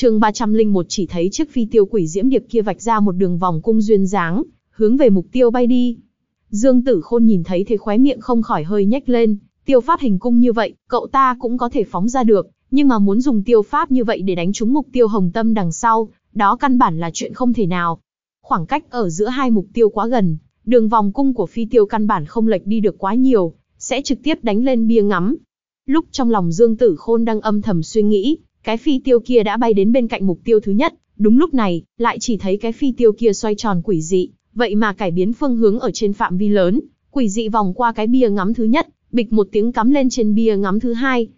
chương 301 chỉ thấy chiếc phi tiêu quỷ diễm điệp kia vạch ra một đường vòng cung duyên dáng, hướng về mục tiêu bay đi. Dương Tử Khôn nhìn thấy thế khóe miệng không khỏi hơi nhếch lên, tiêu pháp hình cung như vậy, cậu ta cũng có thể phóng ra được, nhưng mà muốn dùng tiêu pháp như vậy để đánh trúng mục tiêu hồng tâm đằng sau, đó căn bản là chuyện không thể nào. Khoảng cách ở giữa hai mục tiêu quá gần, đường vòng cung của phi tiêu căn bản không lệch đi được quá nhiều, sẽ trực tiếp đánh lên bia ngắm. Lúc trong lòng Dương Tử Khôn đang âm thầm suy nghĩ, cái phi tiêu kia đã bay đến bên cạnh mục tiêu thứ nhất, đúng lúc này, lại chỉ thấy cái phi tiêu kia xoay tròn quỷ dị, vậy mà cải biến phương hướng ở trên phạm vi lớn, quỷ dị vòng qua cái bia ngắm thứ nhất, bịch một tiếng cắm lên trên bia ngắm thứ hai.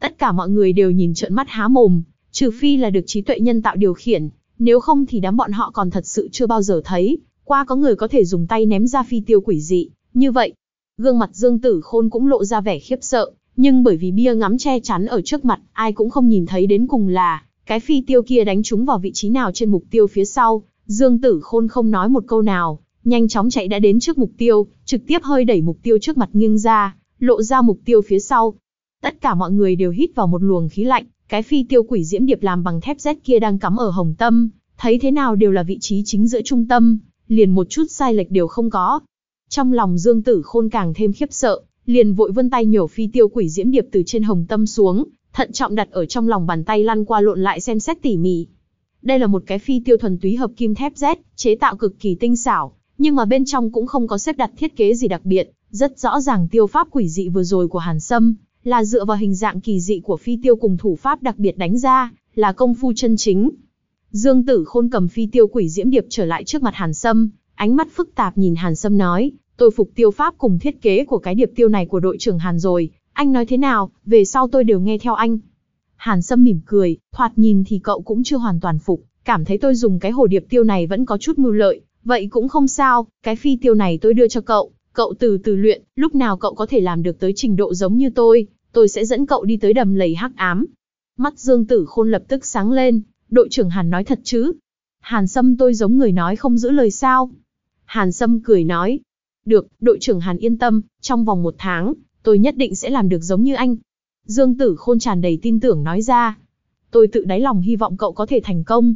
Tất cả mọi người đều nhìn trợn mắt há mồm, trừ phi là được trí tuệ nhân tạo điều khiển, nếu không thì đám bọn họ còn thật sự chưa bao giờ thấy, qua có người có thể dùng tay ném ra phi tiêu quỷ dị, như vậy. Gương mặt Dương Tử Khôn cũng lộ ra vẻ khiếp sợ, nhưng bởi vì bia ngắm che chắn ở trước mặt, ai cũng không nhìn thấy đến cùng là, cái phi tiêu kia đánh trúng vào vị trí nào trên mục tiêu phía sau, Dương Tử Khôn không nói một câu nào, nhanh chóng chạy đã đến trước mục tiêu, trực tiếp hơi đẩy mục tiêu trước mặt nghiêng ra, lộ ra mục tiêu phía sau. Tất cả mọi người đều hít vào một luồng khí lạnh, cái phi tiêu quỷ diễm điệp làm bằng thép Z kia đang cắm ở hồng tâm, thấy thế nào đều là vị trí chính giữa trung tâm, liền một chút sai lệch đều không có. Trong lòng Dương Tử Khôn càng thêm khiếp sợ, liền vội vươn tay nhổ phi tiêu quỷ diễm điệp từ trên hồng tâm xuống, thận trọng đặt ở trong lòng bàn tay lăn qua lộn lại xem xét tỉ mỉ. Đây là một cái phi tiêu thuần túy hợp kim thép Z, chế tạo cực kỳ tinh xảo, nhưng mà bên trong cũng không có xếp đặt thiết kế gì đặc biệt, rất rõ ràng tiêu pháp quỷ dị vừa rồi của Hàn Sâm, là dựa vào hình dạng kỳ dị của phi tiêu cùng thủ pháp đặc biệt đánh ra, là công phu chân chính. Dương Tử Khôn cầm phi tiêu quỷ diễm điệp trở lại trước mặt Hàn Sâm, ánh mắt phức tạp nhìn Hàn Sâm nói, tôi phục tiêu pháp cùng thiết kế của cái điệp tiêu này của đội trưởng Hàn rồi, anh nói thế nào, về sau tôi đều nghe theo anh. Hàn Sâm mỉm cười, thoạt nhìn thì cậu cũng chưa hoàn toàn phục, cảm thấy tôi dùng cái hồ điệp tiêu này vẫn có chút mưu lợi, vậy cũng không sao, cái phi tiêu này tôi đưa cho cậu, cậu từ từ luyện, lúc nào cậu có thể làm được tới trình độ giống như tôi, tôi sẽ dẫn cậu đi tới đầm lầy hắc ám. Mắt Dương Tử Khôn lập tức sáng lên, đội trưởng Hàn nói thật chứ? Hàn Sâm tôi giống người nói không giữ lời sao? Hàn Sâm cười nói, được, đội trưởng Hàn yên tâm, trong vòng một tháng, tôi nhất định sẽ làm được giống như anh. Dương Tử Khôn tràn đầy tin tưởng nói ra. Tôi tự đáy lòng hy vọng cậu có thể thành công.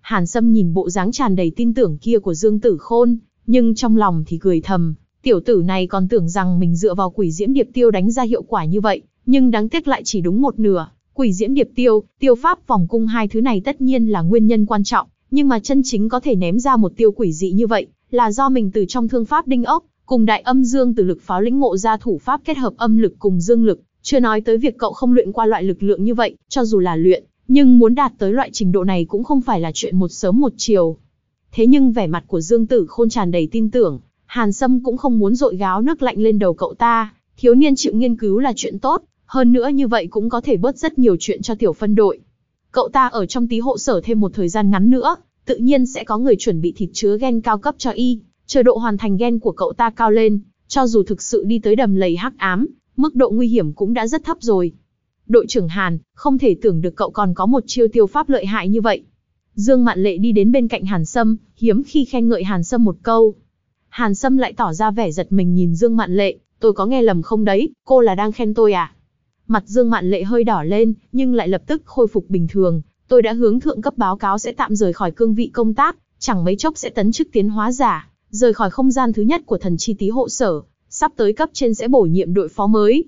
Hàn Sâm nhìn bộ dáng tràn đầy tin tưởng kia của Dương Tử Khôn, nhưng trong lòng thì cười thầm, tiểu tử này còn tưởng rằng mình dựa vào quỷ diễm điệp tiêu đánh ra hiệu quả như vậy, nhưng đáng tiếc lại chỉ đúng một nửa. Quỷ diễm điệp tiêu, tiêu pháp vòng cung hai thứ này tất nhiên là nguyên nhân quan trọng, nhưng mà chân chính có thể ném ra một tiêu quỷ dị như vậy, là do mình từ trong thương pháp đinh ốc, cùng đại âm dương từ lực pháo lĩnh ngộ ra thủ pháp kết hợp âm lực cùng dương lực, chưa nói tới việc cậu không luyện qua loại lực lượng như vậy, cho dù là luyện, nhưng muốn đạt tới loại trình độ này cũng không phải là chuyện một sớm một chiều. Thế nhưng vẻ mặt của Dương Tử Khôn tràn đầy tin tưởng, Hàn Sâm cũng không muốn dội gáo nước lạnh lên đầu cậu ta, thiếu niên chịu nghiên cứu là chuyện tốt, hơn nữa như vậy cũng có thể bớt rất nhiều chuyện cho tiểu phân đội. Cậu ta ở trong tí hộ sở thêm một thời gian ngắn nữa, tự nhiên sẽ có người chuẩn bị thịt chứa gen cao cấp cho y, chờ độ hoàn thành gen của cậu ta cao lên, cho dù thực sự đi tới đầm lầy hắc ám, mức độ nguy hiểm cũng đã rất thấp rồi. Đội trưởng Hàn, không thể tưởng được cậu còn có một chiêu tiêu pháp lợi hại như vậy. Dương Mạn Lệ đi đến bên cạnh Hàn Sâm, hiếm khi khen ngợi Hàn Sâm một câu. Hàn Sâm lại tỏ ra vẻ giật mình nhìn Dương Mạn Lệ, tôi có nghe lầm không đấy, cô là đang khen tôi à? Mặt Dương Mạn Lệ hơi đỏ lên, nhưng lại lập tức khôi phục bình thường. Tôi đã hướng thượng cấp báo cáo sẽ tạm rời khỏi cương vị công tác, chẳng mấy chốc sẽ tấn chức tiến hóa giả, rời khỏi không gian thứ nhất của thần chi tí hộ sở, sắp tới cấp trên sẽ bổ nhiệm đội phó mới.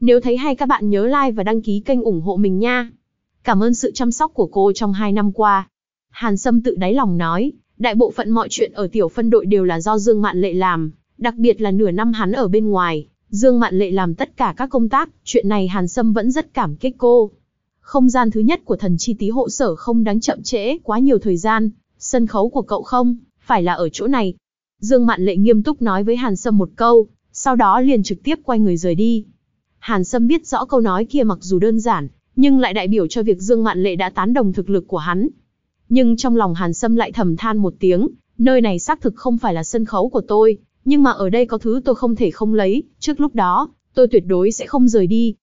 Nếu thấy hay các bạn nhớ like và đăng ký kênh ủng hộ mình nha. Cảm ơn sự chăm sóc của cô trong hai năm qua. Hàn Sâm tự đáy lòng nói, đại bộ phận mọi chuyện ở tiểu phân đội đều là do Dương Mạn Lệ làm, đặc biệt là nửa năm hắn ở bên ngoài, Dương Mạn Lệ làm tất cả các công tác, chuyện này Hàn Sâm vẫn rất cảm kích cô. Không gian thứ nhất của thần chi tí hộ sở không đáng chậm trễ quá nhiều thời gian, sân khấu của cậu không, phải là ở chỗ này. Dương Mạn Lệ nghiêm túc nói với Hàn Sâm một câu, sau đó liền trực tiếp quay người rời đi. Hàn Sâm biết rõ câu nói kia mặc dù đơn giản, nhưng lại đại biểu cho việc Dương Mạn Lệ đã tán đồng thực lực của hắn. Nhưng trong lòng Hàn Sâm lại thầm than một tiếng, nơi này xác thực không phải là sân khấu của tôi, nhưng mà ở đây có thứ tôi không thể không lấy, trước lúc đó, tôi tuyệt đối sẽ không rời đi.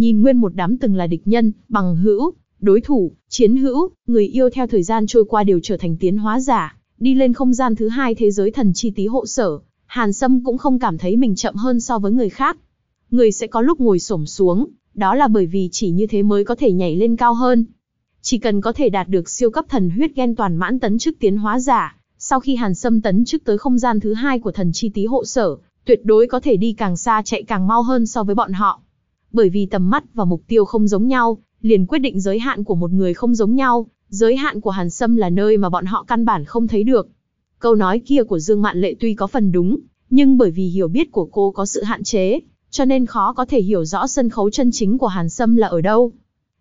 Nhìn nguyên một đám từng là địch nhân, bằng hữu, đối thủ, chiến hữu, người yêu theo thời gian trôi qua đều trở thành tiến hóa giả, đi lên không gian thứ hai thế giới thần chi tí hộ sở, Hàn Sâm cũng không cảm thấy mình chậm hơn so với người khác. Người sẽ có lúc ngồi xổm xuống, đó là bởi vì chỉ như thế mới có thể nhảy lên cao hơn. Chỉ cần có thể đạt được siêu cấp thần huyết gen toàn mãn tấn chức tiến hóa giả, sau khi Hàn Sâm tấn chức tới không gian thứ hai của thần chi tí hộ sở, tuyệt đối có thể đi càng xa chạy càng mau hơn so với bọn họ. Bởi vì tầm mắt và mục tiêu không giống nhau, liền quyết định giới hạn của một người không giống nhau, giới hạn của Hàn Sâm là nơi mà bọn họ căn bản không thấy được. Câu nói kia của Dương Mạn Lệ tuy có phần đúng, nhưng bởi vì hiểu biết của cô có sự hạn chế, cho nên khó có thể hiểu rõ sân khấu chân chính của Hàn Sâm là ở đâu.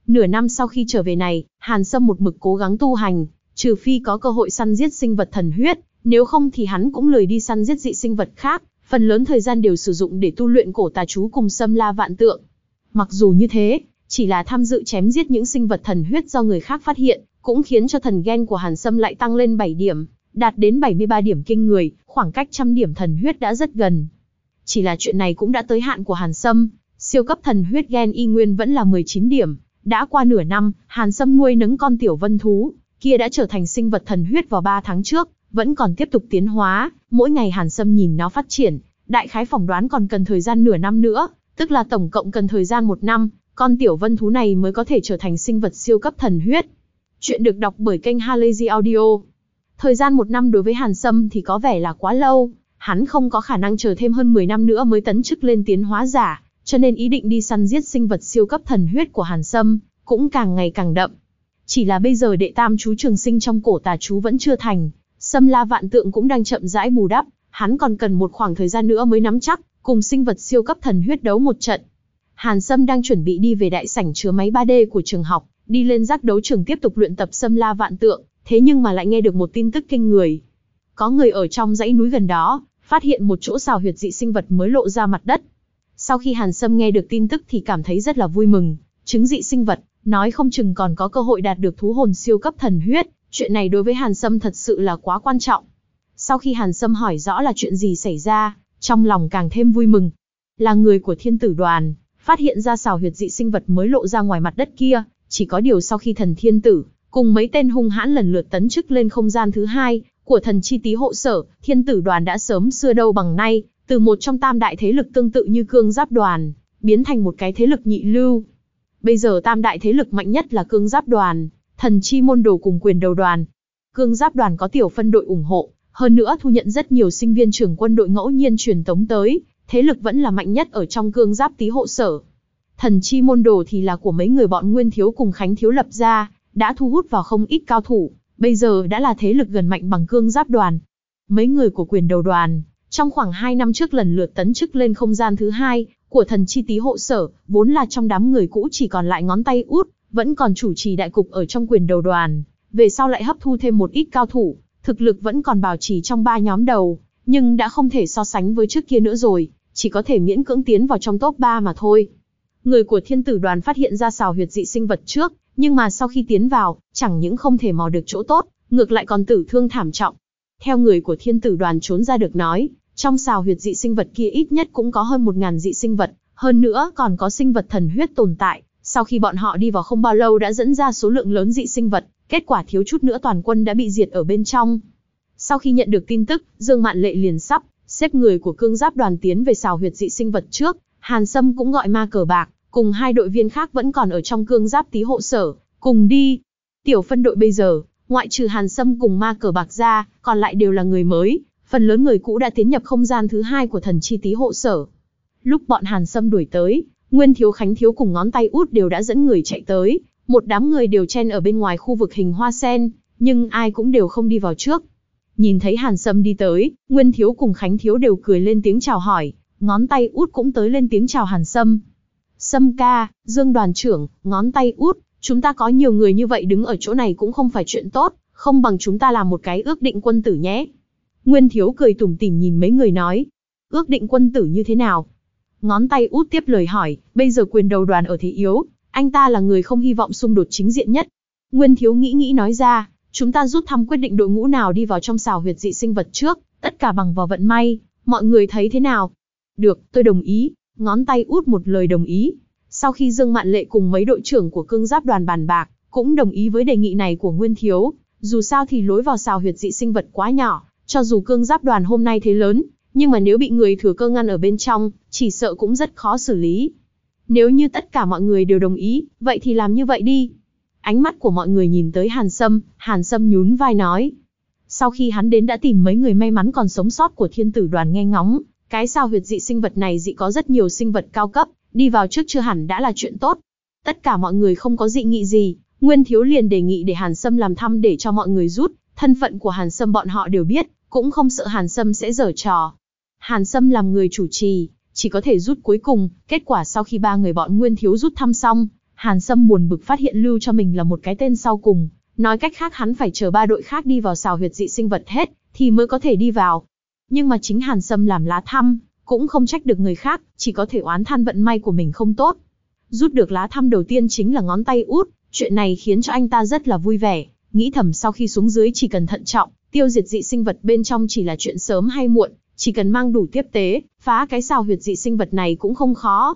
Nửa năm sau khi trở về này, Hàn Sâm một mực cố gắng tu hành, trừ phi có cơ hội săn giết sinh vật thần huyết, nếu không thì hắn cũng lười đi săn giết dị sinh vật khác, phần lớn thời gian đều sử dụng để tu luyện cổ tà chú cùng Sâm la vạn tượng. Mặc dù như thế, chỉ là tham dự chém giết những sinh vật thần huyết do người khác phát hiện, cũng khiến cho thần gen của Hàn Sâm lại tăng lên 7 điểm, đạt đến 73 điểm kinh người, khoảng cách trăm điểm thần huyết đã rất gần. Chỉ là chuyện này cũng đã tới hạn của Hàn Sâm, siêu cấp thần huyết gen y nguyên vẫn là 19 điểm. Đã qua nửa năm, Hàn Sâm nuôi nấng con tiểu vân thú, kia đã trở thành sinh vật thần huyết vào 3 tháng trước, vẫn còn tiếp tục tiến hóa, mỗi ngày Hàn Sâm nhìn nó phát triển, đại khái phỏng đoán còn cần thời gian nửa năm nữa, tức là tổng cộng cần thời gian một năm, con tiểu vân thú này mới có thể trở thành sinh vật siêu cấp thần huyết. Chuyện được đọc bởi kênh Halazy Audio. Thời gian một năm đối với Hàn Sâm thì có vẻ là quá lâu, hắn không có khả năng chờ thêm hơn 10 năm nữa mới tấn chức lên tiến hóa giả, cho nên ý định đi săn giết sinh vật siêu cấp thần huyết của Hàn Sâm, cũng càng ngày càng đậm. Chỉ là bây giờ đệ tam chú trường sinh trong cổ tà chú vẫn chưa thành, Sâm La Vạn Tượng cũng đang chậm rãi bù đắp, hắn còn cần một khoảng thời gian nữa mới nắm chắc, cùng sinh vật siêu cấp thần huyết đấu một trận. Hàn Sâm đang chuẩn bị đi về đại sảnh chứa máy 3D của trường học, đi lên giác đấu trường tiếp tục luyện tập Sâm La Vạn Tượng, thế nhưng mà lại nghe được một tin tức kinh người. Có người ở trong dãy núi gần đó, phát hiện một chỗ xào huyệt dị sinh vật mới lộ ra mặt đất. Sau khi Hàn Sâm nghe được tin tức thì cảm thấy rất là vui mừng, chứng dị sinh vật, nói không chừng còn có cơ hội đạt được thú hồn siêu cấp thần huyết, chuyện này đối với Hàn Sâm thật sự là quá quan trọng. Sau khi Hàn Sâm hỏi rõ là chuyện gì xảy ra, trong lòng càng thêm vui mừng. Là người của thiên tử đoàn, phát hiện ra xào huyệt dị sinh vật mới lộ ra ngoài mặt đất kia, chỉ có điều sau khi thần thiên tử, cùng mấy tên hung hãn lần lượt tấn chức lên không gian thứ hai, của thần chi tý hộ sở, thiên tử đoàn đã sớm xưa đâu bằng nay, từ một trong tam đại thế lực tương tự như cương giáp đoàn, biến thành một cái thế lực nhị lưu. Bây giờ tam đại thế lực mạnh nhất là cương giáp đoàn, thần chi môn đồ cùng quyền đầu đoàn. Cương giáp đoàn có tiểu phân đội ủng hộ, hơn nữa thu nhận rất nhiều sinh viên trưởng quân đội ngẫu nhiên truyền tống tới, thế lực vẫn là mạnh nhất ở trong cương giáp tý hộ sở. Thần chi môn đồ thì là của mấy người bọn Nguyên Thiếu cùng Khánh Thiếu lập ra, đã thu hút vào không ít cao thủ, bây giờ đã là thế lực gần mạnh bằng cương giáp đoàn. Mấy người của quyền đầu đoàn, trong khoảng 2 năm trước lần lượt tấn chức lên không gian thứ hai của thần chi tý hộ sở, vốn là trong đám người cũ chỉ còn lại ngón tay út, vẫn còn chủ trì đại cục ở trong quyền đầu đoàn, về sau lại hấp thu thêm một ít cao thủ, thực lực vẫn còn bảo trì trong ba nhóm đầu, nhưng đã không thể so sánh với trước kia nữa rồi, chỉ có thể miễn cưỡng tiến vào trong top 3 mà thôi. Người của thiên tử đoàn phát hiện ra xào huyệt dị sinh vật trước, nhưng mà sau khi tiến vào, chẳng những không thể mò được chỗ tốt, ngược lại còn tử thương thảm trọng. Theo người của thiên tử đoàn trốn ra được nói, trong xào huyệt dị sinh vật kia ít nhất cũng có hơn một ngàn dị sinh vật, hơn nữa còn có sinh vật thần huyết tồn tại. Sau khi bọn họ đi vào không bao lâu đã dẫn ra số lượng lớn dị sinh vật, kết quả thiếu chút nữa toàn quân đã bị diệt ở bên trong. Sau khi nhận được tin tức, Dương Mạn Lệ liền sắp xếp người của cương giáp đoàn tiến về xào huyệt dị sinh vật trước, Hàn Sâm cũng gọi ma cờ bạc, cùng hai đội viên khác vẫn còn ở trong cương giáp tí hộ sở, cùng đi. Tiểu phân đội bây giờ, ngoại trừ Hàn Sâm cùng ma cờ bạc ra, còn lại đều là người mới, phần lớn người cũ đã tiến nhập không gian thứ hai của thần chi tí hộ sở. Lúc bọn Hàn Sâm đuổi tới, Nguyên Thiếu Khánh Thiếu cùng ngón tay út đều đã dẫn người chạy tới, một đám người đều chen ở bên ngoài khu vực hình hoa sen, nhưng ai cũng đều không đi vào trước. Nhìn thấy Hàn Sâm đi tới, Nguyên Thiếu cùng Khánh Thiếu đều cười lên tiếng chào hỏi, ngón tay út cũng tới lên tiếng chào Hàn Sâm. Sâm ca, Dương đoàn trưởng, ngón tay út, chúng ta có nhiều người như vậy đứng ở chỗ này cũng không phải chuyện tốt, không bằng chúng ta làm một cái ước định quân tử nhé. Nguyên Thiếu cười tủm tỉm nhìn mấy người nói. Ước định quân tử như thế nào? Ngón tay út tiếp lời hỏi, bây giờ quyền đầu đoàn ở thế yếu, anh ta là người không hy vọng xung đột chính diện nhất. Nguyên Thiếu nghĩ nghĩ nói ra, chúng ta rút thăm quyết định đội ngũ nào đi vào trong xào huyệt dị sinh vật trước, tất cả bằng vào vận may, mọi người thấy thế nào? Được, tôi đồng ý, ngón tay út một lời đồng ý. Sau khi Dương Mạn Lệ cùng mấy đội trưởng của cương giáp đoàn bàn bạc, cũng đồng ý với đề nghị này của Nguyên Thiếu, dù sao thì lối vào xào huyệt dị sinh vật quá nhỏ, cho dù cương giáp đoàn hôm nay thế lớn, nhưng mà nếu bị người thừa cơ ngăn ở bên trong, chỉ sợ cũng rất khó xử lý. Nếu như tất cả mọi người đều đồng ý, vậy thì làm như vậy đi. Ánh mắt của mọi người nhìn tới Hàn Sâm, Hàn Sâm nhún vai nói. Sau khi hắn đến đã tìm mấy người may mắn còn sống sót của thiên tử đoàn nghe ngóng, cái sao huyệt dị sinh vật này dị có rất nhiều sinh vật cao cấp, đi vào trước chưa hẳn đã là chuyện tốt. Tất cả mọi người không có dị nghị gì, Nguyên Thiếu liền đề nghị để Hàn Sâm làm thăm để cho mọi người rút, thân phận của Hàn Sâm bọn họ đều biết, cũng không sợ Hàn Sâm sẽ dở trò. Hàn Sâm làm người chủ trì, chỉ có thể rút cuối cùng, kết quả sau khi ba người bọn Nguyên Thiếu rút thăm xong, Hàn Sâm buồn bực phát hiện lưu cho mình là một cái tên sau cùng, nói cách khác hắn phải chờ ba đội khác đi vào xào huyệt dị sinh vật hết, thì mới có thể đi vào. Nhưng mà chính Hàn Sâm làm lá thăm, cũng không trách được người khác, chỉ có thể oán than vận may của mình không tốt. Rút được lá thăm đầu tiên chính là ngón tay út, chuyện này khiến cho anh ta rất là vui vẻ, nghĩ thầm sau khi xuống dưới chỉ cần thận trọng, tiêu diệt dị sinh vật bên trong chỉ là chuyện sớm hay muộn, chỉ cần mang đủ tiếp tế, phá cái xào huyệt dị sinh vật này cũng không khó.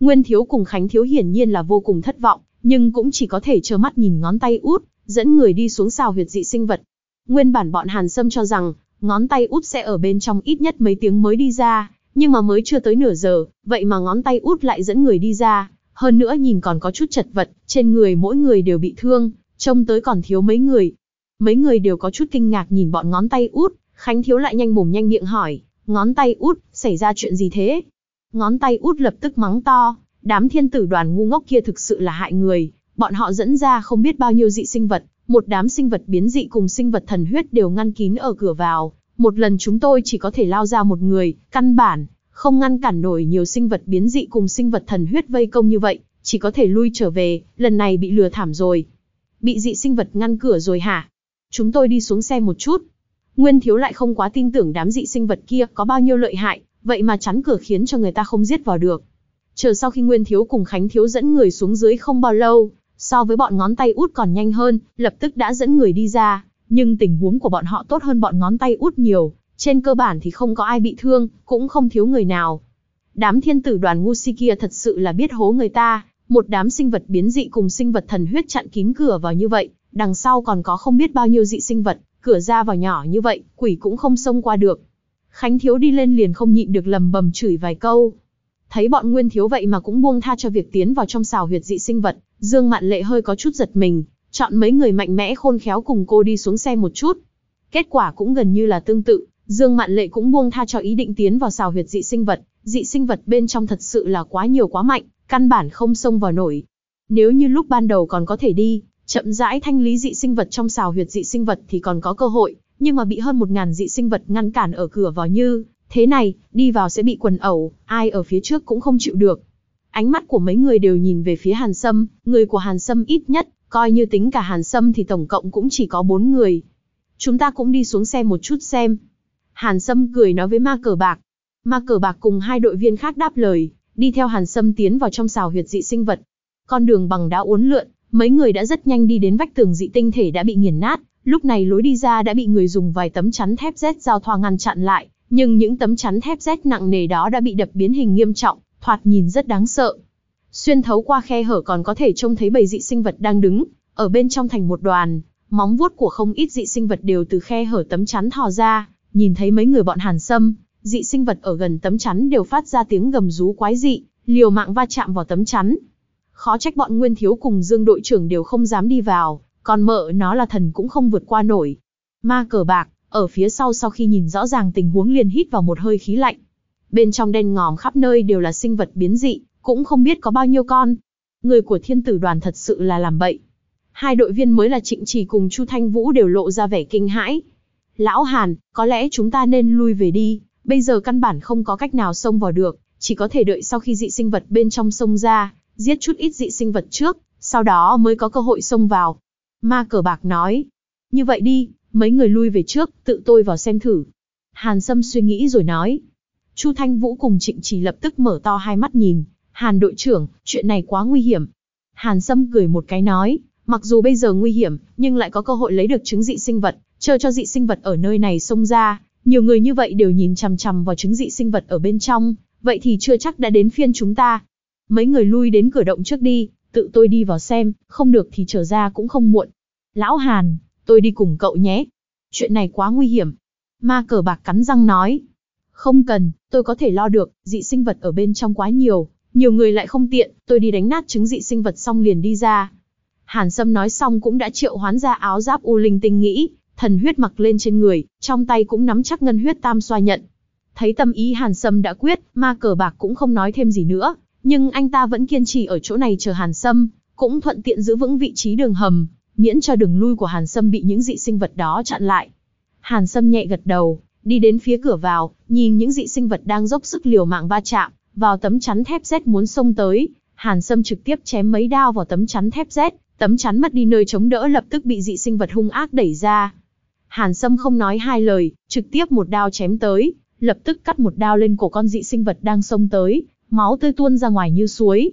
Nguyên Thiếu cùng Khánh Thiếu hiển nhiên là vô cùng thất vọng, nhưng cũng chỉ có thể trơ mắt nhìn ngón tay út, dẫn người đi xuống xào huyệt dị sinh vật. Nguyên bản bọn Hàn Sâm cho rằng, ngón tay út sẽ ở bên trong ít nhất mấy tiếng mới đi ra, nhưng mà mới chưa tới nửa giờ, vậy mà ngón tay út lại dẫn người đi ra, hơn nữa nhìn còn có chút chật vật, trên người mỗi người đều bị thương, trông tới còn thiếu mấy người. Mấy người đều có chút kinh ngạc nhìn bọn ngón tay út, Khánh Thiếu lại nhanh mồm nhanh miệng hỏi, ngón tay út, xảy ra chuyện gì thế? Ngón tay út lập tức mắng to, đám thiên tử đoàn ngu ngốc kia thực sự là hại người, bọn họ dẫn ra không biết bao nhiêu dị sinh vật, một đám sinh vật biến dị cùng sinh vật thần huyết đều ngăn kín ở cửa vào, một lần chúng tôi chỉ có thể lao ra một người, căn bản, không ngăn cản nổi nhiều sinh vật biến dị cùng sinh vật thần huyết vây công như vậy, chỉ có thể lui trở về, lần này bị lừa thảm rồi. Bị dị sinh vật ngăn cửa rồi hả? Chúng tôi đi xuống xe một chút. Nguyên Thiếu lại không quá tin tưởng đám dị sinh vật kia có bao nhiêu lợi hại, vậy mà chắn cửa khiến cho người ta không giết vào được. Chờ sau khi Nguyên Thiếu cùng Khánh Thiếu dẫn người xuống dưới không bao lâu, so với bọn ngón tay út còn nhanh hơn, lập tức đã dẫn người đi ra, nhưng tình huống của bọn họ tốt hơn bọn ngón tay út nhiều, trên cơ bản thì không có ai bị thương, cũng không thiếu người nào. Đám thiên tử đoàn ngu si kia thật sự là biết hố người ta, một đám sinh vật biến dị cùng sinh vật thần huyết chặn kín cửa vào như vậy, đằng sau còn có không biết bao nhiêu dị sinh vật, cửa ra vào nhỏ như vậy, quỷ cũng không xông qua được. Khánh Thiếu đi lên liền không nhịn được lầm bầm chửi vài câu. Thấy bọn Nguyên Thiếu vậy mà cũng buông tha cho việc tiến vào trong xào huyệt dị sinh vật, Dương Mạn Lệ hơi có chút giật mình, chọn mấy người mạnh mẽ khôn khéo cùng cô đi xuống xe một chút. Kết quả cũng gần như là tương tự, Dương Mạn Lệ cũng buông tha cho ý định tiến vào xào huyệt dị sinh vật, dị sinh vật bên trong thật sự là quá nhiều quá mạnh, căn bản không xông vào nổi. Nếu như lúc ban đầu còn có thể đi, chậm rãi thanh lý dị sinh vật trong xào huyệt dị sinh vật thì còn có cơ hội, nhưng mà bị hơn một ngàn dị sinh vật ngăn cản ở cửa vào như, thế này, đi vào sẽ bị quần ẩu, ai ở phía trước cũng không chịu được. Ánh mắt của mấy người đều nhìn về phía Hàn Sâm, người của Hàn Sâm ít nhất, coi như tính cả Hàn Sâm thì tổng cộng cũng chỉ có bốn người. Chúng ta cũng đi xuống xe một chút xem. Hàn Sâm cười nói với ma cờ bạc. Ma cờ bạc cùng hai đội viên khác đáp lời, đi theo Hàn Sâm tiến vào trong xào huyệt dị sinh vật. Con đường bằng đá uốn lượn, mấy người đã rất nhanh đi đến vách tường dị tinh thể đã bị nghiền nát, lúc này lối đi ra đã bị người dùng vài tấm chắn thép Z giao thoa ngăn chặn lại, nhưng những tấm chắn thép Z nặng nề đó đã bị đập biến hình nghiêm trọng, thoạt nhìn rất đáng sợ. Xuyên thấu qua khe hở còn có thể trông thấy bầy dị sinh vật đang đứng, ở bên trong thành một đoàn, móng vuốt của không ít dị sinh vật đều từ khe hở tấm chắn thò ra, nhìn thấy mấy người bọn Hàn Sâm, dị sinh vật ở gần tấm chắn đều phát ra tiếng gầm rú quái dị, liều mạng va chạm vào tấm chắn. Khó trách bọn Nguyên Thiếu cùng Dương đội trưởng đều không dám đi vào, còn mợ nó là thần cũng không vượt qua nổi. Ma cờ bạc, ở phía sau sau khi nhìn rõ ràng tình huống liền hít vào một hơi khí lạnh. Bên trong đen ngòm khắp nơi đều là sinh vật biến dị, cũng không biết có bao nhiêu con. Người của thiên tử đoàn thật sự là làm bậy. Hai đội viên mới là Trịnh Trì cùng Chu Thanh Vũ đều lộ ra vẻ kinh hãi. Lão Hàn, có lẽ chúng ta nên lui về đi, bây giờ căn bản không có cách nào xông vào được, chỉ có thể đợi sau khi dị sinh vật bên trong sông ra, giết chút ít dị sinh vật trước, sau đó mới có cơ hội xông vào. Ma cờ bạc nói, như vậy đi, mấy người lui về trước, tự tôi vào xem thử. Hàn Sâm suy nghĩ rồi nói. Chu Thanh Vũ cùng Trịnh Trì lập tức mở to hai mắt nhìn, Hàn đội trưởng, chuyện này quá nguy hiểm. Hàn Sâm cười một cái nói, mặc dù bây giờ nguy hiểm, nhưng lại có cơ hội lấy được trứng dị sinh vật, chờ cho dị sinh vật ở nơi này xông ra, nhiều người như vậy đều nhìn chằm chằm vào trứng dị sinh vật ở bên trong, vậy thì chưa chắc đã đến phiên chúng ta. Mấy người lui đến cửa động trước đi, tự tôi đi vào xem, không được thì trở ra cũng không muộn. Lão Hàn, tôi đi cùng cậu nhé. Chuyện này quá nguy hiểm. Ma cờ bạc cắn răng nói. Không cần, tôi có thể lo được, dị sinh vật ở bên trong quá nhiều, nhiều người lại không tiện, tôi đi đánh nát trứng dị sinh vật xong liền đi ra. Hàn Sâm nói xong cũng đã triệu hoán ra áo giáp u linh tinh nghĩ, thần huyết mặc lên trên người, trong tay cũng nắm chắc ngân huyết tam xoa nhận. Thấy tâm ý Hàn Sâm đã quyết, ma cờ bạc cũng không nói thêm gì nữa, nhưng anh ta vẫn kiên trì ở chỗ này chờ Hàn Sâm, cũng thuận tiện giữ vững vị trí đường hầm, miễn cho đường lui của Hàn Sâm bị những dị sinh vật đó chặn lại. Hàn Sâm nhẹ gật đầu, đi đến phía cửa vào, nhìn những dị sinh vật đang dốc sức liều mạng va chạm, vào tấm chắn thép Z muốn xông tới, Hàn Sâm trực tiếp chém mấy đao vào tấm chắn thép Z, tấm chắn mất đi nơi chống đỡ lập tức bị dị sinh vật hung ác đẩy ra. Hàn Sâm không nói hai lời, trực tiếp một đao chém tới, lập tức cắt một đao lên cổ con dị sinh vật đang xông tới, máu tươi tuôn ra ngoài như suối.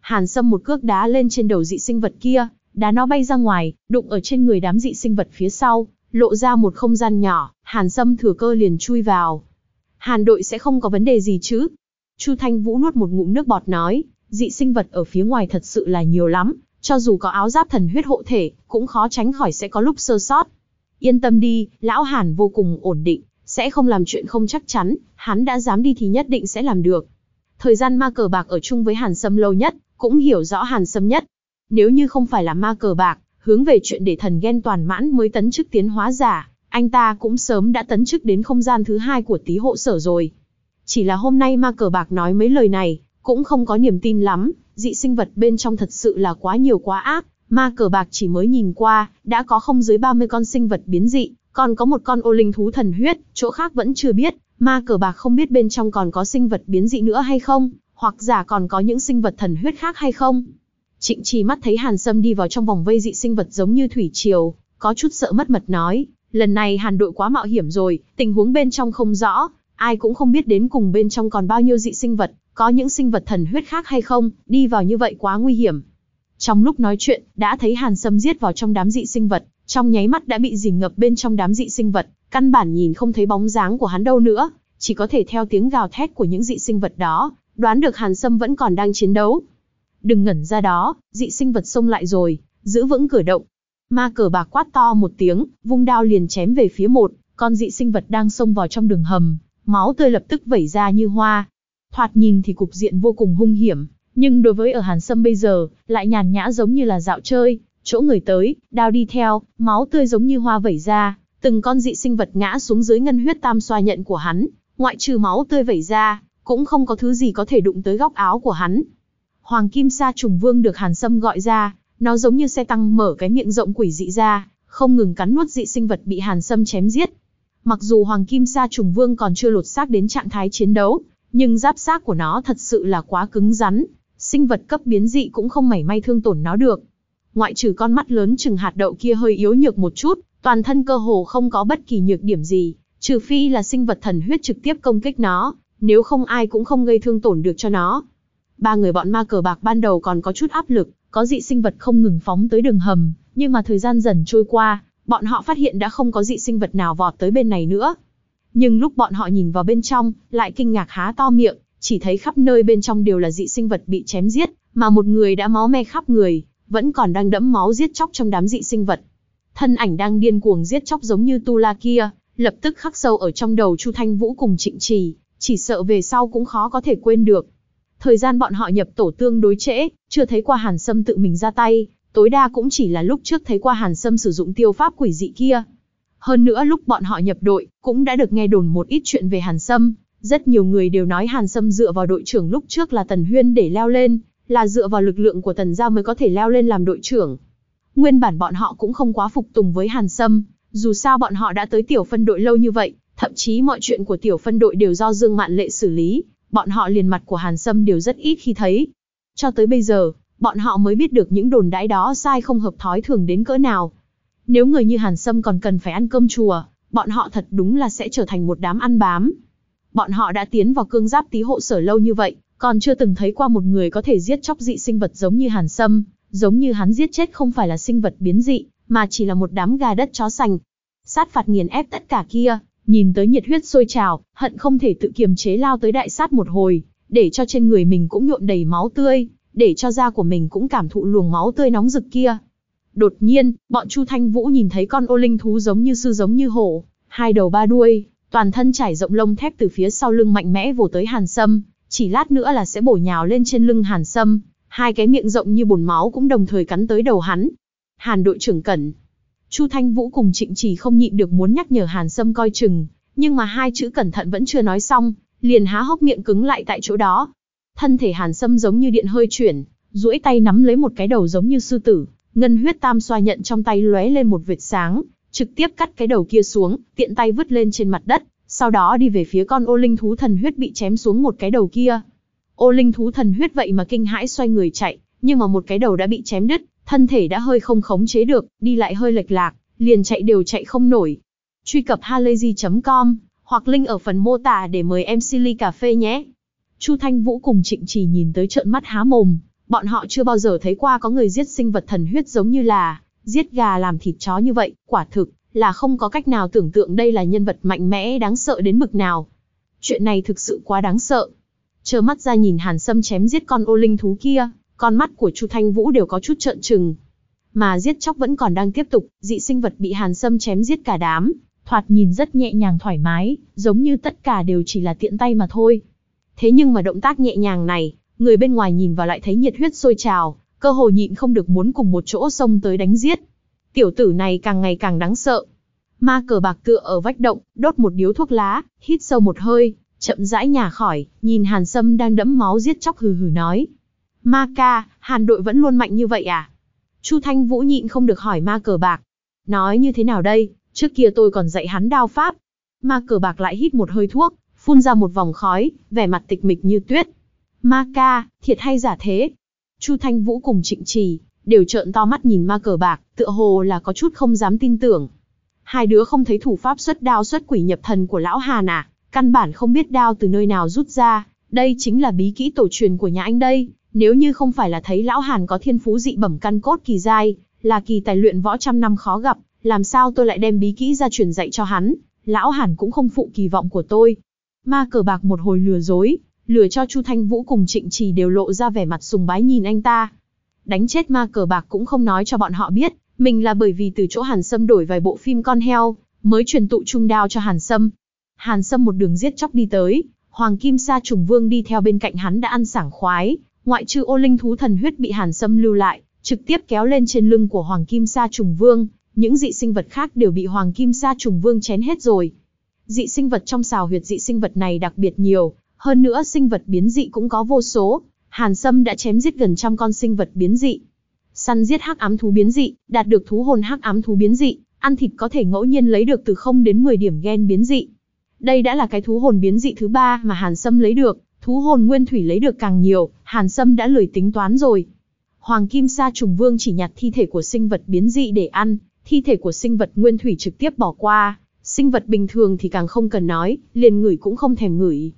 Hàn Sâm một cước đá lên trên đầu dị sinh vật kia, đá nó bay ra ngoài, đụng ở trên người đám dị sinh vật phía sau, lộ ra một không gian nhỏ, Hàn Sâm thừa cơ liền chui vào. Hàn đội sẽ không có vấn đề gì chứ? Chu Thanh Vũ nuốt một ngụm nước bọt nói, dị sinh vật ở phía ngoài thật sự là nhiều lắm, cho dù có áo giáp thần huyết hộ thể, cũng khó tránh khỏi sẽ có lúc sơ sót. Yên tâm đi, lão Hàn vô cùng ổn định, sẽ không làm chuyện không chắc chắn, hắn đã dám đi thì nhất định sẽ làm được. Thời gian ma cờ bạc ở chung với Hàn Sâm lâu nhất, cũng hiểu rõ Hàn Sâm nhất. Nếu như không phải là ma cờ bạc, hướng về chuyện để thần ghen toàn mãn mới tấn chức tiến hóa giả, anh ta cũng sớm đã tấn chức đến không gian thứ hai của tí hộ sở rồi. Chỉ là hôm nay ma cờ bạc nói mấy lời này, cũng không có niềm tin lắm, dị sinh vật bên trong thật sự là quá nhiều quá ác, ma cờ bạc chỉ mới nhìn qua, đã có không dưới 30 con sinh vật biến dị, còn có một con ô linh thú thần huyết, chỗ khác vẫn chưa biết, ma cờ bạc không biết bên trong còn có sinh vật biến dị nữa hay không, hoặc giả còn có những sinh vật thần huyết khác hay không. Trịnh trì mắt thấy Hàn Sâm đi vào trong vòng vây dị sinh vật giống như thủy triều, có chút sợ mất mật nói, lần này Hàn đội quá mạo hiểm rồi, tình huống bên trong không rõ, ai cũng không biết đến cùng bên trong còn bao nhiêu dị sinh vật, có những sinh vật thần huyết khác hay không, đi vào như vậy quá nguy hiểm. Trong lúc nói chuyện, đã thấy Hàn Sâm giết vào trong đám dị sinh vật, trong nháy mắt đã bị dìm ngập bên trong đám dị sinh vật, căn bản nhìn không thấy bóng dáng của hắn đâu nữa, chỉ có thể theo tiếng gào thét của những dị sinh vật đó, đoán được Hàn Sâm vẫn còn đang chiến đấu. Đừng ngẩn ra đó, dị sinh vật xông lại rồi, giữ vững cửa động. Ma cờ bạc quát to một tiếng, vung đao liền chém về phía một, con dị sinh vật đang xông vào trong đường hầm, máu tươi lập tức vẩy ra như hoa. Thoạt nhìn thì cục diện vô cùng hung hiểm, nhưng đối với ở Hàn Sâm bây giờ, lại nhàn nhã giống như là dạo chơi, chỗ người tới, đao đi theo, máu tươi giống như hoa vẩy ra, từng con dị sinh vật ngã xuống dưới ngân huyết tam xoa nhận của hắn, ngoại trừ máu tươi vẩy ra, cũng không có thứ gì có thể đụng tới góc áo của hắn. Hoàng Kim Sa trùng vương được Hàn Sâm gọi ra, nó giống như xe tăng mở cái miệng rộng quỷ dị ra, không ngừng cắn nuốt dị sinh vật bị Hàn Sâm chém giết. Mặc dù Hoàng Kim Sa trùng vương còn chưa lột xác đến trạng thái chiến đấu, nhưng giáp xác của nó thật sự là quá cứng rắn, sinh vật cấp biến dị cũng không mảy may thương tổn nó được. Ngoại trừ con mắt lớn chừng hạt đậu kia hơi yếu nhược một chút, toàn thân cơ hồ không có bất kỳ nhược điểm gì, trừ phi là sinh vật thần huyết trực tiếp công kích nó, nếu không ai cũng không gây thương tổn được cho nó. Ba người bọn ma cờ bạc ban đầu còn có chút áp lực, có dị sinh vật không ngừng phóng tới đường hầm, nhưng mà thời gian dần trôi qua, bọn họ phát hiện đã không có dị sinh vật nào vọt tới bên này nữa. Nhưng lúc bọn họ nhìn vào bên trong, lại kinh ngạc há to miệng, chỉ thấy khắp nơi bên trong đều là dị sinh vật bị chém giết, mà một người đã máu me khắp người, vẫn còn đang đẫm máu giết chóc trong đám dị sinh vật. Thân ảnh đang điên cuồng giết chóc giống như tu la kia, lập tức khắc sâu ở trong đầu Chu Thanh Vũ cùng Trịnh Trì, chỉ sợ về sau cũng khó có thể quên được. Thời gian bọn họ nhập tổ tương đối trễ, chưa thấy qua Hàn Sâm tự mình ra tay, tối đa cũng chỉ là lúc trước thấy qua Hàn Sâm sử dụng tiêu pháp quỷ dị kia. Hơn nữa lúc bọn họ nhập đội, cũng đã được nghe đồn một ít chuyện về Hàn Sâm, rất nhiều người đều nói Hàn Sâm dựa vào đội trưởng lúc trước là Tần Huyên để leo lên, là dựa vào lực lượng của Tần gia mới có thể leo lên làm đội trưởng. Nguyên bản bọn họ cũng không quá phục tùng với Hàn Sâm, dù sao bọn họ đã tới tiểu phân đội lâu như vậy, thậm chí mọi chuyện của tiểu phân đội đều do Dương Mạn Lệ xử lý, bọn họ liền mặt của Hàn Sâm đều rất ít khi thấy. Cho tới bây giờ, bọn họ mới biết được những đồn đãi đó sai không hợp thói thường đến cỡ nào. Nếu người như Hàn Sâm còn cần phải ăn cơm chùa, bọn họ thật đúng là sẽ trở thành một đám ăn bám. Bọn họ đã tiến vào cương giáp tí hộ sở lâu như vậy, còn chưa từng thấy qua một người có thể giết chóc dị sinh vật giống như Hàn Sâm, giống như hắn giết chết không phải là sinh vật biến dị, mà chỉ là một đám gà đất chó sành. Sát phạt nghiền ép tất cả kia, nhìn tới nhiệt huyết sôi trào, hận không thể tự kiềm chế lao tới đại sát một hồi, để cho trên người mình cũng nhuộm đầy máu tươi, để cho da của mình cũng cảm thụ luồng máu tươi nóng rực kia. Đột nhiên, bọn Chu Thanh Vũ nhìn thấy con ô linh thú giống như sư giống như hổ, hai đầu ba đuôi, toàn thân trải rộng lông thép từ phía sau lưng mạnh mẽ vồ tới Hàn Sâm, chỉ lát nữa là sẽ bổ nhào lên trên lưng Hàn Sâm. Hai cái miệng rộng như bồn máu cũng đồng thời cắn tới đầu hắn. Hàn đội trưởng cẩn. Chu Thanh Vũ cùng Trịnh Trì không nhịn được muốn nhắc nhở Hàn Sâm coi chừng, nhưng mà hai chữ cẩn thận vẫn chưa nói xong, liền há hốc miệng cứng lại tại chỗ đó. Thân thể Hàn Sâm giống như điện hơi chuyển, duỗi tay nắm lấy một cái đầu giống như sư tử, ngân huyết tam xoa nhận trong tay lóe lên một vệt sáng, trực tiếp cắt cái đầu kia xuống, tiện tay vứt lên trên mặt đất, sau đó đi về phía con ô linh thú thần huyết bị chém xuống một cái đầu kia. Ô linh thú thần huyết vậy mà kinh hãi xoay người chạy, nhưng mà một cái đầu đã bị chém đứt, thân thể đã hơi không khống chế được, đi lại hơi lệch lạc, liền chạy đều chạy không nổi. Truy cập halayzi.com hoặc link ở phần mô tả để mời em Silly Cà Phê nhé. Chu Thanh Vũ cùng Trịnh Trì nhìn tới trợn mắt há mồm, bọn họ chưa bao giờ thấy qua có người giết sinh vật thần huyết giống như là giết gà làm thịt chó như vậy, quả thực là không có cách nào tưởng tượng đây là nhân vật mạnh mẽ đáng sợ đến mực nào. Chuyện này thực sự quá đáng sợ trơ mắt ra nhìn Hàn Sâm chém giết con ô linh thú kia, con mắt của Chu Thanh Vũ đều có chút trợn trừng. Mà giết chóc vẫn còn đang tiếp tục, dị sinh vật bị Hàn Sâm chém giết cả đám, thoạt nhìn rất nhẹ nhàng thoải mái, giống như tất cả đều chỉ là tiện tay mà thôi. Thế nhưng mà động tác nhẹ nhàng này, người bên ngoài nhìn vào lại thấy nhiệt huyết sôi trào, cơ hồ nhịn không được muốn cùng một chỗ xông tới đánh giết. Tiểu tử này càng ngày càng đáng sợ. Ma cờ bạc tựa ở vách động, đốt một điếu thuốc lá, hít sâu một hơi, chậm rãi nhả khỏi, nhìn Hàn Sâm đang đẫm máu giết chóc hừ hừ nói. Ma ca, Hàn đội vẫn luôn mạnh như vậy à? Chu Thanh Vũ nhịn không được hỏi ma cờ bạc. Nói như thế nào đây, trước kia tôi còn dạy hắn đao pháp. Ma cờ bạc lại hít một hơi thuốc, phun ra một vòng khói, vẻ mặt tịch mịch như tuyết. Ma ca, thiệt hay giả thế? Chu Thanh Vũ cùng Trịnh Trì, đều trợn to mắt nhìn ma cờ bạc, tựa hồ là có chút không dám tin tưởng. Hai đứa không thấy thủ pháp xuất đao xuất quỷ nhập thần của lão Hàn à, căn bản không biết đao từ nơi nào rút ra, đây chính là bí kỹ tổ truyền của nhà anh đây, nếu như không phải là thấy lão Hàn có thiên phú dị bẩm căn cốt kỳ giai, là kỳ tài luyện võ trăm năm khó gặp, làm sao tôi lại đem bí kỹ ra truyền dạy cho hắn, lão Hàn cũng không phụ kỳ vọng của tôi. Ma cờ bạc một hồi lừa dối, lừa cho Chu Thanh Vũ cùng Trịnh Trì đều lộ ra vẻ mặt sùng bái nhìn anh ta. Đánh chết ma cờ bạc cũng không nói cho bọn họ biết, mình là bởi vì từ chỗ Hàn Sâm đổi vài bộ phim con heo, mới truyền tụ trung đao cho Hàn Sâm. Hàn Sâm một đường giết chóc đi tới, Hoàng Kim Sa Trùng Vương đi theo bên cạnh hắn đã ăn sảng khoái, ngoại trừ ô linh thú thần huyết bị Hàn Sâm lưu lại, trực tiếp kéo lên trên lưng của Hoàng Kim Sa Trùng Vương, những dị sinh vật khác đều bị Hoàng Kim Sa Trùng Vương chén hết rồi. Dị sinh vật trong xào huyệt dị sinh vật này đặc biệt nhiều, hơn nữa sinh vật biến dị cũng có vô số. Hàn Sâm đã chém giết gần trăm con sinh vật biến dị. Săn giết hắc ám thú biến dị, đạt được thú hồn hắc ám thú biến dị, ăn thịt có thể ngẫu nhiên lấy được từ 0 đến 10 điểm gen biến dị. Đây đã là cái thú hồn biến dị thứ ba mà Hàn Sâm lấy được, thú hồn nguyên thủy lấy được càng nhiều, Hàn Sâm đã lười tính toán rồi. Hoàng Kim Sa Trùng Vương chỉ nhặt thi thể của sinh vật biến dị để ăn, thi thể của sinh vật nguyên thủy trực tiếp bỏ qua, sinh vật bình thường thì càng không cần nói, liền ngửi cũng không thèm ngửi.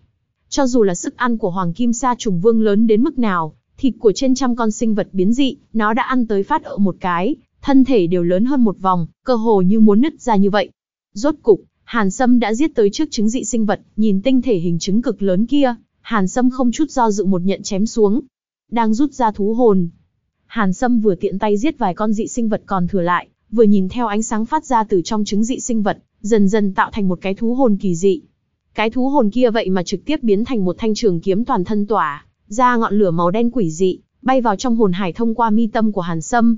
Cho dù là sức ăn của Hoàng Kim Sa trùng vương lớn đến mức nào, thịt của trên trăm con sinh vật biến dị, nó đã ăn tới phát ợ một cái, thân thể đều lớn hơn một vòng, cơ hồ như muốn nứt ra như vậy. Rốt cục, Hàn Sâm đã giết tới trước trứng dị sinh vật, nhìn tinh thể hình trứng cực lớn kia, Hàn Sâm không chút do dự một nhận chém xuống. Đang rút ra thú hồn. Hàn Sâm vừa tiện tay giết vài con dị sinh vật còn thừa lại, vừa nhìn theo ánh sáng phát ra từ trong trứng dị sinh vật, dần dần tạo thành một cái thú hồn kỳ dị. Cái thú hồn kia vậy mà trực tiếp biến thành một thanh trường kiếm toàn thân tỏa, ra ngọn lửa màu đen quỷ dị, bay vào trong hồn hải thông qua mi tâm của Hàn Sâm.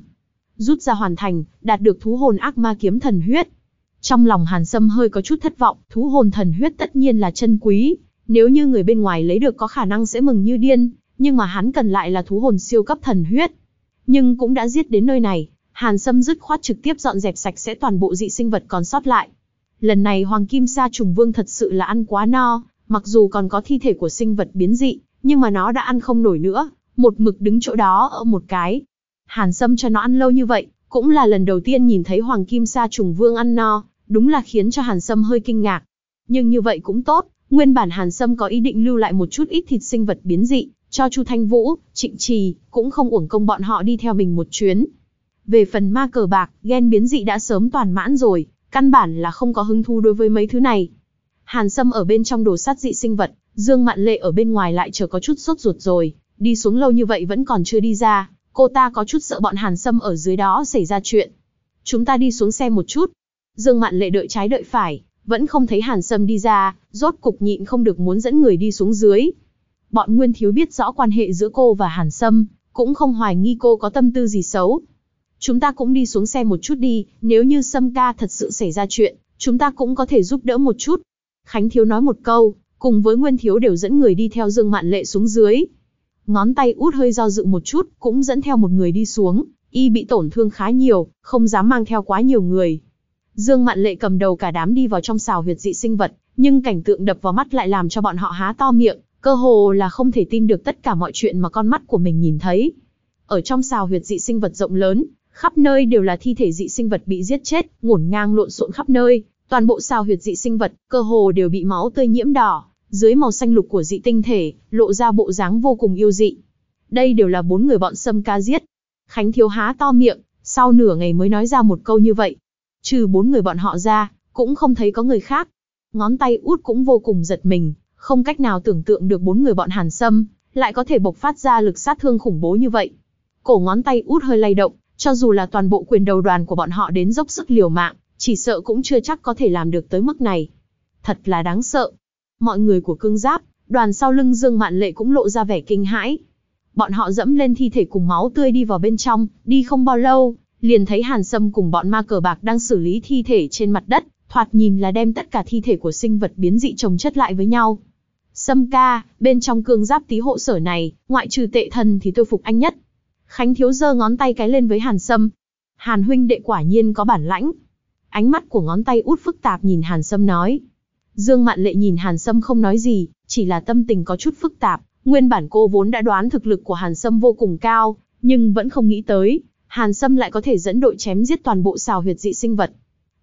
Rút ra hoàn thành, đạt được thú hồn ác ma kiếm thần huyết. Trong lòng Hàn Sâm hơi có chút thất vọng, thú hồn thần huyết tất nhiên là chân quý, nếu như người bên ngoài lấy được có khả năng sẽ mừng như điên, nhưng mà hắn cần lại là thú hồn siêu cấp thần huyết. Nhưng cũng đã giết đến nơi này, Hàn Sâm dứt khoát trực tiếp dọn dẹp sạch sẽ toàn bộ dị sinh vật còn sót lại. Lần này Hoàng Kim Sa trùng vương thật sự là ăn quá no, mặc dù còn có thi thể của sinh vật biến dị, nhưng mà nó đã ăn không nổi nữa, một mực đứng chỗ đó ở một cái. Hàn Sâm cho nó ăn lâu như vậy, cũng là lần đầu tiên nhìn thấy Hoàng Kim Sa trùng vương ăn no, đúng là khiến cho Hàn Sâm hơi kinh ngạc. Nhưng như vậy cũng tốt, nguyên bản Hàn Sâm có ý định lưu lại một chút ít thịt sinh vật biến dị, cho Chu Thanh Vũ, Trịnh Trì, cũng không uổng công bọn họ đi theo mình một chuyến. Về phần ma cờ bạc, ghen biến dị đã sớm toàn mãn rồi, căn bản là không có hứng thú đối với mấy thứ này. Hàn Sâm ở bên trong đồ sát dị sinh vật, Dương Mạn Lệ ở bên ngoài lại chờ có chút sốt ruột rồi, đi xuống lâu như vậy vẫn còn chưa đi ra, cô ta có chút sợ bọn Hàn Sâm ở dưới đó xảy ra chuyện. Chúng ta đi xuống xe một chút. Dương Mạn Lệ đợi trái đợi phải, vẫn không thấy Hàn Sâm đi ra, rốt cục nhịn không được muốn dẫn người đi xuống dưới. Bọn Nguyên Thiếu biết rõ quan hệ giữa cô và Hàn Sâm, cũng không hoài nghi cô có tâm tư gì xấu. Chúng ta cũng đi xuống xe một chút đi, nếu như Sâm ca thật sự xảy ra chuyện, chúng ta cũng có thể giúp đỡ một chút. Khánh Thiếu nói một câu, cùng với Nguyên Thiếu đều dẫn người đi theo Dương Mạn Lệ xuống dưới. Ngón tay út hơi do dự một chút, cũng dẫn theo một người đi xuống, y bị tổn thương khá nhiều, không dám mang theo quá nhiều người. Dương Mạn Lệ cầm đầu cả đám đi vào trong xào huyệt dị sinh vật, nhưng cảnh tượng đập vào mắt lại làm cho bọn họ há to miệng, cơ hồ là không thể tin được tất cả mọi chuyện mà con mắt của mình nhìn thấy. Ở trong xào huyệt dị sinh vật rộng lớn, khắp nơi đều là thi thể dị sinh vật bị giết chết, ngổn ngang lộn xộn khắp nơi, toàn bộ xào huyệt dị sinh vật, cơ hồ đều bị máu tươi nhiễm đỏ, dưới màu xanh lục của dị tinh thể, lộ ra bộ dáng vô cùng yêu dị. Đây đều là bốn người bọn Sâm ca giết. Khánh Thiếu há to miệng, sau nửa ngày mới nói ra một câu như vậy. Trừ bốn người bọn họ ra, cũng không thấy có người khác. Ngón tay út cũng vô cùng giật mình, không cách nào tưởng tượng được bốn người bọn Hàn Sâm, lại có thể bộc phát ra lực sát thương khủng bố như vậy. Cổ ngón tay út hơi lay động, cho dù là toàn bộ quyền đầu đoàn của bọn họ đến dốc sức liều mạng, chỉ sợ cũng chưa chắc có thể làm được tới mức này. Thật là đáng sợ. Mọi người của cương giáp, đoàn sau lưng Dương Mạn Lệ cũng lộ ra vẻ kinh hãi. Bọn họ dẫm lên thi thể cùng máu tươi đi vào bên trong, đi không bao lâu, liền thấy Hàn Sâm cùng bọn ma cờ bạc đang xử lý thi thể trên mặt đất, thoạt nhìn là đem tất cả thi thể của sinh vật biến dị chồng chất lại với nhau. Sâm ca, bên trong cương giáp tí hộ sở này, ngoại trừ tệ thần thì tôi phục anh nhất. Khánh thiếu giơ ngón tay cái lên với Hàn Sâm. Hàn huynh đệ quả nhiên có bản lãnh. Ánh mắt của ngón tay út phức tạp nhìn Hàn Sâm nói. Dương Mạn Lệ nhìn Hàn Sâm không nói gì, chỉ là tâm tình có chút phức tạp. Nguyên bản cô vốn đã đoán thực lực của Hàn Sâm vô cùng cao, nhưng vẫn không nghĩ tới, Hàn Sâm lại có thể dẫn đội chém giết toàn bộ xào huyệt dị sinh vật.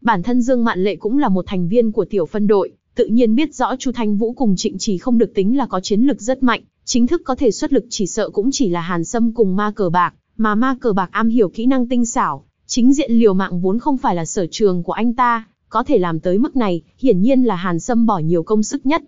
Bản thân Dương Mạn Lệ cũng là một thành viên của tiểu phân đội, tự nhiên biết rõ Chu Thanh Vũ cùng Trịnh Trì không được tính là có chiến lực rất mạnh, chính thức có thể xuất lực chỉ sợ cũng chỉ là Hàn Sâm cùng ma cờ bạc, mà ma cờ bạc am hiểu kỹ năng tinh xảo, chính diện liều mạng vốn không phải là sở trường của anh ta, có thể làm tới mức này, hiển nhiên là Hàn Sâm bỏ nhiều công sức nhất.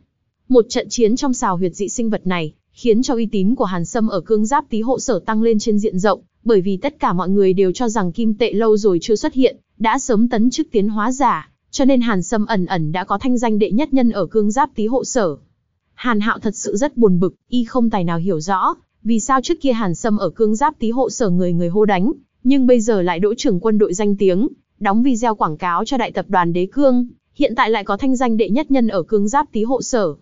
Một trận chiến trong xào huyệt dị sinh vật này, khiến cho uy tín của Hàn Sâm ở cương giáp tí hộ sở tăng lên trên diện rộng, bởi vì tất cả mọi người đều cho rằng kim tệ lâu rồi chưa xuất hiện, đã sớm tấn chức tiến hóa giả, cho nên Hàn Sâm ẩn ẩn đã có thanh danh đệ nhất nhân ở cương giáp tí hộ sở. Hàn Hạo thật sự rất buồn bực, y không tài nào hiểu rõ, vì sao trước kia Hàn Sâm ở cương giáp tí hộ sở người người hô đánh, nhưng bây giờ lại đỗ trưởng quân đội danh tiếng, đóng video quảng cáo cho đại tập đoàn Đế Cương, hiện tại lại có thanh danh đệ nhất nhân ở cương giáp tí hộ sở.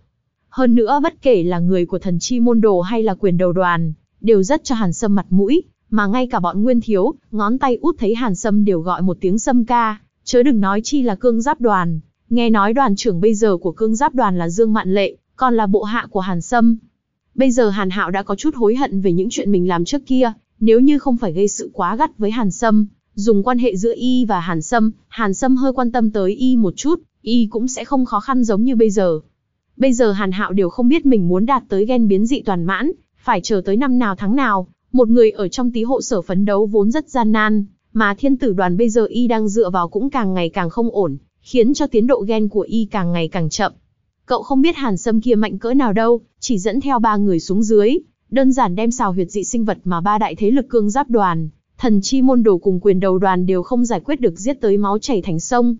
Hơn nữa bất kể là người của thần chi môn đồ hay là quyền đầu đoàn, đều rất cho Hàn Sâm mặt mũi, mà ngay cả bọn Nguyên Thiếu, ngón tay út thấy Hàn Sâm đều gọi một tiếng Sâm ca, chớ đừng nói chi là cương giáp đoàn. Nghe nói đoàn trưởng bây giờ của cương giáp đoàn là Dương Mạn Lệ, còn là bộ hạ của Hàn Sâm. Bây giờ Hàn Hạo đã có chút hối hận về những chuyện mình làm trước kia, nếu như không phải gây sự quá gắt với Hàn Sâm, dùng quan hệ giữa y và Hàn Sâm, Hàn Sâm hơi quan tâm tới y một chút, y cũng sẽ không khó khăn giống như bây giờ. Bây giờ Hàn Hạo đều không biết mình muốn đạt tới gen biến dị toàn mãn, phải chờ tới năm nào tháng nào, một người ở trong tí hộ sở phấn đấu vốn rất gian nan, mà thiên tử đoàn bây giờ y đang dựa vào cũng càng ngày càng không ổn, khiến cho tiến độ gen của y càng ngày càng chậm. Cậu không biết Hàn Sâm kia mạnh cỡ nào đâu, chỉ dẫn theo ba người xuống dưới, đơn giản đem xào huyệt dị sinh vật mà ba đại thế lực cương giáp đoàn, thần chi môn đồ cùng quyền đầu đoàn đều không giải quyết được giết tới máu chảy thành sông.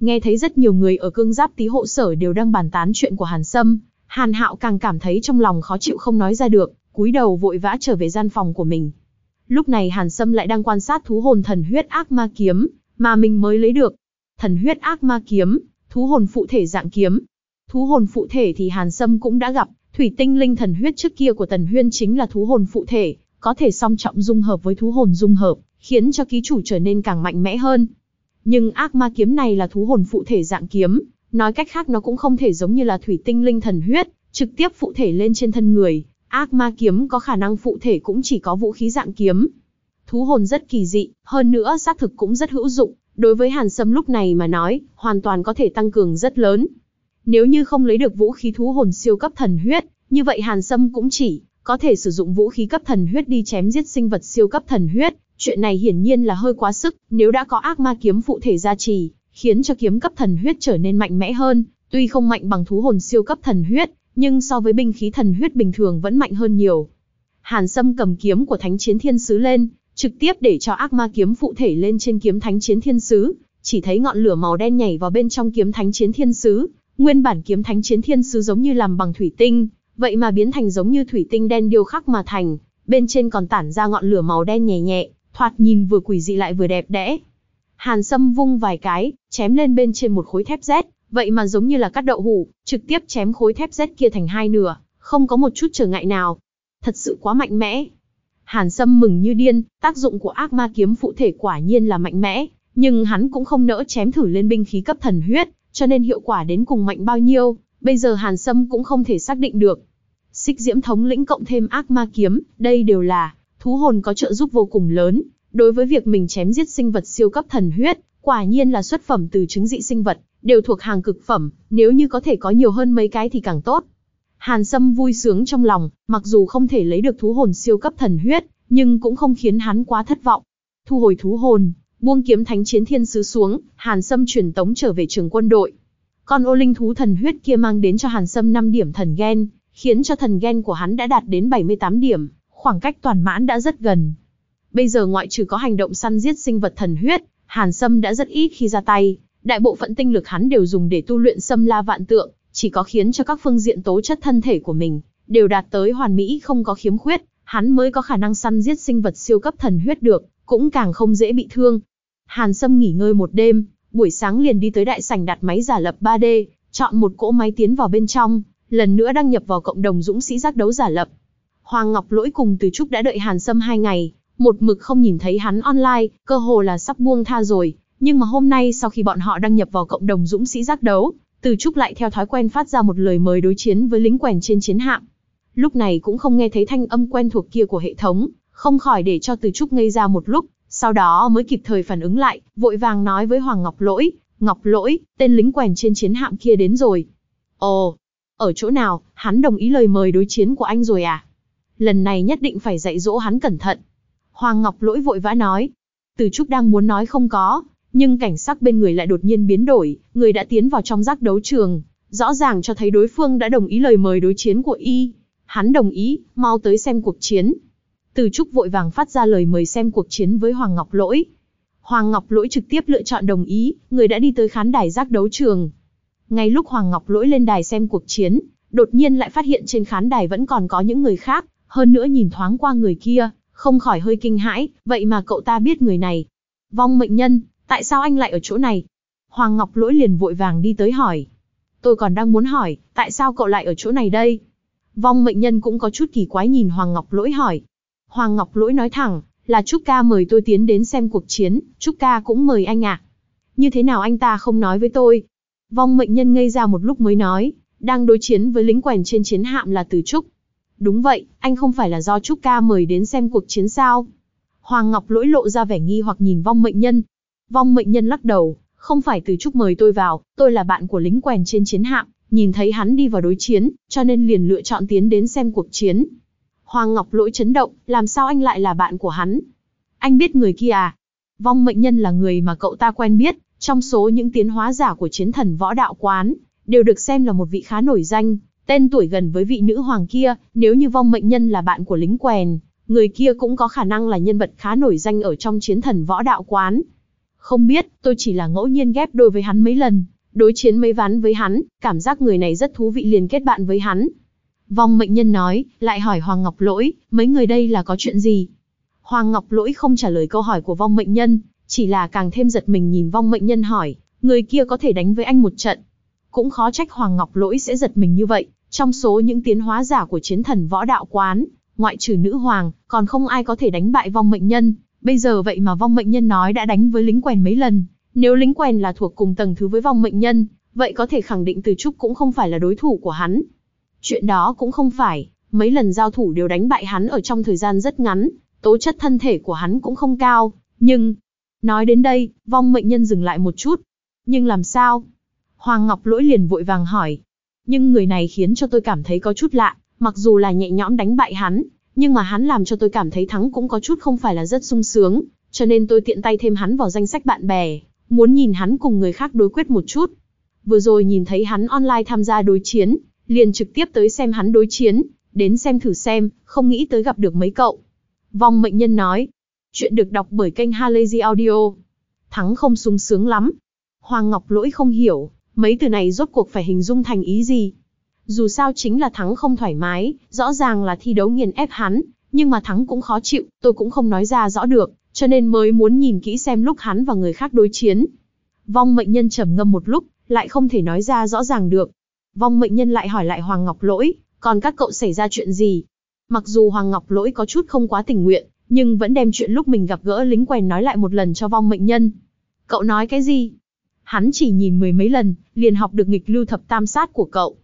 Nghe thấy rất nhiều người ở cương giáp tí hộ sở đều đang bàn tán chuyện của Hàn Sâm, Hàn Hạo càng cảm thấy trong lòng khó chịu không nói ra được, cúi đầu vội vã trở về gian phòng của mình. Lúc này Hàn Sâm lại đang quan sát thú hồn thần huyết ác ma kiếm, mà mình mới lấy được. Thần huyết ác ma kiếm, thú hồn phụ thể dạng kiếm. Thú hồn phụ thể thì Hàn Sâm cũng đã gặp, thủy tinh linh thần huyết trước kia của Tần Huyên chính là thú hồn phụ thể, có thể song trọng dung hợp với thú hồn dung hợp, khiến cho ký chủ trở nên càng mạnh mẽ hơn. Nhưng ác ma kiếm này là thú hồn phụ thể dạng kiếm, nói cách khác nó cũng không thể giống như là thủy tinh linh thần huyết, trực tiếp phụ thể lên trên thân người, Ác ma kiếm có khả năng phụ thể cũng chỉ có vũ khí dạng kiếm. Thú hồn rất kỳ dị, hơn nữa xác thực cũng rất hữu dụng, đối với Hàn Sâm lúc này mà nói, hoàn toàn có thể tăng cường rất lớn. Nếu như không lấy được vũ khí thú hồn siêu cấp thần huyết, như vậy Hàn Sâm cũng chỉ có thể sử dụng vũ khí cấp thần huyết đi chém giết sinh vật siêu cấp thần huyết. Chuyện này hiển nhiên là hơi quá sức, nếu đã có ác ma kiếm phụ thể gia trì, khiến cho kiếm cấp thần huyết trở nên mạnh mẽ hơn, tuy không mạnh bằng thú hồn siêu cấp thần huyết, nhưng so với binh khí thần huyết bình thường vẫn mạnh hơn nhiều. Hàn Sâm cầm kiếm của Thánh Chiến Thiên Sứ lên, trực tiếp để cho ác ma kiếm phụ thể lên trên kiếm Thánh Chiến Thiên Sứ, chỉ thấy ngọn lửa màu đen nhảy vào bên trong kiếm Thánh Chiến Thiên Sứ, nguyên bản kiếm Thánh Chiến Thiên Sứ giống như làm bằng thủy tinh, vậy mà biến thành giống như thủy tinh đen điêu khắc mà thành, bên trên còn tản ra ngọn lửa màu đen nhẹ nhẹ, thoạt nhìn vừa quỷ dị lại vừa đẹp đẽ. Hàn Sâm vung vài cái, chém lên bên trên một khối thép rét, vậy mà giống như là cắt đậu hủ, trực tiếp chém khối thép rét kia thành hai nửa, không có một chút trở ngại nào. Thật sự quá mạnh mẽ. Hàn Sâm mừng như điên, tác dụng của ác ma kiếm phụ thể quả nhiên là mạnh mẽ, nhưng hắn cũng không nỡ chém thử lên binh khí cấp thần huyết, cho nên hiệu quả đến cùng mạnh bao nhiêu, bây giờ Hàn Sâm cũng không thể xác định được. Xích diễm thống lĩnh cộng thêm ác ma kiếm, đây đều là thú hồn có trợ giúp vô cùng lớn, đối với việc mình chém giết sinh vật siêu cấp thần huyết, quả nhiên là xuất phẩm từ trứng dị sinh vật, đều thuộc hàng cực phẩm, nếu như có thể có nhiều hơn mấy cái thì càng tốt. Hàn Sâm vui sướng trong lòng, mặc dù không thể lấy được thú hồn siêu cấp thần huyết, nhưng cũng không khiến hắn quá thất vọng. Thu hồi thú hồn, buông kiếm thánh chiến thiên sứ xuống, Hàn Sâm truyền tống trở về trường quân đội. Con ô linh thú thần huyết kia mang đến cho Hàn Sâm 5 điểm thần gen, khiến cho thần gen của hắn đã đạt đến 78 điểm, khoảng cách toàn mãn đã rất gần. Bây giờ ngoại trừ có hành động săn giết sinh vật thần huyết, Hàn Sâm đã rất ít khi ra tay, đại bộ phận tinh lực hắn đều dùng để tu luyện Sâm la vạn tượng, chỉ có khiến cho các phương diện tố chất thân thể của mình đều đạt tới hoàn mỹ không có khiếm khuyết, hắn mới có khả năng săn giết sinh vật siêu cấp thần huyết được, cũng càng không dễ bị thương. Hàn Sâm nghỉ ngơi một đêm, buổi sáng liền đi tới đại sảnh đặt máy giả lập 3D, chọn một cỗ máy tiến vào bên trong, lần nữa đăng nhập vào cộng đồng dũng sĩ giác đấu giả lập. Hoàng Ngọc Lỗi cùng Từ Trúc đã đợi Hàn Sâm hai ngày, một mực không nhìn thấy hắn online, cơ hồ là sắp buông tha rồi, nhưng mà hôm nay sau khi bọn họ đăng nhập vào cộng đồng dũng sĩ giác đấu, Từ Trúc lại theo thói quen phát ra một lời mời đối chiến với lính quèn trên chiến hạm. Lúc này cũng không nghe thấy thanh âm quen thuộc kia của hệ thống, không khỏi để cho Từ Trúc ngây ra một lúc, sau đó mới kịp thời phản ứng lại, vội vàng nói với Hoàng Ngọc Lỗi, Ngọc Lỗi, tên lính quèn trên chiến hạm kia đến rồi. Ồ, ở chỗ nào, hắn đồng ý lời mời đối chiến của anh rồi à? Lần này nhất định phải dạy dỗ hắn cẩn thận. Hoàng Ngọc Lỗi vội vã nói. Từ Trúc đang muốn nói không có, nhưng cảnh sắc bên người lại đột nhiên biến đổi, người đã tiến vào trong giác đấu trường, rõ ràng cho thấy đối phương đã đồng ý lời mời đối chiến của y. Hắn đồng ý, mau tới xem cuộc chiến. Từ Trúc vội vàng phát ra lời mời xem cuộc chiến với Hoàng Ngọc Lỗi. Hoàng Ngọc Lỗi trực tiếp lựa chọn đồng ý, người đã đi tới khán đài giác đấu trường. Ngay lúc Hoàng Ngọc Lỗi lên đài xem cuộc chiến, đột nhiên lại phát hiện trên khán đài vẫn còn có những người khác, hơn nữa nhìn thoáng qua người kia, không khỏi hơi kinh hãi, vậy mà cậu ta biết người này. Vong mệnh nhân, tại sao anh lại ở chỗ này? Hoàng Ngọc Lỗi liền vội vàng đi tới hỏi. Tôi còn đang muốn hỏi, tại sao cậu lại ở chỗ này đây? Vong mệnh nhân cũng có chút kỳ quái nhìn Hoàng Ngọc Lỗi hỏi. Hoàng Ngọc Lỗi nói thẳng, là Trúc Ca mời tôi tiến đến xem cuộc chiến, Trúc Ca cũng mời anh ạ. À. Như thế nào anh ta không nói với tôi? Vong mệnh nhân ngây ra một lúc mới nói, đang đối chiến với lính quèn trên chiến hạm là Từ Trúc. Đúng vậy, anh không phải là do Trúc Ca mời đến xem cuộc chiến sao? Hoàng Ngọc lỗi lộ ra vẻ nghi hoặc nhìn vong mệnh nhân. Vong mệnh nhân lắc đầu, không phải từ Trúc mời tôi vào, tôi là bạn của lính quèn trên chiến hạm, nhìn thấy hắn đi vào đối chiến, cho nên liền lựa chọn tiến đến xem cuộc chiến. Hoàng Ngọc lỗi chấn động, làm sao anh lại là bạn của hắn? Anh biết người kia à? Vong mệnh nhân là người mà cậu ta quen biết, trong số những tiến hóa giả của chiến thần võ đạo quán, đều được xem là một vị khá nổi danh, tên tuổi gần với vị nữ hoàng kia, nếu như vong mệnh nhân là bạn của lính quèn, người kia cũng có khả năng là nhân vật khá nổi danh ở trong chiến thần võ đạo quán. Không biết, tôi chỉ là ngẫu nhiên ghép đôi với hắn mấy lần, đối chiến mấy ván với hắn, cảm giác người này rất thú vị liền kết bạn với hắn. Vong mệnh nhân nói, lại hỏi Hoàng Ngọc Lỗi, mấy người đây là có chuyện gì? Hoàng Ngọc Lỗi không trả lời câu hỏi của vong mệnh nhân, chỉ là càng thêm giật mình nhìn vong mệnh nhân hỏi, người kia có thể đánh với anh một trận. Cũng khó trách Hoàng Ngọc Lỗi sẽ giật mình như vậy, trong số những tiến hóa giả của chiến thần võ đạo quán, ngoại trừ nữ hoàng, còn không ai có thể đánh bại vong mệnh nhân. Bây giờ vậy mà vong mệnh nhân nói đã đánh với lính quèn mấy lần. Nếu lính quèn là thuộc cùng tầng thứ với vong mệnh nhân, vậy có thể khẳng định từ trúc cũng không phải là đối thủ của hắn. Chuyện đó cũng không phải, mấy lần giao thủ đều đánh bại hắn ở trong thời gian rất ngắn, tố chất thân thể của hắn cũng không cao, nhưng... Nói đến đây, vong mệnh nhân dừng lại một chút. Nhưng làm sao? Hoàng Ngọc Lỗi liền vội vàng hỏi, nhưng người này khiến cho tôi cảm thấy có chút lạ, mặc dù là nhẹ nhõm đánh bại hắn, nhưng mà hắn làm cho tôi cảm thấy thắng cũng có chút không phải là rất sung sướng, cho nên tôi tiện tay thêm hắn vào danh sách bạn bè, muốn nhìn hắn cùng người khác đối quyết một chút. Vừa rồi nhìn thấy hắn online tham gia đối chiến, liền trực tiếp tới xem hắn đối chiến, đến xem thử xem, không nghĩ tới gặp được mấy cậu. Vong mệnh nhân nói, chuyện được đọc bởi kênh Halazy Audio. Thắng không sung sướng lắm. Hoàng Ngọc Lỗi không hiểu, Mấy từ này rốt cuộc phải hình dung thành ý gì? Dù sao chính là thắng không thoải mái, rõ ràng là thi đấu nghiền ép hắn, nhưng mà thắng cũng khó chịu, tôi cũng không nói ra rõ được, cho nên mới muốn nhìn kỹ xem lúc hắn và người khác đối chiến. Vong mệnh nhân trầm ngâm một lúc, lại không thể nói ra rõ ràng được. Vong mệnh nhân lại hỏi lại Hoàng Ngọc Lỗi, còn các cậu xảy ra chuyện gì? Mặc dù Hoàng Ngọc Lỗi có chút không quá tình nguyện, nhưng vẫn đem chuyện lúc mình gặp gỡ lính quèn nói lại một lần cho vong mệnh nhân. Cậu nói cái gì? Hắn chỉ nhìn mười mấy lần, liền học được nghịch lưu thập tam sát của cậu.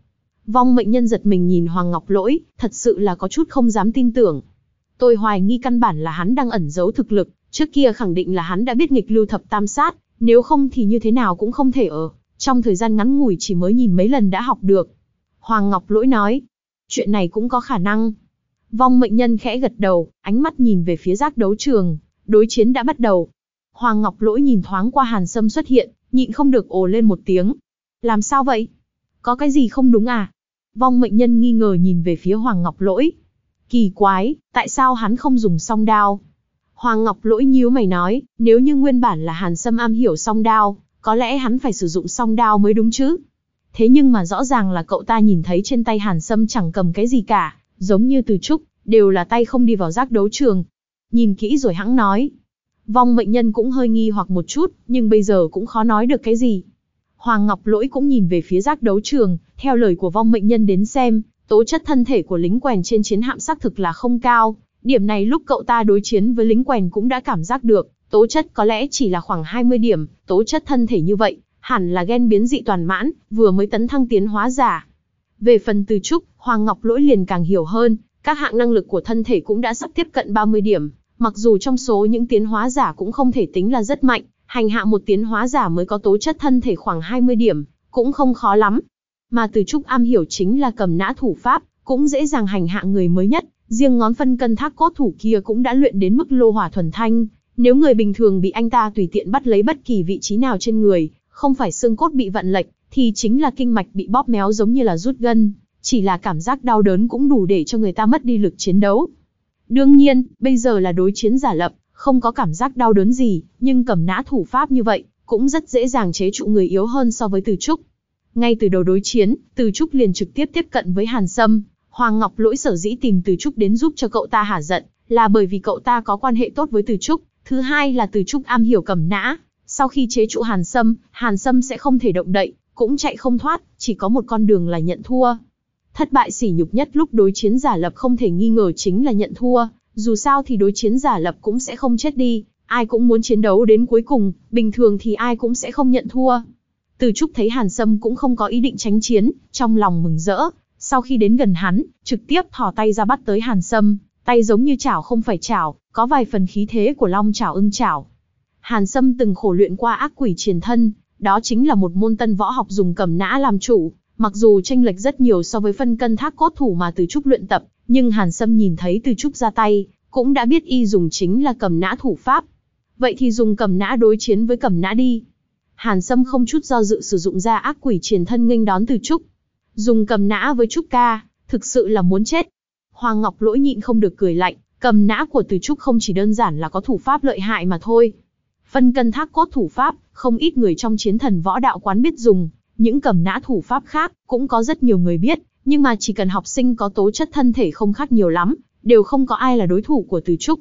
Vong mệnh nhân giật mình nhìn Hoàng Ngọc Lỗi, thật sự là có chút không dám tin tưởng. Tôi hoài nghi căn bản là hắn đang ẩn giấu thực lực, trước kia khẳng định là hắn đã biết nghịch lưu thập tam sát, nếu không thì như thế nào cũng không thể ở. Trong thời gian ngắn ngủi chỉ mới nhìn mấy lần đã học được. Hoàng Ngọc Lỗi nói, chuyện này cũng có khả năng. Vong mệnh nhân khẽ gật đầu, ánh mắt nhìn về phía giác đấu trường, đối chiến đã bắt đầu. Hoàng Ngọc Lỗi nhìn thoáng qua Hàn Sâm xuất hiện, nhịn không được ồ lên một tiếng. Làm sao vậy? Có cái gì không đúng à? Vong mệnh nhân nghi ngờ nhìn về phía Hoàng Ngọc Lỗi. Kỳ quái, tại sao hắn không dùng song đao? Hoàng Ngọc Lỗi nhíu mày nói, nếu như nguyên bản là Hàn Sâm am hiểu song đao, có lẽ hắn phải sử dụng song đao mới đúng chứ. Thế nhưng mà rõ ràng là cậu ta nhìn thấy trên tay Hàn Sâm chẳng cầm cái gì cả, giống như từ trúc, đều là tay không đi vào giác đấu trường. Nhìn kỹ rồi hắn nói. Vong mệnh nhân cũng hơi nghi hoặc một chút, nhưng bây giờ cũng khó nói được cái gì. Hoàng Ngọc Lỗi cũng nhìn về phía giác đấu trường, theo lời của vong mệnh nhân đến xem, tố chất thân thể của lính quèn trên chiến hạm xác thực là không cao. Điểm này lúc cậu ta đối chiến với lính quèn cũng đã cảm giác được, tố chất có lẽ chỉ là khoảng 20 điểm, tố chất thân thể như vậy, hẳn là gen biến dị toàn mãn, vừa mới tấn thăng tiến hóa giả. Về phần từ trúc, Hoàng Ngọc Lỗi liền càng hiểu hơn, các hạng năng lực của thân thể cũng đã sắp tiếp cận 30 điểm, mặc dù trong số những tiến hóa giả cũng không thể tính là rất mạnh, hành hạ một tiến hóa giả mới có tố chất thân thể khoảng 20 điểm, cũng không khó lắm. Mà từ trúc am hiểu chính là cầm nã thủ pháp, cũng dễ dàng hành hạ người mới nhất, riêng ngón phân cân thác cốt thủ kia cũng đã luyện đến mức lô hỏa thuần thanh. Nếu người bình thường bị anh ta tùy tiện bắt lấy bất kỳ vị trí nào trên người, không phải xương cốt bị vận lệch, thì chính là kinh mạch bị bóp méo giống như là rút gân, chỉ là cảm giác đau đớn cũng đủ để cho người ta mất đi lực chiến đấu. Đương nhiên, bây giờ là đối chiến giả lập, không có cảm giác đau đớn gì, nhưng cầm nã thủ pháp như vậy, cũng rất dễ dàng chế trụ người yếu hơn so với Từ Trúc. Ngay từ đầu đối chiến, Từ Trúc liền trực tiếp tiếp cận với Hàn Sâm, Hoàng Ngọc lỗi sở dĩ tìm Từ Trúc đến giúp cho cậu ta hả giận, là bởi vì cậu ta có quan hệ tốt với Từ Trúc, thứ hai là Từ Trúc am hiểu cầm nã, sau khi chế trụ Hàn Sâm, Hàn Sâm sẽ không thể động đậy, cũng chạy không thoát, chỉ có một con đường là nhận thua. Thất bại sỉ nhục nhất lúc đối chiến giả lập không thể nghi ngờ chính là nhận thua, dù sao thì đối chiến giả lập cũng sẽ không chết đi, ai cũng muốn chiến đấu đến cuối cùng, bình thường thì ai cũng sẽ không nhận thua. Từ Trúc thấy Hàn Sâm cũng không có ý định tránh chiến, trong lòng mừng rỡ, sau khi đến gần hắn, trực tiếp thò tay ra bắt tới Hàn Sâm, tay giống như chảo không phải chảo, có vài phần khí thế của long chảo ưng chảo. Hàn Sâm từng khổ luyện qua ác quỷ triển thân, đó chính là một môn tân võ học dùng cầm nã làm chủ, mặc dù tranh lệch rất nhiều so với phân cân thác cốt thủ mà Từ Trúc luyện tập, nhưng Hàn Sâm nhìn thấy Từ Trúc ra tay, cũng đã biết y dùng chính là cầm nã thủ pháp. Vậy thì dùng cầm nã đối chiến với cầm nã đi. Hàn Sâm không chút do dự sử dụng ra ác quỷ triển thân nghênh đón Từ Trúc. Dùng cầm nã với Trúc ca, thực sự là muốn chết. Hoàng Ngọc lỗi nhịn không được cười lạnh, cầm nã của Từ Trúc không chỉ đơn giản là có thủ pháp lợi hại mà thôi. Phân cân thác cốt thủ pháp, không ít người trong chiến thần võ đạo quán biết dùng, những cầm nã thủ pháp khác, cũng có rất nhiều người biết, nhưng mà chỉ cần học sinh có tố chất thân thể không khác nhiều lắm, đều không có ai là đối thủ của Từ Trúc.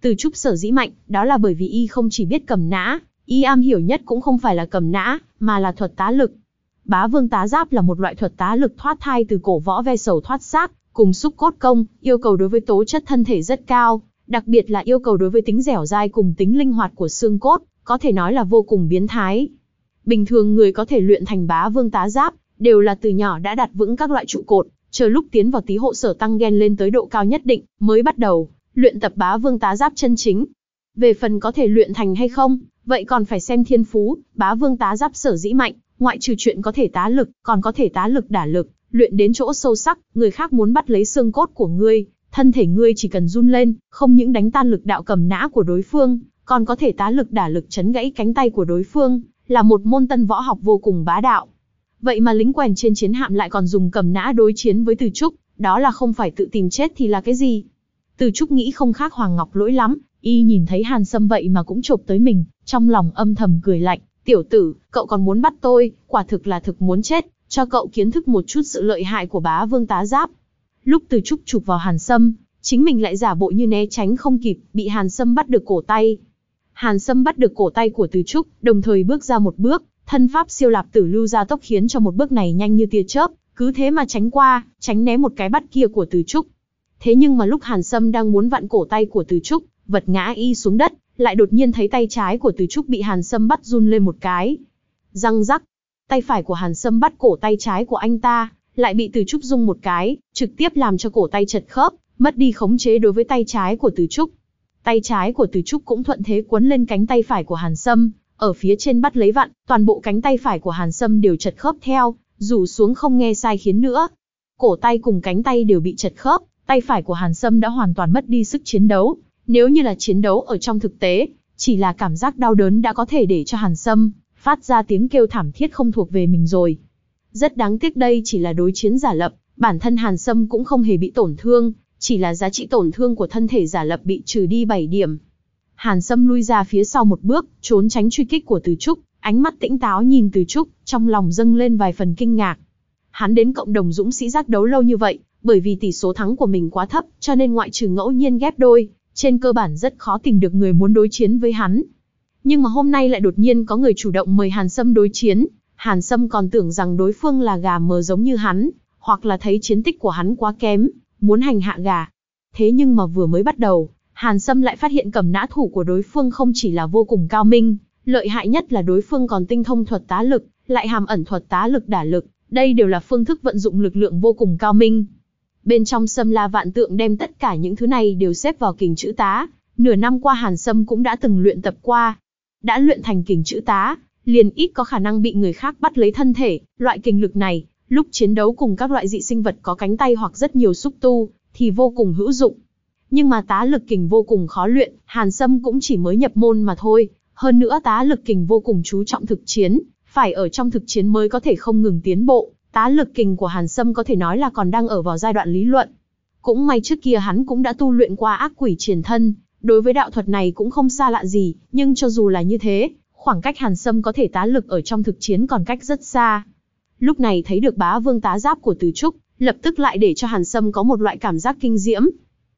Từ Trúc sở dĩ mạnh, đó là bởi vì y không chỉ biết cầm nã, y am hiểu nhất cũng không phải là cầm nã, mà là thuật tá lực. Bá vương tá giáp là một loại thuật tá lực thoát thai từ cổ võ ve sầu thoát xác, cùng xúc cốt công, yêu cầu đối với tố chất thân thể rất cao, đặc biệt là yêu cầu đối với tính dẻo dai cùng tính linh hoạt của xương cốt, có thể nói là vô cùng biến thái. Bình thường người có thể luyện thành bá vương tá giáp, đều là từ nhỏ đã đặt vững các loại trụ cột, chờ lúc tiến vào tí hộ sở tăng gen lên tới độ cao nhất định, mới bắt đầu luyện tập bá vương tá giáp chân chính. Về phần có thể luyện thành hay không, vậy còn phải xem thiên phú, bá vương tá giáp sở dĩ mạnh, ngoại trừ chuyện có thể tá lực, còn có thể tá lực đả lực, luyện đến chỗ sâu sắc, người khác muốn bắt lấy xương cốt của ngươi, thân thể ngươi chỉ cần run lên, không những đánh tan lực đạo cầm nã của đối phương, còn có thể tá lực đả lực chấn gãy cánh tay của đối phương, là một môn tân võ học vô cùng bá đạo. Vậy mà lính quèn trên chiến hạm lại còn dùng cầm nã đối chiến với Từ Trúc, đó là không phải tự tìm chết thì là cái gì? Từ Trúc nghĩ không khác Hoàng Ngọc lỗi lắm, y nhìn thấy Hàn Sâm vậy mà cũng chộp tới mình, trong lòng âm thầm cười lạnh, tiểu tử, cậu còn muốn bắt tôi, quả thực là thực muốn chết, cho cậu kiến thức một chút sự lợi hại của bá vương tá giáp. Lúc Từ Trúc chụp vào Hàn Sâm, chính mình lại giả bộ như né tránh không kịp, bị Hàn Sâm bắt được cổ tay. Hàn Sâm bắt được cổ tay của Từ Trúc, đồng thời bước ra một bước, thân pháp siêu lạp tử lưu ra tốc khiến cho một bước này nhanh như tia chớp, cứ thế mà tránh qua, tránh né một cái bắt kia của Từ Trúc. Thế nhưng mà lúc Hàn Sâm đang muốn vặn cổ tay của Từ Trúc, vật ngã y xuống đất, lại đột nhiên thấy tay trái của Từ Trúc bị Hàn Sâm bắt run lên một cái. Răng rắc, tay phải của Hàn Sâm bắt cổ tay trái của anh ta, lại bị Từ Trúc rung một cái, trực tiếp làm cho cổ tay chật khớp, mất đi khống chế đối với tay trái của Từ Trúc. Tay trái của Từ Trúc cũng thuận thế quấn lên cánh tay phải của Hàn Sâm, ở phía trên bắt lấy vặn, toàn bộ cánh tay phải của Hàn Sâm đều chật khớp theo, rủ xuống không nghe sai khiến nữa. Cổ tay cùng cánh tay đều bị chật khớp, tay phải của Hàn Sâm đã hoàn toàn mất đi sức chiến đấu. Nếu như là chiến đấu ở trong thực tế, chỉ là cảm giác đau đớn đã có thể để cho Hàn Sâm phát ra tiếng kêu thảm thiết không thuộc về mình rồi. Rất đáng tiếc đây chỉ là đối chiến giả lập, bản thân Hàn Sâm cũng không hề bị tổn thương, chỉ là giá trị tổn thương của thân thể giả lập bị trừ đi 7 điểm. Hàn Sâm lui ra phía sau một bước, trốn tránh truy kích của Từ Trúc, ánh mắt tĩnh táo nhìn Từ Trúc, trong lòng dâng lên vài phần kinh ngạc. Hắn đến cộng đồng dũng sĩ giác đấu lâu như vậy, bởi vì tỷ số thắng của mình quá thấp, cho nên ngoại trừ ngẫu nhiên ghép đôi, trên cơ bản rất khó tìm được người muốn đối chiến với hắn. Nhưng mà hôm nay lại đột nhiên có người chủ động mời Hàn Sâm đối chiến, Hàn Sâm còn tưởng rằng đối phương là gà mờ giống như hắn, hoặc là thấy chiến tích của hắn quá kém, muốn hành hạ gà. Thế nhưng mà vừa mới bắt đầu, Hàn Sâm lại phát hiện cầm nã thủ của đối phương không chỉ là vô cùng cao minh, lợi hại nhất là đối phương còn tinh thông thuật tá lực, lại hàm ẩn thuật tá lực đả lực, đây đều là phương thức vận dụng lực lượng vô cùng cao minh. Bên trong Sâm La Vạn Tượng đem tất cả những thứ này đều xếp vào kình chữ tá, nửa năm qua Hàn Sâm cũng đã từng luyện tập qua. Đã luyện thành kình chữ tá, liền ít có khả năng bị người khác bắt lấy thân thể, loại kình lực này, lúc chiến đấu cùng các loại dị sinh vật có cánh tay hoặc rất nhiều xúc tu, thì vô cùng hữu dụng. Nhưng mà tá lực kình vô cùng khó luyện, Hàn Sâm cũng chỉ mới nhập môn mà thôi. Hơn nữa tá lực kình vô cùng chú trọng thực chiến, phải ở trong thực chiến mới có thể không ngừng tiến bộ. Tá lực kình của Hàn Sâm có thể nói là còn đang ở vào giai đoạn lý luận. Cũng may trước kia hắn cũng đã tu luyện qua ác quỷ triển thân, đối với đạo thuật này cũng không xa lạ gì, nhưng cho dù là như thế, khoảng cách Hàn Sâm có thể tá lực ở trong thực chiến còn cách rất xa. Lúc này thấy được bá vương tá giáp của Từ Trúc, lập tức lại để cho Hàn Sâm có một loại cảm giác kinh diễm.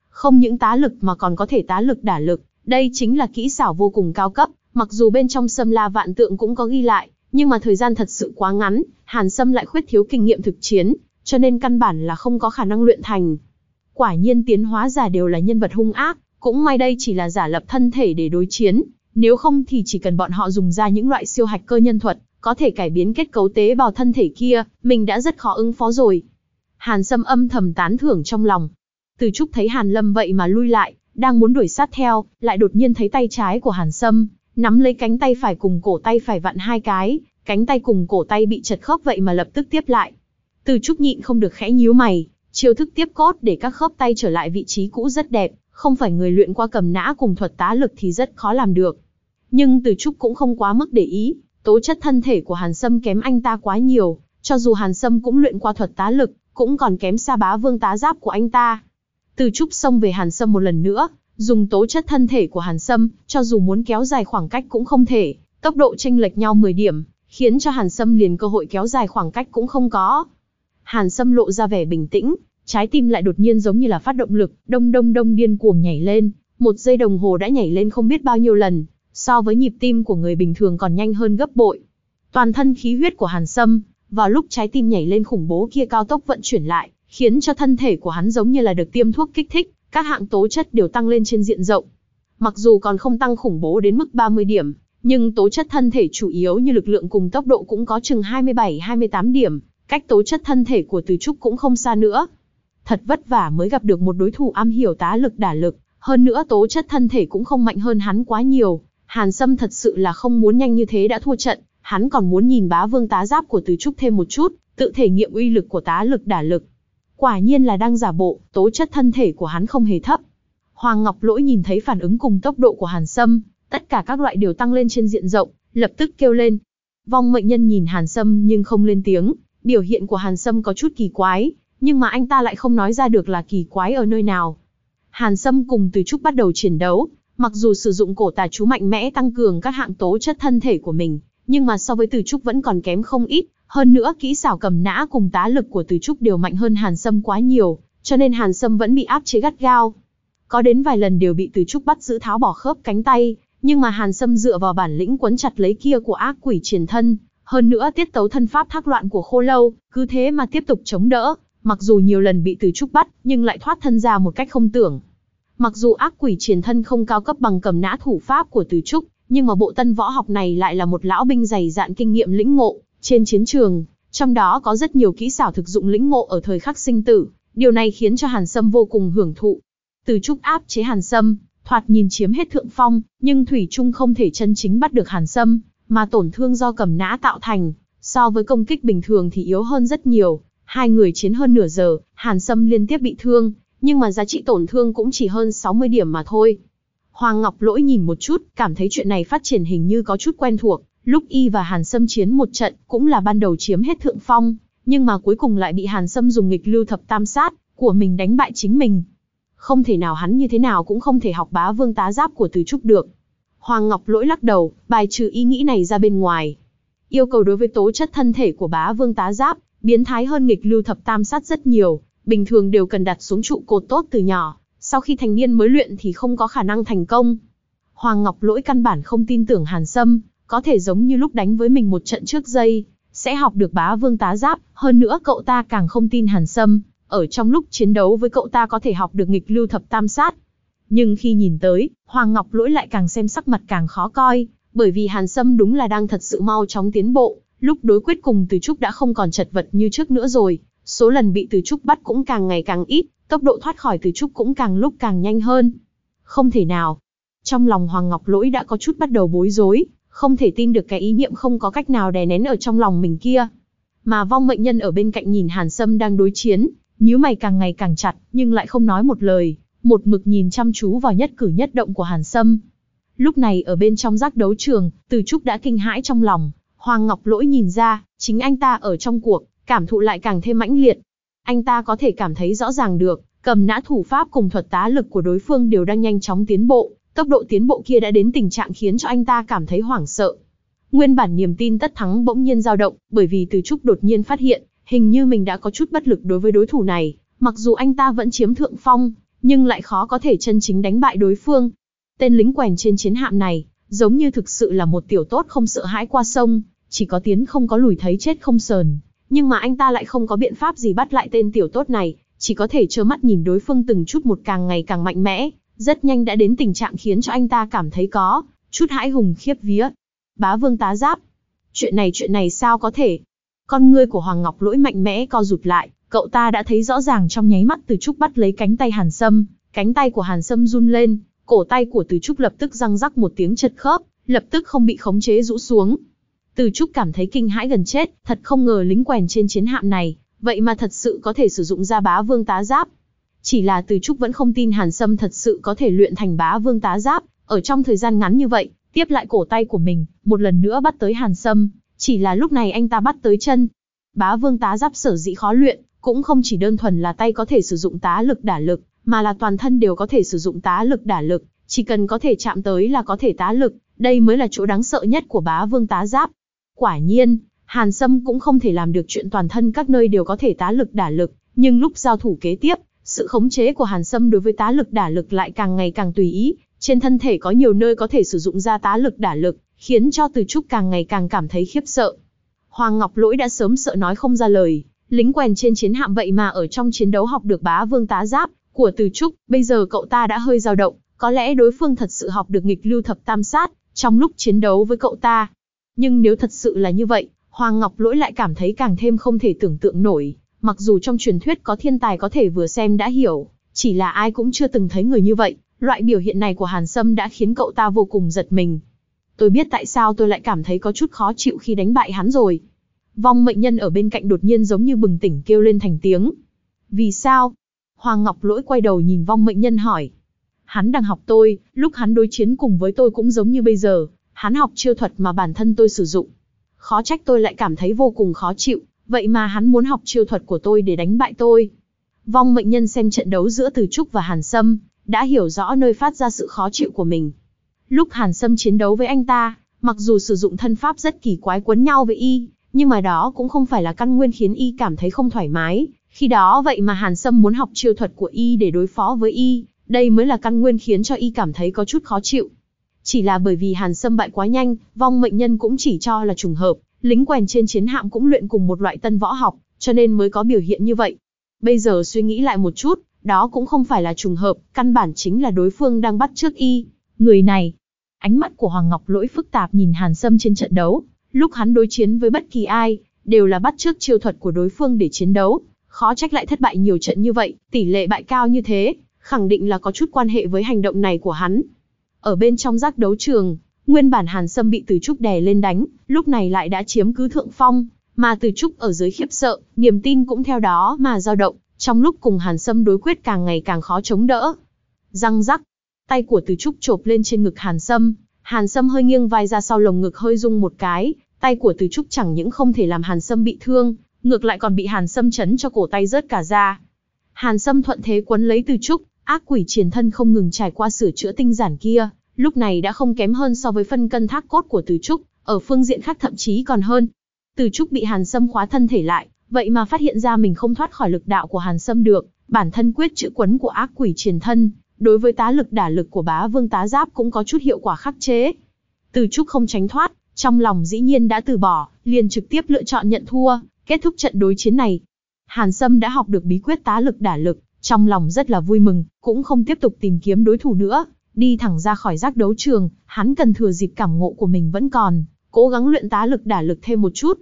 Không những tá lực mà còn có thể tá lực đả lực, đây chính là kỹ xảo vô cùng cao cấp, mặc dù bên trong Sâm La Vạn Tượng cũng có ghi lại, nhưng mà thời gian thật sự quá ngắn, Hàn Sâm lại khuyết thiếu kinh nghiệm thực chiến, cho nên căn bản là không có khả năng luyện thành. Quả nhiên tiến hóa giả đều là nhân vật hung ác, cũng may đây chỉ là giả lập thân thể để đối chiến, nếu không thì chỉ cần bọn họ dùng ra những loại siêu hạch cơ nhân thuật, có thể cải biến kết cấu tế bào thân thể kia, mình đã rất khó ứng phó rồi. Hàn Sâm âm thầm tán thưởng trong lòng. Từ Trúc thấy Hàn Lâm vậy mà lui lại, đang muốn đuổi sát theo, lại đột nhiên thấy tay trái của Hàn Sâm, nắm lấy cánh tay phải cùng cổ tay phải vặn hai cái, cánh tay cùng cổ tay bị chật khớp vậy mà lập tức tiếp lại. Từ Trúc nhịn không được khẽ nhíu mày, chiêu thức tiếp cốt để các khớp tay trở lại vị trí cũ rất đẹp, không phải người luyện qua cầm nã cùng thuật tá lực thì rất khó làm được. Nhưng Từ Trúc cũng không quá mức để ý, tố chất thân thể của Hàn Sâm kém anh ta quá nhiều, cho dù Hàn Sâm cũng luyện qua thuật tá lực, cũng còn kém xa bá vương tá giáp của anh ta. Từ Trúc xông về Hàn Sâm một lần nữa, dùng tố chất thân thể của Hàn Sâm, cho dù muốn kéo dài khoảng cách cũng không thể, tốc độ chênh lệch nhau 10 điểm, khiến cho Hàn Sâm liền cơ hội kéo dài khoảng cách cũng không có. Hàn Sâm lộ ra vẻ bình tĩnh, trái tim lại đột nhiên giống như là phát động lực, đông đông đông điên cuồng nhảy lên, một giây đồng hồ đã nhảy lên không biết bao nhiêu lần, so với nhịp tim của người bình thường còn nhanh hơn gấp bội. Toàn thân khí huyết của Hàn Sâm, vào lúc trái tim nhảy lên khủng bố kia cao tốc vận chuyển lại, khiến cho thân thể của hắn giống như là được tiêm thuốc kích thích, các hạng tố chất đều tăng lên trên diện rộng. Mặc dù còn không tăng khủng bố đến mức 30 điểm, nhưng tố chất thân thể chủ yếu như lực lượng cùng tốc độ cũng có chừng 27-28 điểm, cách tố chất thân thể của Từ Trúc cũng không xa nữa. Thật vất vả mới gặp được một đối thủ am hiểu tá lực đả lực, hơn nữa tố chất thân thể cũng không mạnh hơn hắn quá nhiều, Hàn Sâm thật sự là không muốn nhanh như thế đã thua trận, hắn còn muốn nhìn bá vương tá giáp của Từ Trúc thêm một chút, tự thể nghiệm uy lực của tá lực đả lực. Quả nhiên là đang giả bộ, tố chất thân thể của hắn không hề thấp. Hoàng Ngọc Lỗi nhìn thấy phản ứng cùng tốc độ của Hàn Sâm, tất cả các loại đều tăng lên trên diện rộng, lập tức kêu lên. Vong mệnh nhân nhìn Hàn Sâm nhưng không lên tiếng, biểu hiện của Hàn Sâm có chút kỳ quái, nhưng mà anh ta lại không nói ra được là kỳ quái ở nơi nào. Hàn Sâm cùng Từ Trúc bắt đầu chiến đấu, Mặc dù sử dụng cổ tà chú mạnh mẽ tăng cường các hạng tố chất thân thể của mình, nhưng mà so với Từ Trúc vẫn còn kém không ít, hơn nữa kỹ xảo cầm nã cùng tá lực của Từ Trúc đều mạnh hơn Hàn Sâm quá nhiều, cho nên Hàn Sâm vẫn bị áp chế gắt gao. Có đến vài lần đều bị Từ Trúc bắt giữ tháo bỏ khớp cánh tay, nhưng mà Hàn Sâm dựa vào bản lĩnh quấn chặt lấy kia của ác quỷ triển thân, hơn nữa tiết tấu thân pháp thác loạn của khô lâu, cứ thế mà tiếp tục chống đỡ, mặc dù nhiều lần bị Từ Trúc bắt, nhưng lại thoát thân ra một cách không tưởng. Mặc dù ác quỷ truyền thân không cao cấp bằng cầm nã thủ pháp của Từ Trúc, nhưng mà bộ tân võ học này lại là một lão binh dày dạn kinh nghiệm lĩnh ngộ trên chiến trường, trong đó có rất nhiều kỹ xảo thực dụng lĩnh ngộ ở thời khắc sinh tử, điều này khiến cho Hàn Sâm vô cùng hưởng thụ. Từ Trúc áp chế Hàn Sâm, thoạt nhìn chiếm hết thượng phong, nhưng thủy trung không thể chân chính bắt được Hàn Sâm, mà tổn thương do cầm nã tạo thành, so với công kích bình thường thì yếu hơn rất nhiều. Hai người chiến hơn nửa giờ, Hàn Sâm liên tiếp bị thương, nhưng mà giá trị tổn thương cũng chỉ hơn 60 điểm mà thôi. Hoàng Ngọc Lỗi nhìn một chút, cảm thấy chuyện này phát triển hình như có chút quen thuộc, lúc y và Hàn Sâm chiến một trận, cũng là ban đầu chiếm hết thượng phong, nhưng mà cuối cùng lại bị Hàn Sâm dùng nghịch lưu thập tam sát của mình đánh bại chính mình. Không thể nào hắn như thế nào cũng không thể học bá vương tá giáp của Từ Trúc được. Hoàng Ngọc Lỗi lắc đầu, bài trừ ý nghĩ này ra bên ngoài. Yêu cầu đối với tố chất thân thể của bá vương tá giáp, biến thái hơn nghịch lưu thập tam sát rất nhiều, bình thường đều cần đặt xuống trụ cột tốt từ nhỏ, sau khi thành niên mới luyện thì không có khả năng thành công. Hoàng Ngọc Lỗi căn bản không tin tưởng Hàn Sâm, có thể giống như lúc đánh với mình một trận trước giây, sẽ học được bá vương tá giáp, hơn nữa cậu ta càng không tin Hàn Sâm, ở trong lúc chiến đấu với cậu ta có thể học được nghịch lưu thập tam sát. Nhưng khi nhìn tới, Hoàng Ngọc Lỗi lại càng xem sắc mặt càng khó coi, bởi vì Hàn Sâm đúng là đang thật sự mau chóng tiến bộ, lúc đối quyết cùng Từ Trúc đã không còn chật vật như trước nữa rồi, số lần bị Từ Trúc bắt cũng càng ngày càng ít, tốc độ thoát khỏi Từ Trúc cũng càng lúc càng nhanh hơn. Không thể nào. Trong lòng Hoàng Ngọc Lỗi đã có chút bắt đầu bối rối, không thể tin được cái ý niệm không có cách nào đè nén ở trong lòng mình kia. Mà vong mệnh nhân ở bên cạnh nhìn Hàn Sâm đang đối chiến, nhíu mày càng ngày càng chặt, nhưng lại không nói một lời, một mực nhìn chăm chú vào nhất cử nhất động của Hàn Sâm. Lúc này ở bên trong giác đấu trường, Từ Trúc đã kinh hãi trong lòng, Hoàng Ngọc Lỗi nhìn ra, chính anh ta ở trong cuộc, cảm thụ lại càng thêm mãnh liệt. Anh ta có thể cảm thấy rõ ràng được, cầm nã thủ pháp cùng thuật tá lực của đối phương đều đang nhanh chóng tiến bộ, tốc độ tiến bộ kia đã đến tình trạng khiến cho anh ta cảm thấy hoảng sợ. Nguyên bản niềm tin tất thắng bỗng nhiên dao động, bởi vì Từ Trúc đột nhiên phát hiện, hình như mình đã có chút bất lực đối với đối thủ này, mặc dù anh ta vẫn chiếm thượng phong, nhưng lại khó có thể chân chính đánh bại đối phương. Tên lính quèn trên chiến hạm này, giống như thực sự là một tiểu tốt không sợ hãi qua sông, chỉ có tiến không có lùi thấy chết không sờn. Nhưng mà anh ta lại không có biện pháp gì bắt lại tên tiểu tốt này, chỉ có thể trơ mắt nhìn đối phương từng chút một càng ngày càng mạnh mẽ, rất nhanh đã đến tình trạng khiến cho anh ta cảm thấy có chút hãi hùng khiếp vía. Bá vương tá giáp. Chuyện này chuyện này sao có thể? Con ngươi của Hoàng Ngọc lỗi mạnh mẽ co rụt lại, cậu ta đã thấy rõ ràng trong nháy mắt Từ Trúc bắt lấy cánh tay Hàn Sâm, cánh tay của Hàn Sâm run lên, cổ tay của Từ Trúc lập tức răng rắc một tiếng chật khớp, lập tức không bị khống chế rũ xuống. Từ Trúc cảm thấy kinh hãi gần chết, thật không ngờ lính quèn trên chiến hạm này, vậy mà thật sự có thể sử dụng ra bá vương tá giáp. Chỉ là Từ Trúc vẫn không tin Hàn Sâm thật sự có thể luyện thành bá vương tá giáp, ở trong thời gian ngắn như vậy, tiếp lại cổ tay của mình, một lần nữa bắt tới Hàn Sâm, chỉ là lúc này anh ta bắt tới chân. Bá vương tá giáp sở dĩ khó luyện, cũng không chỉ đơn thuần là tay có thể sử dụng tá lực đả lực, mà là toàn thân đều có thể sử dụng tá lực đả lực, chỉ cần có thể chạm tới là có thể tá lực, đây mới là chỗ đáng sợ nhất của bá vương tá giáp. Quả nhiên, Hàn Sâm cũng không thể làm được chuyện toàn thân các nơi đều có thể tá lực đả lực, nhưng lúc giao thủ kế tiếp, sự khống chế của Hàn Sâm đối với tá lực đả lực lại càng ngày càng tùy ý, trên thân thể có nhiều nơi có thể sử dụng ra tá lực đả lực, khiến cho Từ Trúc càng ngày càng cảm thấy khiếp sợ. Hoàng Ngọc Lỗi đã sớm sợ nói không ra lời, lính quèn trên chiến hạm vậy mà ở trong chiến đấu học được bá vương tá giáp của Từ Trúc, bây giờ cậu ta đã hơi dao động, có lẽ đối phương thật sự học được nghịch lưu thập tam sát trong lúc chiến đấu với cậu ta. Nhưng nếu thật sự là như vậy, Hoàng Ngọc Lỗi lại cảm thấy càng thêm không thể tưởng tượng nổi, mặc dù trong truyền thuyết có thiên tài có thể vừa xem đã hiểu, chỉ là ai cũng chưa từng thấy người như vậy, loại biểu hiện này của Hàn Sâm đã khiến cậu ta vô cùng giật mình. Tôi biết tại sao tôi lại cảm thấy có chút khó chịu khi đánh bại hắn rồi. Vong mệnh nhân ở bên cạnh đột nhiên giống như bừng tỉnh kêu lên thành tiếng. Vì sao? Hoàng Ngọc Lỗi quay đầu nhìn vong mệnh nhân hỏi. Hắn đang học tôi, lúc hắn đối chiến cùng với tôi cũng giống như bây giờ, hắn học chiêu thuật mà bản thân tôi sử dụng. Khó trách tôi lại cảm thấy vô cùng khó chịu, vậy mà hắn muốn học chiêu thuật của tôi để đánh bại tôi. Vong mệnh nhân xem trận đấu giữa Từ Trúc và Hàn Sâm, đã hiểu rõ nơi phát ra sự khó chịu của mình. Lúc Hàn Sâm chiến đấu với anh ta, mặc dù sử dụng thân pháp rất kỳ quái quấn nhau với y, nhưng mà đó cũng không phải là căn nguyên khiến y cảm thấy không thoải mái, Khi đó vậy mà Hàn Sâm muốn học chiêu thuật của y để đối phó với y, đây mới là căn nguyên khiến cho y cảm thấy có chút khó chịu. Chỉ là bởi vì Hàn Sâm bại quá nhanh, vong mệnh nhân cũng chỉ cho là trùng hợp, lính quèn trên chiến hạm cũng luyện cùng một loại tân võ học, cho nên mới có biểu hiện như vậy. Bây giờ suy nghĩ lại một chút, đó cũng không phải là trùng hợp, căn bản chính là đối phương đang bắt trước y. Người này, ánh mắt của Hoàng Ngọc Lỗi phức tạp nhìn Hàn Sâm trên trận đấu, lúc hắn đối chiến với bất kỳ ai, đều là bắt trước chiêu thuật của đối phương để chiến đấu, khó trách lại thất bại nhiều trận như vậy, tỷ lệ bại cao như thế, khẳng định là có chút quan hệ với hành động này của hắn. Ở bên trong giác đấu trường, nguyên bản Hàn Sâm bị Từ Trúc đè lên đánh, lúc này lại đã chiếm cứ thượng phong, mà Từ Trúc ở dưới khiếp sợ, niềm tin cũng theo đó mà dao động, trong lúc cùng Hàn Sâm đối quyết càng ngày càng khó chống đỡ. Răng rắc, tay của Từ Trúc chộp lên trên ngực Hàn Sâm, Hàn Sâm hơi nghiêng vai ra sau lồng ngực hơi rung một cái, tay của Từ Trúc chẳng những không thể làm Hàn Sâm bị thương, ngược lại còn bị Hàn Sâm chấn cho cổ tay rớt cả ra. Hàn Sâm thuận thế quấn lấy Từ Trúc, ác quỷ triển thân không ngừng trải qua sửa chữa tinh giản kia, lúc này đã không kém hơn so với phân cân thác cốt của Từ Trúc, ở phương diện khác thậm chí còn hơn. Từ Trúc bị Hàn Sâm khóa thân thể lại, vậy mà phát hiện ra mình không thoát khỏi lực đạo của Hàn Sâm được, bản thân quyết chữ quấn của ác quỷ triển thân, đối với tá lực đả lực của bá vương tá giáp cũng có chút hiệu quả khắc chế. Từ Trúc không tránh thoát, trong lòng dĩ nhiên đã từ bỏ, liền trực tiếp lựa chọn nhận thua, kết thúc trận đối chiến này. Hàn Sâm đã học được bí quyết tá lực đả lực, trong lòng rất là vui mừng, cũng không tiếp tục tìm kiếm đối thủ nữa, đi thẳng ra khỏi giác đấu trường, hắn cần thừa dịp cảm ngộ của mình vẫn còn, cố gắng luyện tá lực đả lực thêm một chút.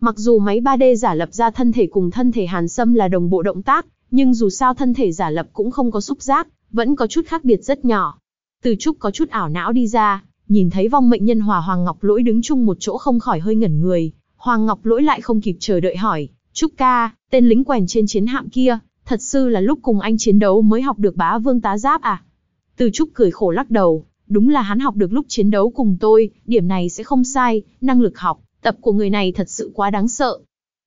Mặc dù máy 3D giả lập ra thân thể cùng thân thể Hàn Sâm là đồng bộ động tác, nhưng dù sao thân thể giả lập cũng không có xúc giác, vẫn có chút khác biệt rất nhỏ. Từ Trúc có chút ảo não đi ra, nhìn thấy vong mệnh nhân hòa Hoàng Ngọc Lỗi đứng chung một chỗ không khỏi hơi ngẩn người, Hoàng Ngọc Lỗi lại không kịp chờ đợi hỏi, Trúc ca, tên lính quèn trên chiến hạm kia, thật sự là lúc cùng anh chiến đấu mới học được bá vương tá giáp à? Từ Trúc cười khổ lắc đầu, đúng là hắn học được lúc chiến đấu cùng tôi, điểm này sẽ không sai, năng lực học, tập của người này thật sự quá đáng sợ.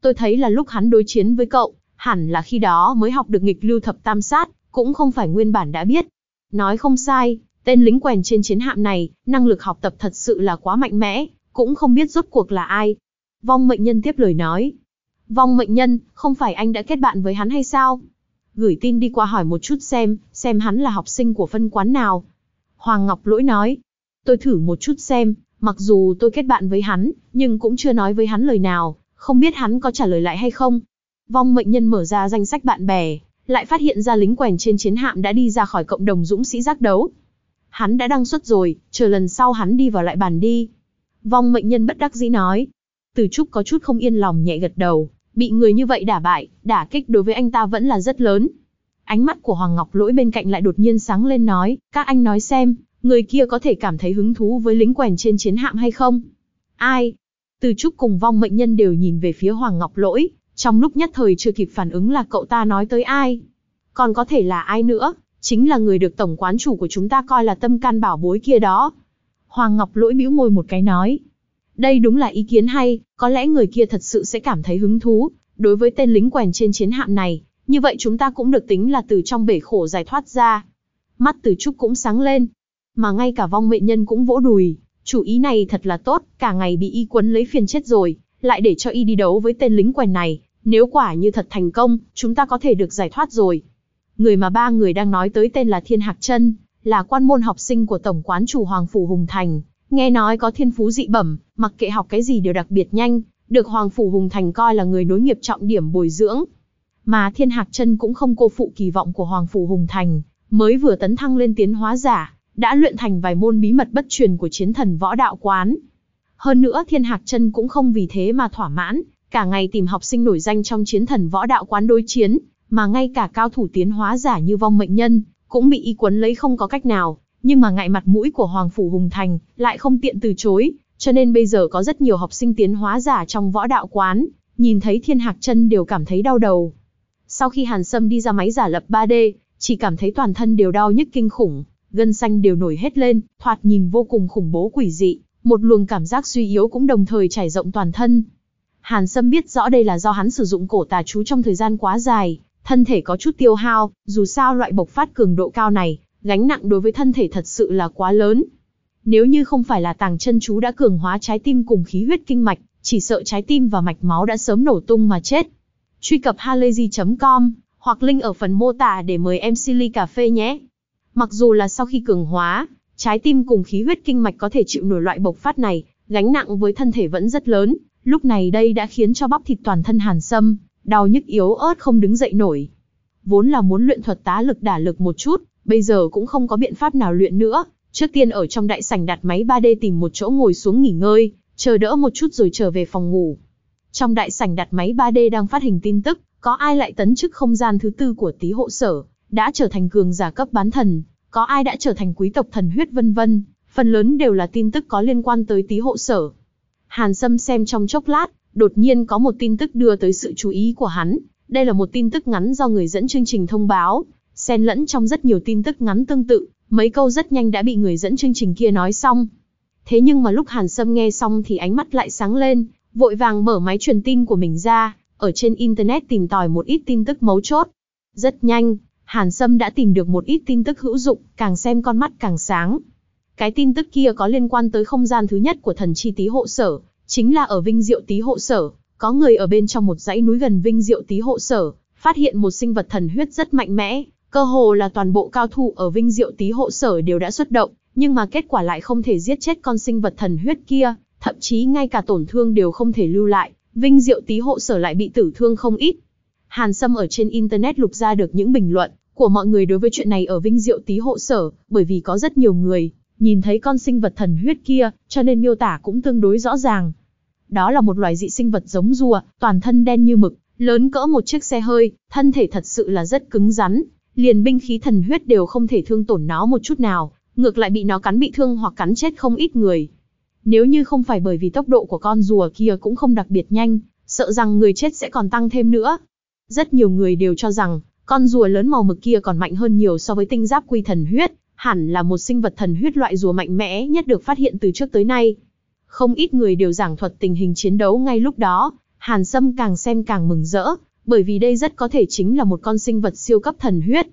Tôi thấy là lúc hắn đối chiến với cậu, hẳn là khi đó mới học được nghịch lưu thập tam sát, cũng không phải nguyên bản đã biết. Nói không sai, tên lính quèn trên chiến hạm này, năng lực học tập thật sự là quá mạnh mẽ, cũng không biết rốt cuộc là ai. Vong mệnh nhân tiếp lời nói. Vong mệnh nhân, không phải anh đã kết bạn với hắn hay sao? Gửi tin đi qua hỏi một chút xem, xem hắn là học sinh của phân quán nào. Hoàng Ngọc Lỗi nói. Tôi thử một chút xem, mặc dù tôi kết bạn với hắn, nhưng cũng chưa nói với hắn lời nào, không biết hắn có trả lời lại hay không. Vong mệnh nhân mở ra danh sách bạn bè, lại phát hiện ra lính quèn trên chiến hạm đã đi ra khỏi cộng đồng dũng sĩ giác đấu. Hắn đã đăng xuất rồi, chờ lần sau hắn đi vào lại bàn đi. Vong mệnh nhân bất đắc dĩ nói. Từ Trúc có chút không yên lòng nhẹ gật đầu, bị người như vậy đả bại, đả kích đối với anh ta vẫn là rất lớn. Ánh mắt của Hoàng Ngọc Lỗi bên cạnh lại đột nhiên sáng lên nói, các anh nói xem, người kia có thể cảm thấy hứng thú với lính quèn trên chiến hạm hay không? Ai? Từ Trúc cùng vong mệnh nhân đều nhìn về phía Hoàng Ngọc Lỗi, trong lúc nhất thời chưa kịp phản ứng là cậu ta nói tới ai. Còn có thể là ai nữa, chính là người được tổng quán chủ của chúng ta coi là tâm can bảo bối kia đó. Hoàng Ngọc lỗi bĩu môi một cái nói. Đây đúng là ý kiến hay, có lẽ người kia thật sự sẽ cảm thấy hứng thú, đối với tên lính quèn trên chiến hạm này, như vậy chúng ta cũng được tính là từ trong bể khổ giải thoát ra. Mắt từ trúc cũng sáng lên, mà ngay cả vong mệnh nhân cũng vỗ đùi, chủ ý này thật là tốt, cả ngày bị y quấn lấy phiền chết rồi, lại để cho y đi đấu với tên lính quèn này, nếu quả như thật thành công, chúng ta có thể được giải thoát rồi. Người mà ba người đang nói tới tên là Thiên Hạc Trân, là quan môn học sinh của Tổng quán chủ Hoàng Phủ Hùng Thành. Nghe nói có thiên phú dị bẩm, mặc kệ học cái gì đều đặc biệt nhanh, được Hoàng Phủ Hùng Thành coi là người nối nghiệp trọng điểm bồi dưỡng. Mà Thiên Hạc Trân cũng không cô phụ kỳ vọng của Hoàng Phủ Hùng Thành, mới vừa tấn thăng lên tiến hóa giả, đã luyện thành vài môn bí mật bất truyền của chiến thần võ đạo quán. Hơn nữa Thiên Hạc Trân cũng không vì thế mà thỏa mãn, cả ngày tìm học sinh nổi danh trong chiến thần võ đạo quán đối chiến, mà ngay cả cao thủ tiến hóa giả như vong mệnh nhân, cũng bị y quấn lấy không có cách nào, nhưng mà ngại mặt mũi của Hoàng Phủ Hùng Thành, lại không tiện từ chối, cho nên bây giờ có rất nhiều học sinh tiến hóa giả trong võ đạo quán, nhìn thấy thiên hạc chân đều cảm thấy đau đầu. Sau khi Hàn Sâm đi ra máy giả lập 3D, chỉ cảm thấy toàn thân đều đau nhức kinh khủng, gân xanh đều nổi hết lên, thoạt nhìn vô cùng khủng bố quỷ dị, một luồng cảm giác suy yếu cũng đồng thời trải rộng toàn thân. Hàn Sâm biết rõ đây là do hắn sử dụng cổ tà chú trong thời gian quá dài, thân thể có chút tiêu hao, dù sao loại bộc phát cường độ cao này, gánh nặng đối với thân thể thật sự là quá lớn. Nếu như không phải là tàng chân chú đã cường hóa trái tim cùng khí huyết kinh mạch, chỉ sợ trái tim và mạch máu đã sớm nổ tung mà chết. Truy cập halayzi.com hoặc link ở phần mô tả để mời em Silly cà phê nhé. Mặc dù là sau khi cường hóa, trái tim cùng khí huyết kinh mạch có thể chịu nổi loại bộc phát này, gánh nặng với thân thể vẫn rất lớn, lúc này đây đã khiến cho bắp thịt toàn thân Hàn Sâm, đau nhức yếu ớt không đứng dậy nổi. Vốn là muốn luyện thuật tá lực đả lực một chút, bây giờ cũng không có biện pháp nào luyện nữa, trước tiên ở trong đại sảnh đặt máy 3D tìm một chỗ ngồi xuống nghỉ ngơi, chờ đỡ một chút rồi trở về phòng ngủ. Trong đại sảnh đặt máy 3D đang phát hình tin tức, có ai lại tấn chức không gian thứ tư của tí hộ sở, đã trở thành cường giả cấp bán thần, có ai đã trở thành quý tộc thần huyết vân vân, phần lớn đều là tin tức có liên quan tới tí hộ sở. Hàn Sâm xem trong chốc lát, đột nhiên có một tin tức đưa tới sự chú ý của hắn. Đây là một tin tức ngắn do người dẫn chương trình thông báo, xen lẫn trong rất nhiều tin tức ngắn tương tự, mấy câu rất nhanh đã bị người dẫn chương trình kia nói xong. Thế nhưng mà lúc Hàn Sâm nghe xong thì ánh mắt lại sáng lên, vội vàng mở máy truyền tin của mình ra, ở trên Internet tìm tòi một ít tin tức mấu chốt. Rất nhanh, Hàn Sâm đã tìm được một ít tin tức hữu dụng, càng xem con mắt càng sáng. Cái tin tức kia có liên quan tới không gian thứ nhất của thần chi tí hộ sở, chính là ở Vinh Diệu tí hộ sở, có người ở bên trong một dãy núi gần Vinh Diệu tí hộ sở, phát hiện một sinh vật thần huyết rất mạnh mẽ, cơ hồ là toàn bộ cao thủ ở Vinh Diệu Tý hộ sở đều đã xuất động, nhưng mà kết quả lại không thể giết chết con sinh vật thần huyết kia, thậm chí ngay cả tổn thương đều không thể lưu lại, Vinh Diệu Tý hộ sở lại bị tử thương không ít. Hàn Sâm ở trên Internet lục ra được những bình luận của mọi người đối với chuyện này ở Vinh Diệu Tý hộ sở, bởi vì có rất nhiều người nhìn thấy con sinh vật thần huyết kia, cho nên miêu tả cũng tương đối rõ ràng. Đó là một loài dị sinh vật giống rùa, toàn thân đen như mực, lớn cỡ một chiếc xe hơi, thân thể thật sự là rất cứng rắn, liền binh khí thần huyết đều không thể thương tổn nó một chút nào, ngược lại bị nó cắn bị thương hoặc cắn chết không ít người. Nếu như không phải bởi vì tốc độ của con rùa kia cũng không đặc biệt nhanh, sợ rằng người chết sẽ còn tăng thêm nữa. Rất nhiều người đều cho rằng, con rùa lớn màu mực kia còn mạnh hơn nhiều so với tinh giáp quy thần huyết, hẳn là một sinh vật thần huyết loại rùa mạnh mẽ nhất được phát hiện từ trước tới nay. Không ít người đều giảng thuật tình hình chiến đấu ngay lúc đó, Hàn Sâm càng xem càng mừng rỡ, bởi vì đây rất có thể chính là một con sinh vật siêu cấp thần huyết.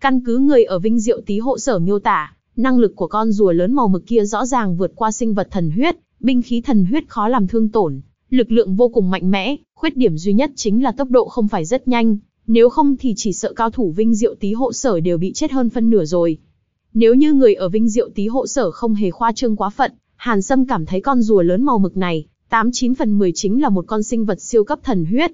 Căn cứ người ở Vinh Diệu Tý hộ sở miêu tả, năng lực của con rùa lớn màu mực kia rõ ràng vượt qua sinh vật thần huyết, binh khí thần huyết khó làm thương tổn, lực lượng vô cùng mạnh mẽ, khuyết điểm duy nhất chính là tốc độ không phải rất nhanh, nếu không thì chỉ sợ cao thủ Vinh Diệu Tý hộ sở đều bị chết hơn phân nửa rồi. Nếu như người ở Vinh Diệu Tý hộ sở không hề khoa trương quá phận, Hàn Sâm cảm thấy con rùa lớn màu mực này, 89 phần 10 chính là một con sinh vật siêu cấp thần huyết.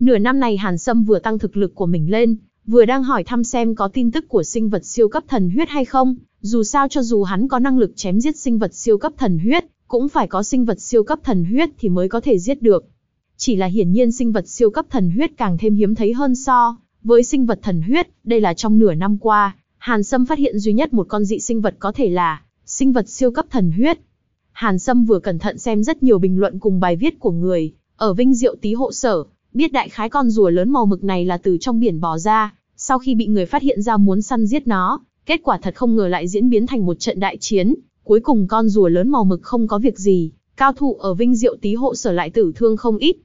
Nửa năm này Hàn Sâm vừa tăng thực lực của mình lên, vừa đang hỏi thăm xem có tin tức của sinh vật siêu cấp thần huyết hay không, dù sao cho dù hắn có năng lực chém giết sinh vật siêu cấp thần huyết, cũng phải có sinh vật siêu cấp thần huyết thì mới có thể giết được. Chỉ là hiển nhiên sinh vật siêu cấp thần huyết càng thêm hiếm thấy hơn so với sinh vật thần huyết, đây là trong nửa năm qua, Hàn Sâm phát hiện duy nhất một con dị sinh vật có thể là sinh vật siêu cấp thần huyết. Hàn Sâm vừa cẩn thận xem rất nhiều bình luận cùng bài viết của người ở Vinh Diệu Tý hộ sở, biết đại khái con rùa lớn màu mực này là từ trong biển bò ra, sau khi bị người phát hiện ra muốn săn giết nó, kết quả thật không ngờ lại diễn biến thành một trận đại chiến, cuối cùng con rùa lớn màu mực không có việc gì, cao thủ ở Vinh Diệu Tý hộ sở lại tử thương không ít.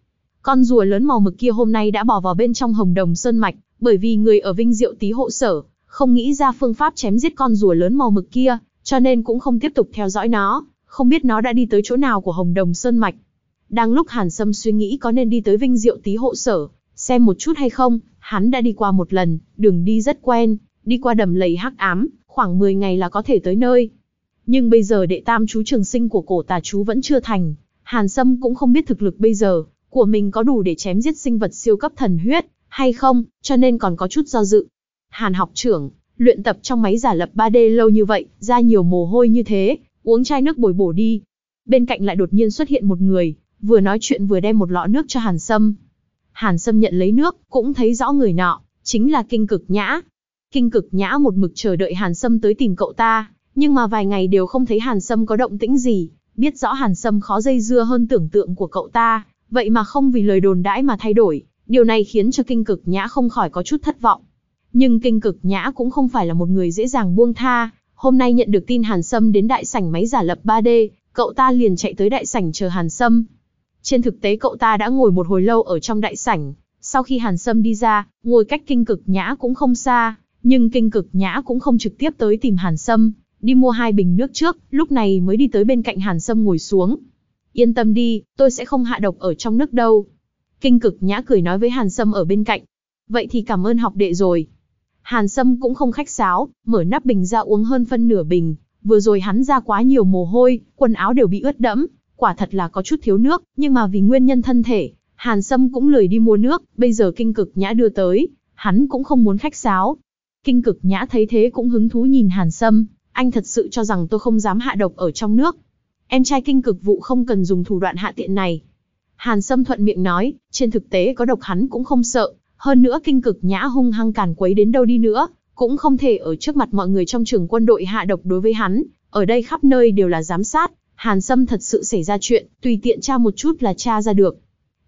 Con rùa lớn màu mực kia hôm nay đã bò vào bên trong Hồng Đồng Sơn mạch, bởi vì người ở Vinh Diệu Tý hộ sở không nghĩ ra phương pháp chém giết con rùa lớn màu mực kia, cho nên cũng không tiếp tục theo dõi nó, không biết nó đã đi tới chỗ nào của Hồng Đồng Sơn Mạch. Đang lúc Hàn Sâm suy nghĩ có nên đi tới Vinh Diệu Tý hộ sở, xem một chút hay không, hắn đã đi qua một lần, đường đi rất quen, đi qua đầm lầy hắc ám, khoảng 10 ngày là có thể tới nơi. Nhưng bây giờ đệ tam chú trường sinh của cổ tà chú vẫn chưa thành, Hàn Sâm cũng không biết thực lực bây giờ của mình có đủ để chém giết sinh vật siêu cấp thần huyết hay không, cho nên còn có chút do dự. Hàn học trưởng, luyện tập trong máy giả lập 3D lâu như vậy, ra nhiều mồ hôi như thế, uống chai nước bồi bổ đi. Bên cạnh lại đột nhiên xuất hiện một người, vừa nói chuyện vừa đem một lọ nước cho Hàn Sâm. Hàn Sâm nhận lấy nước, cũng thấy rõ người nọ, chính là Kinh Cực Nhã. Kinh Cực Nhã một mực chờ đợi Hàn Sâm tới tìm cậu ta, nhưng mà vài ngày đều không thấy Hàn Sâm có động tĩnh gì, biết rõ Hàn Sâm khó dây dưa hơn tưởng tượng của cậu ta, vậy mà không vì lời đồn đãi mà thay đổi, điều này khiến cho Kinh Cực Nhã không khỏi có chút thất vọng. Nhưng kinh cực nhã cũng không phải là một người dễ dàng buông tha, hôm nay nhận được tin Hàn Sâm đến đại sảnh máy giả lập 3D, cậu ta liền chạy tới đại sảnh chờ Hàn Sâm. Trên thực tế cậu ta đã ngồi một hồi lâu ở trong đại sảnh, sau khi Hàn Sâm đi ra, ngồi cách kinh cực nhã cũng không xa, nhưng kinh cực nhã cũng không trực tiếp tới tìm Hàn Sâm, đi mua hai bình nước trước, lúc này mới đi tới bên cạnh Hàn Sâm ngồi xuống. Yên tâm đi, tôi sẽ không hạ độc ở trong nước đâu. Kinh cực nhã cười nói với Hàn Sâm ở bên cạnh. Vậy thì cảm ơn học đệ rồi. Hàn Sâm cũng không khách sáo, mở nắp bình ra uống hơn phân nửa bình. Vừa rồi hắn ra quá nhiều mồ hôi, quần áo đều bị ướt đẫm, quả thật là có chút thiếu nước, nhưng mà vì nguyên nhân thân thể, Hàn Sâm cũng lười đi mua nước, bây giờ kinh cực nhã đưa tới, hắn cũng không muốn khách sáo. Kinh cực nhã thấy thế cũng hứng thú nhìn Hàn Sâm, anh thật sự cho rằng tôi không dám hạ độc ở trong nước. Em trai kinh cực vụ không cần dùng thủ đoạn hạ tiện này. Hàn Sâm thuận miệng nói, trên thực tế có độc hắn cũng không sợ, hơn nữa kinh cực nhã hung hăng càn quấy đến đâu đi nữa, cũng không thể ở trước mặt mọi người trong trường quân đội hạ độc đối với hắn, ở đây khắp nơi đều là giám sát, Hàn Sâm thật sự xảy ra chuyện, tùy tiện tra một chút là tra ra được.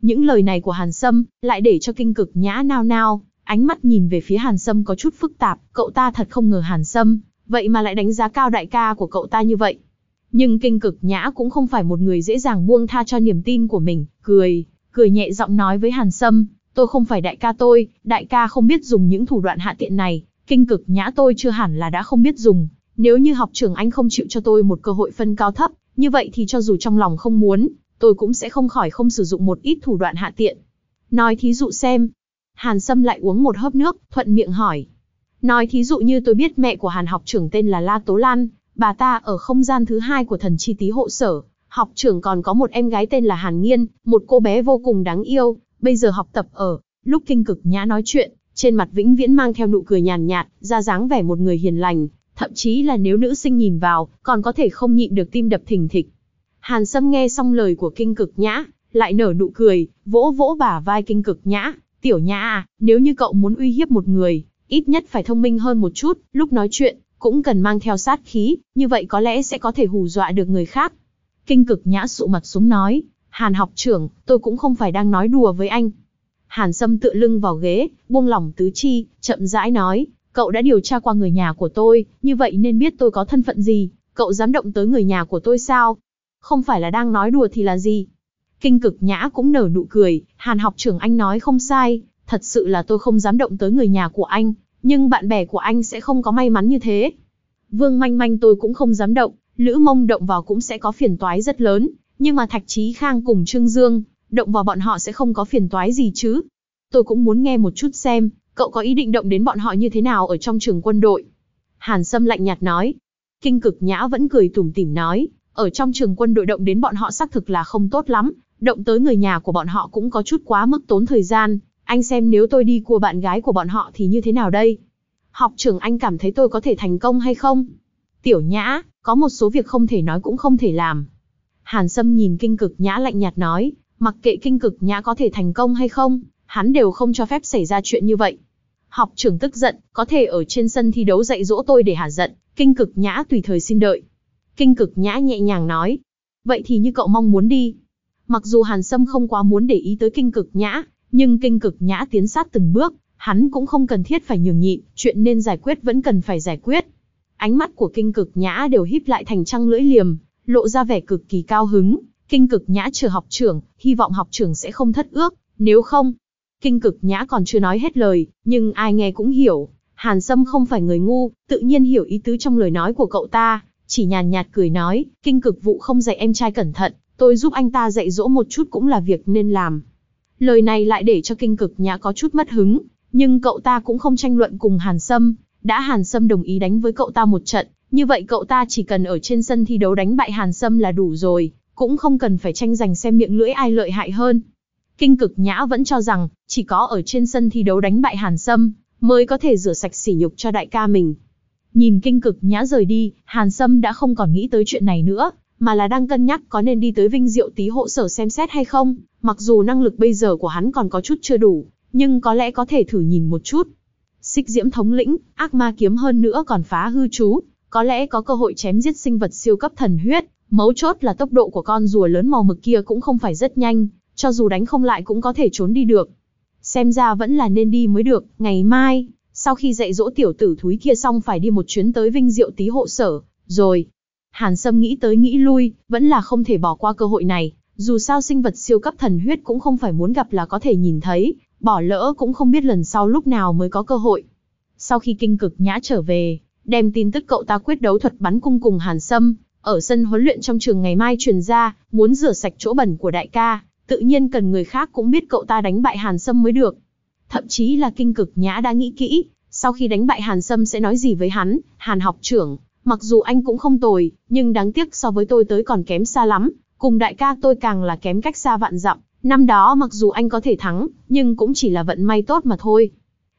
Những lời này của Hàn Sâm, lại để cho kinh cực nhã nao nao, ánh mắt nhìn về phía Hàn Sâm có chút phức tạp, cậu ta thật không ngờ Hàn Sâm, vậy mà lại đánh giá cao đại ca của cậu ta như vậy. Nhưng kinh cực nhã cũng không phải một người dễ dàng buông tha cho niềm tin của mình, cười, cười nhẹ giọng nói với Hàn Sâm, tôi không phải đại ca tôi, đại ca không biết dùng những thủ đoạn hạ tiện này, kinh cực nhã tôi chưa hẳn là đã không biết dùng. Nếu như học trưởng anh không chịu cho tôi một cơ hội phân cao thấp, như vậy thì cho dù trong lòng không muốn, tôi cũng sẽ không khỏi không sử dụng một ít thủ đoạn hạ tiện. Nói thí dụ xem. Hàn Sâm lại uống một hớp nước, thuận miệng hỏi. Nói thí dụ như tôi biết mẹ của Hàn học trưởng tên là La Tố Lan, bà ta ở không gian thứ hai của thần chi Tí hộ sở. Học trưởng còn có một em gái tên là Hàn Nghiên, một cô bé vô cùng đáng yêu, bây giờ học tập ở. Lúc kinh cực nhã nói chuyện, trên mặt vĩnh viễn mang theo nụ cười nhàn nhạt, ra dáng vẻ một người hiền lành, thậm chí là nếu nữ sinh nhìn vào, còn có thể không nhịn được tim đập thình thịch. Hàn Sâm nghe xong lời của kinh cực nhã, lại nở nụ cười, vỗ vỗ bả vai kinh cực nhã, tiểu nhã à, nếu như cậu muốn uy hiếp một người, ít nhất phải thông minh hơn một chút, lúc nói chuyện, cũng cần mang theo sát khí, như vậy có lẽ sẽ có thể hù dọa được người khác. Kinh cực nhã sụ mặt xuống nói, Hàn học trưởng, tôi cũng không phải đang nói đùa với anh. Hàn Sâm tựa lưng vào ghế, buông lỏng tứ chi, chậm rãi nói, cậu đã điều tra qua người nhà của tôi, như vậy nên biết tôi có thân phận gì, cậu dám động tới người nhà của tôi sao? Không phải là đang nói đùa thì là gì? Kinh cực nhã cũng nở nụ cười, Hàn học trưởng anh nói không sai, thật sự là tôi không dám động tới người nhà của anh, nhưng bạn bè của anh sẽ không có may mắn như thế. Vương manh manh tôi cũng không dám động, Lữ mông động vào cũng sẽ có phiền toái rất lớn, nhưng mà Thạch Chí Khang cùng Trương Dương, động vào bọn họ sẽ không có phiền toái gì chứ. Tôi cũng muốn nghe một chút xem, cậu có ý định động đến bọn họ như thế nào ở trong trường quân đội. Hàn Sâm lạnh nhạt nói. Kinh cực nhã vẫn cười tủm tỉm nói, ở trong trường quân đội động đến bọn họ xác thực là không tốt lắm, động tới người nhà của bọn họ cũng có chút quá mức tốn thời gian, anh xem nếu tôi đi cua bạn gái của bọn họ thì như thế nào đây? Học trưởng anh cảm thấy tôi có thể thành công hay không? Tiểu nhã, có một số việc không thể nói cũng không thể làm. Hàn Sâm nhìn kinh cực nhã lạnh nhạt nói, mặc kệ kinh cực nhã có thể thành công hay không, hắn đều không cho phép xảy ra chuyện như vậy. Học trưởng tức giận, có thể ở trên sân thi đấu dạy dỗ tôi để hả giận, kinh cực nhã tùy thời xin đợi. Kinh cực nhã nhẹ nhàng nói, vậy thì như cậu mong muốn đi. Mặc dù Hàn Sâm không quá muốn để ý tới kinh cực nhã, nhưng kinh cực nhã tiến sát từng bước, hắn cũng không cần thiết phải nhường nhịn, chuyện nên giải quyết vẫn cần phải giải quyết. Ánh mắt của kinh cực nhã đều híp lại thành trăng lưỡi liềm, lộ ra vẻ cực kỳ cao hứng. Kinh cực nhã chờ học trưởng, hy vọng học trưởng sẽ không thất ước, nếu không. Kinh cực nhã còn chưa nói hết lời, nhưng ai nghe cũng hiểu. Hàn Sâm không phải người ngu, tự nhiên hiểu ý tứ trong lời nói của cậu ta, chỉ nhàn nhạt cười nói, kinh cực vụ không dạy em trai cẩn thận, tôi giúp anh ta dạy dỗ một chút cũng là việc nên làm. Lời này lại để cho kinh cực nhã có chút mất hứng, nhưng cậu ta cũng không tranh luận cùng Hàn Sâm, đã Hàn Sâm đồng ý đánh với cậu ta một trận, như vậy cậu ta chỉ cần ở trên sân thi đấu đánh bại Hàn Sâm là đủ rồi, cũng không cần phải tranh giành xem miệng lưỡi ai lợi hại hơn. Kinh cực nhã vẫn cho rằng, chỉ có ở trên sân thi đấu đánh bại Hàn Sâm, mới có thể rửa sạch sỉ nhục cho đại ca mình. Nhìn kinh cực nhã rời đi, Hàn Sâm đã không còn nghĩ tới chuyện này nữa, mà là đang cân nhắc có nên đi tới Vinh Diệu tí hộ sở xem xét hay không, mặc dù năng lực bây giờ của hắn còn có chút chưa đủ, nhưng có lẽ có thể thử nhìn một chút. Xích diễm thống lĩnh, ác ma kiếm hơn nữa còn phá hư chú, có lẽ có cơ hội chém giết sinh vật siêu cấp thần huyết, mấu chốt là tốc độ của con rùa lớn màu mực kia cũng không phải rất nhanh, cho dù đánh không lại cũng có thể trốn đi được. Xem ra vẫn là nên đi mới được, ngày mai, sau khi dạy dỗ tiểu tử thúi kia xong phải đi một chuyến tới Vinh Diệu tí hộ sở, rồi. Hàn Sâm nghĩ tới nghĩ lui, vẫn là không thể bỏ qua cơ hội này, dù sao sinh vật siêu cấp thần huyết cũng không phải muốn gặp là có thể nhìn thấy, bỏ lỡ cũng không biết lần sau lúc nào mới có cơ hội. Sau khi kinh cực nhã trở về, đem tin tức cậu ta quyết đấu thuật bắn cung cùng Hàn Sâm, ở sân huấn luyện trong trường ngày mai truyền ra, muốn rửa sạch chỗ bẩn của đại ca, tự nhiên cần người khác cũng biết cậu ta đánh bại Hàn Sâm mới được. Thậm chí là kinh cực nhã đã nghĩ kỹ, sau khi đánh bại Hàn Sâm sẽ nói gì với hắn, Hàn học trưởng, mặc dù anh cũng không tồi, nhưng đáng tiếc so với tôi tới còn kém xa lắm, cùng đại ca tôi càng là kém cách xa vạn dặm, năm đó mặc dù anh có thể thắng, nhưng cũng chỉ là vận may tốt mà thôi.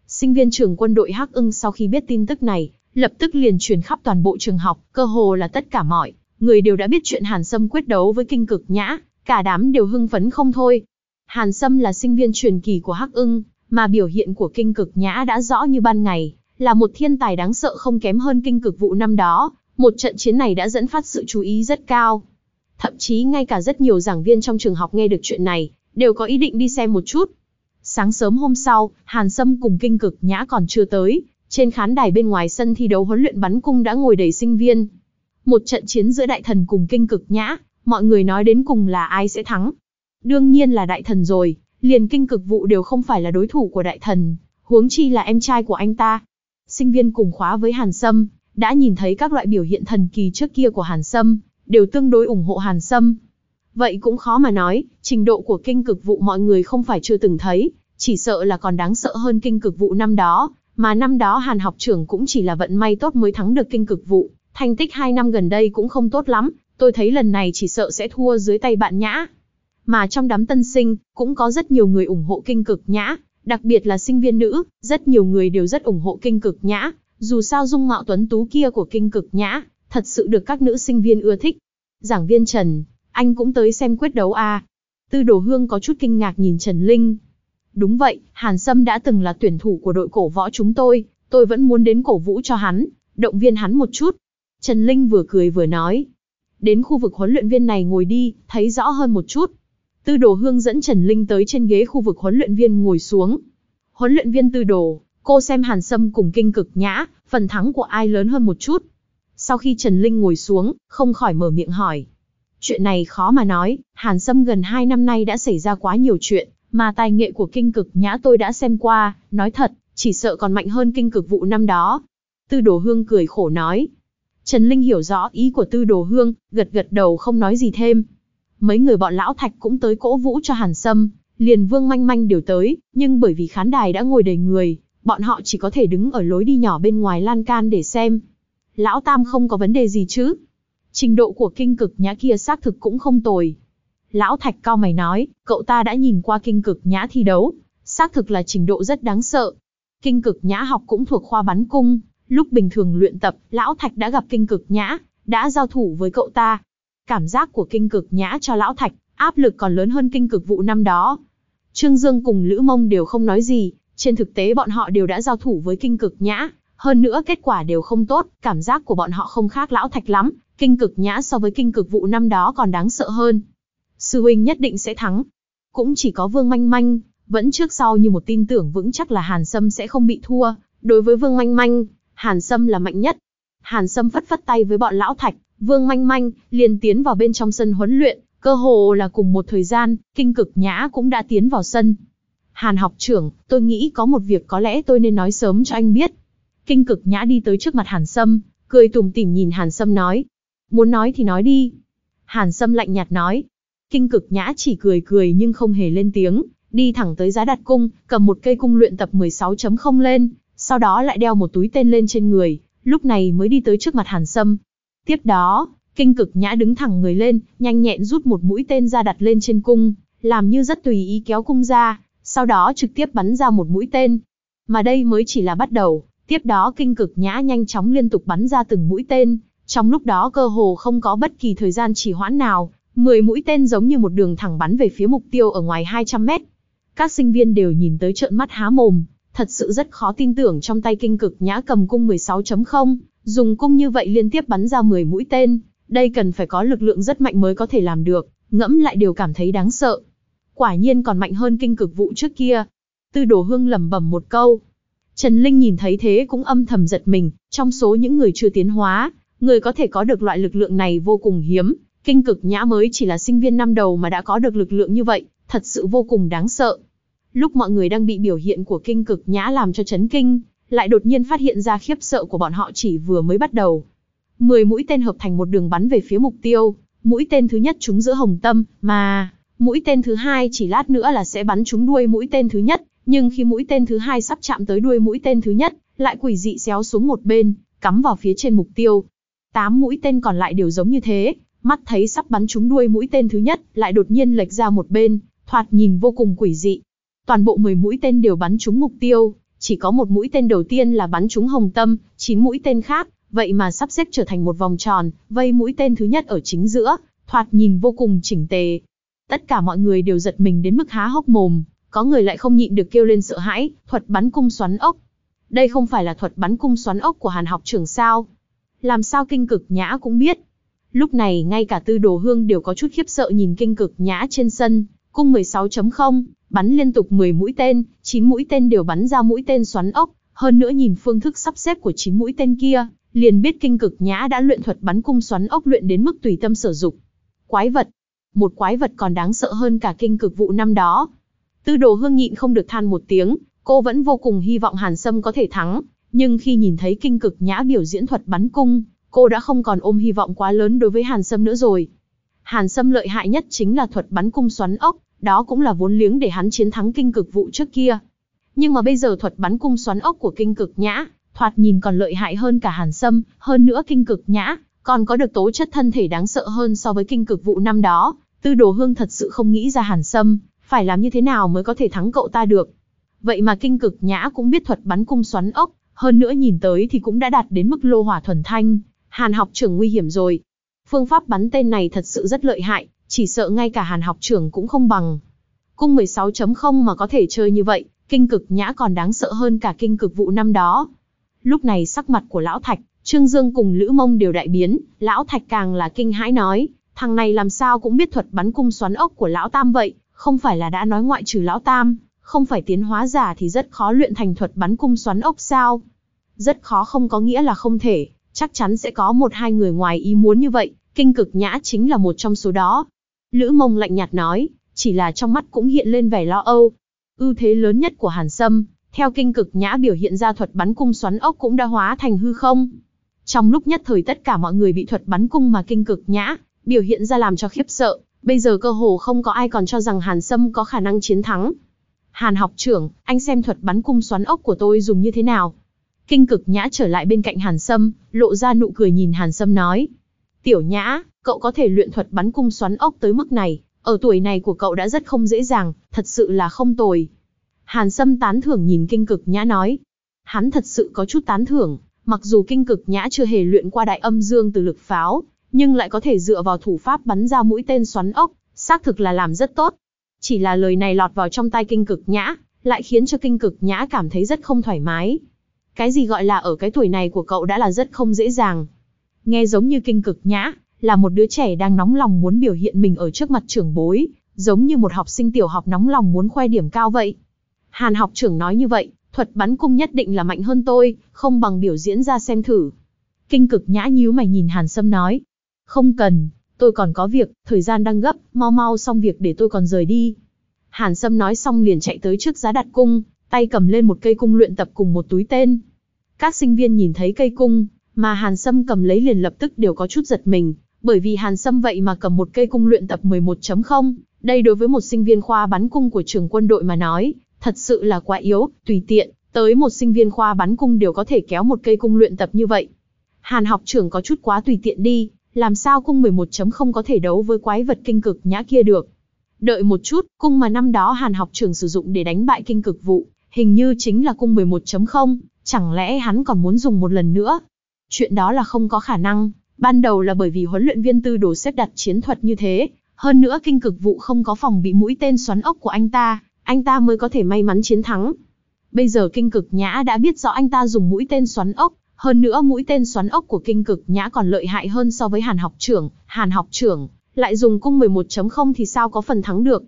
Sinh viên trường quân đội Hắc ưng sau khi biết tin tức này, lập tức liền truyền khắp toàn bộ trường học, cơ hồ là tất cả mọi người đều đã biết chuyện Hàn Sâm quyết đấu với kinh cực nhã, cả đám đều hưng phấn không thôi. Hàn Sâm là sinh viên truyền kỳ của Hắc ưng, mà biểu hiện của kinh cực nhã đã rõ như ban ngày, là một thiên tài đáng sợ không kém hơn kinh cực vụ năm đó, một trận chiến này đã dẫn phát sự chú ý rất cao. Thậm chí ngay cả rất nhiều giảng viên trong trường học nghe được chuyện này, đều có ý định đi xem một chút. Sáng sớm hôm sau, Hàn Sâm cùng kinh cực nhã còn chưa tới, trên khán đài bên ngoài sân thi đấu huấn luyện bắn cung đã ngồi đầy sinh viên. Một trận chiến giữa đại thần cùng kinh cực nhã, mọi người nói đến cùng là ai sẽ thắng. Đương nhiên là đại thần rồi, liền kinh cực vụ đều không phải là đối thủ của đại thần, huống chi là em trai của anh ta. Sinh viên cùng khóa với Hàn Sâm, đã nhìn thấy các loại biểu hiện thần kỳ trước kia của Hàn Sâm, đều tương đối ủng hộ Hàn Sâm. Vậy cũng khó mà nói, trình độ của kinh cực vụ mọi người không phải chưa từng thấy, chỉ sợ là còn đáng sợ hơn kinh cực vụ năm đó, mà năm đó Hàn học trưởng cũng chỉ là vận may tốt mới thắng được kinh cực vụ, thành tích hai năm gần đây cũng không tốt lắm, tôi thấy lần này chỉ sợ sẽ thua dưới tay bạn nhã. Mà trong đám tân sinh, cũng có rất nhiều người ủng hộ kinh cực nhã, đặc biệt là sinh viên nữ, rất nhiều người đều rất ủng hộ kinh cực nhã, dù sao dung mạo tuấn tú kia của kinh cực nhã, thật sự được các nữ sinh viên ưa thích. Giảng viên Trần, anh cũng tới xem quyết đấu à? Tư Đồ Hương có chút kinh ngạc nhìn Trần Linh. Đúng vậy, Hàn Sâm đã từng là tuyển thủ của đội cổ võ chúng tôi, tôi vẫn muốn đến cổ vũ cho hắn, động viên hắn một chút. Trần Linh vừa cười vừa nói. Đến khu vực huấn luyện viên này ngồi đi, thấy rõ hơn một chút. Tư Đồ Hương dẫn Trần Linh tới trên ghế khu vực huấn luyện viên ngồi xuống. Huấn luyện viên Tư Đồ, cô xem Hàn Sâm cùng kinh cực nhã, phần thắng của ai lớn hơn một chút. Sau khi Trần Linh ngồi xuống, không khỏi mở miệng hỏi. Chuyện này khó mà nói, Hàn Sâm gần 2 năm nay đã xảy ra quá nhiều chuyện, mà tài nghệ của kinh cực nhã tôi đã xem qua, nói thật, chỉ sợ còn mạnh hơn kinh cực vụ năm đó. Tư Đồ Hương cười khổ nói. Trần Linh hiểu rõ ý của Tư Đồ Hương, gật gật đầu không nói gì thêm. Mấy người bọn lão thạch cũng tới cỗ vũ cho Hàn Sâm, liền Vương Manh Manh đều tới, nhưng bởi vì khán đài đã ngồi đầy người, bọn họ chỉ có thể đứng ở lối đi nhỏ bên ngoài lan can để xem. Lão Tam không có vấn đề gì chứ? Trình độ của kinh cực nhã kia xác thực cũng không tồi. Lão Thạch cao mày nói, cậu ta đã nhìn qua kinh cực nhã thi đấu, xác thực là trình độ rất đáng sợ. Kinh cực nhã học cũng thuộc khoa bắn cung, lúc bình thường luyện tập, Lão Thạch đã gặp kinh cực nhã, đã giao thủ với cậu ta. Cảm giác của kinh cực nhã cho Lão Thạch, áp lực còn lớn hơn kinh cực vụ năm đó. Trương Dương cùng Lữ Mông đều không nói gì, trên thực tế bọn họ đều đã giao thủ với kinh cực nhã, hơn nữa kết quả đều không tốt, cảm giác của bọn họ không khác lão thạch lắm, kinh cực nhã so với kinh cực vụ năm đó còn đáng sợ hơn. Sư huynh nhất định sẽ thắng. Cũng chỉ có Vương Manh Manh, vẫn trước sau như một tin tưởng vững chắc là Hàn Sâm sẽ không bị thua. Đối với Vương Manh Manh, Hàn Sâm là mạnh nhất. Hàn Sâm phất phất tay với bọn lão thạch, Vương Manh Manh liền tiến vào bên trong sân huấn luyện, cơ hồ là cùng một thời gian, kinh cực nhã cũng đã tiến vào sân. Hàn học trưởng, tôi nghĩ có một việc có lẽ tôi nên nói sớm cho anh biết. Kinh cực nhã đi tới trước mặt Hàn Sâm, cười tủm tỉm nhìn Hàn Sâm nói. Muốn nói thì nói đi. Hàn Sâm lạnh nhạt nói. Kinh cực nhã chỉ cười cười nhưng không hề lên tiếng, đi thẳng tới giá đặt cung, cầm một cây cung luyện tập 16.0 lên, sau đó lại đeo một túi tên lên trên người, lúc này mới đi tới trước mặt Hàn Sâm. Tiếp đó, kinh cực nhã đứng thẳng người lên, nhanh nhẹn rút một mũi tên ra đặt lên trên cung, làm như rất tùy ý kéo cung ra, sau đó trực tiếp bắn ra một mũi tên. Mà đây mới chỉ là bắt đầu, tiếp đó kinh cực nhã nhanh chóng liên tục bắn ra từng mũi tên, trong lúc đó cơ hồ không có bất kỳ thời gian trì hoãn nào, 10 mũi tên giống như một đường thẳng bắn về phía mục tiêu ở ngoài 200 mét. Các sinh viên đều nhìn tới trợn mắt há mồm, thật sự rất khó tin tưởng trong tay kinh cực nhã cầm cung 16.0, dùng cung như vậy liên tiếp bắn ra 10 mũi tên, đây cần phải có lực lượng rất mạnh mới có thể làm được, ngẫm lại đều cảm thấy đáng sợ. Quả nhiên còn mạnh hơn kinh cực vụ trước kia. Tư đồ hương lẩm bẩm một câu. Trần Linh nhìn thấy thế cũng âm thầm giật mình, trong số những người chưa tiến hóa, người có thể có được loại lực lượng này vô cùng hiếm, kinh cực nhã mới chỉ là sinh viên năm đầu mà đã có được lực lượng như vậy, thật sự vô cùng đáng sợ. Lúc mọi người đang bị biểu hiện của kinh cực nhã làm cho chấn kinh, lại đột nhiên phát hiện ra khiếp sợ của bọn họ chỉ vừa mới bắt đầu. Mười mũi tên hợp thành một đường bắn về phía mục tiêu, mũi tên thứ nhất trúng giữa hồng tâm, mà Mũi tên thứ hai chỉ lát nữa là sẽ bắn trúng đuôi mũi tên thứ nhất, nhưng khi mũi tên thứ hai sắp chạm tới đuôi mũi tên thứ nhất, lại quỷ dị xéo xuống một bên, cắm vào phía trên mục tiêu. Tám mũi tên còn lại đều giống như thế, mắt thấy sắp bắn trúng đuôi mũi tên thứ nhất, lại đột nhiên lệch ra một bên, thoạt nhìn vô cùng quỷ dị. Toàn bộ 10 mũi tên đều bắn trúng mục tiêu, chỉ có một mũi tên đầu tiên là bắn trúng hồng tâm, 9 mũi tên khác, vậy mà sắp xếp trở thành một vòng tròn, vây mũi tên thứ nhất ở chính giữa, thoạt nhìn vô cùng chỉnh tề. Tất cả mọi người đều giật mình đến mức há hốc mồm, có người lại không nhịn được kêu lên sợ hãi, thuật bắn cung xoắn ốc. Đây không phải là thuật bắn cung xoắn ốc của Hàn học trưởng sao? Làm sao kinh cực nhã cũng biết? Lúc này ngay cả tư đồ hương đều có chút khiếp sợ nhìn kinh cực nhã trên sân, cung 16.0, bắn liên tục 10 mũi tên, 9 mũi tên đều bắn ra mũi tên xoắn ốc, hơn nữa nhìn phương thức sắp xếp của 9 mũi tên kia, liền biết kinh cực nhã đã luyện thuật bắn cung xoắn ốc luyện đến mức tùy tâm sử dụng. Quái vật. Một quái vật còn đáng sợ hơn cả kinh cực vụ năm đó. Tư đồ hương nhịn không được than một tiếng, cô vẫn vô cùng hy vọng Hàn Sâm có thể thắng, nhưng khi nhìn thấy kinh cực nhã biểu diễn thuật bắn cung, cô đã không còn ôm hy vọng quá lớn đối với Hàn Sâm nữa rồi. Hàn Sâm lợi hại nhất chính là thuật bắn cung xoắn ốc, đó cũng là vốn liếng để hắn chiến thắng kinh cực vụ trước kia. Nhưng mà bây giờ thuật bắn cung xoắn ốc của kinh cực nhã, thoạt nhìn còn lợi hại hơn cả Hàn Sâm, hơn nữa kinh cực nhã, còn có được tố chất thân thể đáng sợ hơn so với kinh cực vụ năm đó. Tư đồ hương thật sự không nghĩ ra Hàn Sâm, phải làm như thế nào mới có thể thắng cậu ta được. Vậy mà kinh cực nhã cũng biết thuật bắn cung xoắn ốc, hơn nữa nhìn tới thì cũng đã đạt đến mức lô hỏa thuần thanh. Hàn học trưởng nguy hiểm rồi. Phương pháp bắn tên này thật sự rất lợi hại, chỉ sợ ngay cả hàn học trưởng cũng không bằng. Cung 16.0 mà có thể chơi như vậy, kinh cực nhã còn đáng sợ hơn cả kinh cực vụ năm đó. Lúc này sắc mặt của Lão Thạch, Trương Dương cùng Lữ Mông đều đại biến, Lão Thạch càng là kinh hãi nói, thằng này làm sao cũng biết thuật bắn cung xoắn ốc của Lão Tam vậy, không phải là đã nói ngoại trừ Lão Tam, không phải tiến hóa giả thì rất khó luyện thành thuật bắn cung xoắn ốc sao. Rất khó không có nghĩa là không thể, chắc chắn sẽ có một hai người ngoài ý muốn như vậy, kinh cực nhã chính là một trong số đó. Lữ mông lạnh nhạt nói, chỉ là trong mắt cũng hiện lên vẻ lo âu. Ưu thế lớn nhất của Hàn Sâm, theo kinh cực nhã biểu hiện ra thuật bắn cung xoắn ốc cũng đã hóa thành hư không. Trong lúc nhất thời tất cả mọi người bị thuật bắn cung mà kinh cực nhã, biểu hiện ra làm cho khiếp sợ, bây giờ cơ hồ không có ai còn cho rằng Hàn Sâm có khả năng chiến thắng. Hàn học trưởng, anh xem thuật bắn cung xoắn ốc của tôi dùng như thế nào. Kinh cực nhã trở lại bên cạnh Hàn Sâm, lộ ra nụ cười nhìn Hàn Sâm nói. Tiểu nhã, cậu có thể luyện thuật bắn cung xoắn ốc tới mức này, ở tuổi này của cậu đã rất không dễ dàng, thật sự là không tồi. Hàn Sâm tán thưởng nhìn kinh cực nhã nói. Hắn thật sự có chút tán thưởng, mặc dù kinh cực nhã chưa hề luyện qua đại âm dương từ lực pháo, nhưng lại có thể dựa vào thủ pháp bắn ra mũi tên xoắn ốc, xác thực là làm rất tốt. Chỉ là lời này lọt vào trong tai kinh cực nhã, lại khiến cho kinh cực nhã cảm thấy rất không thoải mái. Cái gì gọi là ở cái tuổi này của cậu đã là rất không dễ dàng. Nghe giống như kinh cực nhã, là một đứa trẻ đang nóng lòng muốn biểu hiện mình ở trước mặt trưởng bối, giống như một học sinh tiểu học nóng lòng muốn khoe điểm cao vậy. Hàn học trưởng nói như vậy, thuật bắn cung nhất định là mạnh hơn tôi, không bằng biểu diễn ra xem thử. Kinh cực nhã nhíu mày nhìn Hàn Sâm nói. Không cần, tôi còn có việc, thời gian đang gấp, mau mau xong việc để tôi còn rời đi. Hàn Sâm nói xong liền chạy tới trước giá đặt cung, tay cầm lên một cây cung luyện tập cùng một túi tên. Các sinh viên nhìn thấy cây cung, mà Hàn Sâm cầm lấy liền lập tức đều có chút giật mình, bởi vì Hàn Sâm vậy mà cầm một cây cung luyện tập 11.0, đây đối với một sinh viên khoa bắn cung của trường quân đội mà nói, thật sự là quá yếu, tùy tiện, tới một sinh viên khoa bắn cung đều có thể kéo một cây cung luyện tập như vậy. Hàn học trưởng có chút quá tùy tiện đi, làm sao cung 11.0 có thể đấu với quái vật kinh cực nhã kia được. Đợi một chút, cung mà năm đó Hàn học trưởng sử dụng để đánh bại kinh cực vụ, hình như chính là cung 11.0, chẳng lẽ hắn còn muốn dùng một lần nữa? Chuyện đó là không có khả năng, ban đầu là bởi vì huấn luyện viên tư đồ xếp đặt chiến thuật như thế, hơn nữa kinh cực vụ không có phòng bị mũi tên xoắn ốc của anh ta, anh ta mới có thể may mắn chiến thắng. Bây giờ kinh cực nhã đã biết rõ anh ta dùng mũi tên xoắn ốc, hơn nữa mũi tên xoắn ốc của kinh cực nhã còn lợi hại hơn so với hàn học trưởng, hàn học trưởng, lại dùng cung 11.0 thì sao có phần thắng được.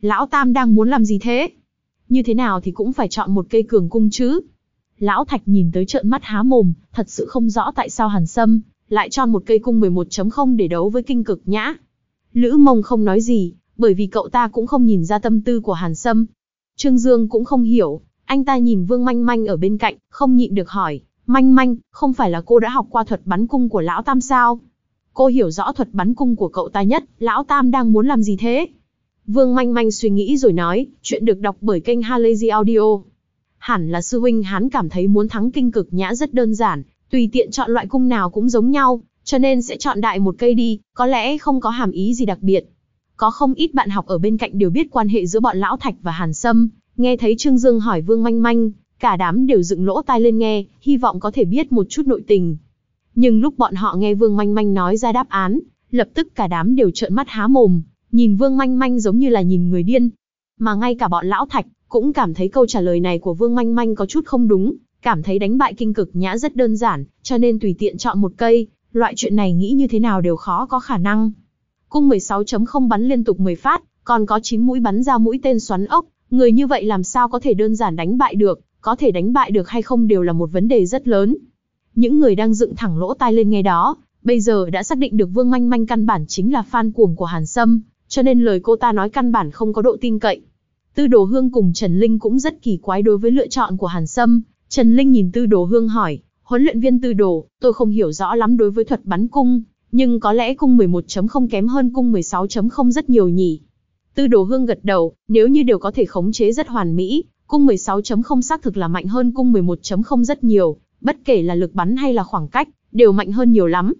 Lão Tam đang muốn làm gì thế? Như thế nào thì cũng phải chọn một cây cường cung chứ. Lão Thạch nhìn tới trợn mắt há mồm, thật sự không rõ tại sao Hàn Sâm lại chọn một cây cung 11.0 để đấu với kinh cực nhã. Lữ mông không nói gì, bởi vì cậu ta cũng không nhìn ra tâm tư của Hàn Sâm. Trương Dương cũng không hiểu, anh ta nhìn Vương Manh Manh ở bên cạnh, không nhịn được hỏi, Manh Manh, không phải là cô đã học qua thuật bắn cung của Lão Tam sao? Cô hiểu rõ thuật bắn cung của cậu ta nhất, Lão Tam đang muốn làm gì thế? Vương Manh Manh suy nghĩ rồi nói, chuyện được đọc bởi kênh Halazy Audio. Hẳn là sư huynh hắn cảm thấy muốn thắng kinh cực nhã rất đơn giản, tùy tiện chọn loại cung nào cũng giống nhau, cho nên sẽ chọn đại một cây đi, có lẽ không có hàm ý gì đặc biệt. Có không ít bạn học ở bên cạnh đều biết quan hệ giữa bọn Lão Thạch và Hàn Sâm, nghe thấy Trương Dương hỏi Vương Manh Manh, cả đám đều dựng lỗ tai lên nghe, hy vọng có thể biết một chút nội tình. Nhưng lúc bọn họ nghe Vương Manh Manh nói ra đáp án, lập tức cả đám đều trợn mắt há mồm, nhìn Vương Manh Manh giống như là nhìn người điên. Mà ngay cả bọn Lão Thạch cũng cảm thấy câu trả lời này của Vương Manh Manh có chút không đúng, cảm thấy đánh bại kinh cực nhã rất đơn giản, cho nên tùy tiện chọn một cây, loại chuyện này nghĩ như thế nào đều khó có khả năng. Cung 16.0 bắn liên tục 10 phát, còn có 9 mũi bắn ra mũi tên xoắn ốc, người như vậy làm sao có thể đơn giản đánh bại được, có thể đánh bại được hay không đều là một vấn đề rất lớn. Những người đang dựng thẳng lỗ tai lên nghe đó, bây giờ đã xác định được Vương Manh Manh căn bản chính là fan cuồng của Hàn Sâm, cho nên lời cô ta nói căn bản không có độ tin cậy. Tư Đồ Hương cùng Trần Linh cũng rất kỳ quái đối với lựa chọn của Hàn Sâm. Trần Linh nhìn Tư Đồ Hương hỏi, huấn luyện viên Tư Đồ, tôi không hiểu rõ lắm đối với thuật bắn cung, nhưng có lẽ cung 11.0 kém hơn cung 16.0 rất nhiều nhỉ. Tư Đồ Hương gật đầu, nếu như đều có thể khống chế rất hoàn mỹ, cung 16.0 xác thực là mạnh hơn cung 11.0 rất nhiều, bất kể là lực bắn hay là khoảng cách, đều mạnh hơn nhiều lắm.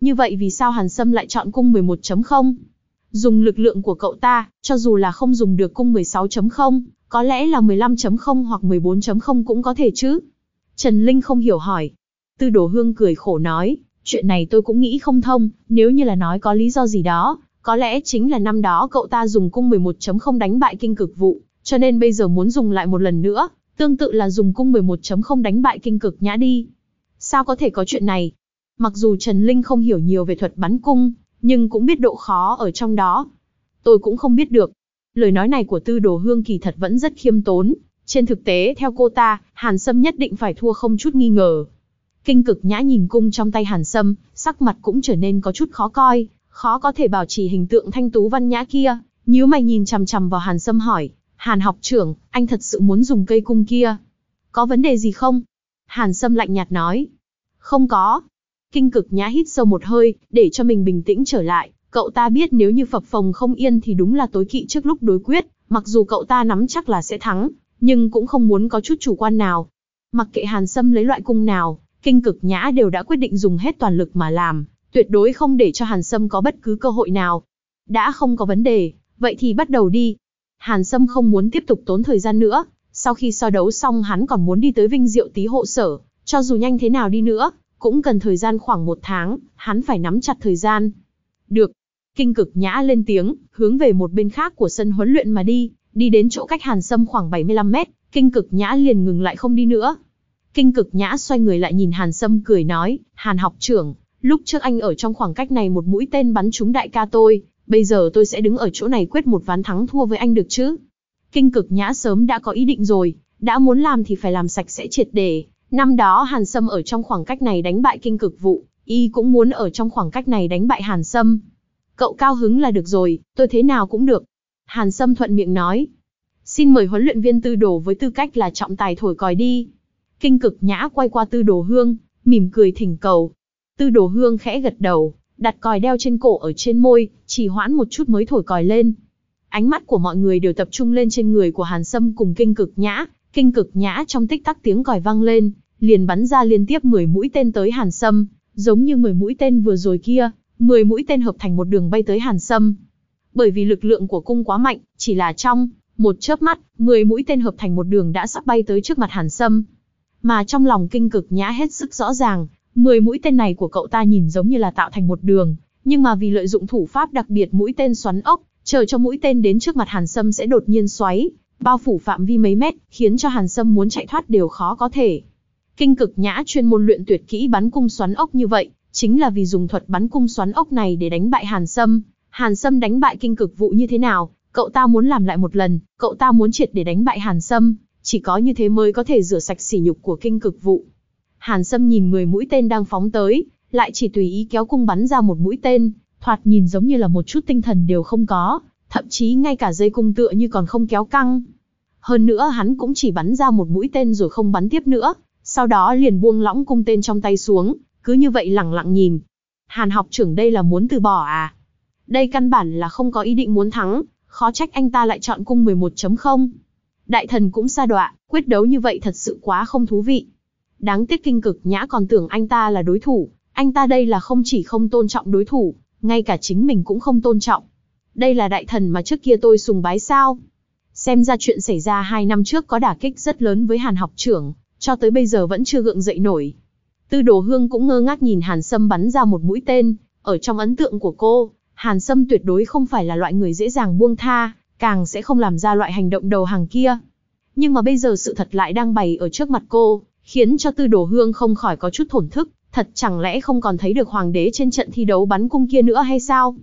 Như vậy vì sao Hàn Sâm lại chọn cung 11.0? Dùng lực lượng của cậu ta, cho dù là không dùng được cung 16.0, có lẽ là 15.0 hoặc 14.0 cũng có thể chứ. Trần Linh không hiểu hỏi. Tư Đồ Hương cười khổ nói, chuyện này tôi cũng nghĩ không thông, nếu như là nói có lý do gì đó, có lẽ chính là năm đó cậu ta dùng cung 11.0 đánh bại kinh cực vụ, cho nên bây giờ muốn dùng lại một lần nữa, tương tự là dùng cung 11.0 đánh bại kinh cực nhã đi. Sao có thể có chuyện này? Mặc dù Trần Linh không hiểu nhiều về thuật bắn cung, nhưng cũng biết độ khó ở trong đó. Tôi cũng không biết được. Lời nói này của Tư Đồ Hương kỳ thật vẫn rất khiêm tốn. Trên thực tế, theo cô ta, Hàn Sâm nhất định phải thua không chút nghi ngờ. Kinh cực nhã nhìn cung trong tay Hàn Sâm, sắc mặt cũng trở nên có chút khó coi, khó có thể bảo trì hình tượng thanh tú văn nhã kia. Nhíu mày nhìn chằm chằm vào Hàn Sâm hỏi, Hàn học trưởng, anh thật sự muốn dùng cây cung kia? Có vấn đề gì không? Hàn Sâm lạnh nhạt nói. Không có, Kinh cực nhã hít sâu một hơi, để cho mình bình tĩnh trở lại. Cậu ta biết nếu như phập phồng không yên thì đúng là tối kỵ trước lúc đối quyết, mặc dù cậu ta nắm chắc là sẽ thắng, nhưng cũng không muốn có chút chủ quan nào. Mặc kệ Hàn Sâm lấy loại cung nào, kinh cực nhã đều đã quyết định dùng hết toàn lực mà làm, tuyệt đối không để cho Hàn Sâm có bất cứ cơ hội nào. Đã không có vấn đề, vậy thì bắt đầu đi. Hàn Sâm không muốn tiếp tục tốn thời gian nữa, sau khi so đấu xong hắn còn muốn đi tới Vinh Diệu Tý hộ sở, cho dù nhanh thế nào đi nữa, cũng cần thời gian khoảng một tháng, hắn phải nắm chặt thời gian. Được. Kinh cực nhã lên tiếng, hướng về một bên khác của sân huấn luyện mà đi, đi đến chỗ cách hàn sâm khoảng 75 mét, kinh cực nhã liền ngừng lại không đi nữa. Kinh cực nhã xoay người lại nhìn hàn sâm cười nói, hàn học trưởng, lúc trước anh ở trong khoảng cách này một mũi tên bắn trúng đại ca tôi, bây giờ tôi sẽ đứng ở chỗ này quyết một ván thắng thua với anh được chứ. Kinh cực nhã sớm đã có ý định rồi, đã muốn làm thì phải làm sạch sẽ triệt để, Năm đó Hàn Sâm ở trong khoảng cách này đánh bại kinh cực vụ, y cũng muốn ở trong khoảng cách này đánh bại Hàn Sâm. Cậu cao hứng là được rồi, tôi thế nào cũng được. Hàn Sâm thuận miệng nói. Xin mời huấn luyện viên tư đồ với tư cách là trọng tài thổi còi đi. Kinh cực nhã quay qua tư đồ hương, mỉm cười thỉnh cầu. Tư đồ hương khẽ gật đầu, đặt còi đeo trên cổ ở trên môi, chỉ hoãn một chút mới thổi còi lên. Ánh mắt của mọi người đều tập trung lên trên người của Hàn Sâm cùng kinh cực nhã, Kinh cực nhã trong tích tắc tiếng còi vang lên, liền bắn ra liên tiếp 10 mũi tên tới Hàn Sâm, giống như 10 mũi tên vừa rồi kia, 10 mũi tên hợp thành một đường bay tới Hàn Sâm. Bởi vì lực lượng của cung quá mạnh, chỉ là trong một chớp mắt, 10 mũi tên hợp thành một đường đã sắp bay tới trước mặt Hàn Sâm. Mà trong lòng kinh cực nhã hết sức rõ ràng, 10 mũi tên này của cậu ta nhìn giống như là tạo thành một đường, nhưng mà vì lợi dụng thủ pháp đặc biệt mũi tên xoắn ốc, chờ cho mũi tên đến trước mặt Hàn Sâm sẽ đột nhiên xoáy, bao phủ phạm vi mấy mét, khiến cho Hàn Sâm muốn chạy thoát đều khó có thể. Kinh cực nhã chuyên môn luyện tuyệt kỹ bắn cung xoắn ốc như vậy, chính là vì dùng thuật bắn cung xoắn ốc này để đánh bại Hàn Sâm. Hàn Sâm đánh bại kinh cực vụ như thế nào, cậu ta muốn làm lại một lần, cậu ta muốn triệt để đánh bại Hàn Sâm, chỉ có như thế mới có thể rửa sạch sỉ nhục của kinh cực vụ. Hàn Sâm nhìn 10 mũi tên đang phóng tới, lại chỉ tùy ý kéo cung bắn ra một mũi tên, thoạt nhìn giống như là một chút tinh thần đều không có, thậm chí ngay cả dây cung tựa như còn không kéo căng. Hơn nữa hắn cũng chỉ bắn ra một mũi tên rồi không bắn tiếp nữa, sau đó liền buông lỏng cung tên trong tay xuống, cứ như vậy lẳng lặng nhìn. Hàn học trưởng đây là muốn từ bỏ à? Đây căn bản là không có ý định muốn thắng, khó trách anh ta lại chọn cung 11.0. Đại thần cũng xa đọa, quyết đấu như vậy thật sự quá không thú vị. Đáng tiếc kinh cực nhã còn tưởng anh ta là đối thủ, anh ta đây là không chỉ không tôn trọng đối thủ, ngay cả chính mình cũng không tôn trọng. Đây là đại thần mà trước kia tôi sùng bái sao. Xem ra chuyện xảy ra hai năm trước có đả kích rất lớn với Hàn học trưởng, cho tới bây giờ vẫn chưa gượng dậy nổi. Tư đồ hương cũng ngơ ngác nhìn Hàn Sâm bắn ra một mũi tên, ở trong ấn tượng của cô, Hàn Sâm tuyệt đối không phải là loại người dễ dàng buông tha, càng sẽ không làm ra loại hành động đầu hàng kia. Nhưng mà bây giờ sự thật lại đang bày ở trước mặt cô, khiến cho tư đồ hương không khỏi có chút thổn thức, thật chẳng lẽ không còn thấy được hoàng đế trên trận thi đấu bắn cung kia nữa hay sao?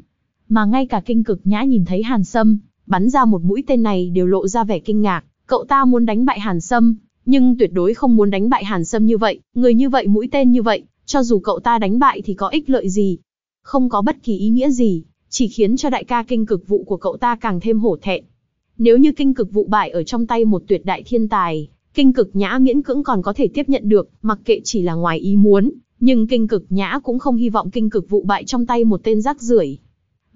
Mà ngay cả kinh cực nhã nhìn thấy Hàn Sâm, bắn ra một mũi tên này đều lộ ra vẻ kinh ngạc, cậu ta muốn đánh bại Hàn Sâm, nhưng tuyệt đối không muốn đánh bại Hàn Sâm như vậy, người như vậy mũi tên như vậy, cho dù cậu ta đánh bại thì có ích lợi gì? Không có bất kỳ ý nghĩa gì, chỉ khiến cho đại ca kinh cực vụ của cậu ta càng thêm hổ thẹn. Nếu như kinh cực vụ bại ở trong tay một tuyệt đại thiên tài, kinh cực nhã miễn cưỡng còn có thể tiếp nhận được, mặc kệ chỉ là ngoài ý muốn, nhưng kinh cực nhã cũng không hy vọng kinh cực vụ bại trong tay một tên rác rưởi.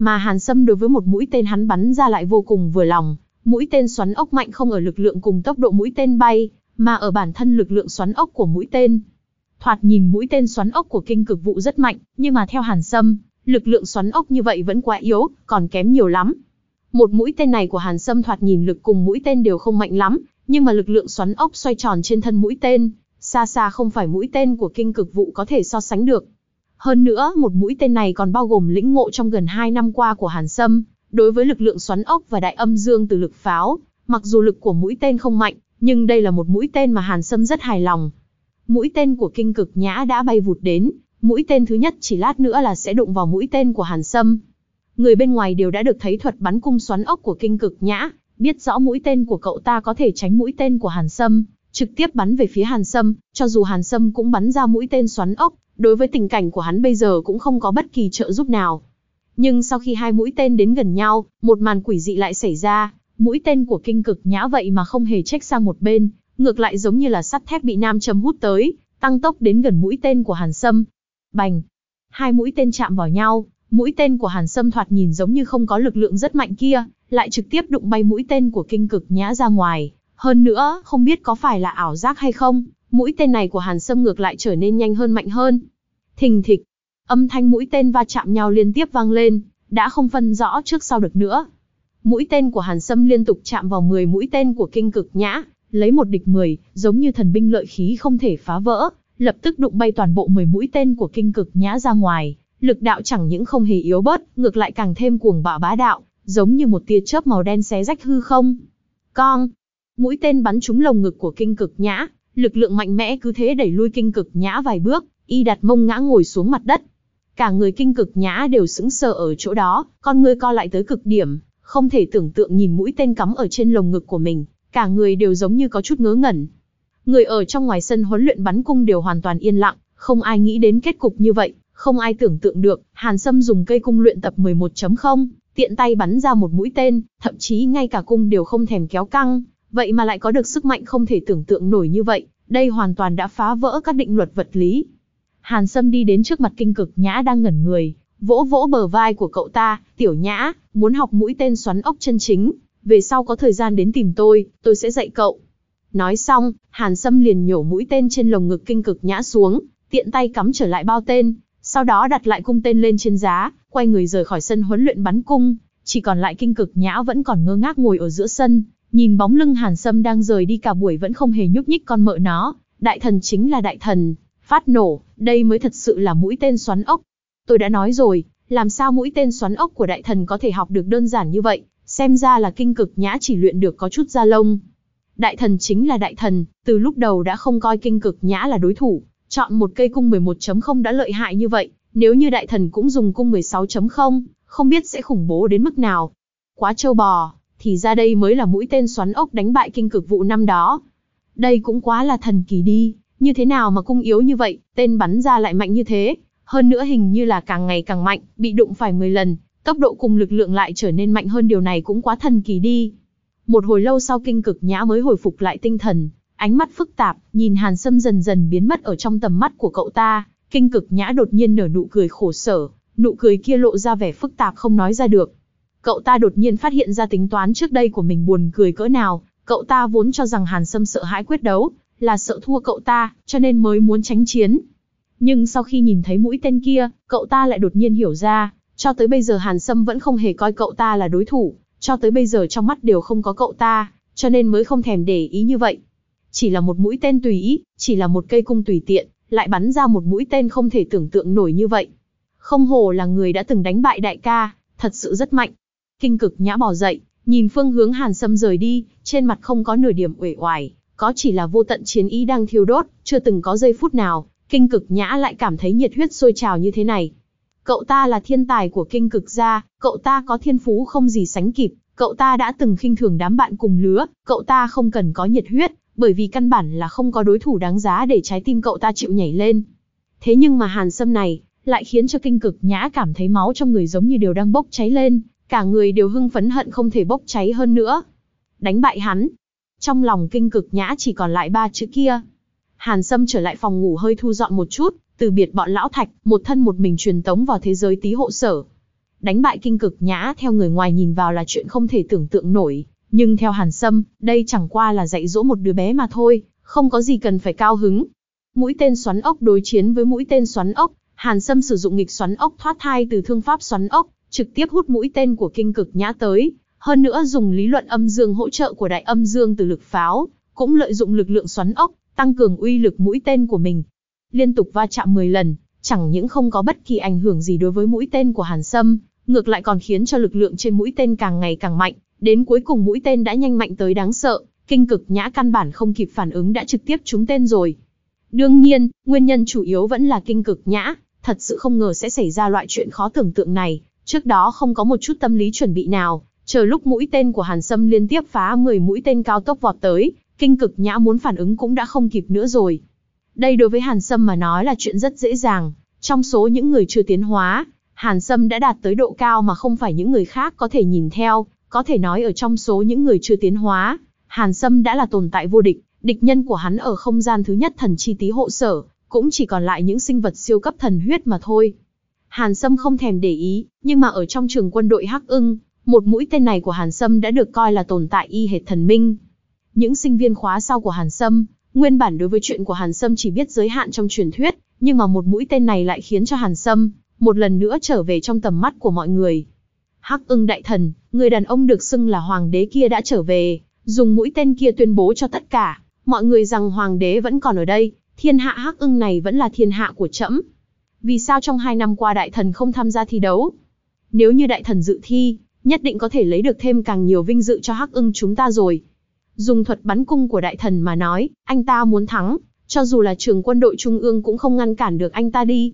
Mà Hàn Sâm đối với một mũi tên hắn bắn ra lại vô cùng vừa lòng, mũi tên xoắn ốc mạnh không ở lực lượng cùng tốc độ mũi tên bay, mà ở bản thân lực lượng xoắn ốc của mũi tên. Thoạt nhìn mũi tên xoắn ốc của kinh cực vụ rất mạnh, nhưng mà theo Hàn Sâm, lực lượng xoắn ốc như vậy vẫn quá yếu, còn kém nhiều lắm. Một mũi tên này của Hàn Sâm thoạt nhìn lực cùng mũi tên đều không mạnh lắm, nhưng mà lực lượng xoắn ốc xoay tròn trên thân mũi tên, xa xa không phải mũi tên của kinh cực vụ có thể so sánh được. Hơn nữa, một mũi tên này còn bao gồm lĩnh ngộ trong gần 2 năm qua của Hàn Sâm, đối với lực lượng xoắn ốc và đại âm dương từ lực pháo, mặc dù lực của mũi tên không mạnh, nhưng đây là một mũi tên mà Hàn Sâm rất hài lòng. Mũi tên của kinh cực nhã đã bay vụt đến, mũi tên thứ nhất chỉ lát nữa là sẽ đụng vào mũi tên của Hàn Sâm. Người bên ngoài đều đã được thấy thuật bắn cung xoắn ốc của kinh cực nhã, biết rõ mũi tên của cậu ta có thể tránh mũi tên của Hàn Sâm, trực tiếp bắn về phía Hàn Sâm, cho dù Hàn Sâm cũng bắn ra mũi tên xoắn ốc, đối với tình cảnh của hắn bây giờ cũng không có bất kỳ trợ giúp nào. Nhưng sau khi hai mũi tên đến gần nhau, một màn quỷ dị lại xảy ra, mũi tên của kinh cực nhã vậy mà không hề trách sang một bên, ngược lại giống như là sắt thép bị nam châm hút tới, tăng tốc đến gần mũi tên của Hàn Sâm. Bành! Hai mũi tên chạm vào nhau, mũi tên của Hàn Sâm thoạt nhìn giống như không có lực lượng rất mạnh kia, lại trực tiếp đụng bay mũi tên của kinh cực nhã ra ngoài. Hơn nữa, không biết có phải là ảo giác hay không, mũi tên này của Hàn Sâm ngược lại trở nên nhanh hơn mạnh hơn. Thình thịch, âm thanh mũi tên va chạm nhau liên tiếp vang lên, đã không phân rõ trước sau được nữa. Mũi tên của Hàn Sâm liên tục chạm vào 10 mũi tên của kinh cực nhã, lấy một địch 10, giống như thần binh lợi khí không thể phá vỡ, lập tức đụng bay toàn bộ 10 mũi tên của kinh cực nhã ra ngoài. Lực đạo chẳng những không hề yếu bớt, ngược lại càng thêm cuồng bạo bá đạo, giống như một tia chớp màu đen xé rách hư không. Con! Mũi tên bắn trúng lồng ngực của kinh cực nhã, lực lượng mạnh mẽ cứ thế đẩy lui kinh cực nhã vài bước, y đặt mông ngã ngồi xuống mặt đất. Cả người kinh cực nhã đều sững sờ ở chỗ đó, con người co lại tới cực điểm, không thể tưởng tượng nhìn mũi tên cắm ở trên lồng ngực của mình, cả người đều giống như có chút ngớ ngẩn. Người ở trong ngoài sân huấn luyện bắn cung đều hoàn toàn yên lặng, không ai nghĩ đến kết cục như vậy, không ai tưởng tượng được, Hàn Sâm dùng cây cung luyện tập 11.0, tiện tay bắn ra một mũi tên, thậm chí ngay cả cung đều không thèm kéo căng, vậy mà lại có được sức mạnh không thể tưởng tượng nổi như vậy, đây hoàn toàn đã phá vỡ các định luật vật lý. Hàn Sâm đi đến trước mặt kinh cực nhã đang ngẩn người, vỗ vỗ bờ vai của cậu ta, tiểu nhã, muốn học mũi tên xoắn ốc chân chính, về sau có thời gian đến tìm tôi, tôi sẽ dạy cậu. Nói xong, Hàn Sâm liền nhổ mũi tên trên lồng ngực kinh cực nhã xuống, tiện tay cắm trở lại bao tên, sau đó đặt lại cung tên lên trên giá, quay người rời khỏi sân huấn luyện bắn cung, chỉ còn lại kinh cực nhã vẫn còn ngơ ngác ngồi ở giữa sân, nhìn bóng lưng Hàn Sâm đang rời đi cả buổi vẫn không hề nhúc nhích con mợ nó, đại thần chính là đại thần, phát nổ, đây mới thật sự là mũi tên xoắn ốc. Tôi đã nói rồi, làm sao mũi tên xoắn ốc của đại thần có thể học được đơn giản như vậy, xem ra là kinh cực nhã chỉ luyện được có chút da lông. Đại thần chính là đại thần, từ lúc đầu đã không coi kinh cực nhã là đối thủ, chọn một cây cung 11.0 đã lợi hại như vậy, nếu như đại thần cũng dùng cung 16.0, không biết sẽ khủng bố đến mức nào. Quá trâu bò, thì ra đây mới là mũi tên xoắn ốc đánh bại kinh cực vụ năm đó. Đây cũng quá là thần kỳ đi, như thế nào mà cung yếu như vậy, tên bắn ra lại mạnh như thế, hơn nữa hình như là càng ngày càng mạnh, bị đụng phải 10 lần, tốc độ cùng lực lượng lại trở nên mạnh hơn điều này cũng quá thần kỳ đi. Một hồi lâu sau kinh cực nhã mới hồi phục lại tinh thần, ánh mắt phức tạp, nhìn Hàn Sâm dần dần biến mất ở trong tầm mắt của cậu ta, kinh cực nhã đột nhiên nở nụ cười khổ sở, nụ cười kia lộ ra vẻ phức tạp không nói ra được cậu ta đột nhiên phát hiện ra tính toán trước đây của mình buồn cười cỡ nào, cậu ta vốn cho rằng Hàn Sâm sợ hãi quyết đấu, là sợ thua cậu ta, cho nên mới muốn tránh chiến. Nhưng sau khi nhìn thấy mũi tên kia, cậu ta lại đột nhiên hiểu ra, cho tới bây giờ Hàn Sâm vẫn không hề coi cậu ta là đối thủ, cho tới bây giờ trong mắt đều không có cậu ta, cho nên mới không thèm để ý như vậy. Chỉ là một mũi tên tùy ý, chỉ là một cây cung tùy tiện, lại bắn ra một mũi tên không thể tưởng tượng nổi như vậy. Không hồ là người đã từng đánh bại đại ca, thật sự rất mạnh. Kinh cực nhã bò dậy, nhìn phương hướng Hàn Sâm rời đi, trên mặt không có nửa điểm uể oải, có chỉ là vô tận chiến ý đang thiêu đốt, chưa từng có giây phút nào, kinh cực nhã lại cảm thấy nhiệt huyết sôi trào như thế này. Cậu ta là thiên tài của kinh cực gia, cậu ta có thiên phú không gì sánh kịp, cậu ta đã từng khinh thường đám bạn cùng lứa, cậu ta không cần có nhiệt huyết, bởi vì căn bản là không có đối thủ đáng giá để trái tim cậu ta chịu nhảy lên. Thế nhưng mà Hàn Sâm này, lại khiến cho kinh cực nhã cảm thấy máu trong người giống như đều đang bốc cháy lên, cả người đều hưng phấn hận không thể bốc cháy hơn nữa. Đánh bại hắn. Trong lòng kinh cực nhã chỉ còn lại ba chữ kia. Hàn Sâm trở lại phòng ngủ hơi thu dọn một chút, từ biệt bọn lão thạch, một thân một mình truyền tống vào thế giới tí hộ sở. Đánh bại kinh cực nhã theo người ngoài nhìn vào là chuyện không thể tưởng tượng nổi, nhưng theo Hàn Sâm, đây chẳng qua là dạy dỗ một đứa bé mà thôi, không có gì cần phải cao hứng. Mũi tên xoắn ốc đối chiến với mũi tên xoắn ốc, Hàn Sâm sử dụng nghịch xoắn ốc thoát thai từ thương pháp xoắn ốc, trực tiếp hút mũi tên của kinh cực nhã tới, hơn nữa dùng lý luận âm dương hỗ trợ của đại âm dương từ lực pháo, cũng lợi dụng lực lượng xoắn ốc, tăng cường uy lực mũi tên của mình. Liên tục va chạm 10 lần, chẳng những không có bất kỳ ảnh hưởng gì đối với mũi tên của Hàn Sâm, ngược lại còn khiến cho lực lượng trên mũi tên càng ngày càng mạnh, đến cuối cùng mũi tên đã nhanh mạnh tới đáng sợ, kinh cực nhã căn bản không kịp phản ứng đã trực tiếp trúng tên rồi. Đương nhiên, nguyên nhân chủ yếu vẫn là kinh cực nhã, thật sự không ngờ sẽ xảy ra loại chuyện khó tưởng tượng này, trước đó không có một chút tâm lý chuẩn bị nào, chờ lúc mũi tên của Hàn Sâm liên tiếp phá 10 mũi tên cao tốc vọt tới, kinh cực nhã muốn phản ứng cũng đã không kịp nữa rồi. Đây đối với Hàn Sâm mà nói là chuyện rất dễ dàng, trong số những người chưa tiến hóa, Hàn Sâm đã đạt tới độ cao mà không phải những người khác có thể nhìn theo, có thể nói ở trong số những người chưa tiến hóa, Hàn Sâm đã là tồn tại vô địch, địch nhân của hắn ở không gian thứ nhất thần chi tí hộ sở, cũng chỉ còn lại những sinh vật siêu cấp thần huyết mà thôi. Hàn Sâm không thèm để ý, nhưng mà ở trong trường quân đội Hắc ưng, một mũi tên này của Hàn Sâm đã được coi là tồn tại y hệt thần minh. Những sinh viên khóa sau của Hàn Sâm, nguyên bản đối với chuyện của Hàn Sâm chỉ biết giới hạn trong truyền thuyết, nhưng mà một mũi tên này lại khiến cho Hàn Sâm, một lần nữa trở về trong tầm mắt của mọi người. Hắc ưng đại thần, người đàn ông được xưng là hoàng đế kia đã trở về, dùng mũi tên kia tuyên bố cho tất cả, mọi người rằng hoàng đế vẫn còn ở đây, thiên hạ hắc ưng này vẫn là thiên hạ của trẫm. Vì sao trong hai năm qua đại thần không tham gia thi đấu? Nếu như đại thần dự thi, nhất định có thể lấy được thêm càng nhiều vinh dự cho hắc ưng chúng ta rồi. Dùng thuật bắn cung của đại thần mà nói, anh ta muốn thắng, cho dù là trường quân đội trung ương cũng không ngăn cản được anh ta đi.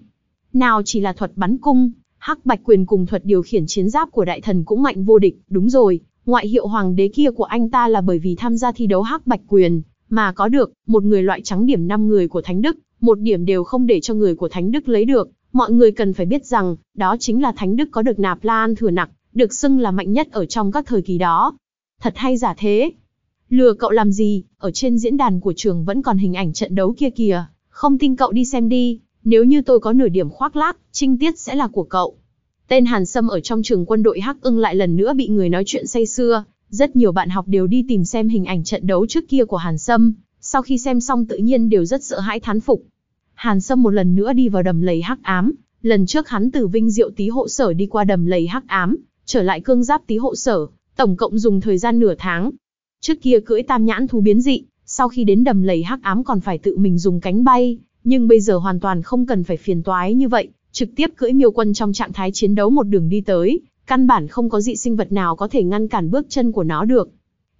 Nào chỉ là thuật bắn cung, hắc bạch quyền cùng thuật điều khiển chiến giáp của đại thần cũng mạnh vô địch, đúng rồi, ngoại hiệu hoàng đế kia của anh ta là bởi vì tham gia thi đấu hắc bạch quyền, mà có được, một người loại trắng điểm 5 người của Thánh Đức, một điểm đều không để cho người của Thánh Đức lấy được, mọi người cần phải biết rằng, đó chính là Thánh Đức có được nạp lan thừa nặc, được xưng là mạnh nhất ở trong các thời kỳ đó. Thật hay giả thế? Lừa cậu làm gì, ở trên diễn đàn của trường vẫn còn hình ảnh trận đấu kia kìa, không tin cậu đi xem đi, nếu như tôi có nửa điểm khoác lác, trinh tiết sẽ là của cậu. Tên Hàn Sâm ở trong trường quân đội Hắc ưng lại lần nữa bị người nói chuyện say xưa, rất nhiều bạn học đều đi tìm xem hình ảnh trận đấu trước kia của Hàn Sâm, sau khi xem xong tự nhiên đều rất sợ hãi thán phục. Hàn Sâm một lần nữa đi vào đầm lầy hắc ám, lần trước hắn từ Vinh Diệu Tý hộ sở đi qua đầm lầy hắc ám, trở lại cương giáp Tý hộ sở, tổng cộng dùng thời gian nửa tháng. Trước kia cưỡi tam nhãn thú biến dị, sau khi đến đầm lầy hắc ám còn phải tự mình dùng cánh bay, nhưng bây giờ hoàn toàn không cần phải phiền toái như vậy, trực tiếp cưỡi miêu quân trong trạng thái chiến đấu một đường đi tới, căn bản không có dị sinh vật nào có thể ngăn cản bước chân của nó được.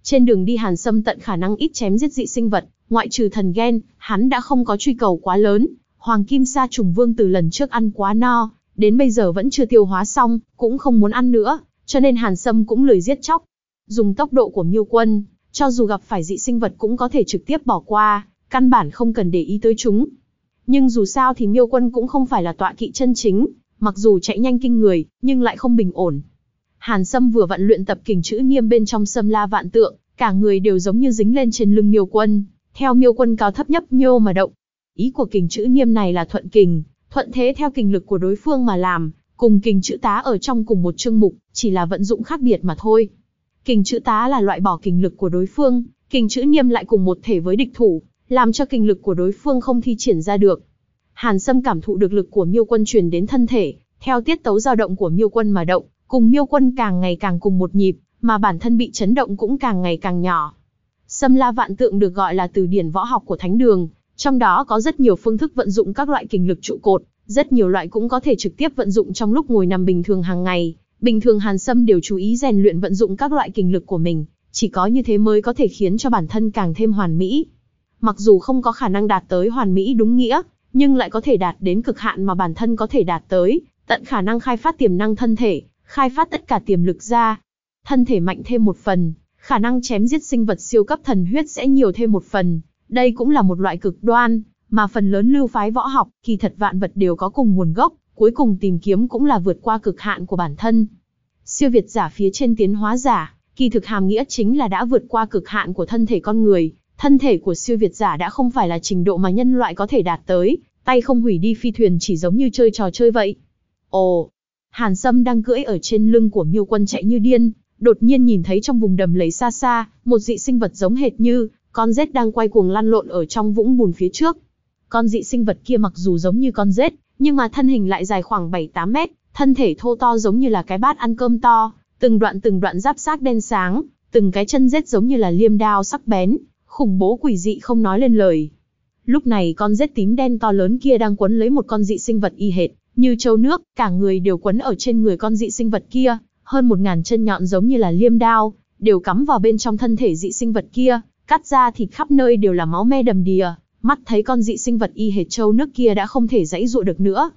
Trên đường đi Hàn Sâm tận khả năng ít chém giết dị sinh vật, ngoại trừ thần ghen, hắn đã không có truy cầu quá lớn. Hoàng Kim Sa trùng vương từ lần trước ăn quá no, đến bây giờ vẫn chưa tiêu hóa xong, cũng không muốn ăn nữa, cho nên Hàn Sâm cũng lười giết chóc. Dùng tốc độ của miêu quân, cho dù gặp phải dị sinh vật cũng có thể trực tiếp bỏ qua, căn bản không cần để ý tới chúng. Nhưng dù sao thì miêu quân cũng không phải là tọa kỵ chân chính, mặc dù chạy nhanh kinh người, nhưng lại không bình ổn. Hàn Sâm vừa vận luyện tập kình chữ niêm bên trong sâm la vạn tượng, cả người đều giống như dính lên trên lưng miêu quân, theo miêu quân cao thấp nhấp nhô mà động. Ý của kình chữ niêm này là thuận kình, thuận thế theo kình lực của đối phương mà làm, cùng kình chữ tá ở trong cùng một chương mục, chỉ là vận dụng khác biệt mà thôi. Kình chữ tá là loại bỏ kình lực của đối phương, kình chữ niêm lại cùng một thể với địch thủ, làm cho kình lực của đối phương không thi triển ra được. Hàn Sâm cảm thụ được lực của Miêu Quân truyền đến thân thể, theo tiết tấu dao động của Miêu Quân mà động, cùng Miêu Quân càng ngày càng cùng một nhịp, mà bản thân bị chấn động cũng càng ngày càng nhỏ. Sâm La Vạn Tượng được gọi là từ điển võ học của Thánh Đường, trong đó có rất nhiều phương thức vận dụng các loại kình lực trụ cột, rất nhiều loại cũng có thể trực tiếp vận dụng trong lúc ngồi nằm bình thường hàng ngày. Bình thường Hàn Sâm đều chú ý rèn luyện vận dụng các loại kình lực của mình, chỉ có như thế mới có thể khiến cho bản thân càng thêm hoàn mỹ. Mặc dù không có khả năng đạt tới hoàn mỹ đúng nghĩa, nhưng lại có thể đạt đến cực hạn mà bản thân có thể đạt tới, tận khả năng khai phát tiềm năng thân thể, khai phát tất cả tiềm lực ra. Thân thể mạnh thêm một phần, khả năng chém giết sinh vật siêu cấp thần huyết sẽ nhiều thêm một phần. Đây cũng là một loại cực đoan, mà phần lớn lưu phái võ học, kỳ thật vạn vật đều có cùng nguồn gốc, cuối cùng tìm kiếm cũng là vượt qua cực hạn của bản thân. Siêu việt giả phía trên tiến hóa giả, kỳ thực hàm nghĩa chính là đã vượt qua cực hạn của thân thể con người, thân thể của siêu việt giả đã không phải là trình độ mà nhân loại có thể đạt tới, tay không hủy đi phi thuyền chỉ giống như chơi trò chơi vậy. Ồ, Hàn Sâm đang cưỡi ở trên lưng của miêu quân chạy như điên, đột nhiên nhìn thấy trong vùng đầm lầy xa xa, một dị sinh vật giống hệt như, con rết đang quay cuồng lăn lộn ở trong vũng bùn phía trước. Con dị sinh vật kia mặc dù giống như con rết, nhưng mà thân hình lại dài khoảng 7-8 mét, thân thể thô to giống như là cái bát ăn cơm to, từng đoạn từng đoạn giáp xác đen sáng, từng cái chân rết giống như là liêm đao sắc bén, khủng bố quỷ dị không nói lên lời. Lúc này con rết tím đen to lớn kia đang quấn lấy một con dị sinh vật y hệt, như châu nước, cả người đều quấn ở trên người con dị sinh vật kia, hơn một ngàn chân nhọn giống như là liêm đao, đều cắm vào bên trong thân thể dị sinh vật kia, cắt ra thịt khắp nơi đều là máu me đầm đìa, mắt thấy con dị sinh vật y hệt châu nước kia đã không thể dãy dụa được nữa.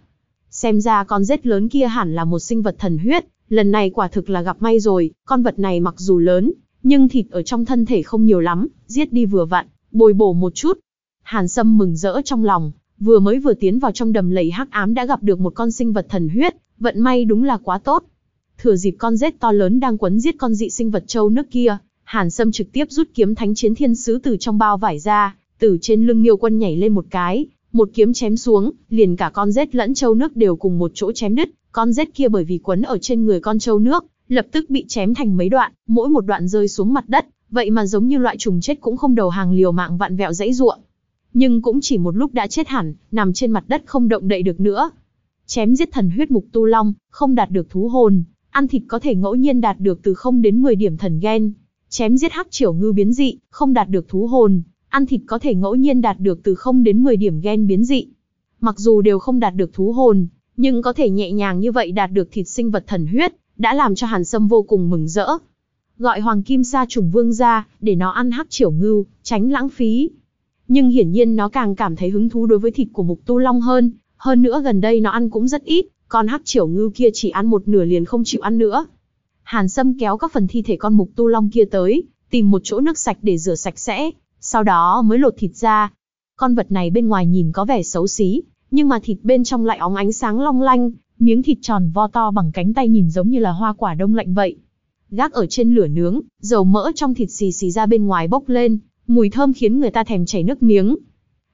Xem ra con rết lớn kia hẳn là một sinh vật thần huyết, lần này quả thực là gặp may rồi, con vật này mặc dù lớn, nhưng thịt ở trong thân thể không nhiều lắm, giết đi vừa vặn, bồi bổ một chút. Hàn Sâm mừng rỡ trong lòng, vừa mới vừa tiến vào trong đầm lầy hắc ám đã gặp được một con sinh vật thần huyết, vận may đúng là quá tốt. Thừa dịp con rết to lớn đang quấn giết con dị sinh vật châu nước kia, Hàn Sâm trực tiếp rút kiếm Thánh Chiến Thiên Sứ từ trong bao vải ra, từ trên lưng Miêu Quân nhảy lên một cái, một kiếm chém xuống, liền cả con rết lẫn châu nước đều cùng một chỗ chém đứt, con rết kia bởi vì quấn ở trên người con châu nước, lập tức bị chém thành mấy đoạn, mỗi một đoạn rơi xuống mặt đất, vậy mà giống như loại trùng chết cũng không đầu hàng liều mạng vạn vẹo dãy ruộng. Nhưng cũng chỉ một lúc đã chết hẳn, nằm trên mặt đất không động đậy được nữa. Chém giết thần huyết mục tu long, không đạt được thú hồn, ăn thịt có thể ngẫu nhiên đạt được từ 0 đến 10 điểm thần gen. Chém giết hắc triểu ngư biến dị, không đạt được thú hồn, ăn thịt có thể ngẫu nhiên đạt được từ 0 đến 10 điểm gen biến dị. Mặc dù đều không đạt được thú hồn, nhưng có thể nhẹ nhàng như vậy đạt được thịt sinh vật thần huyết, đã làm cho Hàn Sâm vô cùng mừng rỡ. Gọi Hoàng Kim Sa trùng vương ra, để nó ăn hắc triểu ngưu, tránh lãng phí. Nhưng hiển nhiên nó càng cảm thấy hứng thú đối với thịt của mục tu long hơn, hơn nữa gần đây nó ăn cũng rất ít, con hắc triểu ngưu kia chỉ ăn một nửa liền không chịu ăn nữa. Hàn Sâm kéo các phần thi thể con mục tu long kia tới, tìm một chỗ nước sạch để rửa sạch sẽ, sau đó mới lột thịt ra. Con vật này bên ngoài nhìn có vẻ xấu xí, nhưng mà thịt bên trong lại óng ánh sáng long lanh, miếng thịt tròn vo to bằng cánh tay nhìn giống như là hoa quả đông lạnh vậy. Gác ở trên lửa nướng, dầu mỡ trong thịt xì xì ra bên ngoài bốc lên, mùi thơm khiến người ta thèm chảy nước miếng.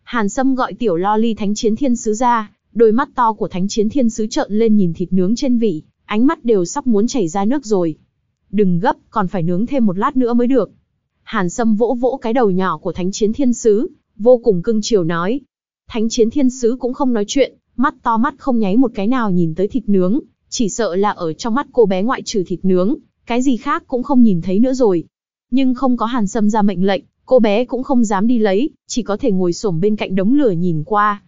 Hàn Sâm gọi tiểu lo ly thánh chiến thiên sứ ra, đôi mắt to của thánh chiến thiên sứ trợn lên nhìn thịt nướng trên vị, ánh mắt đều sắp muốn chảy ra nước rồi. Đừng gấp, còn phải nướng thêm một lát nữa mới được. Hàn Sâm vỗ vỗ cái đầu nhỏ của thánh chiến thiên sứ, vô cùng cưng chiều nói. Thánh chiến thiên sứ cũng không nói chuyện, mắt to mắt không nháy một cái nào nhìn tới thịt nướng, chỉ sợ là ở trong mắt cô bé ngoại trừ thịt nướng, cái gì khác cũng không nhìn thấy nữa rồi. Nhưng không có Hàn Sâm ra mệnh lệnh, cô bé cũng không dám đi lấy, chỉ có thể ngồi xổm bên cạnh đống lửa nhìn qua.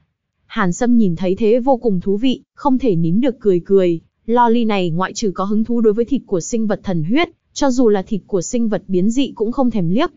Hàn Sâm nhìn thấy thế vô cùng thú vị, không thể nín được cười cười. Loli này ngoại trừ có hứng thú đối với thịt của sinh vật thần huyết, cho dù là thịt của sinh vật biến dị cũng không thèm liếc.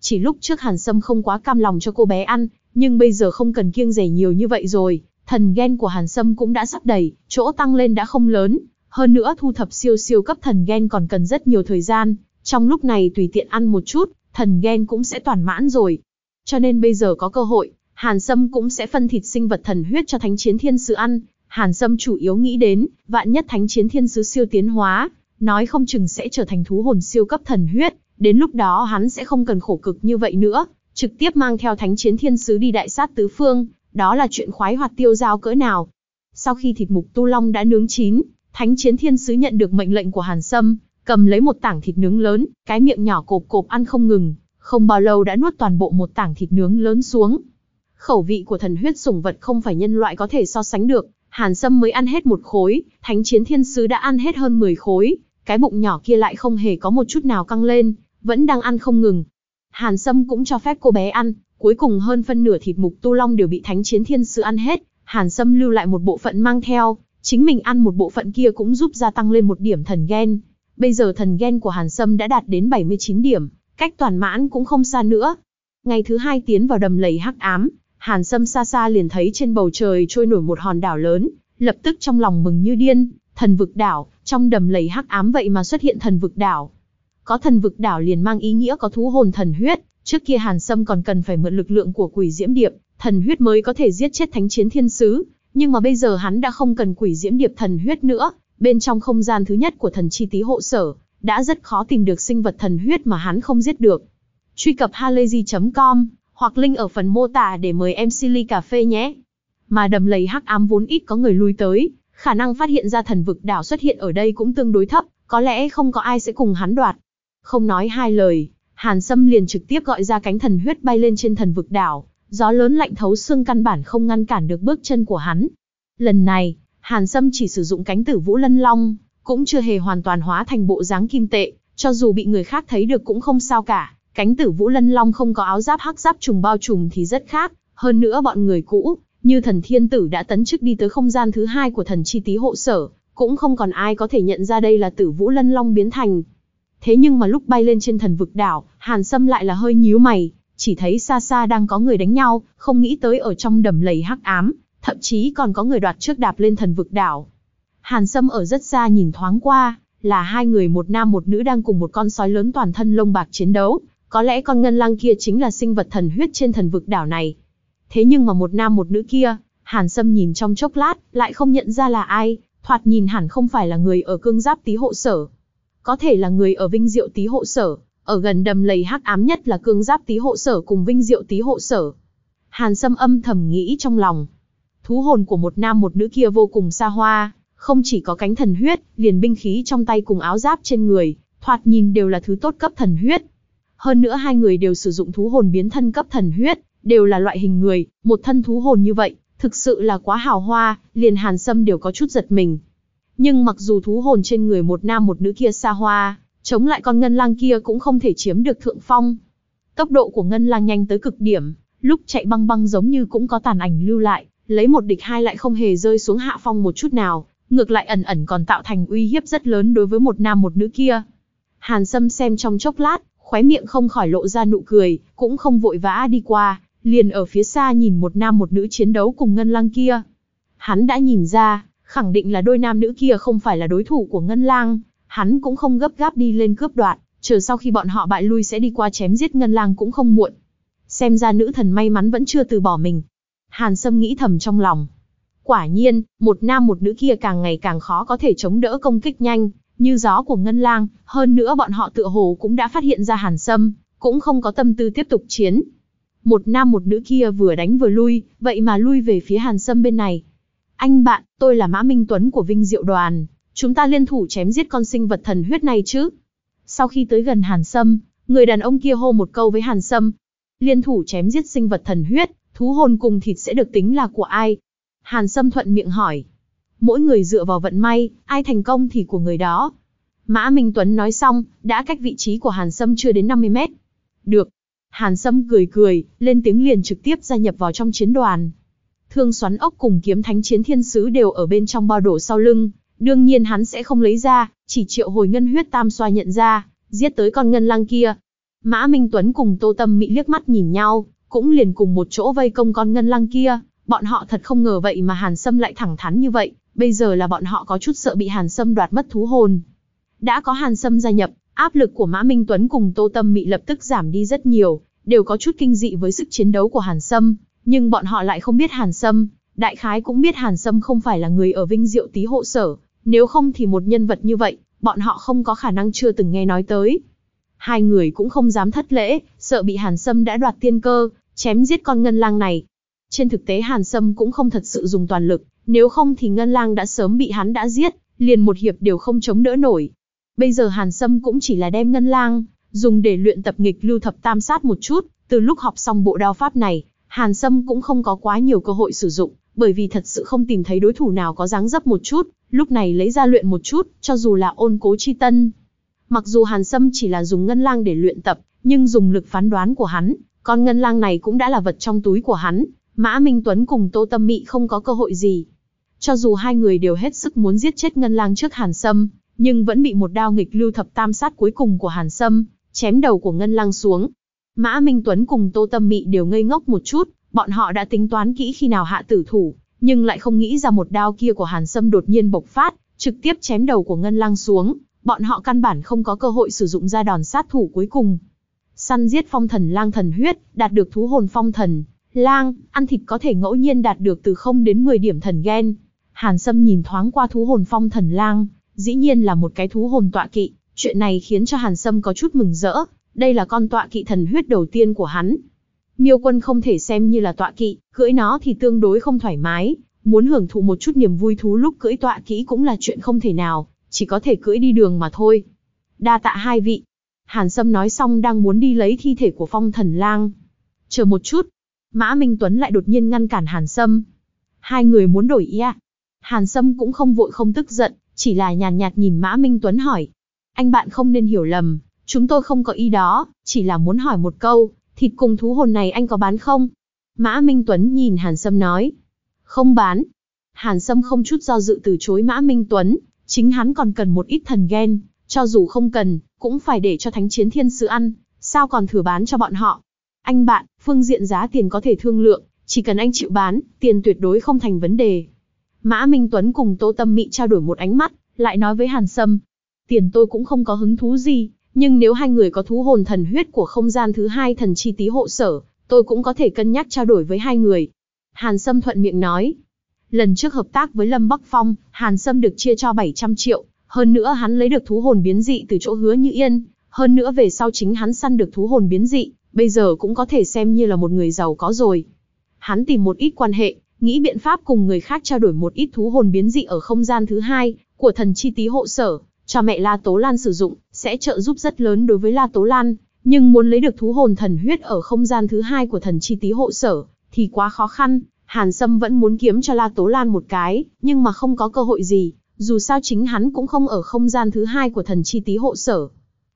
Chỉ lúc trước Hàn Sâm không quá cam lòng cho cô bé ăn, nhưng bây giờ không cần kiêng rẻ nhiều như vậy rồi, thần gen của Hàn Sâm cũng đã sắp đầy, chỗ tăng lên đã không lớn, hơn nữa thu thập siêu siêu cấp thần gen còn cần rất nhiều thời gian, trong lúc này tùy tiện ăn một chút, thần gen cũng sẽ toàn mãn rồi. Cho nên bây giờ có cơ hội, Hàn Sâm cũng sẽ phân thịt sinh vật thần huyết cho Thánh Chiến Thiên Sứ ăn. Hàn Sâm chủ yếu nghĩ đến, vạn nhất Thánh Chiến Thiên Sứ siêu tiến hóa, nói không chừng sẽ trở thành thú hồn siêu cấp thần huyết, đến lúc đó hắn sẽ không cần khổ cực như vậy nữa, trực tiếp mang theo Thánh Chiến Thiên Sứ đi đại sát tứ phương, đó là chuyện khoái hoạt tiêu giao cỡ nào. Sau khi thịt mục tu long đã nướng chín, Thánh chiến thiên sứ nhận được mệnh lệnh của Hàn Sâm, cầm lấy một tảng thịt nướng lớn, cái miệng nhỏ cộp cộp ăn không ngừng, không bao lâu đã nuốt toàn bộ một tảng thịt nướng lớn xuống. Khẩu vị của thần huyết sủng vật không phải nhân loại có thể so sánh được, Hàn Sâm mới ăn hết một khối, Thánh chiến thiên sứ đã ăn hết hơn 10 khối, cái bụng nhỏ kia lại không hề có một chút nào căng lên, vẫn đang ăn không ngừng. Hàn Sâm cũng cho phép cô bé ăn, cuối cùng hơn phân nửa thịt mục tu long đều bị Thánh chiến thiên sứ ăn hết, Hàn Sâm lưu lại một bộ phận mang theo, chính mình ăn một bộ phận kia cũng giúp gia tăng lên một điểm thần gen. Bây giờ thần gen của Hàn Sâm đã đạt đến 79 điểm, cách toàn mãn cũng không xa nữa. Ngày thứ hai tiến vào đầm lầy hắc ám, Hàn Sâm xa xa liền thấy trên bầu trời trôi nổi một hòn đảo lớn, lập tức trong lòng mừng như điên, thần vực đảo, trong đầm lầy hắc ám vậy mà xuất hiện thần vực đảo. Có thần vực đảo liền mang ý nghĩa có thú hồn thần huyết, trước kia Hàn Sâm còn cần phải mượn lực lượng của quỷ diễm điệp, thần huyết mới có thể giết chết thánh chiến thiên sứ, nhưng mà bây giờ hắn đã không cần quỷ diễm điệp thần huyết nữa, bên trong không gian thứ nhất của thần chi tý hộ sở, đã rất khó tìm được sinh vật thần huyết mà hắn không giết được. Truy cập halayzi.com hoặc link ở phần mô tả để mời em Silly Cà Phê nhé. Mà đầm lầy hắc ám vốn ít có người lui tới, khả năng phát hiện ra thần vực đảo xuất hiện ở đây cũng tương đối thấp, có lẽ không có ai sẽ cùng hắn đoạt. Không nói hai lời, Hàn Sâm liền trực tiếp gọi ra cánh thần huyết bay lên trên thần vực đảo, gió lớn lạnh thấu xương căn bản không ngăn cản được bước chân của hắn. Lần này, Hàn Sâm chỉ sử dụng cánh tử vũ lân long, cũng chưa hề hoàn toàn hóa thành bộ dáng kim tệ, cho dù bị người khác thấy được cũng không sao cả. Cánh tử vũ lân long không có áo giáp hắc giáp trùng bao trùm thì rất khác, hơn nữa bọn người cũ, như thần thiên tử đã tấn chức đi tới không gian thứ hai của thần chi tý hộ sở, cũng không còn ai có thể nhận ra đây là tử vũ lân long biến thành. Thế nhưng mà lúc bay lên trên thần vực đảo, Hàn Sâm lại là hơi nhíu mày, chỉ thấy xa xa đang có người đánh nhau, không nghĩ tới ở trong đầm lầy hắc ám, thậm chí còn có người đoạt trước đạp lên thần vực đảo. Hàn Sâm ở rất xa nhìn thoáng qua, là hai người một nam một nữ đang cùng một con sói lớn toàn thân lông bạc chiến đấu, có lẽ con ngân lang kia chính là sinh vật thần huyết trên thần vực đảo này. Thế nhưng mà một nam một nữ kia, Hàn Sâm nhìn trong chốc lát, lại không nhận ra là ai, thoạt nhìn hẳn không phải là người ở cương giáp tí hộ sở. Có thể là người ở vinh diệu tí hộ sở, ở gần đầm lầy hắc ám nhất là cương giáp tí hộ sở cùng vinh diệu tí hộ sở. Hàn Sâm âm thầm nghĩ trong lòng. Thú hồn của một nam một nữ kia vô cùng xa hoa, không chỉ có cánh thần huyết, liền binh khí trong tay cùng áo giáp trên người, thoạt nhìn đều là thứ tốt cấp thần huyết. Hơn nữa hai người đều sử dụng thú hồn biến thân cấp thần huyết, đều là loại hình người, một thân thú hồn như vậy, thực sự là quá hào hoa, liền Hàn Sâm đều có chút giật mình. Nhưng mặc dù thú hồn trên người một nam một nữ kia xa hoa, chống lại con ngân lang kia cũng không thể chiếm được thượng phong. Tốc độ của ngân lang nhanh tới cực điểm, lúc chạy băng băng giống như cũng có tàn ảnh lưu lại, lấy một địch hai lại không hề rơi xuống hạ phong một chút nào, ngược lại ẩn ẩn còn tạo thành uy hiếp rất lớn đối với một nam một nữ kia. Hàn Sâm xem trong chốc lát, khóe miệng không khỏi lộ ra nụ cười, cũng không vội vã đi qua, liền ở phía xa nhìn một nam một nữ chiến đấu cùng ngân lang kia. Hắn đã nhìn ra, khẳng định là đôi nam nữ kia không phải là đối thủ của ngân lang, hắn cũng không gấp gáp đi lên cướp đoạt, chờ sau khi bọn họ bại lui sẽ đi qua chém giết ngân lang cũng không muộn. Xem ra nữ thần may mắn vẫn chưa từ bỏ mình. Hàn Sâm nghĩ thầm trong lòng. Quả nhiên, một nam một nữ kia càng ngày càng khó có thể chống đỡ công kích nhanh, như gió của ngân lang, hơn nữa bọn họ tựa hồ cũng đã phát hiện ra Hàn Sâm, cũng không có tâm tư tiếp tục chiến. Một nam một nữ kia vừa đánh vừa lui, vậy mà lui về phía Hàn Sâm bên này. Anh bạn, tôi là Mã Minh Tuấn của Vinh Diệu Đoàn, chúng ta liên thủ chém giết con sinh vật thần huyết này chứ. Sau khi tới gần Hàn Sâm, người đàn ông kia hô một câu với Hàn Sâm. Liên thủ chém giết sinh vật thần huyết, thú hồn cùng thịt sẽ được tính là của ai? Hàn Sâm thuận miệng hỏi. Mỗi người dựa vào vận may, ai thành công thì của người đó. Mã Minh Tuấn nói xong, đã cách vị trí của Hàn Sâm chưa đến 50 mét. Được. Hàn Sâm cười cười, lên tiếng liền trực tiếp gia nhập vào trong chiến đoàn. Thương xoắn ốc cùng kiếm thánh chiến thiên sứ đều ở bên trong bao đổ sau lưng, đương nhiên hắn sẽ không lấy ra, chỉ triệu hồi ngân huyết tam xoa nhận ra, giết tới con ngân lang kia. Mã Minh Tuấn cùng Tô Tâm Mỹ liếc mắt nhìn nhau, cũng liền cùng một chỗ vây công con ngân lang kia, bọn họ thật không ngờ vậy mà Hàn Sâm lại thẳng thắn như vậy, bây giờ là bọn họ có chút sợ bị Hàn Sâm đoạt mất thú hồn. Đã có Hàn Sâm gia nhập, áp lực của Mã Minh Tuấn cùng Tô Tâm Mị lập tức giảm đi rất nhiều, đều có chút kinh dị với sức chiến đấu của Hàn Sâm, nhưng bọn họ lại không biết Hàn Sâm, đại khái cũng biết Hàn Sâm không phải là người ở Vinh Diệu Tý hộ sở, nếu không thì một nhân vật như vậy, bọn họ không có khả năng chưa từng nghe nói tới. Hai người cũng không dám thất lễ, sợ bị Hàn Sâm đã đoạt tiên cơ, chém giết con ngân lang này. Trên thực tế Hàn Sâm cũng không thật sự dùng toàn lực, nếu không thì ngân lang đã sớm bị hắn đã giết, liền một hiệp đều không chống đỡ nổi. Bây giờ Hàn Sâm cũng chỉ là đem ngân lang, dùng để luyện tập nghịch lưu thập tam sát một chút, từ lúc học xong bộ đao pháp này, Hàn Sâm cũng không có quá nhiều cơ hội sử dụng, bởi vì thật sự không tìm thấy đối thủ nào có dáng dấp một chút, lúc này lấy ra luyện một chút, cho dù là ôn cố chi tân. Mặc dù Hàn Sâm chỉ là dùng ngân lang để luyện tập, nhưng dùng lực phán đoán của hắn, con ngân lang này cũng đã là vật trong túi của hắn, Mã Minh Tuấn cùng Tô Tâm Mị không có cơ hội gì. Cho dù hai người đều hết sức muốn giết chết ngân lang trước Hàn Sâm, nhưng vẫn bị một đao nghịch lưu thập tam sát cuối cùng của Hàn Sâm, chém đầu của ngân lang xuống. Mã Minh Tuấn cùng Tô Tâm Mị đều ngây ngốc một chút, bọn họ đã tính toán kỹ khi nào hạ tử thủ, nhưng lại không nghĩ ra một đao kia của Hàn Sâm đột nhiên bộc phát, trực tiếp chém đầu của Ngân Lang xuống, bọn họ căn bản không có cơ hội sử dụng ra đòn sát thủ cuối cùng. Săn giết phong thần lang thần huyết, đạt được thú hồn phong thần, lang, ăn thịt có thể ngẫu nhiên đạt được từ 0 đến 10 điểm thần gen. Hàn Sâm nhìn thoáng qua thú hồn phong thần lang, dĩ nhiên là một cái thú hồn tọa kỵ, chuyện này khiến cho Hàn Sâm có chút mừng rỡ, đây là con tọa kỵ thần huyết đầu tiên của hắn, Miêu quân không thể xem như là tọa kỵ, cưỡi nó thì tương đối không thoải mái, muốn hưởng thụ một chút niềm vui thú lúc cưỡi tọa kỹ cũng là chuyện không thể nào, chỉ có thể cưỡi đi đường mà thôi. Đa tạ hai vị. Hàn Sâm nói xong đang muốn đi lấy thi thể của phong thần lang. Chờ một chút. Mã Minh Tuấn lại đột nhiên ngăn cản Hàn Sâm. Hai người muốn đổi ý à? Hàn Sâm cũng không vội không tức giận, chỉ là nhàn nhạt, nhạt nhìn Mã Minh Tuấn hỏi. Anh bạn không nên hiểu lầm, chúng tôi không có ý đó, chỉ là muốn hỏi một câu, Thịt cùng thú hồn này anh có bán không? Mã Minh Tuấn nhìn Hàn Sâm nói. Không bán. Hàn Sâm không chút do dự từ chối Mã Minh Tuấn, chính hắn còn cần một ít thần ghen, cho dù không cần, cũng phải để cho thánh chiến thiên sứ ăn, sao còn thừa bán cho bọn họ. Anh bạn, phương diện giá tiền có thể thương lượng, chỉ cần anh chịu bán, tiền tuyệt đối không thành vấn đề. Mã Minh Tuấn cùng Tô Tâm Mị trao đổi một ánh mắt, lại nói với Hàn Sâm. Tiền tôi cũng không có hứng thú gì, nhưng nếu hai người có thú hồn thần huyết của không gian thứ hai thần chi tí hộ sở, tôi cũng có thể cân nhắc trao đổi với hai người. Hàn Sâm thuận miệng nói. Lần trước hợp tác với Lâm Bắc Phong, Hàn Sâm được chia cho 700 triệu, hơn nữa hắn lấy được thú hồn biến dị từ chỗ hứa như yên, hơn nữa về sau chính hắn săn được thú hồn biến dị, bây giờ cũng có thể xem như là một người giàu có rồi. Hắn tìm một ít quan hệ, nghĩ biện pháp cùng người khác trao đổi một ít thú hồn biến dị ở không gian thứ hai của thần chi tí hộ sở, cho mẹ La Tố Lan sử dụng, sẽ trợ giúp rất lớn đối với La Tố Lan, nhưng muốn lấy được thú hồn thần huyết ở không gian thứ hai của thần chi tí hộ sở, thì quá khó khăn, Hàn Sâm vẫn muốn kiếm cho La Tố Lan một cái, nhưng mà không có cơ hội gì, dù sao chính hắn cũng không ở không gian thứ hai của thần chi tí hộ sở.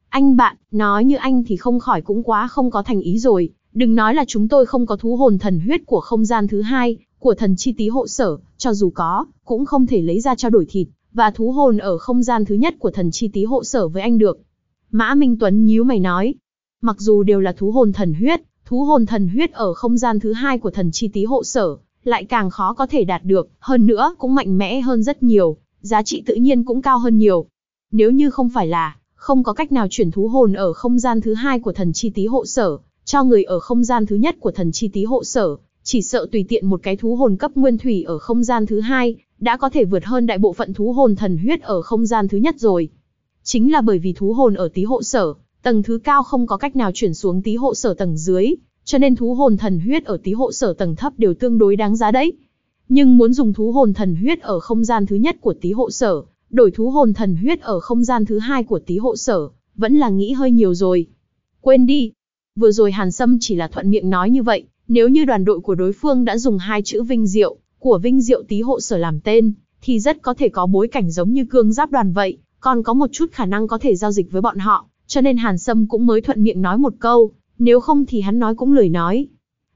Anh bạn, nói như anh thì không khỏi cũng quá không có thành ý rồi, đừng nói là chúng tôi không có thú hồn thần huyết của không gian thứ hai, của thần chi tí hộ sở, cho dù có, cũng không thể lấy ra cho đổi thịt và thú hồn ở không gian thứ nhất của thần chi tí hộ sở với anh được. Mã Minh Tuấn nhíu mày nói, mặc dù đều là thú hồn thần huyết, thú hồn thần huyết ở không gian thứ hai của thần chi tí hộ sở, lại càng khó có thể đạt được, hơn nữa cũng mạnh mẽ hơn rất nhiều, giá trị tự nhiên cũng cao hơn nhiều. Nếu như không phải là, không có cách nào chuyển thú hồn ở không gian thứ hai của thần chi tí hộ sở, cho người ở không gian thứ nhất của thần chi tí hộ sở, chỉ sợ tùy tiện một cái thú hồn cấp nguyên thủy ở không gian thứ hai, đã có thể vượt hơn đại bộ phận thú hồn thần huyết ở không gian thứ nhất rồi. Chính là bởi vì thú hồn ở tí hộ sở, tầng thứ cao không có cách nào chuyển xuống tí hộ sở tầng dưới, cho nên thú hồn thần huyết ở tí hộ sở tầng thấp đều tương đối đáng giá đấy. Nhưng muốn dùng thú hồn thần huyết ở không gian thứ nhất của tí hộ sở, đổi thú hồn thần huyết ở không gian thứ hai của tí hộ sở, vẫn là nghĩ hơi nhiều rồi. Quên đi. Vừa rồi Hàn Sâm chỉ là thuận miệng nói như vậy, nếu như đoàn đội của đối phương đã dùng hai chữ vinh diệu, của Vinh Diệu Tý hộ sở làm tên, thì rất có thể có bối cảnh giống như cương giáp đoàn vậy, còn có một chút khả năng có thể giao dịch với bọn họ, cho nên Hàn Sâm cũng mới thuận miệng nói một câu, nếu không thì hắn nói cũng lười nói.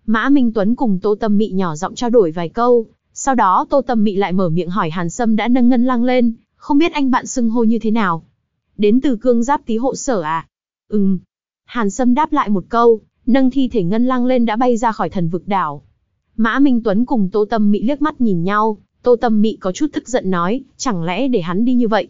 Mã Minh Tuấn cùng Tô Tâm Mị nhỏ giọng trao đổi vài câu, sau đó Tô Tâm Mị lại mở miệng hỏi Hàn Sâm đã nâng ngân lăng lên, không biết anh bạn xưng hô như thế nào. Đến từ cương giáp Tý hộ sở à? Ừm. Hàn Sâm đáp lại một câu, nâng thi thể ngân lăng lên đã bay ra khỏi thần vực đảo. Mã Minh Tuấn cùng Tô Tâm Mị liếc mắt nhìn nhau, Tô Tâm Mị có chút tức giận nói, chẳng lẽ để hắn đi như vậy?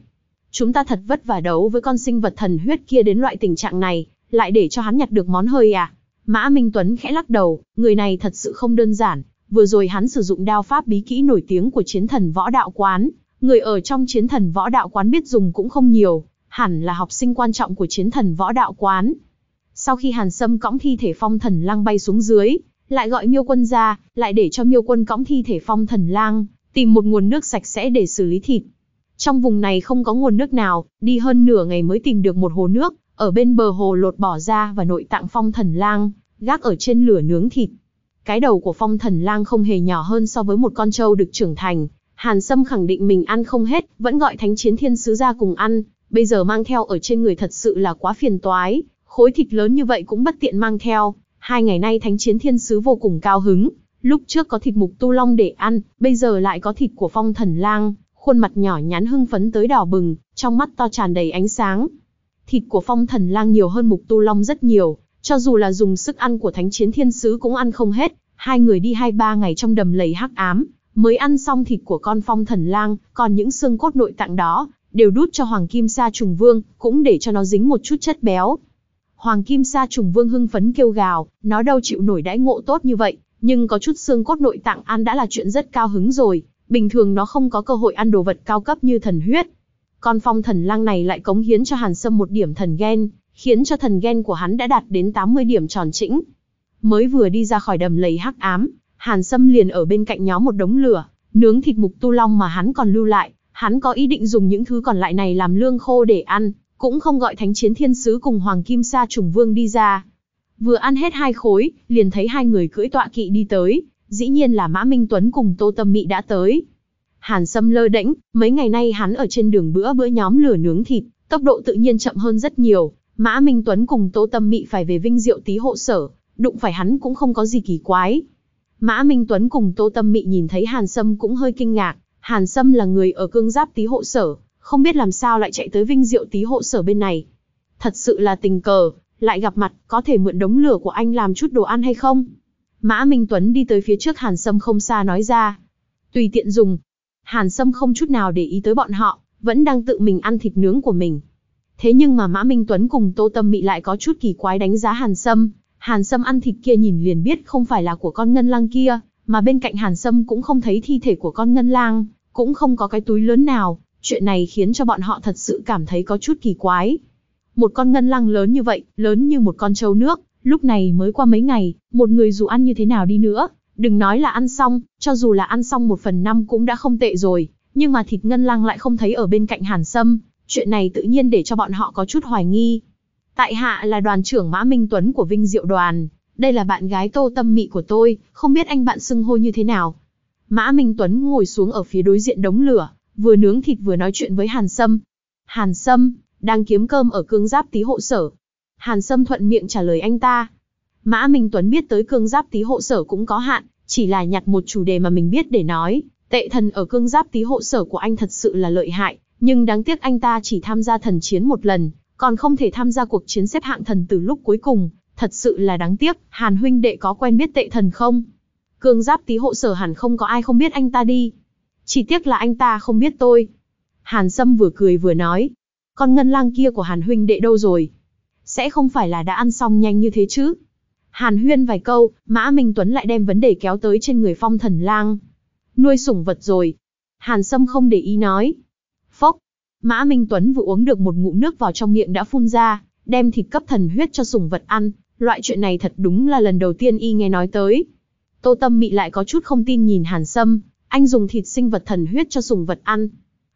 Chúng ta thật vất vả đấu với con sinh vật thần huyết kia đến loại tình trạng này, lại để cho hắn nhặt được món hơi à? Mã Minh Tuấn khẽ lắc đầu, người này thật sự không đơn giản, vừa rồi hắn sử dụng đao pháp bí kỹ nổi tiếng của chiến thần võ đạo quán, người ở trong chiến thần võ đạo quán biết dùng cũng không nhiều, hẳn là học sinh quan trọng của chiến thần võ đạo quán. Sau khi Hàn Sâm cõng thi thể phong thần lang bay xuống dưới, lại gọi miêu quân ra, lại để cho miêu quân cõng thi thể phong thần lang, tìm một nguồn nước sạch sẽ để xử lý thịt. Trong vùng này không có nguồn nước nào, đi hơn nửa ngày mới tìm được một hồ nước, ở bên bờ hồ lột bỏ ra và nội tạng phong thần lang, gác ở trên lửa nướng thịt. Cái đầu của phong thần lang không hề nhỏ hơn so với một con trâu được trưởng thành. Hàn Sâm khẳng định mình ăn không hết, vẫn gọi thánh chiến thiên sứ ra cùng ăn, bây giờ mang theo ở trên người thật sự là quá phiền toái, khối thịt lớn như vậy cũng bất tiện mang theo. Hai ngày nay thánh chiến thiên sứ vô cùng cao hứng, lúc trước có thịt mục tu long để ăn, bây giờ lại có thịt của phong thần lang, khuôn mặt nhỏ nhắn hưng phấn tới đỏ bừng, trong mắt to tràn đầy ánh sáng. Thịt của phong thần lang nhiều hơn mục tu long rất nhiều, cho dù là dùng sức ăn của thánh chiến thiên sứ cũng ăn không hết, hai người đi hai ba ngày trong đầm lầy hắc ám, mới ăn xong thịt của con phong thần lang, còn những xương cốt nội tạng đó, đều đút cho Hoàng Kim Sa Trùng Vương, cũng để cho nó dính một chút chất béo. Hoàng Kim Sa Trùng Vương hưng phấn kêu gào, nó đâu chịu nổi đãi ngộ tốt như vậy, nhưng có chút xương cốt nội tạng ăn đã là chuyện rất cao hứng rồi, bình thường nó không có cơ hội ăn đồ vật cao cấp như thần huyết. Con phong thần lang này lại cống hiến cho Hàn Sâm một điểm thần gen, khiến cho thần gen của hắn đã đạt đến 80 điểm tròn chỉnh. Mới vừa đi ra khỏi đầm lầy hắc ám, Hàn Sâm liền ở bên cạnh nhóm một đống lửa, nướng thịt mục tu long mà hắn còn lưu lại, hắn có ý định dùng những thứ còn lại này làm lương khô để ăn, cũng không gọi thánh chiến thiên sứ cùng Hoàng Kim Sa trùng vương đi ra. Vừa ăn hết hai khối, liền thấy hai người cưỡi tọa kỵ đi tới, dĩ nhiên là Mã Minh Tuấn cùng Tô Tâm Mị đã tới. Hàn Sâm lơ đễnh, mấy ngày nay hắn ở trên đường bữa bữa nhóm lửa nướng thịt, tốc độ tự nhiên chậm hơn rất nhiều. Mã Minh Tuấn cùng Tô Tâm Mị phải về Vinh Diệu tí hộ sở, đụng phải hắn cũng không có gì kỳ quái. Mã Minh Tuấn cùng Tô Tâm Mị nhìn thấy Hàn Sâm cũng hơi kinh ngạc, Hàn Sâm là người ở cương giáp tí hộ sở, không biết làm sao lại chạy tới Vinh Diệu tí hộ sở bên này. Thật sự là tình cờ, lại gặp mặt, có thể mượn đống lửa của anh làm chút đồ ăn hay không? Mã Minh Tuấn đi tới phía trước Hàn Sâm không xa nói ra. Tùy tiện dùng. Hàn Sâm không chút nào để ý tới bọn họ, vẫn đang tự mình ăn thịt nướng của mình. Thế nhưng mà Mã Minh Tuấn cùng Tô Tâm Mị lại có chút kỳ quái đánh giá Hàn Sâm. Hàn Sâm ăn thịt kia nhìn liền biết không phải là của con ngân lang kia, mà bên cạnh Hàn Sâm cũng không thấy thi thể của con ngân lang, cũng không có cái túi lớn nào. Chuyện này khiến cho bọn họ thật sự cảm thấy có chút kỳ quái. Một con ngân lang lớn như vậy, lớn như một con trâu nước, lúc này mới qua mấy ngày, một người dù ăn như thế nào đi nữa, đừng nói là ăn xong, cho dù là ăn xong một phần năm cũng đã không tệ rồi, nhưng mà thịt ngân lang lại không thấy ở bên cạnh Hàn Sâm, chuyện này tự nhiên để cho bọn họ có chút hoài nghi. Tại hạ là đoàn trưởng Mã Minh Tuấn của Vinh Diệu Đoàn, đây là bạn gái Tô Tâm Mị của tôi, không biết anh bạn xưng hô như thế nào. Mã Minh Tuấn ngồi xuống ở phía đối diện đống lửa, vừa nướng thịt vừa nói chuyện với Hàn Sâm. Hàn Sâm, đang kiếm cơm ở cương giáp tí hộ sở. Hàn Sâm thuận miệng trả lời anh ta. Mã Minh Tuấn biết tới cương giáp tí hộ sở cũng có hạn, chỉ là nhặt một chủ đề mà mình biết để nói. Tệ thần ở cương giáp tí hộ sở của anh thật sự là lợi hại, nhưng đáng tiếc anh ta chỉ tham gia thần chiến một lần, còn không thể tham gia cuộc chiến xếp hạng thần từ lúc cuối cùng, thật sự là đáng tiếc, Hàn huynh đệ có quen biết tệ thần không? Cương giáp tí hộ sở hẳn không có ai không biết anh ta đi. Chỉ tiếc là anh ta không biết tôi. Hàn Sâm vừa cười vừa nói. Con ngân lang kia của Hàn huynh đệ đâu rồi? Sẽ không phải là đã ăn xong nhanh như thế chứ? Hàn huyên vài câu, Mã Minh Tuấn lại đem vấn đề kéo tới trên người phong thần lang. Nuôi sủng vật rồi. Hàn Sâm không để ý nói. Mã Minh Tuấn vừa uống được một ngụm nước vào trong miệng đã phun ra, đem thịt cấp thần huyết cho sủng vật ăn. Loại chuyện này thật đúng là lần đầu tiên y nghe nói tới. Tô Tâm Mị lại có chút không tin nhìn Hàn Sâm, anh dùng thịt sinh vật thần huyết cho sùng vật ăn.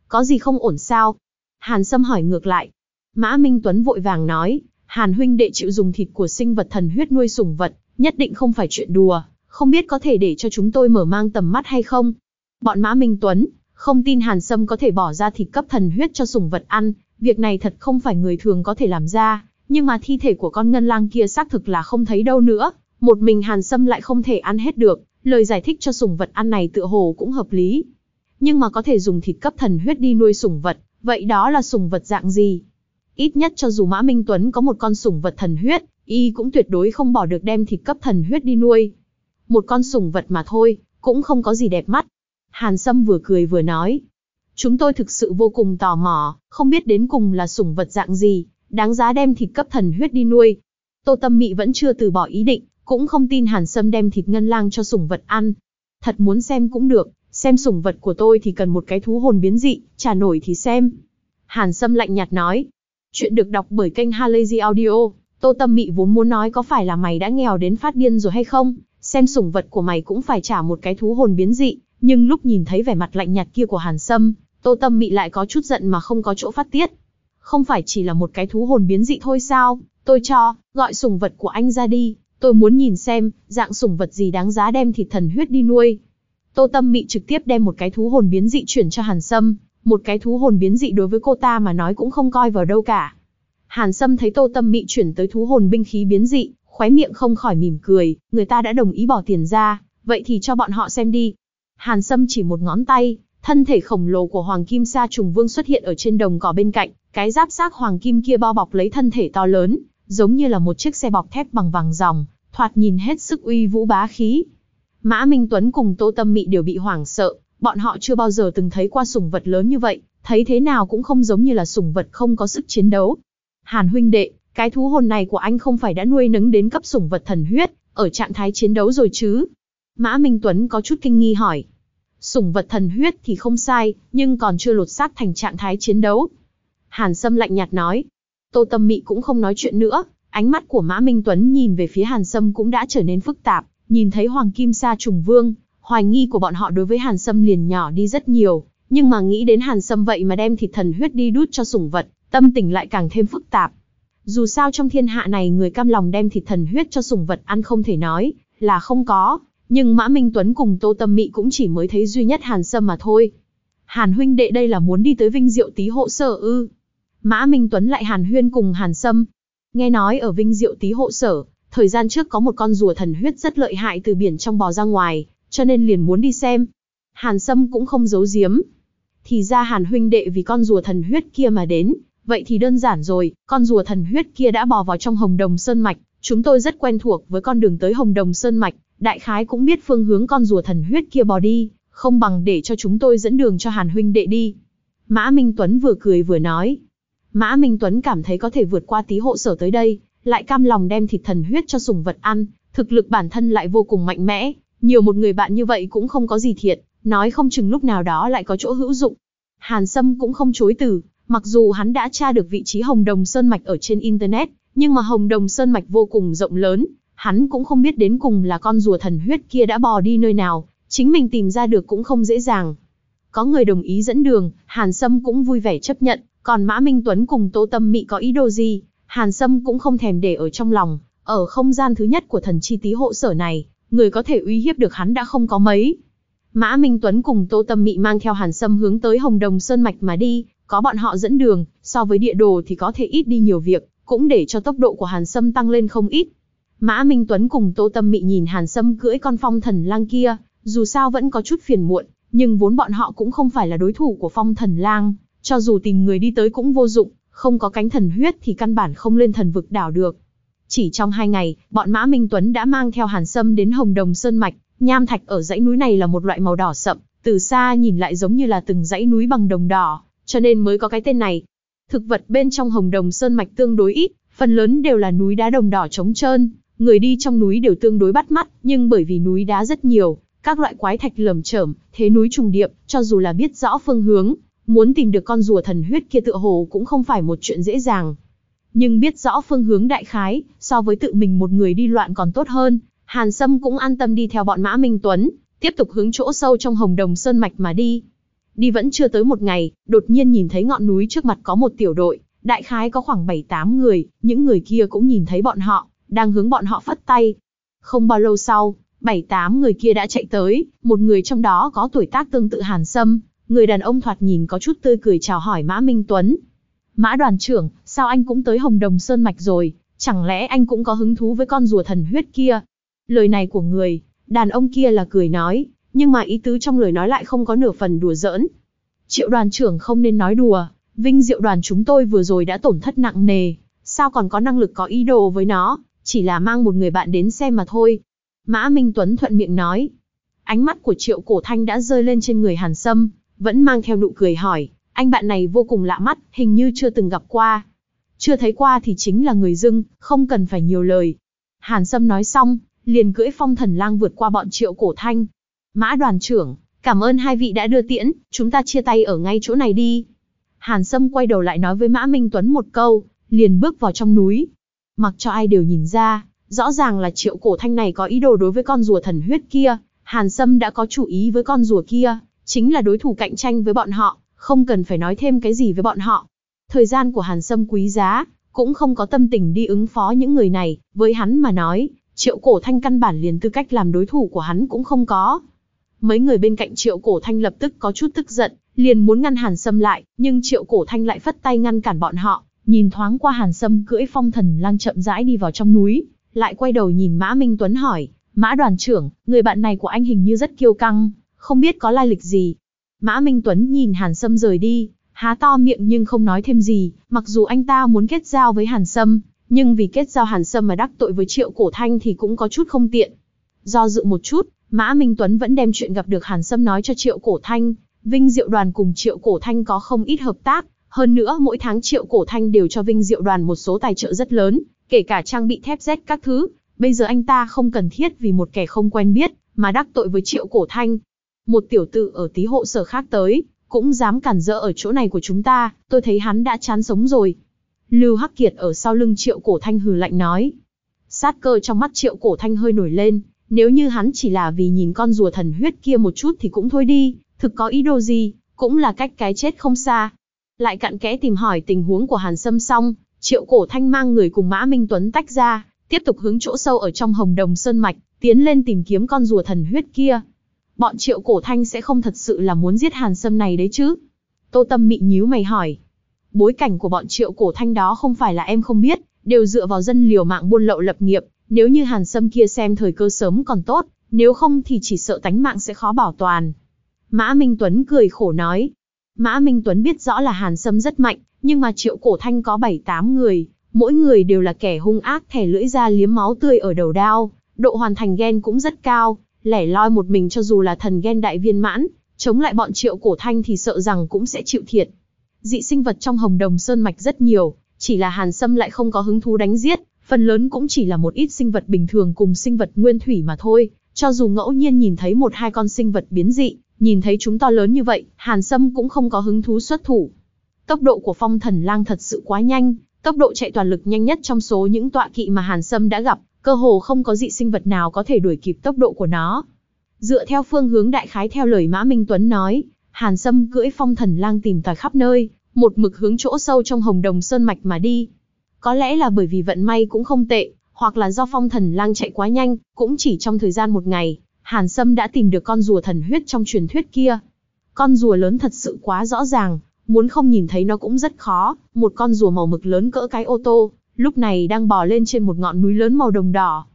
Có gì không ổn sao? Hàn Sâm hỏi ngược lại. Mã Minh Tuấn vội vàng nói, Hàn huynh đệ chịu dùng thịt của sinh vật thần huyết nuôi sùng vật, nhất định không phải chuyện đùa, không biết có thể để cho chúng tôi mở mang tầm mắt hay không? Bọn Mã Minh Tuấn, không tin Hàn Sâm có thể bỏ ra thịt cấp thần huyết cho sùng vật ăn, việc này thật không phải người thường có thể làm ra, nhưng mà thi thể của con ngân lang kia xác thực là không thấy đâu nữa, một mình Hàn Sâm lại không thể ăn hết được, lời giải thích cho sủng vật ăn này tựa hồ cũng hợp lý. Nhưng mà có thể dùng thịt cấp thần huyết đi nuôi sủng vật, vậy đó là sủng vật dạng gì? Ít nhất cho dù Mã Minh Tuấn có một con sủng vật thần huyết, y cũng tuyệt đối không bỏ được đem thịt cấp thần huyết đi nuôi. Một con sủng vật mà thôi, cũng không có gì đẹp mắt. Hàn Sâm vừa cười vừa nói. Chúng tôi thực sự vô cùng tò mò, không biết đến cùng là sủng vật dạng gì, đáng giá đem thịt cấp thần huyết đi nuôi. Tô Tâm Mị vẫn chưa từ bỏ ý định, cũng không tin Hàn Sâm đem thịt ngân lang cho sủng vật ăn. Thật muốn xem cũng được, xem sủng vật của tôi thì cần một cái thú hồn biến dị, trả nổi thì xem. Hàn Sâm lạnh nhạt nói. Chuyện được đọc bởi kênh Halazy Audio, Tô Tâm Mị vốn muốn nói có phải là mày đã nghèo đến phát điên rồi hay không, xem sủng vật của mày cũng phải trả một cái thú hồn biến dị, nhưng lúc nhìn thấy vẻ mặt lạnh nhạt kia của Hàn Sâm, Tô Tâm Mị lại có chút giận mà không có chỗ phát tiết. Không phải chỉ là một cái thú hồn biến dị thôi sao, tôi cho, gọi sủng vật của anh ra đi, tôi muốn nhìn xem, dạng sủng vật gì đáng giá đem thịt thần huyết đi nuôi. Tô Tâm Mị trực tiếp đem một cái thú hồn biến dị chuyển cho Hàn Sâm, một cái thú hồn biến dị đối với cô ta mà nói cũng không coi vào đâu cả. Hàn Sâm thấy Tô Tâm Mị chuyển tới thú hồn binh khí biến dị, khóe miệng không khỏi mỉm cười, người ta đã đồng ý bỏ tiền ra, vậy thì cho bọn họ xem đi. Hàn Sâm chỉ một ngón tay, thân thể khổng lồ của Hoàng Kim Sa Trùng Vương xuất hiện ở trên đồng cỏ bên cạnh, cái giáp xác Hoàng Kim kia bao bọc lấy thân thể to lớn, giống như là một chiếc xe bọc thép bằng vàng ròng, thoạt nhìn hết sức uy vũ bá khí. Mã Minh Tuấn cùng Tô Tâm Mị đều bị hoảng sợ, bọn họ chưa bao giờ từng thấy qua sủng vật lớn như vậy, thấy thế nào cũng không giống như là sủng vật không có sức chiến đấu. Hàn huynh đệ, cái thú hồn này của anh không phải đã nuôi nấng đến cấp sủng vật thần huyết, ở trạng thái chiến đấu rồi chứ? Mã Minh Tuấn có chút kinh nghi hỏi. Sủng vật thần huyết thì không sai, nhưng còn chưa lột xác thành trạng thái chiến đấu. Hàn Sâm lạnh nhạt nói. Tô Tâm Mị cũng không nói chuyện nữa, ánh mắt của Mã Minh Tuấn nhìn về phía Hàn Sâm cũng đã trở nên phức tạp, nhìn thấy Hoàng Kim Sa trùng vương, hoài nghi của bọn họ đối với Hàn Sâm liền nhỏ đi rất nhiều, nhưng mà nghĩ đến Hàn Sâm vậy mà đem thịt thần huyết đi đút cho sủng vật, tâm tình lại càng thêm phức tạp. Dù sao trong thiên hạ này người cam lòng đem thịt thần huyết cho sủng vật ăn không thể nói là không có, nhưng Mã Minh Tuấn cùng Tô Tâm Mị cũng chỉ mới thấy duy nhất Hàn Sâm mà thôi. Hàn huynh đệ đây là muốn đi tới Vinh Diệu Tý hộ sở ư? Mã Minh Tuấn lại Hàn Huyên cùng Hàn Sâm. Nghe nói ở Vinh Diệu Tý hộ sở, thời gian trước có một con rùa thần huyết rất lợi hại từ biển trong bò ra ngoài, cho nên liền muốn đi xem. Hàn Sâm cũng không giấu giếm. Thì ra Hàn huynh đệ vì con rùa thần huyết kia mà đến, vậy thì đơn giản rồi, con rùa thần huyết kia đã bò vào trong Hồng Đồng Sơn Mạch, chúng tôi rất quen thuộc với con đường tới Hồng Đồng Sơn Mạch, đại khái cũng biết phương hướng con rùa thần huyết kia bò đi, không bằng để cho chúng tôi dẫn đường cho Hàn huynh đệ đi. Mã Minh Tuấn vừa cười vừa nói. Mã Minh Tuấn cảm thấy có thể vượt qua tí hộ sở tới đây, lại cam lòng đem thịt thần huyết cho sủng vật ăn, thực lực bản thân lại vô cùng mạnh mẽ, nhiều một người bạn như vậy cũng không có gì thiệt, nói không chừng lúc nào đó lại có chỗ hữu dụng. Hàn Sâm cũng không chối từ, mặc dù hắn đã tra được vị trí Hồng Đồng Sơn Mạch ở trên Internet, nhưng mà Hồng Đồng Sơn Mạch vô cùng rộng lớn, hắn cũng không biết đến cùng là con rùa thần huyết kia đã bò đi nơi nào, chính mình tìm ra được cũng không dễ dàng. Có người đồng ý dẫn đường, Hàn Sâm cũng vui vẻ chấp nhận, còn Mã Minh Tuấn cùng Tô Tâm Mị có ý đồ gì, Hàn Sâm cũng không thèm để ở trong lòng, ở không gian thứ nhất của thần chi tí hộ sở này, người có thể uy hiếp được hắn đã không có mấy. Mã Minh Tuấn cùng Tô Tâm Mị mang theo Hàn Sâm hướng tới Hồng Đồng Sơn Mạch mà đi, có bọn họ dẫn đường, so với địa đồ thì có thể ít đi nhiều việc, cũng để cho tốc độ của Hàn Sâm tăng lên không ít. Mã Minh Tuấn cùng Tô Tâm Mị nhìn Hàn Sâm cưỡi con phong thần lang kia, dù sao vẫn có chút phiền muộn, nhưng vốn bọn họ cũng không phải là đối thủ của phong thần lang, cho dù tìm người đi tới cũng vô dụng, không có cánh thần huyết thì căn bản không lên thần vực đảo được. Chỉ trong hai ngày, bọn Mã Minh Tuấn đã mang theo Hàn Sâm đến Hồng Đồng Sơn Mạch, nham thạch ở dãy núi này là một loại màu đỏ sậm, từ xa nhìn lại giống như là từng dãy núi bằng đồng đỏ, cho nên mới có cái tên này. Thực vật bên trong Hồng Đồng Sơn Mạch tương đối ít, phần lớn đều là núi đá đồng đỏ trống trơn, người đi trong núi đều tương đối bắt mắt, nhưng bởi vì núi đá rất nhiều, các loại quái thạch lởm chởm, thế núi trùng điệp, cho dù là biết rõ phương hướng, muốn tìm được con rùa thần huyết kia tựa hồ cũng không phải một chuyện dễ dàng. Nhưng biết rõ phương hướng đại khái, so với tự mình một người đi loạn còn tốt hơn, Hàn Sâm cũng an tâm đi theo bọn Mã Minh Tuấn, tiếp tục hướng chỗ sâu trong Hồng Đồng Sơn Mạch mà đi. Đi vẫn chưa tới một ngày, đột nhiên nhìn thấy ngọn núi trước mặt có một tiểu đội, đại khái có khoảng 7-8 người, những người kia cũng nhìn thấy bọn họ, đang hướng bọn họ phất tay. Không bao lâu sau, 7-8 người kia đã chạy tới, một người trong đó có tuổi tác tương tự Hàn Sâm, người đàn ông thoạt nhìn có chút tươi cười chào hỏi Mã Minh Tuấn. Mã đoàn trưởng, sao anh cũng tới Hồng Đồng Sơn Mạch rồi, chẳng lẽ anh cũng có hứng thú với con rùa thần huyết kia? Lời này của người, đàn ông kia là cười nói, nhưng mà ý tứ trong lời nói lại không có nửa phần đùa giỡn. Triệu đoàn trưởng không nên nói đùa, vinh diệu đoàn chúng tôi vừa rồi đã tổn thất nặng nề, sao còn có năng lực có ý đồ với nó, chỉ là mang một người bạn đến xem mà thôi. Mã Minh Tuấn thuận miệng nói. Ánh mắt của Triệu Cổ Thanh đã rơi lên trên người Hàn Sâm, vẫn mang theo nụ cười hỏi, anh bạn này vô cùng lạ mắt, hình như chưa từng gặp qua. Chưa thấy qua thì chính là người dưng, không cần phải nhiều lời. Hàn Sâm nói xong, liền cưỡi phong thần lang vượt qua bọn Triệu Cổ Thanh. Mã đoàn trưởng, cảm ơn hai vị đã đưa tiễn, chúng ta chia tay ở ngay chỗ này đi. Hàn Sâm quay đầu lại nói với Mã Minh Tuấn một câu, liền bước vào trong núi. Mặc cho ai đều nhìn ra, rõ ràng là triệu cổ thanh này có ý đồ đối với con rùa thần huyết kia, Hàn Sâm đã có chủ ý với con rùa kia, chính là đối thủ cạnh tranh với bọn họ, không cần phải nói thêm cái gì với bọn họ. Thời gian của Hàn Sâm quý giá, cũng không có tâm tình đi ứng phó những người này, với hắn mà nói, triệu cổ thanh căn bản liền tư cách làm đối thủ của hắn cũng không có. Mấy người bên cạnh triệu cổ thanh lập tức có chút tức giận, liền muốn ngăn Hàn Sâm lại, nhưng triệu cổ thanh lại phất tay ngăn cản bọn họ, nhìn thoáng qua Hàn Sâm cưỡi phong thần lang chậm rãi đi vào trong núi, lại quay đầu nhìn Mã Minh Tuấn hỏi, Mã đoàn trưởng, người bạn này của anh hình như rất kiêu căng, không biết có lai lịch gì. Mã Minh Tuấn nhìn Hàn Sâm rời đi, há to miệng nhưng không nói thêm gì, mặc dù anh ta muốn kết giao với Hàn Sâm, nhưng vì kết giao Hàn Sâm mà đắc tội với Triệu Cổ Thanh thì cũng có chút không tiện. Do dự một chút, Mã Minh Tuấn vẫn đem chuyện gặp được Hàn Sâm nói cho Triệu Cổ Thanh, Vinh Diệu Đoàn cùng Triệu Cổ Thanh có không ít hợp tác, hơn nữa mỗi tháng Triệu Cổ Thanh đều cho Vinh Diệu Đoàn một số tài trợ rất lớn, kể cả trang bị thép Z các thứ. Bây giờ anh ta không cần thiết vì một kẻ không quen biết, mà đắc tội với Triệu Cổ Thanh. Một tiểu tử ở tí hộ sở khác tới, cũng dám cản rỡ ở chỗ này của chúng ta, tôi thấy hắn đã chán sống rồi. Lưu Hắc Kiệt ở sau lưng Triệu Cổ Thanh hừ lạnh nói. Sát cơ trong mắt Triệu Cổ Thanh hơi nổi lên, nếu như hắn chỉ là vì nhìn con rùa thần huyết kia một chút thì cũng thôi đi, thực có ý đồ gì, cũng là cách cái chết không xa. Lại cặn kẽ tìm hỏi tình huống của Hàn Sâm xong, Triệu Cổ Thanh mang người cùng Mã Minh Tuấn tách ra, tiếp tục hướng chỗ sâu ở trong Hồng Đồng Sơn Mạch, tiến lên tìm kiếm con rùa thần huyết kia. Bọn Triệu Cổ Thanh sẽ không thật sự là muốn giết Hàn Sâm này đấy chứ? Tô Tâm Mị nhíu mày hỏi. Bối cảnh của bọn Triệu Cổ Thanh đó không phải là em không biết, đều dựa vào dân liều mạng buôn lậu lập nghiệp, nếu như Hàn Sâm kia xem thời cơ sớm còn tốt, nếu không thì chỉ sợ tánh mạng sẽ khó bảo toàn. Mã Minh Tuấn cười khổ nói. Mã Minh Tuấn biết rõ là Hàn Sâm rất mạnh, nhưng mà Triệu Cổ Thanh có 7-8 người, mỗi người đều là kẻ hung ác thẻ lưỡi ra liếm máu tươi ở đầu đao, độ hoàn thành gen cũng rất cao, lẻ loi một mình cho dù là thần gen đại viên mãn, chống lại bọn Triệu Cổ Thanh thì sợ rằng cũng sẽ chịu thiệt. Dị sinh vật trong Hồng Đồng Sơn Mạch rất nhiều, chỉ là Hàn Sâm lại không có hứng thú đánh giết, phần lớn cũng chỉ là một ít sinh vật bình thường cùng sinh vật nguyên thủy mà thôi, cho dù ngẫu nhiên nhìn thấy một hai con sinh vật biến dị, nhìn thấy chúng to lớn như vậy, Hàn Sâm cũng không có hứng thú xuất thủ. Tốc độ của phong thần lang thật sự quá nhanh, tốc độ chạy toàn lực nhanh nhất trong số những tọa kỵ mà Hàn Sâm đã gặp, cơ hồ không có dị sinh vật nào có thể đuổi kịp tốc độ của nó. Dựa theo phương hướng đại khái theo lời Mã Minh Tuấn nói, Hàn Sâm cưỡi phong thần lang tìm tòi khắp nơi, một mực hướng chỗ sâu trong hồng đồng sơn mạch mà đi. Có lẽ là bởi vì vận may cũng không tệ, hoặc là do phong thần lang chạy quá nhanh, cũng chỉ trong thời gian một ngày, Hàn Sâm đã tìm được con rùa thần huyết trong truyền thuyết kia. Con rùa lớn thật sự quá rõ ràng, muốn không nhìn thấy nó cũng rất khó, một con rùa màu mực lớn cỡ cái ô tô, lúc này đang bò lên trên một ngọn núi lớn màu đồng đỏ.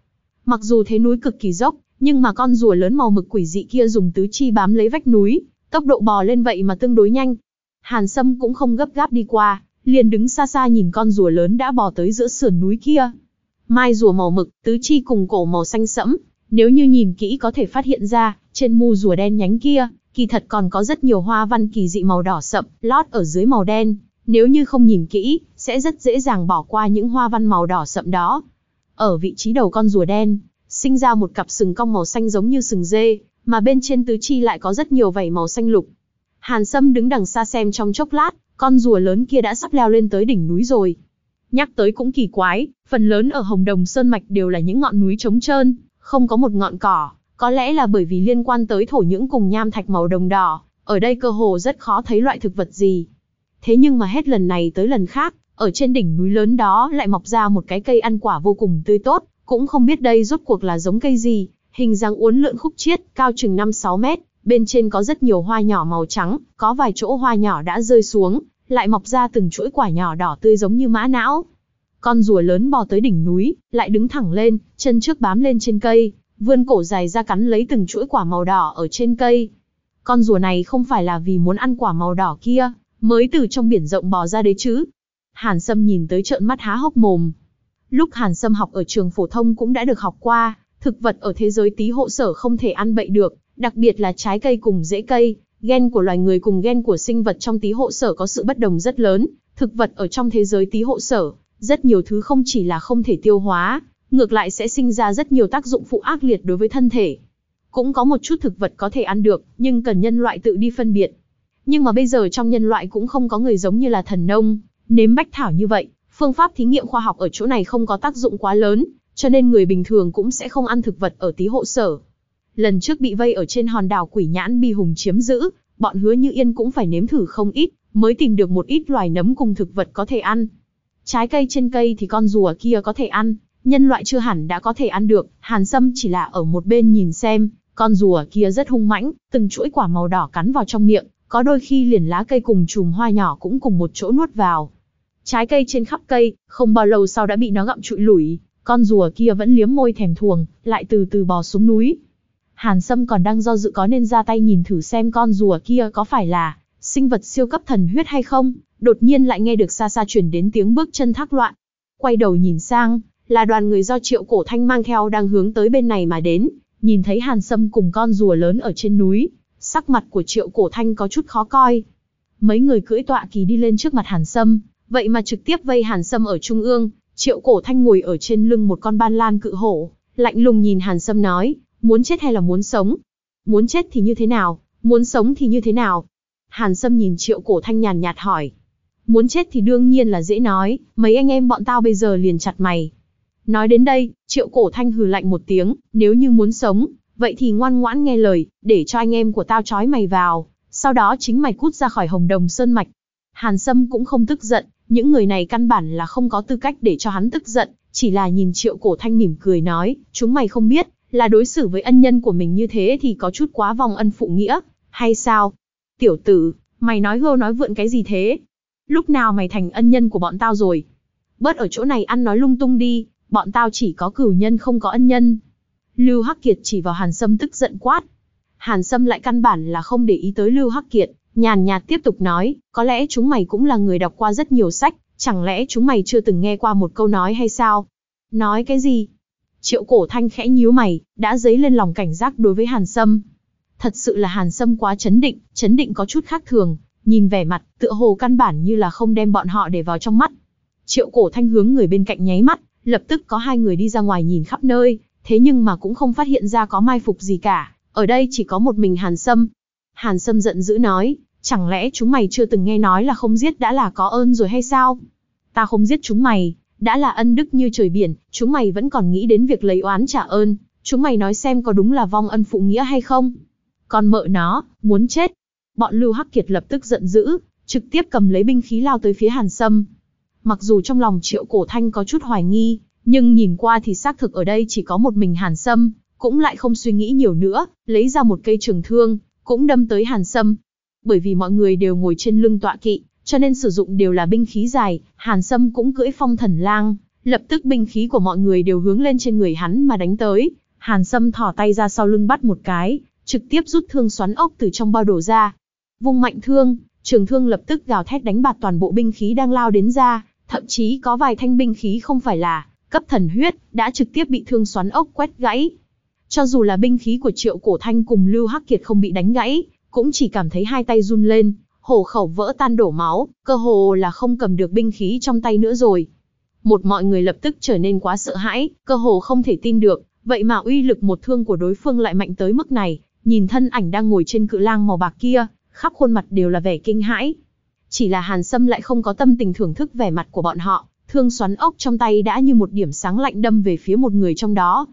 Mặc dù thế núi cực kỳ dốc, nhưng mà con rùa lớn màu mực quỷ dị kia dùng tứ chi bám lấy vách núi, tốc độ bò lên vậy mà tương đối nhanh. Hàn Sâm cũng không gấp gáp đi qua, liền đứng xa xa nhìn con rùa lớn đã bò tới giữa sườn núi kia. Mai rùa màu mực, tứ chi cùng cổ màu xanh sẫm, nếu như nhìn kỹ có thể phát hiện ra, trên mu rùa đen nhánh kia, kỳ thật còn có rất nhiều hoa văn kỳ dị màu đỏ sậm, lót ở dưới màu đen. Nếu như không nhìn kỹ, sẽ rất dễ dàng bỏ qua những hoa văn màu đỏ sậm đó. Ở vị trí đầu con rùa đen, sinh ra một cặp sừng cong màu xanh giống như sừng dê, mà bên trên tứ chi lại có rất nhiều vảy màu xanh lục. Hàn Sâm đứng đằng xa xem trong chốc lát, con rùa lớn kia đã sắp leo lên tới đỉnh núi rồi. Nhắc tới cũng kỳ quái, phần lớn ở Hồng Đồng Sơn Mạch đều là những ngọn núi trống trơn, không có một ngọn cỏ, có lẽ là bởi vì liên quan tới thổ nhưỡng cùng nham thạch màu đồng đỏ, ở đây cơ hồ rất khó thấy loại thực vật gì. Thế nhưng mà hết lần này tới lần khác, ở trên đỉnh núi lớn đó lại mọc ra một cái cây ăn quả vô cùng tươi tốt, cũng không biết đây rốt cuộc là giống cây gì, hình dáng uốn lượn khúc chiết, cao chừng 5-6 mét, bên trên có rất nhiều hoa nhỏ màu trắng, có vài chỗ hoa nhỏ đã rơi xuống, lại mọc ra từng chuỗi quả nhỏ đỏ tươi giống như mã não. Con rùa lớn bò tới đỉnh núi, lại đứng thẳng lên, chân trước bám lên trên cây, vươn cổ dài ra cắn lấy từng chuỗi quả màu đỏ ở trên cây. Con rùa này không phải là vì muốn ăn quả màu đỏ kia, mới từ trong biển rộng bò ra đấy chứ. Hàn Sâm nhìn tới trợn mắt há hốc mồm. Lúc Hàn Sâm học ở trường phổ thông cũng đã được học qua, thực vật ở thế giới tí hộ sở không thể ăn bậy được, đặc biệt là trái cây cùng rễ cây, gen của loài người cùng gen của sinh vật trong tí hộ sở có sự bất đồng rất lớn, thực vật ở trong thế giới tí hộ sở, rất nhiều thứ không chỉ là không thể tiêu hóa, ngược lại sẽ sinh ra rất nhiều tác dụng phụ ác liệt đối với thân thể. Cũng có một chút thực vật có thể ăn được, nhưng cần nhân loại tự đi phân biệt. Nhưng mà bây giờ trong nhân loại cũng không có người giống như là thần nông, nếm bách thảo như vậy, phương pháp thí nghiệm khoa học ở chỗ này không có tác dụng quá lớn, cho nên người bình thường cũng sẽ không ăn thực vật ở tí hộ sở. Lần trước bị vây ở trên hòn đảo quỷ nhãn bi hùng chiếm giữ, bọn hứa như yên cũng phải nếm thử không ít, mới tìm được một ít loài nấm cùng thực vật có thể ăn. Trái cây trên cây thì con rùa kia có thể ăn, nhân loại chưa hẳn đã có thể ăn được, Hàn Sâm chỉ là ở một bên nhìn xem, con rùa kia rất hung mãnh, từng chuỗi quả màu đỏ cắn vào trong miệng, có đôi khi liền lá cây cùng chùm hoa nhỏ cũng cùng một chỗ nuốt vào. Trái cây trên khắp cây, không bao lâu sau đã bị nó gặm trụi lủi, con rùa kia vẫn liếm môi thèm thuồng, lại từ từ bò xuống núi. Hàn Sâm còn đang do dự có nên ra tay nhìn thử xem con rùa kia có phải là sinh vật siêu cấp thần huyết hay không, đột nhiên lại nghe được xa xa chuyển đến tiếng bước chân thác loạn. Quay đầu nhìn sang, là đoàn người do Triệu Cổ Thanh mang theo đang hướng tới bên này mà đến, nhìn thấy Hàn Sâm cùng con rùa lớn ở trên núi, sắc mặt của Triệu Cổ Thanh có chút khó coi. Mấy người cưỡi tọa kỳ đi lên trước mặt Hàn Sâm, vậy mà trực tiếp vây Hàn Sâm ở trung ương, Triệu Cổ Thanh ngồi ở trên lưng một con ban lan cự hổ, lạnh lùng nhìn Hàn Sâm nói, muốn chết hay là muốn sống? Muốn chết thì như thế nào, muốn sống thì như thế nào? Hàn Sâm nhìn Triệu Cổ Thanh nhàn nhạt hỏi. Muốn chết thì đương nhiên là dễ nói, mấy anh em bọn tao bây giờ liền chặt mày. Nói đến đây, Triệu Cổ Thanh hừ lạnh một tiếng, nếu như muốn sống, vậy thì ngoan ngoãn nghe lời, để cho anh em của tao trói mày vào, sau đó chính mày cút ra khỏi Hồng Đồng Sơn Mạch. Hàn Sâm cũng không tức giận, những người này căn bản là không có tư cách để cho hắn tức giận, chỉ là nhìn Triệu Cổ Thanh mỉm cười nói, chúng mày không biết, là đối xử với ân nhân của mình như thế thì có chút quá vòng ân phụ nghĩa, hay sao? Tiểu tử, mày nói hô nói vượn cái gì thế? Lúc nào mày thành ân nhân của bọn tao rồi? Bớt ở chỗ này ăn nói lung tung đi, bọn tao chỉ có cửu nhân không có ân nhân. Lưu Hắc Kiệt chỉ vào Hàn Sâm tức giận quát. Hàn Sâm lại căn bản là không để ý tới Lưu Hắc Kiệt, nhàn nhạt tiếp tục nói, có lẽ chúng mày cũng là người đọc qua rất nhiều sách, chẳng lẽ chúng mày chưa từng nghe qua một câu nói hay sao? Nói cái gì? Triệu cổ thanh khẽ nhíu mày, đã dấy lên lòng cảnh giác đối với Hàn Sâm. Thật sự là Hàn Sâm quá chấn định, chấn định có chút khác thường, nhìn vẻ mặt, tựa hồ căn bản như là không đem bọn họ để vào trong mắt. Triệu cổ thanh hướng người bên cạnh nháy mắt, lập tức có hai người đi ra ngoài nhìn khắp nơi, thế nhưng mà cũng không phát hiện ra có mai phục gì cả, ở đây chỉ có một mình Hàn Sâm. Hàn Sâm giận dữ nói, chẳng lẽ chúng mày chưa từng nghe nói là không giết đã là có ơn rồi hay sao? Ta không giết chúng mày, đã là ân đức như trời biển, chúng mày vẫn còn nghĩ đến việc lấy oán trả ơn, chúng mày nói xem có đúng là vong ân phụ nghĩa hay không? Còn mợ nó, muốn chết. Bọn Lưu Hắc Kiệt lập tức giận dữ, trực tiếp cầm lấy binh khí lao tới phía Hàn Sâm. Mặc dù trong lòng Triệu Cổ Thanh có chút hoài nghi, nhưng nhìn qua thì xác thực ở đây chỉ có một mình Hàn Sâm, cũng lại không suy nghĩ nhiều nữa, lấy ra một cây trường thương, cũng đâm tới Hàn Sâm. Bởi vì mọi người đều ngồi trên lưng tọa kỵ, cho nên sử dụng đều là binh khí dài, Hàn Sâm cũng cưỡi phong thần lang, lập tức binh khí của mọi người đều hướng lên trên người hắn mà đánh tới. Hàn Sâm thỏ tay ra sau lưng bắt một cái, trực tiếp rút thương xoắn ốc từ trong bao đổ ra. Vung mạnh thương, trường thương lập tức gào thét đánh bạt toàn bộ binh khí đang lao đến ra, thậm chí có vài thanh binh khí không phải là cấp thần huyết, đã trực tiếp bị thương xoắn ốc quét gãy. Cho dù là binh khí của Triệu Cổ Thanh cùng Lưu Hắc Kiệt không bị đánh gãy, cũng chỉ cảm thấy hai tay run lên, hổ khẩu vỡ tan đổ máu, cơ hồ là không cầm được binh khí trong tay nữa rồi. Một mọi người lập tức trở nên quá sợ hãi, cơ hồ không thể tin được, vậy mà uy lực một thương của đối phương lại mạnh tới mức này, nhìn thân ảnh đang ngồi trên cự lang màu bạc kia, khắp khuôn mặt đều là vẻ kinh hãi. Chỉ là Hàn Sâm lại không có tâm tình thưởng thức vẻ mặt của bọn họ, thương xoắn ốc trong tay đã như một điểm sáng lạnh đâm về phía một người trong đó.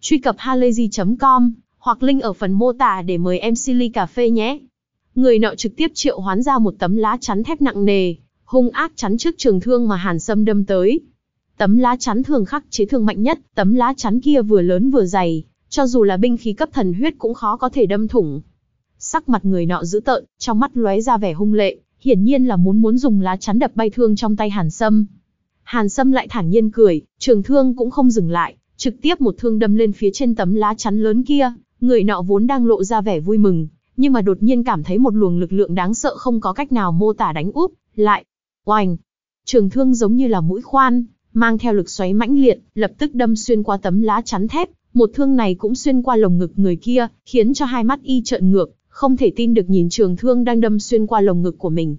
Truy cập halayzi.com hoặc link ở phần mô tả để mời em Silly Cà Phê nhé. Người nọ trực tiếp triệu hoán ra một tấm lá chắn thép nặng nề, hung ác chắn trước trường thương mà Hàn Sâm đâm tới. Tấm lá chắn thường khắc chế thương mạnh nhất, tấm lá chắn kia vừa lớn vừa dày, cho dù là binh khí cấp thần huyết cũng khó có thể đâm thủng. Sắc mặt người nọ dữ tợn, trong mắt lóe ra vẻ hung lệ, hiển nhiên là muốn muốn dùng lá chắn đập bay thương trong tay Hàn Sâm. Hàn Sâm lại thản nhiên cười, trường thương cũng không dừng lại, trực tiếp một thương đâm lên phía trên tấm lá chắn lớn kia, người nọ vốn đang lộ ra vẻ vui mừng, nhưng mà đột nhiên cảm thấy một luồng lực lượng đáng sợ không có cách nào mô tả đánh úp, lại, oanh. Trường thương giống như là mũi khoan, mang theo lực xoáy mãnh liệt, lập tức đâm xuyên qua tấm lá chắn thép, một thương này cũng xuyên qua lồng ngực người kia, khiến cho hai mắt y trợn ngược, không thể tin được nhìn trường thương đang đâm xuyên qua lồng ngực của mình.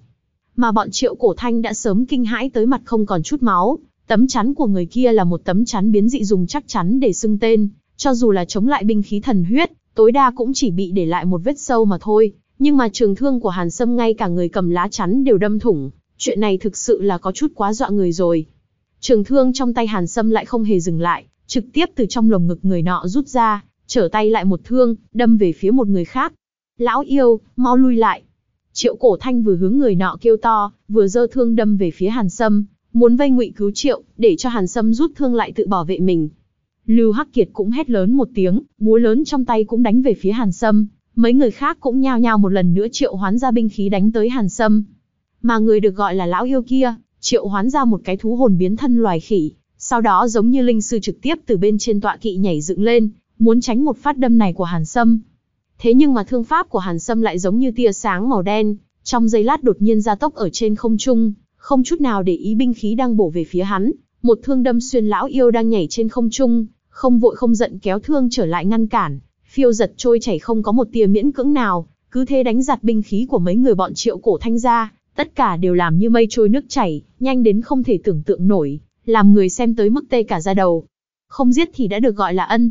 Mà bọn triệu cổ thanh đã sớm kinh hãi tới mặt không còn chút máu, tấm chắn của người kia là một tấm chắn biến dị dùng chắc chắn để xưng tên, cho dù là chống lại binh khí thần huyết, tối đa cũng chỉ bị để lại một vết sâu mà thôi, nhưng mà trường thương của Hàn Sâm ngay cả người cầm lá chắn đều đâm thủng, chuyện này thực sự là có chút quá dọa người rồi. Trường thương trong tay Hàn Sâm lại không hề dừng lại, trực tiếp từ trong lồng ngực người nọ rút ra, trở tay lại một thương, đâm về phía một người khác. Lão yêu, mau lui lại. Triệu Cổ Thanh vừa hướng người nọ kêu to, vừa giơ thương đâm về phía Hàn Sâm, muốn vây ngụy cứu Triệu, để cho Hàn Sâm rút thương lại tự bảo vệ mình. Lưu Hắc Kiệt cũng hét lớn một tiếng, búa lớn trong tay cũng đánh về phía Hàn Sâm, mấy người khác cũng nhao nhao một lần nữa triệu hoán ra binh khí đánh tới Hàn Sâm. Mà người được gọi là lão yêu kia, triệu hoán ra một cái thú hồn biến thân loài khỉ, sau đó giống như linh sư trực tiếp từ bên trên tọa kỵ nhảy dựng lên, muốn tránh một phát đâm này của Hàn Sâm. Thế nhưng mà thương pháp của Hàn Sâm lại giống như tia sáng màu đen, trong giây lát đột nhiên ra tốc ở trên không trung, không chút nào để ý binh khí đang bổ về phía hắn, một thương đâm xuyên lão yêu đang nhảy trên không trung, không vội không giận kéo thương trở lại ngăn cản, phiêu giật trôi chảy không có một tia miễn cưỡng nào, cứ thế đánh giặt binh khí của mấy người bọn triệu cổ thanh ra, tất cả đều làm như mây trôi nước chảy, nhanh đến không thể tưởng tượng nổi, làm người xem tới mức tê cả da đầu. Không giết thì đã được gọi là ân.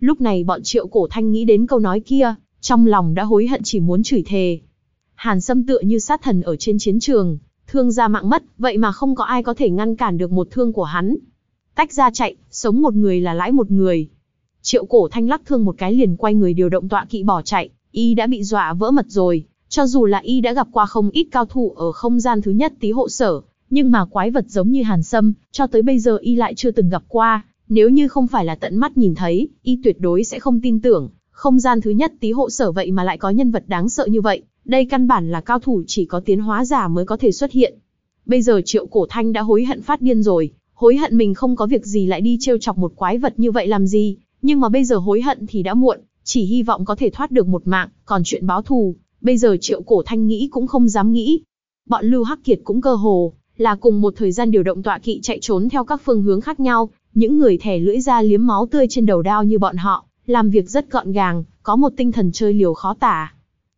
Lúc này bọn triệu cổ thanh nghĩ đến câu nói kia, trong lòng đã hối hận chỉ muốn chửi thề. Hàn Sâm tựa như sát thần ở trên chiến trường, thương ra mạng mất, vậy mà không có ai có thể ngăn cản được một thương của hắn. Tách ra chạy, sống một người là lãi một người. Triệu cổ thanh lắc thương một cái liền quay người điều động tọa kỵ bỏ chạy, y đã bị dọa vỡ mật rồi. Cho dù là y đã gặp qua không ít cao thủ ở không gian thứ nhất tí hộ sở, nhưng mà quái vật giống như hàn sâm, cho tới bây giờ y lại chưa từng gặp qua. Nếu như không phải là tận mắt nhìn thấy, y tuyệt đối sẽ không tin tưởng, không gian thứ nhất tí hộ sở vậy mà lại có nhân vật đáng sợ như vậy. Đây căn bản là cao thủ chỉ có tiến hóa giả mới có thể xuất hiện. Bây giờ triệu cổ thanh đã hối hận phát điên rồi, hối hận mình không có việc gì lại đi trêu chọc một quái vật như vậy làm gì, nhưng mà bây giờ hối hận thì đã muộn, chỉ hy vọng có thể thoát được một mạng, còn chuyện báo thù, bây giờ triệu cổ thanh nghĩ cũng không dám nghĩ. Bọn Lưu Hắc Kiệt cũng cơ hồ, là cùng một thời gian điều động tọa kỵ chạy trốn theo các phương hướng khác nhau, những người thẻ lưỡi ra liếm máu tươi trên đầu đao như bọn họ, làm việc rất gọn gàng, có một tinh thần chơi liều khó tả.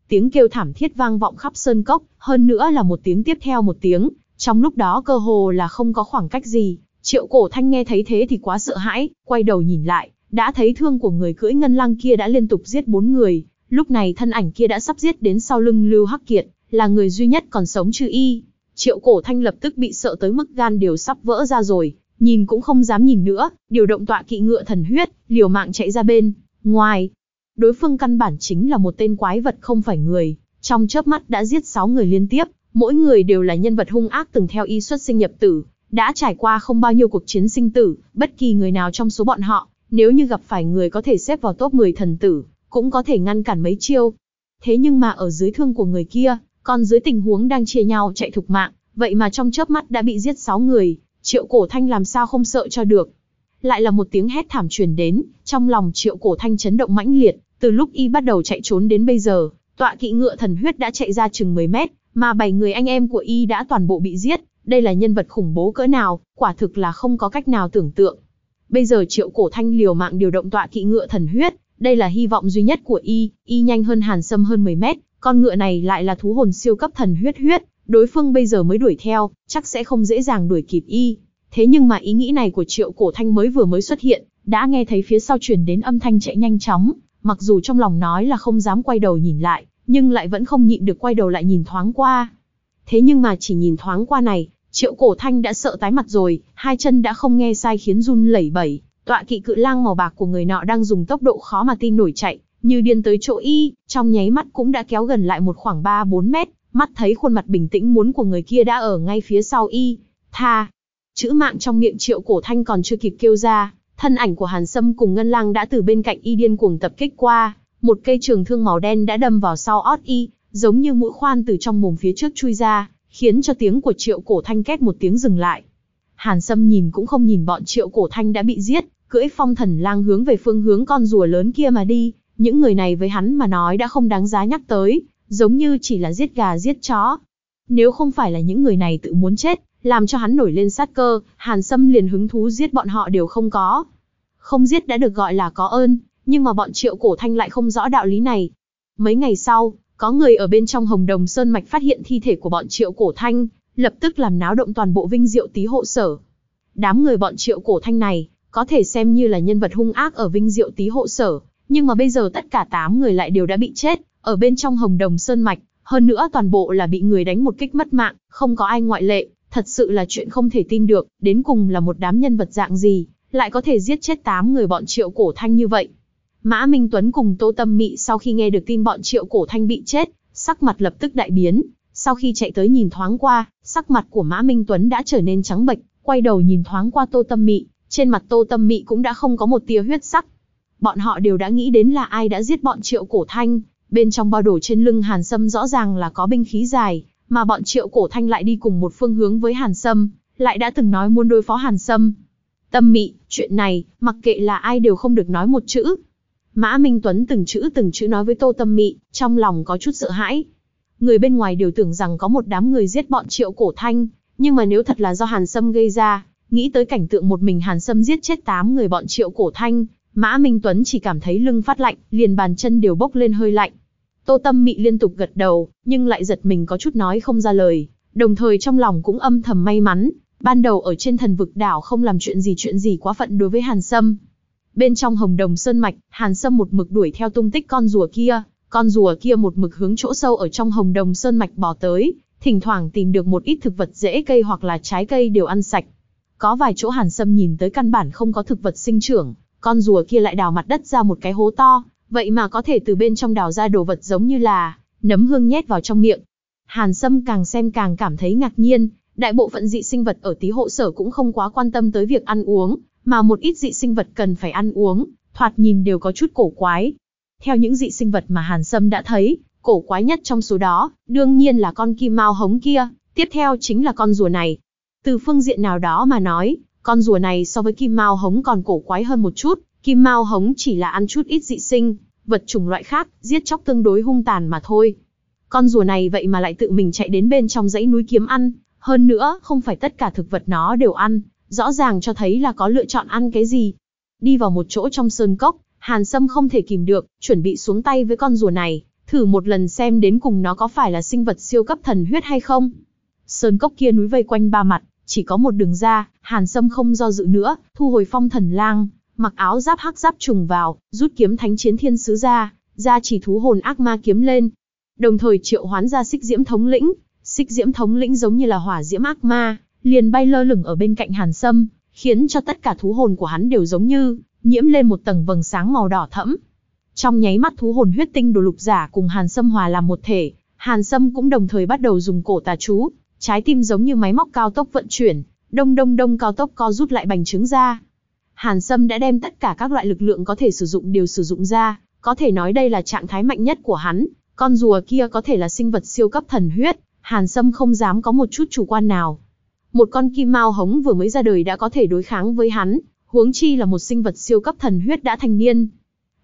Tiếng kêu thảm thiết vang vọng khắp sơn cốc, hơn nữa là một tiếng tiếp theo một tiếng, trong lúc đó cơ hồ là không có khoảng cách gì, triệu cổ thanh nghe thấy thế thì quá sợ hãi, quay đầu nhìn lại, đã thấy thương của người cưỡi ngân lăng kia đã liên tục giết bốn người, lúc này thân ảnh kia đã sắp giết đến sau lưng Lưu Hắc Kiệt, là người duy nhất còn sống trừ y. Triệu cổ thanh lập tức bị sợ tới mức gan đều sắp vỡ ra rồi, nhìn cũng không dám nhìn nữa, điều động tọa kỵ ngựa thần huyết, liều mạng chạy ra bên, ngoài. Đối phương căn bản chính là một tên quái vật không phải người, trong chớp mắt đã giết 6 người liên tiếp, mỗi người đều là nhân vật hung ác từng theo y xuất sinh nhập tử, đã trải qua không bao nhiêu cuộc chiến sinh tử, bất kỳ người nào trong số bọn họ, nếu như gặp phải người có thể xếp vào top 10 thần tử, cũng có thể ngăn cản mấy chiêu. Thế nhưng mà ở dưới thương của người kia, còn dưới tình huống đang chia nhau chạy thục mạng, vậy mà trong chớp mắt đã bị giết 6 người, triệu cổ thanh làm sao không sợ cho được. Lại là một tiếng hét thảm truyền đến, trong lòng triệu cổ thanh chấn động mãnh liệt, từ lúc y bắt đầu chạy trốn đến bây giờ, tọa kỵ ngựa thần huyết đã chạy ra chừng 10 mét, mà bảy người anh em của y đã toàn bộ bị giết, đây là nhân vật khủng bố cỡ nào, quả thực là không có cách nào tưởng tượng. Bây giờ triệu cổ thanh liều mạng điều động tọa kỵ ngựa thần huyết, đây là hy vọng duy nhất của y, y nhanh hơn hàn sâm hơn 10 mét, con ngựa này lại là thú hồn siêu cấp thần huyết huyết, đối phương bây giờ mới đuổi theo, chắc sẽ không dễ dàng đuổi kịp y. Thế nhưng mà ý nghĩ này của triệu cổ thanh mới vừa mới xuất hiện, đã nghe thấy phía sau truyền đến âm thanh chạy nhanh chóng, mặc dù trong lòng nói là không dám quay đầu nhìn lại, nhưng lại vẫn không nhịn được quay đầu lại nhìn thoáng qua. Thế nhưng mà chỉ nhìn thoáng qua này, Triệu cổ thanh đã sợ tái mặt rồi, hai chân đã không nghe sai khiến run lẩy bẩy, tọa kỵ cự lang màu bạc của người nọ đang dùng tốc độ khó mà tin nổi chạy, như điên tới chỗ y, trong nháy mắt cũng đã kéo gần lại một khoảng 3-4 mét, mắt thấy khuôn mặt bình tĩnh muốn của người kia đã ở ngay phía sau y, tha. Chữ mạng trong miệng triệu cổ thanh còn chưa kịp kêu ra, thân ảnh của Hàn Sâm cùng Ngân Lang đã từ bên cạnh y điên cuồng tập kích qua, một cây trường thương màu đen đã đâm vào sau ót y, giống như mũi khoan từ trong mồm phía trước chui ra, khiến cho tiếng của triệu cổ thanh két một tiếng dừng lại. Hàn Sâm nhìn cũng không nhìn bọn triệu cổ thanh đã bị giết, cưỡi phong thần lang hướng về phương hướng con rùa lớn kia mà đi, những người này với hắn mà nói đã không đáng giá nhắc tới, giống như chỉ là giết gà giết chó. Nếu không phải là những người này tự muốn chết, làm cho hắn nổi lên sát cơ, Hàn Sâm liền hứng thú giết bọn họ đều không có. Không giết đã được gọi là có ơn, nhưng mà bọn triệu cổ thanh lại không rõ đạo lý này. Mấy ngày sau, có người ở bên trong Hồng Đồng Sơn Mạch phát hiện thi thể của bọn Triệu Cổ Thanh, lập tức làm náo động toàn bộ Vinh Diệu Tý hộ sở. Đám người bọn Triệu Cổ Thanh này, có thể xem như là nhân vật hung ác ở Vinh Diệu Tý hộ sở, nhưng mà bây giờ tất cả 8 người lại đều đã bị chết, ở bên trong Hồng Đồng Sơn Mạch, hơn nữa toàn bộ là bị người đánh một kích mất mạng, không có ai ngoại lệ, thật sự là chuyện không thể tin được, đến cùng là một đám nhân vật dạng gì, lại có thể giết chết 8 người bọn Triệu Cổ Thanh như vậy. Mã Minh Tuấn cùng Tô Tâm Mị sau khi nghe được tin bọn Triệu Cổ Thanh bị chết, sắc mặt lập tức đại biến, sau khi chạy tới nhìn thoáng qua, sắc mặt của Mã Minh Tuấn đã trở nên trắng bệch, quay đầu nhìn thoáng qua Tô Tâm Mị, trên mặt Tô Tâm Mị cũng đã không có một tia huyết sắc. Bọn họ đều đã nghĩ đến là ai đã giết bọn Triệu Cổ Thanh, bên trong bao đồ trên lưng Hàn Sâm rõ ràng là có binh khí dài, mà bọn Triệu Cổ Thanh lại đi cùng một phương hướng với Hàn Sâm, lại đã từng nói muốn đối phó Hàn Sâm. Tâm Mị, chuyện này, mặc kệ là ai đều không được nói một chữ. Mã Minh Tuấn từng chữ từng chữ nói với Tô Tâm Mị, trong lòng có chút sợ hãi. Người bên ngoài đều tưởng rằng có một đám người giết bọn Triệu Cổ Thanh, nhưng mà nếu thật là do Hàn Sâm gây ra, nghĩ tới cảnh tượng một mình Hàn Sâm giết chết 8 người bọn Triệu Cổ Thanh, Mã Minh Tuấn chỉ cảm thấy lưng phát lạnh, liền bàn chân đều bốc lên hơi lạnh. Tô Tâm Mị liên tục gật đầu, nhưng lại giật mình có chút nói không ra lời, đồng thời trong lòng cũng âm thầm may mắn, ban đầu ở trên thần vực đảo không làm chuyện gì chuyện gì quá phận đối với Hàn Sâm. Bên trong Hồng Đồng Sơn Mạch, Hàn Sâm một mực đuổi theo tung tích con rùa kia, con rùa kia một mực hướng chỗ sâu ở trong Hồng Đồng Sơn Mạch bò tới, thỉnh thoảng tìm được một ít thực vật dễ cây hoặc là trái cây đều ăn sạch. Có vài chỗ Hàn Sâm nhìn tới căn bản không có thực vật sinh trưởng, con rùa kia lại đào mặt đất ra một cái hố to, vậy mà có thể từ bên trong đào ra đồ vật giống như là nấm hương nhét vào trong miệng. Hàn Sâm càng xem càng cảm thấy ngạc nhiên, đại bộ phận dị sinh vật ở tí hộ sở cũng không quá quan tâm tới việc ăn uống, mà một ít dị sinh vật cần phải ăn uống, thoạt nhìn đều có chút cổ quái. Theo những dị sinh vật mà Hàn Sâm đã thấy, cổ quái nhất trong số đó, đương nhiên là con kim mao hống kia, tiếp theo chính là con rùa này. Từ phương diện nào đó mà nói, con rùa này so với kim mao hống còn cổ quái hơn một chút, kim mao hống chỉ là ăn chút ít dị sinh, vật chủng loại khác, giết chóc tương đối hung tàn mà thôi. Con rùa này vậy mà lại tự mình chạy đến bên trong dãy núi kiếm ăn, hơn nữa, không phải tất cả thực vật nó đều ăn, rõ ràng cho thấy là có lựa chọn ăn cái gì. Đi vào một chỗ trong sơn cốc, Hàn Sâm không thể kìm được, chuẩn bị xuống tay với con rùa này, thử một lần xem đến cùng nó có phải là sinh vật siêu cấp thần huyết hay không. Sơn cốc kia núi vây quanh ba mặt, chỉ có một đường ra, Hàn Sâm không do dự nữa, thu hồi phong thần lang, mặc áo giáp hắc giáp trùng vào, rút kiếm thánh chiến thiên sứ ra, ra chỉ thú hồn ác ma kiếm lên. Đồng thời triệu hoán ra xích diễm thống lĩnh, xích diễm thống lĩnh giống như là hỏa diễm ác ma, liền bay lơ lửng ở bên cạnh Hàn Sâm, khiến cho tất cả thú hồn của hắn đều giống như nhiễm lên một tầng vầng sáng màu đỏ thẫm. Trong nháy mắt thú hồn huyết tinh đồ lục giả cùng Hàn Sâm hòa làm một thể, Hàn Sâm cũng đồng thời bắt đầu dùng cổ tà chú, trái tim giống như máy móc cao tốc vận chuyển, đông đông đông cao tốc co rút lại bành trướng ra. Hàn Sâm đã đem tất cả các loại lực lượng có thể sử dụng đều sử dụng ra, có thể nói đây là trạng thái mạnh nhất của hắn, con rùa kia có thể là sinh vật siêu cấp thần huyết, Hàn Sâm không dám có một chút chủ quan nào. Một con kim mao hống vừa mới ra đời đã có thể đối kháng với hắn, huống chi là một sinh vật siêu cấp thần huyết đã thành niên.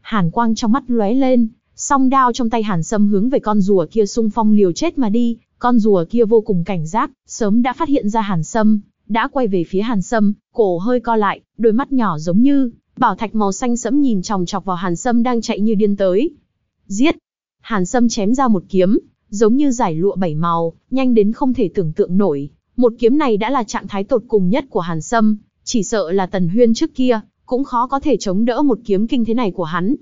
Hàn quang trong mắt lóe lên, song đao trong tay Hàn Sâm hướng về con rùa kia xung phong liều chết mà đi, con rùa kia vô cùng cảnh giác, sớm đã phát hiện ra Hàn Sâm, đã quay về phía Hàn Sâm, cổ hơi co lại, đôi mắt nhỏ giống như bảo thạch màu xanh sẫm nhìn chòng chọc vào Hàn Sâm đang chạy như điên tới. Giết! Hàn Sâm chém ra một kiếm, giống như giải lụa bảy màu, nhanh đến không thể tưởng tượng nổi. Một kiếm này đã là trạng thái tột cùng nhất của Hàn Sâm, chỉ sợ là Tần Huyên trước kia, cũng khó có thể chống đỡ một kiếm kinh thế này của hắn.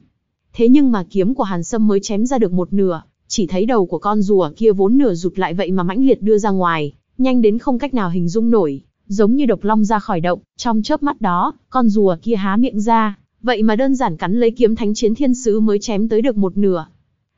Thế nhưng mà kiếm của Hàn Sâm mới chém ra được một nửa, chỉ thấy đầu của con rùa kia vốn nửa rụt lại vậy mà mãnh liệt đưa ra ngoài, nhanh đến không cách nào hình dung nổi, giống như độc long ra khỏi động, trong chớp mắt đó, con rùa kia há miệng ra, vậy mà đơn giản cắn lấy kiếm thánh chiến thiên sứ mới chém tới được một nửa.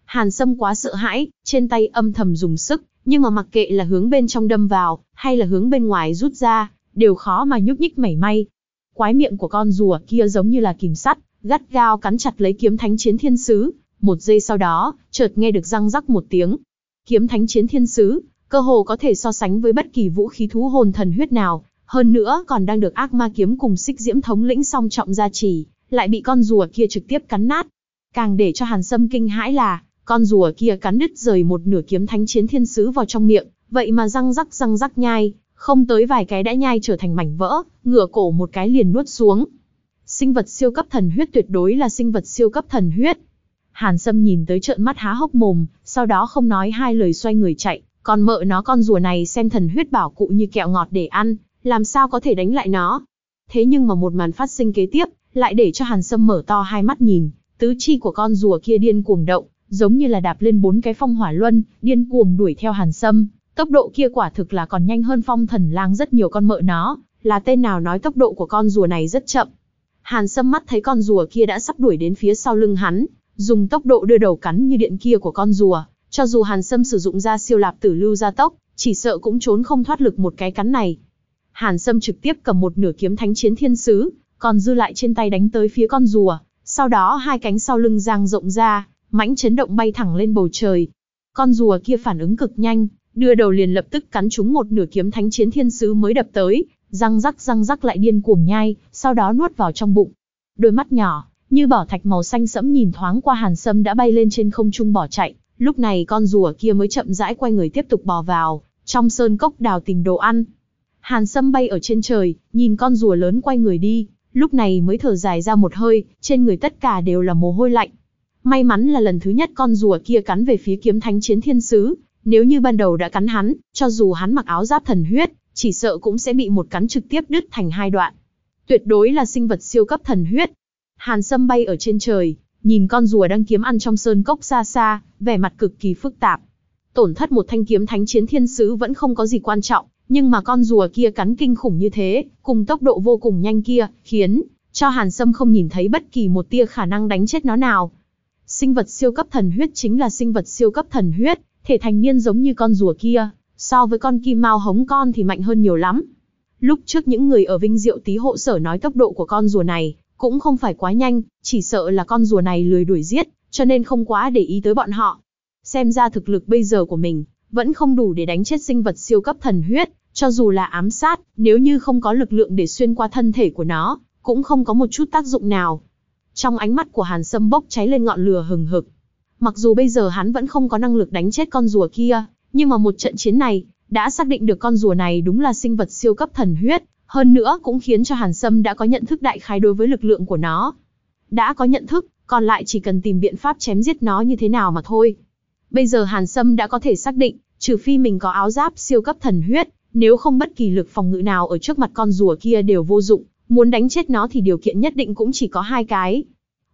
Hàn Sâm quá sợ hãi, trên tay âm thầm dùng sức, nhưng mà mặc kệ là hướng bên trong đâm vào, hay là hướng bên ngoài rút ra, đều khó mà nhúc nhích mảy may. Quái miệng của con rùa kia giống như là kìm sắt, gắt gao cắn chặt lấy kiếm thánh chiến thiên sứ. Một giây sau đó, chợt nghe được răng rắc một tiếng. Kiếm thánh chiến thiên sứ, cơ hồ có thể so sánh với bất kỳ vũ khí thú hồn thần huyết nào, hơn nữa còn đang được ác ma kiếm cùng xích diễm thống lĩnh song trọng gia trì, lại bị con rùa kia trực tiếp cắn nát. Càng để cho Hàn Sâm kinh hãi là, con rùa kia cắn đứt rời một nửa kiếm thánh chiến thiên sứ vào trong miệng, vậy mà răng rắc răng rắc nhai, không tới vài cái đã nhai trở thành mảnh vỡ, ngửa cổ một cái liền nuốt xuống. Sinh vật siêu cấp thần huyết tuyệt đối là sinh vật siêu cấp thần huyết. Hàn Sâm nhìn tới trợn mắt há hốc mồm, sau đó không nói hai lời xoay người chạy, còn mợ nó con rùa này xem thần huyết bảo cụ như kẹo ngọt để ăn, làm sao có thể đánh lại nó. Thế nhưng mà một màn phát sinh kế tiếp, lại để cho Hàn Sâm mở to hai mắt nhìn, tứ chi của con rùa kia điên cuồng động, giống như là đạp lên bốn cái phong hỏa luân, điên cuồng đuổi theo Hàn Sâm. Tốc độ kia quả thực là còn nhanh hơn phong thần lang rất nhiều con mợ nó, là tên nào nói tốc độ của con rùa này rất chậm. Hàn Sâm mắt thấy con rùa kia đã sắp đuổi đến phía sau lưng hắn, dùng tốc độ đưa đầu cắn như điện kia của con rùa, Cho dù Hàn Sâm sử dụng ra siêu lạp tử lưu gia tốc, chỉ sợ cũng trốn không thoát lực một cái cắn này. Hàn Sâm trực tiếp cầm một nửa kiếm thánh chiến thiên sứ, còn dư lại trên tay đánh tới phía con rùa, sau đó hai cánh sau lưng giang rộng ra, mãnh chấn động bay thẳng lên bầu trời. Con rùa kia phản ứng cực nhanh, đưa đầu liền lập tức cắn trúng một nửa kiếm thánh chiến thiên sứ mới đập tới, răng rắc răng rắc lại điên cuồng nhai, sau đó nuốt vào trong bụng. Đôi mắt nhỏ, như bảo thạch màu xanh sẫm nhìn thoáng qua Hàn Sâm đã bay lên trên không trung bỏ chạy, lúc này con rùa kia mới chậm rãi quay người tiếp tục bò vào, trong sơn cốc đào tìm đồ ăn. Hàn Sâm bay ở trên trời, nhìn con rùa lớn quay người đi, lúc này mới thở dài ra một hơi, trên người tất cả đều là mồ hôi lạnh. May mắn là lần thứ nhất con rùa kia cắn về phía kiếm thánh chiến thiên sứ, nếu như ban đầu đã cắn hắn, cho dù hắn mặc áo giáp thần huyết, chỉ sợ cũng sẽ bị một cắn trực tiếp đứt thành hai đoạn. Tuyệt đối là sinh vật siêu cấp thần huyết. Hàn Sâm bay ở trên trời, nhìn con rùa đang kiếm ăn trong sơn cốc xa xa, vẻ mặt cực kỳ phức tạp. Tổn thất một thanh kiếm thánh chiến thiên sứ vẫn không có gì quan trọng, nhưng mà con rùa kia cắn kinh khủng như thế, cùng tốc độ vô cùng nhanh kia, khiến cho Hàn Sâm không nhìn thấy bất kỳ một tia khả năng đánh chết nó nào. Sinh vật siêu cấp thần huyết chính là sinh vật siêu cấp thần huyết, thể thành niên giống như con rùa kia, so với con kim mao hống con thì mạnh hơn nhiều lắm. Lúc trước những người ở Vinh Diệu Tý hộ sở nói tốc độ của con rùa này, cũng không phải quá nhanh, chỉ sợ là con rùa này lười đuổi giết, cho nên không quá để ý tới bọn họ. Xem ra thực lực bây giờ của mình, vẫn không đủ để đánh chết sinh vật siêu cấp thần huyết, cho dù là ám sát, nếu như không có lực lượng để xuyên qua thân thể của nó, cũng không có một chút tác dụng nào. Trong ánh mắt của Hàn Sâm bốc cháy lên ngọn lửa hừng hực. Mặc dù bây giờ hắn vẫn không có năng lực đánh chết con rùa kia, nhưng mà một trận chiến này, đã xác định được con rùa này đúng là sinh vật siêu cấp thần huyết, hơn nữa cũng khiến cho Hàn Sâm đã có nhận thức đại khái đối với lực lượng của nó. Đã có nhận thức, còn lại chỉ cần tìm biện pháp chém giết nó như thế nào mà thôi. Bây giờ Hàn Sâm đã có thể xác định, trừ phi mình có áo giáp siêu cấp thần huyết, nếu không bất kỳ lực phòng ngự nào ở trước mặt con rùa kia đều vô dụng, muốn đánh chết nó thì điều kiện nhất định cũng chỉ có hai cái.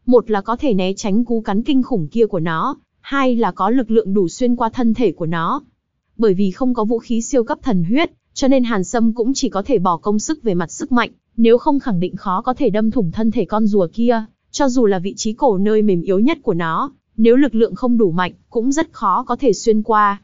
Một là có thể né tránh cú cắn kinh khủng kia của nó, hai là có lực lượng đủ xuyên qua thân thể của nó. Bởi vì không có vũ khí siêu cấp thần huyết, cho nên Hàn Sâm cũng chỉ có thể bỏ công sức về mặt sức mạnh, nếu không khẳng định khó có thể đâm thủng thân thể con rùa kia, cho dù là vị trí cổ nơi mềm yếu nhất của nó, nếu lực lượng không đủ mạnh, cũng rất khó có thể xuyên qua.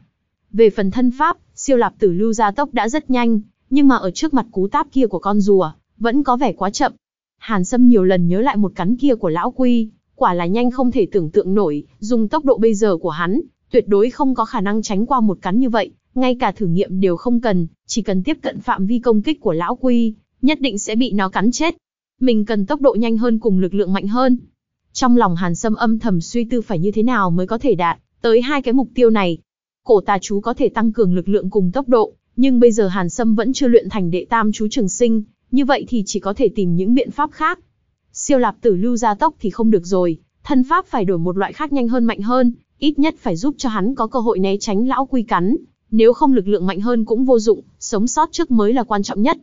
Về phần thân pháp, siêu lạp tử lưu gia tốc đã rất nhanh, nhưng mà ở trước mặt cú táp kia của con rùa, vẫn có vẻ quá chậm. Hàn Sâm nhiều lần nhớ lại một cắn kia của lão quy, quả là nhanh không thể tưởng tượng nổi, dùng tốc độ bây giờ của hắn, tuyệt đối không có khả năng tránh qua một cắn như vậy, ngay cả thử nghiệm đều không cần, chỉ cần tiếp cận phạm vi công kích của lão quy, nhất định sẽ bị nó cắn chết. Mình cần tốc độ nhanh hơn cùng lực lượng mạnh hơn. Trong lòng Hàn Sâm âm thầm suy tư phải như thế nào mới có thể đạt tới hai cái mục tiêu này. Cổ tà chú có thể tăng cường lực lượng cùng tốc độ, nhưng bây giờ Hàn Sâm vẫn chưa luyện thành đệ tam chú trường sinh, như vậy thì chỉ có thể tìm những biện pháp khác. Siêu lạp tử lưu gia tốc thì không được rồi, thân pháp phải đổi một loại khác nhanh hơn mạnh hơn, ít nhất phải giúp cho hắn có cơ hội né tránh lão quy cắn, nếu không lực lượng mạnh hơn cũng vô dụng, sống sót trước mới là quan trọng nhất.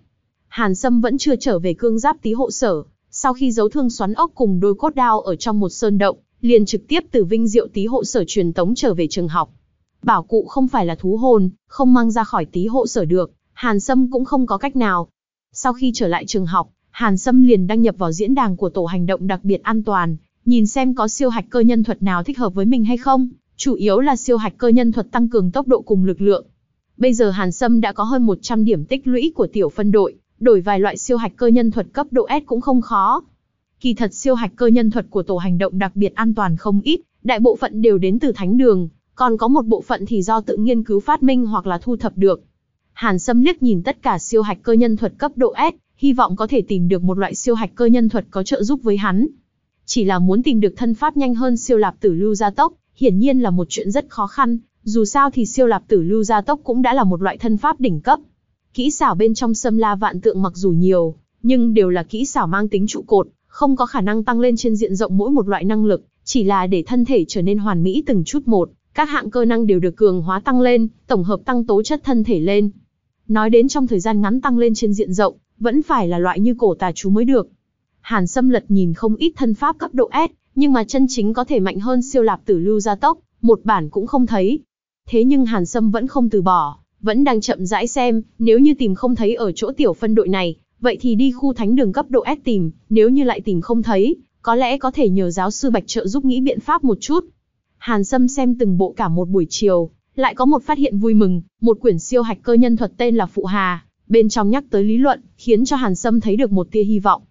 Hàn Sâm vẫn chưa trở về cương giáp tí hộ sở, sau khi giấu thương xoắn ốc cùng đôi cốt đao ở trong một sơn động, liền trực tiếp từ Vinh Diệu tí hộ sở truyền tống trở về trường học. Bảo cụ không phải là thú hồn, không mang ra khỏi tí hộ sở được, Hàn Sâm cũng không có cách nào. Sau khi trở lại trường học, Hàn Sâm liền đăng nhập vào diễn đàn của tổ hành động đặc biệt an toàn, nhìn xem có siêu hạch cơ nhân thuật nào thích hợp với mình hay không, chủ yếu là siêu hạch cơ nhân thuật tăng cường tốc độ cùng lực lượng. Bây giờ Hàn Sâm đã có hơn 100 điểm tích lũy của tiểu phân đội, đổi vài loại siêu hạch cơ nhân thuật cấp độ S cũng không khó. Kỳ thật siêu hạch cơ nhân thuật của tổ hành động đặc biệt an toàn không ít, đại bộ phận đều đến từ thánh đường, còn có một bộ phận thì do tự nghiên cứu phát minh hoặc là thu thập được. Hàn Sâm liếc nhìn tất cả siêu hạch cơ nhân thuật cấp độ S, hy vọng có thể tìm được một loại siêu hạch cơ nhân thuật có trợ giúp với hắn. Chỉ là muốn tìm được thân pháp nhanh hơn siêu lạp tử lưu gia tốc, hiển nhiên là một chuyện rất khó khăn, dù sao thì siêu lạp tử lưu gia tốc cũng đã là một loại thân pháp đỉnh cấp. Kỹ xảo bên trong Sâm la vạn tượng mặc dù nhiều, nhưng đều là kỹ xảo mang tính trụ cột, không có khả năng tăng lên trên diện rộng mỗi một loại năng lực, chỉ là để thân thể trở nên hoàn mỹ từng chút một, các hạng cơ năng đều được cường hóa tăng lên, tổng hợp tăng tố chất thân thể lên. Nói đến trong thời gian ngắn tăng lên trên diện rộng, vẫn phải là loại như cổ tà chú mới được. Hàn Sâm lật nhìn không ít thân pháp cấp độ S, nhưng mà chân chính có thể mạnh hơn siêu lạp tử lưu gia tốc, một bản cũng không thấy. Thế nhưng Hàn Sâm vẫn không từ bỏ, vẫn đang chậm rãi xem, nếu như tìm không thấy ở chỗ tiểu phân đội này, vậy thì đi khu thánh đường cấp độ S tìm, nếu như lại tìm không thấy, có lẽ có thể nhờ giáo sư Bạch trợ giúp nghĩ biện pháp một chút. Hàn Sâm xem từng bộ cả một buổi chiều, lại có một phát hiện vui mừng, một quyển siêu hạch cơ nhân thuật tên là Phụ Hà, bên trong nhắc tới lý luận, khiến cho Hàn Sâm thấy được một tia hy vọng.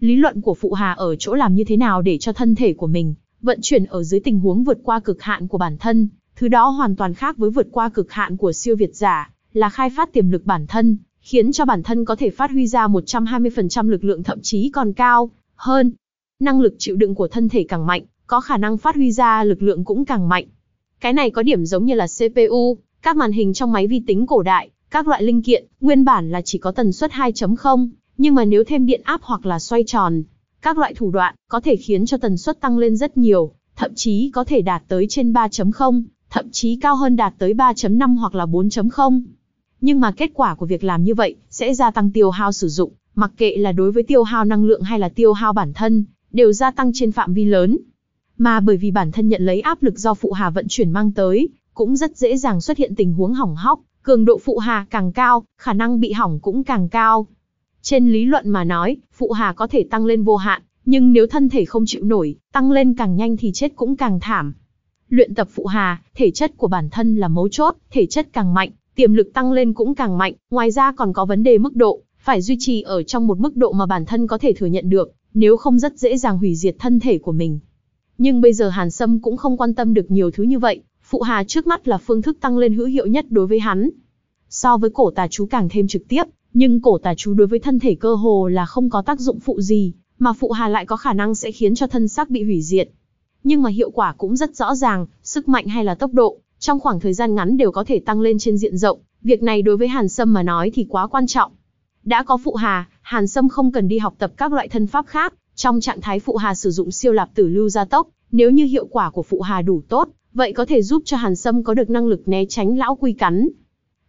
Lý luận của Phụ Hà ở chỗ làm như thế nào để cho thân thể của mình vận chuyển ở dưới tình huống vượt qua cực hạn của bản thân, thứ đó hoàn toàn khác với vượt qua cực hạn của siêu việt giả, là khai phát tiềm lực bản thân, khiến cho bản thân có thể phát huy ra 120% lực lượng thậm chí còn cao hơn. Năng lực chịu đựng của thân thể càng mạnh, có khả năng phát huy ra lực lượng cũng càng mạnh. Cái này có điểm giống như là CPU, các màn hình trong máy vi tính cổ đại, các loại linh kiện, nguyên bản là chỉ có tần suất 2.0, nhưng mà nếu thêm điện áp hoặc là xoay tròn, các loại thủ đoạn có thể khiến cho tần suất tăng lên rất nhiều, thậm chí có thể đạt tới trên 3.0, thậm chí cao hơn đạt tới 3.5 hoặc là 4.0. Nhưng mà kết quả của việc làm như vậy sẽ gia tăng tiêu hao sử dụng, mặc kệ là đối với tiêu hao năng lượng hay là tiêu hao bản thân, đều gia tăng trên phạm vi lớn. Mà bởi vì bản thân nhận lấy áp lực do phụ hà vận chuyển mang tới, cũng rất dễ dàng xuất hiện tình huống hỏng hóc, cường độ phụ hà càng cao, khả năng bị hỏng cũng càng cao. Trên lý luận mà nói, phụ hà có thể tăng lên vô hạn, nhưng nếu thân thể không chịu nổi, tăng lên càng nhanh thì chết cũng càng thảm. Luyện tập phụ hà, thể chất của bản thân là mấu chốt, thể chất càng mạnh, tiềm lực tăng lên cũng càng mạnh, ngoài ra còn có vấn đề mức độ, phải duy trì ở trong một mức độ mà bản thân có thể thừa nhận được, nếu không rất dễ dàng hủy diệt thân thể của mình. Nhưng bây giờ Hàn Sâm cũng không quan tâm được nhiều thứ như vậy, phụ hà trước mắt là phương thức tăng lên hữu hiệu nhất đối với hắn. So với cổ tà chú càng thêm trực tiếp, nhưng cổ tà chú đối với thân thể cơ hồ là không có tác dụng phụ gì, mà phụ hà lại có khả năng sẽ khiến cho thân xác bị hủy diệt. Nhưng mà hiệu quả cũng rất rõ ràng, sức mạnh hay là tốc độ, trong khoảng thời gian ngắn đều có thể tăng lên trên diện rộng, việc này đối với Hàn Sâm mà nói thì quá quan trọng. Đã có phụ hà, Hàn Sâm không cần đi học tập các loại thân pháp khác, trong trạng thái phụ hà sử dụng siêu lạp tử lưu gia tốc, nếu như hiệu quả của phụ hà đủ tốt, vậy có thể giúp cho Hàn Sâm có được năng lực né tránh lão quy cắn.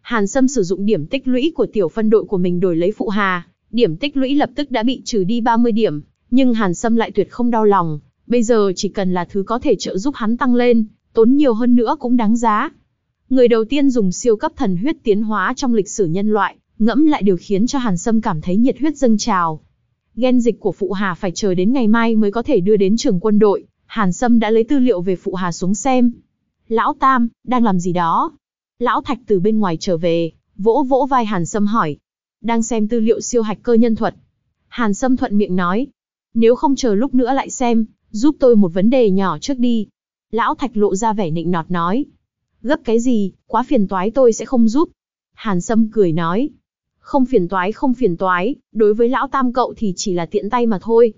Hàn Sâm sử dụng điểm tích lũy của tiểu phân đội của mình đổi lấy phụ hà, điểm tích lũy lập tức đã bị trừ đi 30 điểm, nhưng Hàn Sâm lại tuyệt không đau lòng, bây giờ chỉ cần là thứ có thể trợ giúp hắn tăng lên, tốn nhiều hơn nữa cũng đáng giá. Người đầu tiên dùng siêu cấp thần huyết tiến hóa trong lịch sử nhân loại, ngẫm lại điều khiến cho Hàn Sâm cảm thấy nhiệt huyết dâng trào. Ghen dịch của Phụ Hà phải chờ đến ngày mai mới có thể đưa đến trường quân đội, Hàn Sâm đã lấy tư liệu về Phụ Hà xuống xem. Lão Tam, đang làm gì đó? Lão Thạch từ bên ngoài trở về, vỗ vỗ vai Hàn Sâm hỏi. Đang xem tư liệu siêu hạch cơ nhân thuật. Hàn Sâm thuận miệng nói. Nếu không chờ lúc nữa lại xem, giúp tôi một vấn đề nhỏ trước đi. Lão Thạch lộ ra vẻ nịnh nọt nói. Gấp cái gì, quá phiền toái tôi sẽ không giúp. Hàn Sâm cười nói. Không phiền toái không phiền toái, đối với lão tam cậu thì chỉ là tiện tay mà thôi.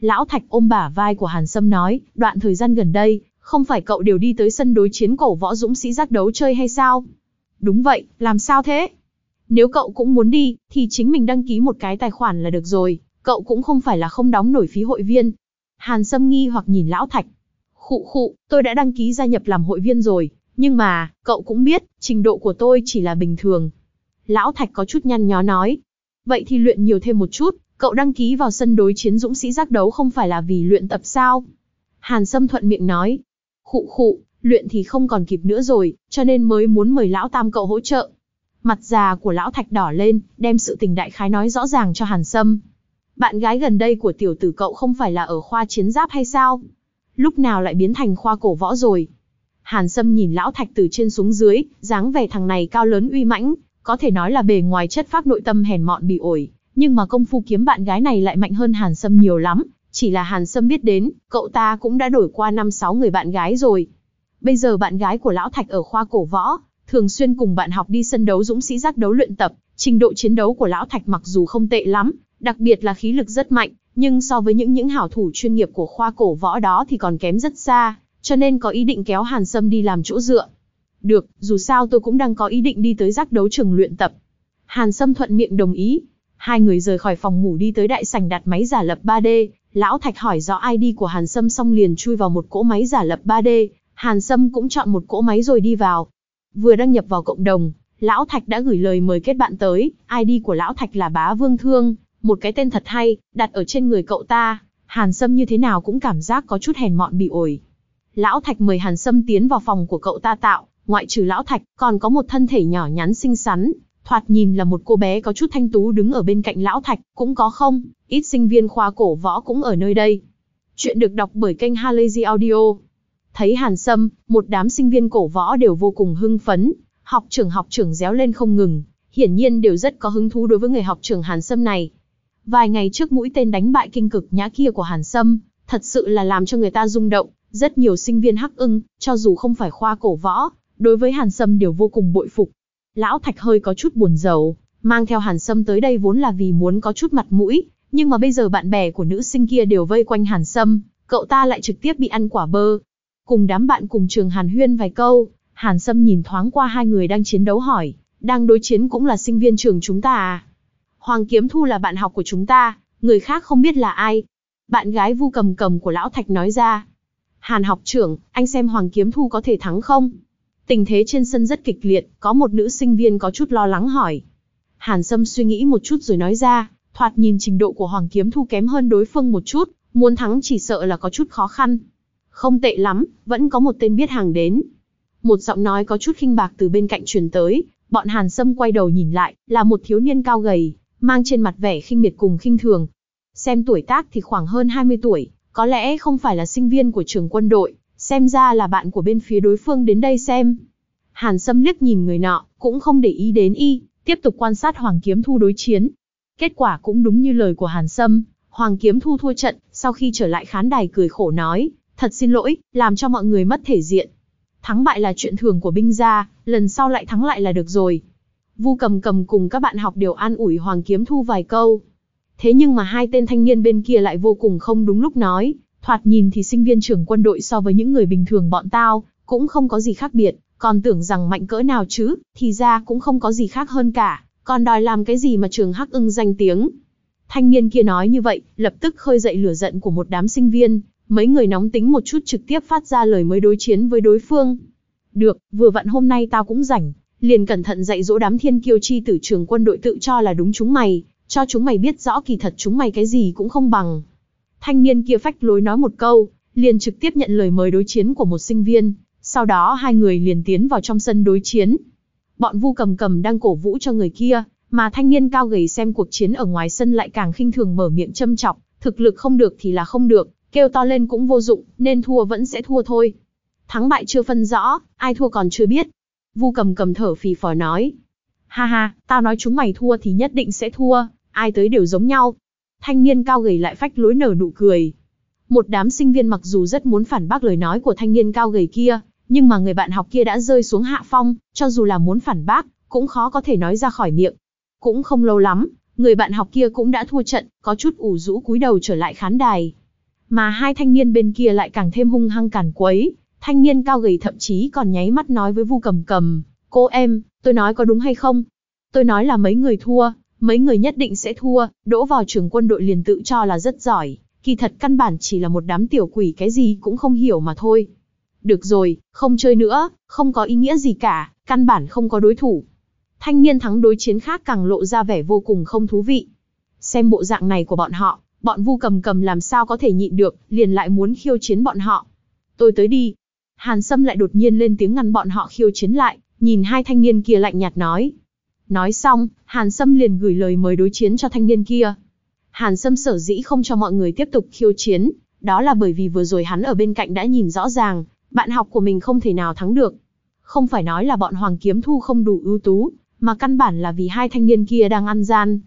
Lão Thạch ôm bả vai của Hàn Sâm nói, đoạn thời gian gần đây, không phải cậu đều đi tới sân đối chiến cổ võ dũng sĩ giác đấu chơi hay sao? Đúng vậy, làm sao thế? Nếu cậu cũng muốn đi, thì chính mình đăng ký một cái tài khoản là được rồi, cậu cũng không phải là không đóng nổi phí hội viên. Hàn Sâm nghi hoặc nhìn Lão Thạch. Khụ khụ, tôi đã đăng ký gia nhập làm hội viên rồi, nhưng mà, cậu cũng biết, trình độ của tôi chỉ là bình thường. Lão Thạch có chút nhăn nhó nói. Vậy thì luyện nhiều thêm một chút, cậu đăng ký vào sân đối chiến dũng sĩ giác đấu không phải là vì luyện tập sao? Hàn Sâm thuận miệng nói. Khụ khụ, luyện thì không còn kịp nữa rồi, cho nên mới muốn mời lão tam cậu hỗ trợ. Mặt già của lão thạch đỏ lên, đem sự tình đại khái nói rõ ràng cho Hàn Sâm. Bạn gái gần đây của tiểu tử cậu không phải là ở khoa chiến giáp hay sao? Lúc nào lại biến thành khoa cổ võ rồi? Hàn Sâm nhìn lão thạch từ trên xuống dưới, dáng vẻ thằng này cao lớn uy mãnh, có thể nói là bề ngoài chất phác nội tâm hèn mọn bị ổi, nhưng mà công phu kiếm bạn gái này lại mạnh hơn Hàn Sâm nhiều lắm, chỉ là Hàn Sâm biết đến, cậu ta cũng đã đổi qua năm sáu người bạn gái rồi. Bây giờ bạn gái của Lão Thạch ở khoa cổ võ, thường xuyên cùng bạn học đi sân đấu dũng sĩ giác đấu luyện tập, trình độ chiến đấu của Lão Thạch mặc dù không tệ lắm, đặc biệt là khí lực rất mạnh, nhưng so với những những hảo thủ chuyên nghiệp của khoa cổ võ đó thì còn kém rất xa, cho nên có ý định kéo Hàn Sâm đi làm chỗ dựa. Được, dù sao tôi cũng đang có ý định đi tới giác đấu trường luyện tập. Hàn Sâm thuận miệng đồng ý. Hai người rời khỏi phòng ngủ đi tới đại sảnh đặt máy giả lập 3D, Lão Thạch hỏi rõ ID của Hàn Sâm xong liền chui vào một cỗ máy giả lập 3D, Hàn Sâm cũng chọn một cỗ máy rồi đi vào. Vừa đăng nhập vào cộng đồng, Lão Thạch đã gửi lời mời kết bạn tới, ID của Lão Thạch là Bá Vương Thương, một cái tên thật hay, đặt ở trên người cậu ta, Hàn Sâm như thế nào cũng cảm giác có chút hèn mọn bị ổi. Lão Thạch mời Hàn Sâm tiến vào phòng của cậu ta tạo, ngoại trừ Lão Thạch, còn có một thân thể nhỏ nhắn xinh xắn, thoạt nhìn là một cô bé có chút thanh tú đứng ở bên cạnh Lão Thạch, cũng có không, ít sinh viên khoa cổ võ cũng ở nơi đây. Chuyện được đọc bởi kênh Halazy Audio. Thấy Hàn Sâm, một đám sinh viên cổ võ đều vô cùng hưng phấn, học trưởng học trưởng réo lên không ngừng, hiển nhiên đều rất có hứng thú đối với người học trưởng Hàn Sâm này. Vài ngày trước mũi tên đánh bại kinh cực nhã kia của Hàn Sâm, thật sự là làm cho người ta rung động, rất nhiều sinh viên hắc ưng, cho dù không phải khoa cổ võ, đối với Hàn Sâm đều vô cùng bội phục. Lão Thạch hơi có chút buồn rầu, mang theo Hàn Sâm tới đây vốn là vì muốn có chút mặt mũi, nhưng mà bây giờ bạn bè của nữ sinh kia đều vây quanh Hàn Sâm, cậu ta lại trực tiếp bị ăn quả bơ. Cùng đám bạn cùng trường Hàn Huyên vài câu, Hàn Sâm nhìn thoáng qua hai người đang chiến đấu hỏi, đang đối chiến cũng là sinh viên trường chúng ta à? Hoàng Kiếm Thu là bạn học của chúng ta, người khác không biết là ai. Bạn gái vu cầm cầm của Lão Thạch nói ra. Hàn học trưởng, anh xem Hoàng Kiếm Thu có thể thắng không? Tình thế trên sân rất kịch liệt, có một nữ sinh viên có chút lo lắng hỏi. Hàn Sâm suy nghĩ một chút rồi nói ra, thoạt nhìn trình độ của Hoàng Kiếm Thu kém hơn đối phương một chút, muốn thắng chỉ sợ là có chút khó khăn. Không tệ lắm, vẫn có một tên biết hàng đến. Một giọng nói có chút khinh bạc từ bên cạnh truyền tới, bọn Hàn Sâm quay đầu nhìn lại, là một thiếu niên cao gầy, mang trên mặt vẻ khinh miệt cùng khinh thường. Xem tuổi tác thì khoảng hơn 20 tuổi, có lẽ không phải là sinh viên của trường quân đội, xem ra là bạn của bên phía đối phương đến đây xem. Hàn Sâm liếc nhìn người nọ, cũng không để ý đến y, tiếp tục quan sát Hoàng Kiếm Thu đối chiến. Kết quả cũng đúng như lời của Hàn Sâm, Hoàng Kiếm Thu thua trận, sau khi trở lại khán đài cười khổ nói, thật xin lỗi, làm cho mọi người mất thể diện. Thắng bại là chuyện thường của binh gia, lần sau lại thắng lại là được rồi. Vu cầm cầm cùng các bạn học đều an ủi Hoàng Kiếm Thu vài câu. Thế nhưng mà hai tên thanh niên bên kia lại vô cùng không đúng lúc nói, thoạt nhìn thì sinh viên trưởng quân đội so với những người bình thường bọn tao, cũng không có gì khác biệt, còn tưởng rằng mạnh cỡ nào chứ, thì ra cũng không có gì khác hơn cả, còn đòi làm cái gì mà trường hắc ưng danh tiếng. Thanh niên kia nói như vậy, lập tức khơi dậy lửa giận của một đám sinh viên, mấy người nóng tính một chút trực tiếp phát ra lời mới đối chiến với đối phương. Được, vừa vặn hôm nay tao cũng rảnh, liền cẩn thận dạy dỗ đám thiên kiêu chi tử trường quân đội tự cho là đúng chúng mày, cho chúng mày biết rõ kỳ thật chúng mày cái gì cũng không bằng. Thanh niên kia phách lối nói một câu, liền trực tiếp nhận lời mời đối chiến của một sinh viên, sau đó hai người liền tiến vào trong sân đối chiến. Bọn vu cầm cầm đang cổ vũ cho người kia, mà thanh niên cao gầy xem cuộc chiến ở ngoài sân lại càng khinh thường mở miệng châm chọc, thực lực không được thì là không được, kêu to lên cũng vô dụng, nên thua vẫn sẽ thua thôi. Thắng bại chưa phân rõ, ai thua còn chưa biết. Vu cầm cầm thở phì phò nói. Ha ha, tao nói chúng mày thua thì nhất định sẽ thua, ai tới đều giống nhau. Thanh niên cao gầy lại phách lối nở nụ cười. Một đám sinh viên mặc dù rất muốn phản bác lời nói của thanh niên cao gầy kia, nhưng mà người bạn học kia đã rơi xuống hạ phong, cho dù là muốn phản bác, cũng khó có thể nói ra khỏi miệng. Cũng không lâu lắm, người bạn học kia cũng đã thua trận, có chút ủ rũ cúi đầu trở lại khán đài. Mà hai thanh niên bên kia lại càng thêm hung hăng càn quấy, thanh niên cao gầy thậm chí còn nháy mắt nói với Vu Cầm Cầm, "Cô em, tôi nói có đúng hay không? Tôi nói là mấy người thua, mấy người nhất định sẽ thua, đỗ vào trường quân đội liền tự cho là rất giỏi, kỳ thật căn bản chỉ là một đám tiểu quỷ cái gì cũng không hiểu mà thôi." Được rồi, không chơi nữa, không có ý nghĩa gì cả, căn bản không có đối thủ. Thanh niên thắng đối chiến khác càng lộ ra vẻ vô cùng không thú vị. Xem bộ dạng này của bọn họ, bọn vu cầm cầm làm sao có thể nhịn được, liền lại muốn khiêu chiến bọn họ. Tôi tới đi. Hàn Sâm lại đột nhiên lên tiếng ngăn bọn họ khiêu chiến lại, nhìn hai thanh niên kia lạnh nhạt nói. Nói xong, Hàn Sâm liền gửi lời mời đối chiến cho thanh niên kia. Hàn Sâm sở dĩ không cho mọi người tiếp tục khiêu chiến, đó là bởi vì vừa rồi hắn ở bên cạnh đã nhìn rõ ràng, bạn học của mình không thể nào thắng được. Không phải nói là bọn Hoàng Kiếm Thu không đủ ưu tú, mà căn bản là vì hai thanh niên kia đang ăn gian.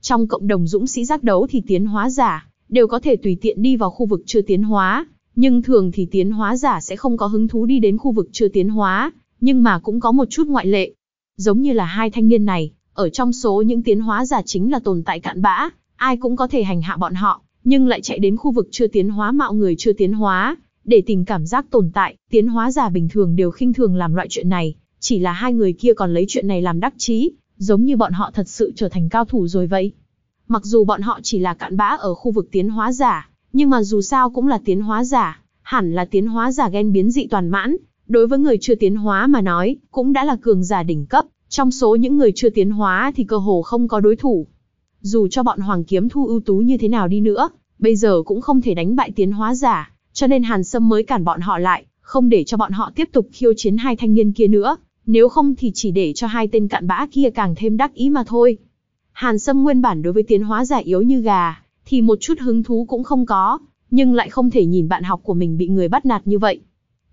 Trong cộng đồng dũng sĩ giác đấu thì tiến hóa giả, đều có thể tùy tiện đi vào khu vực chưa tiến hóa, nhưng thường thì tiến hóa giả sẽ không có hứng thú đi đến khu vực chưa tiến hóa, nhưng mà cũng có một chút ngoại lệ. Giống như là hai thanh niên này, ở trong số những tiến hóa giả chính là tồn tại cạn bã, ai cũng có thể hành hạ bọn họ, nhưng lại chạy đến khu vực chưa tiến hóa mạo người chưa tiến hóa, để tìm cảm giác tồn tại, tiến hóa giả bình thường đều khinh thường làm loại chuyện này, chỉ là hai người kia còn lấy chuyện này làm đắc chí, giống như bọn họ thật sự trở thành cao thủ rồi vậy. Mặc dù bọn họ chỉ là cạn bã ở khu vực tiến hóa giả, nhưng mà dù sao cũng là tiến hóa giả, hẳn là tiến hóa giả ghen biến dị toàn mãn, đối với người chưa tiến hóa mà nói, cũng đã là cường giả đỉnh cấp, trong số những người chưa tiến hóa thì cơ hồ không có đối thủ. Dù cho bọn Hoàng Kiếm Thu ưu tú như thế nào đi nữa, bây giờ cũng không thể đánh bại tiến hóa giả, cho nên Hàn Sâm mới cản bọn họ lại, không để cho bọn họ tiếp tục khiêu chiến hai thanh niên kia nữa, nếu không thì chỉ để cho hai tên cặn bã kia càng thêm đắc ý mà thôi. Hàn Sâm nguyên bản đối với tiến hóa giả yếu như gà, thì một chút hứng thú cũng không có, nhưng lại không thể nhìn bạn học của mình bị người bắt nạt như vậy.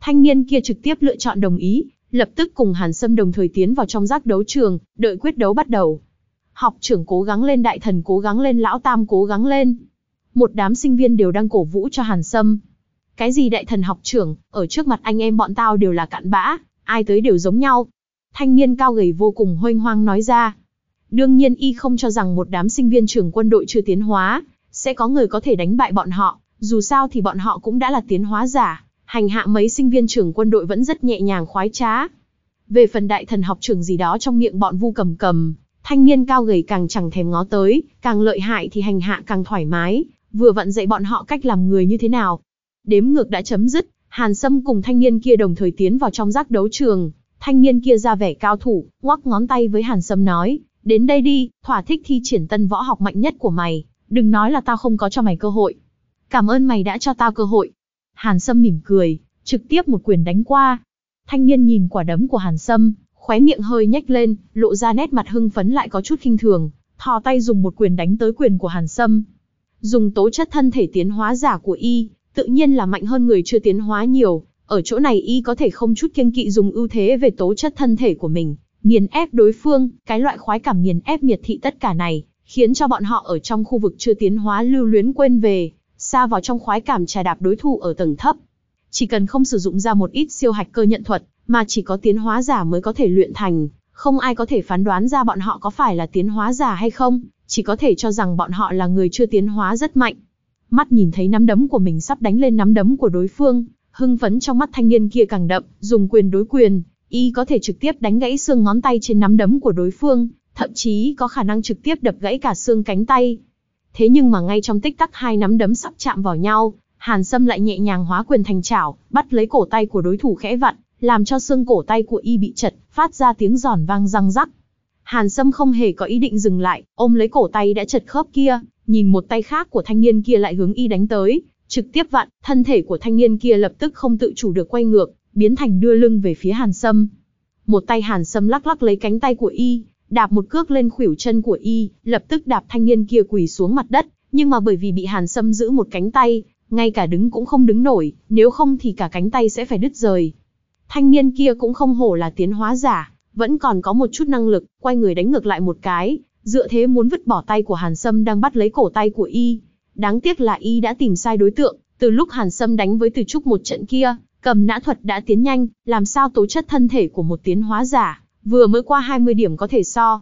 Thanh niên kia trực tiếp lựa chọn đồng ý, lập tức cùng Hàn Sâm đồng thời tiến vào trong giác đấu trường, đợi quyết đấu bắt đầu. Học trưởng cố gắng lên đại thần cố gắng lên lão tam cố gắng lên. Một đám sinh viên đều đang cổ vũ cho Hàn Sâm. Cái gì đại thần học trưởng, ở trước mặt anh em bọn tao đều là cặn bã, ai tới đều giống nhau. Thanh niên cao gầy vô cùng hoanh hoang nói ra. Đương nhiên y không cho rằng một đám sinh viên trường quân đội chưa tiến hóa, sẽ có người có thể đánh bại bọn họ, dù sao thì bọn họ cũng đã là tiến hóa giả, hành hạ mấy sinh viên trưởng quân đội vẫn rất nhẹ nhàng khoái trá. Về phần đại thần học trưởng gì đó trong miệng bọn vu cầm cầm, thanh niên cao gầy càng chẳng thèm ngó tới, càng lợi hại thì hành hạ càng thoải mái, vừa vặn dạy bọn họ cách làm người như thế nào. Đếm ngược đã chấm dứt, Hàn Sâm cùng thanh niên kia đồng thời tiến vào trong giác đấu trường, thanh niên kia ra vẻ cao thủ, ngoắc ngón tay với Hàn Sâm nói, đến đây đi, thỏa thích thi triển tân võ học mạnh nhất của mày, đừng nói là tao không có cho mày cơ hội. Cảm ơn mày đã cho tao cơ hội. Hàn Sâm mỉm cười, trực tiếp một quyền đánh qua. Thanh niên nhìn quả đấm của Hàn Sâm, khóe miệng hơi nhếch lên, lộ ra nét mặt hưng phấn lại có chút khinh thường, thò tay dùng một quyền đánh tới quyền của Hàn Sâm. Dùng tố chất thân thể tiến hóa giả của y, tự nhiên là mạnh hơn người chưa tiến hóa nhiều, ở chỗ này y có thể không chút kiêng kỵ dùng ưu thế về tố chất thân thể của mình, nghiền ép đối phương, cái loại khoái cảm nghiền ép miệt thị tất cả này, khiến cho bọn họ ở trong khu vực chưa tiến hóa lưu luyến quên về, xa vào trong khoái cảm trà đạp đối thủ ở tầng thấp. Chỉ cần không sử dụng ra một ít siêu hạch cơ nhận thuật, mà chỉ có tiến hóa giả mới có thể luyện thành, không ai có thể phán đoán ra bọn họ có phải là tiến hóa giả hay không, chỉ có thể cho rằng bọn họ là người chưa tiến hóa rất mạnh. Mắt nhìn thấy nắm đấm của mình sắp đánh lên nắm đấm của đối phương, hưng phấn trong mắt thanh niên kia càng đậm, dùng quyền đối quyền, y có thể trực tiếp đánh gãy xương ngón tay trên nắm đấm của đối phương, thậm chí có khả năng trực tiếp đập gãy cả xương cánh tay. Thế nhưng mà ngay trong tích tắc hai nắm đấm sắp chạm vào nhau, Hàn Sâm lại nhẹ nhàng hóa quyền thành chảo, bắt lấy cổ tay của đối thủ khẽ vặn, làm cho xương cổ tay của y bị chật, phát ra tiếng giòn vang răng rắc. Hàn Sâm không hề có ý định dừng lại, ôm lấy cổ tay đã chật khớp kia, nhìn một tay khác của thanh niên kia lại hướng y đánh tới, trực tiếp vặn, thân thể của thanh niên kia lập tức không tự chủ được quay ngược, biến thành đưa lưng về phía Hàn Sâm. Một tay Hàn Sâm lắc lắc lấy cánh tay của y, đạp một cước lên khuỷu chân của y, lập tức đạp thanh niên kia quỳ xuống mặt đất, nhưng mà bởi vì bị Hàn Sâm giữ một cánh tay, ngay cả đứng cũng không đứng nổi, nếu không thì cả cánh tay sẽ phải đứt rời. Thanh niên kia cũng không hổ là tiến hóa giả, vẫn còn có một chút năng lực, quay người đánh ngược lại một cái, dựa thế muốn vứt bỏ tay của Hàn Sâm đang bắt lấy cổ tay của y. Đáng tiếc là y đã tìm sai đối tượng, từ lúc Hàn Sâm đánh với Từ Trúc một trận kia, cầm nã thuật đã tiến nhanh, làm sao tố chất thân thể của một tiến hóa giả, vừa mới qua 20 điểm có thể so.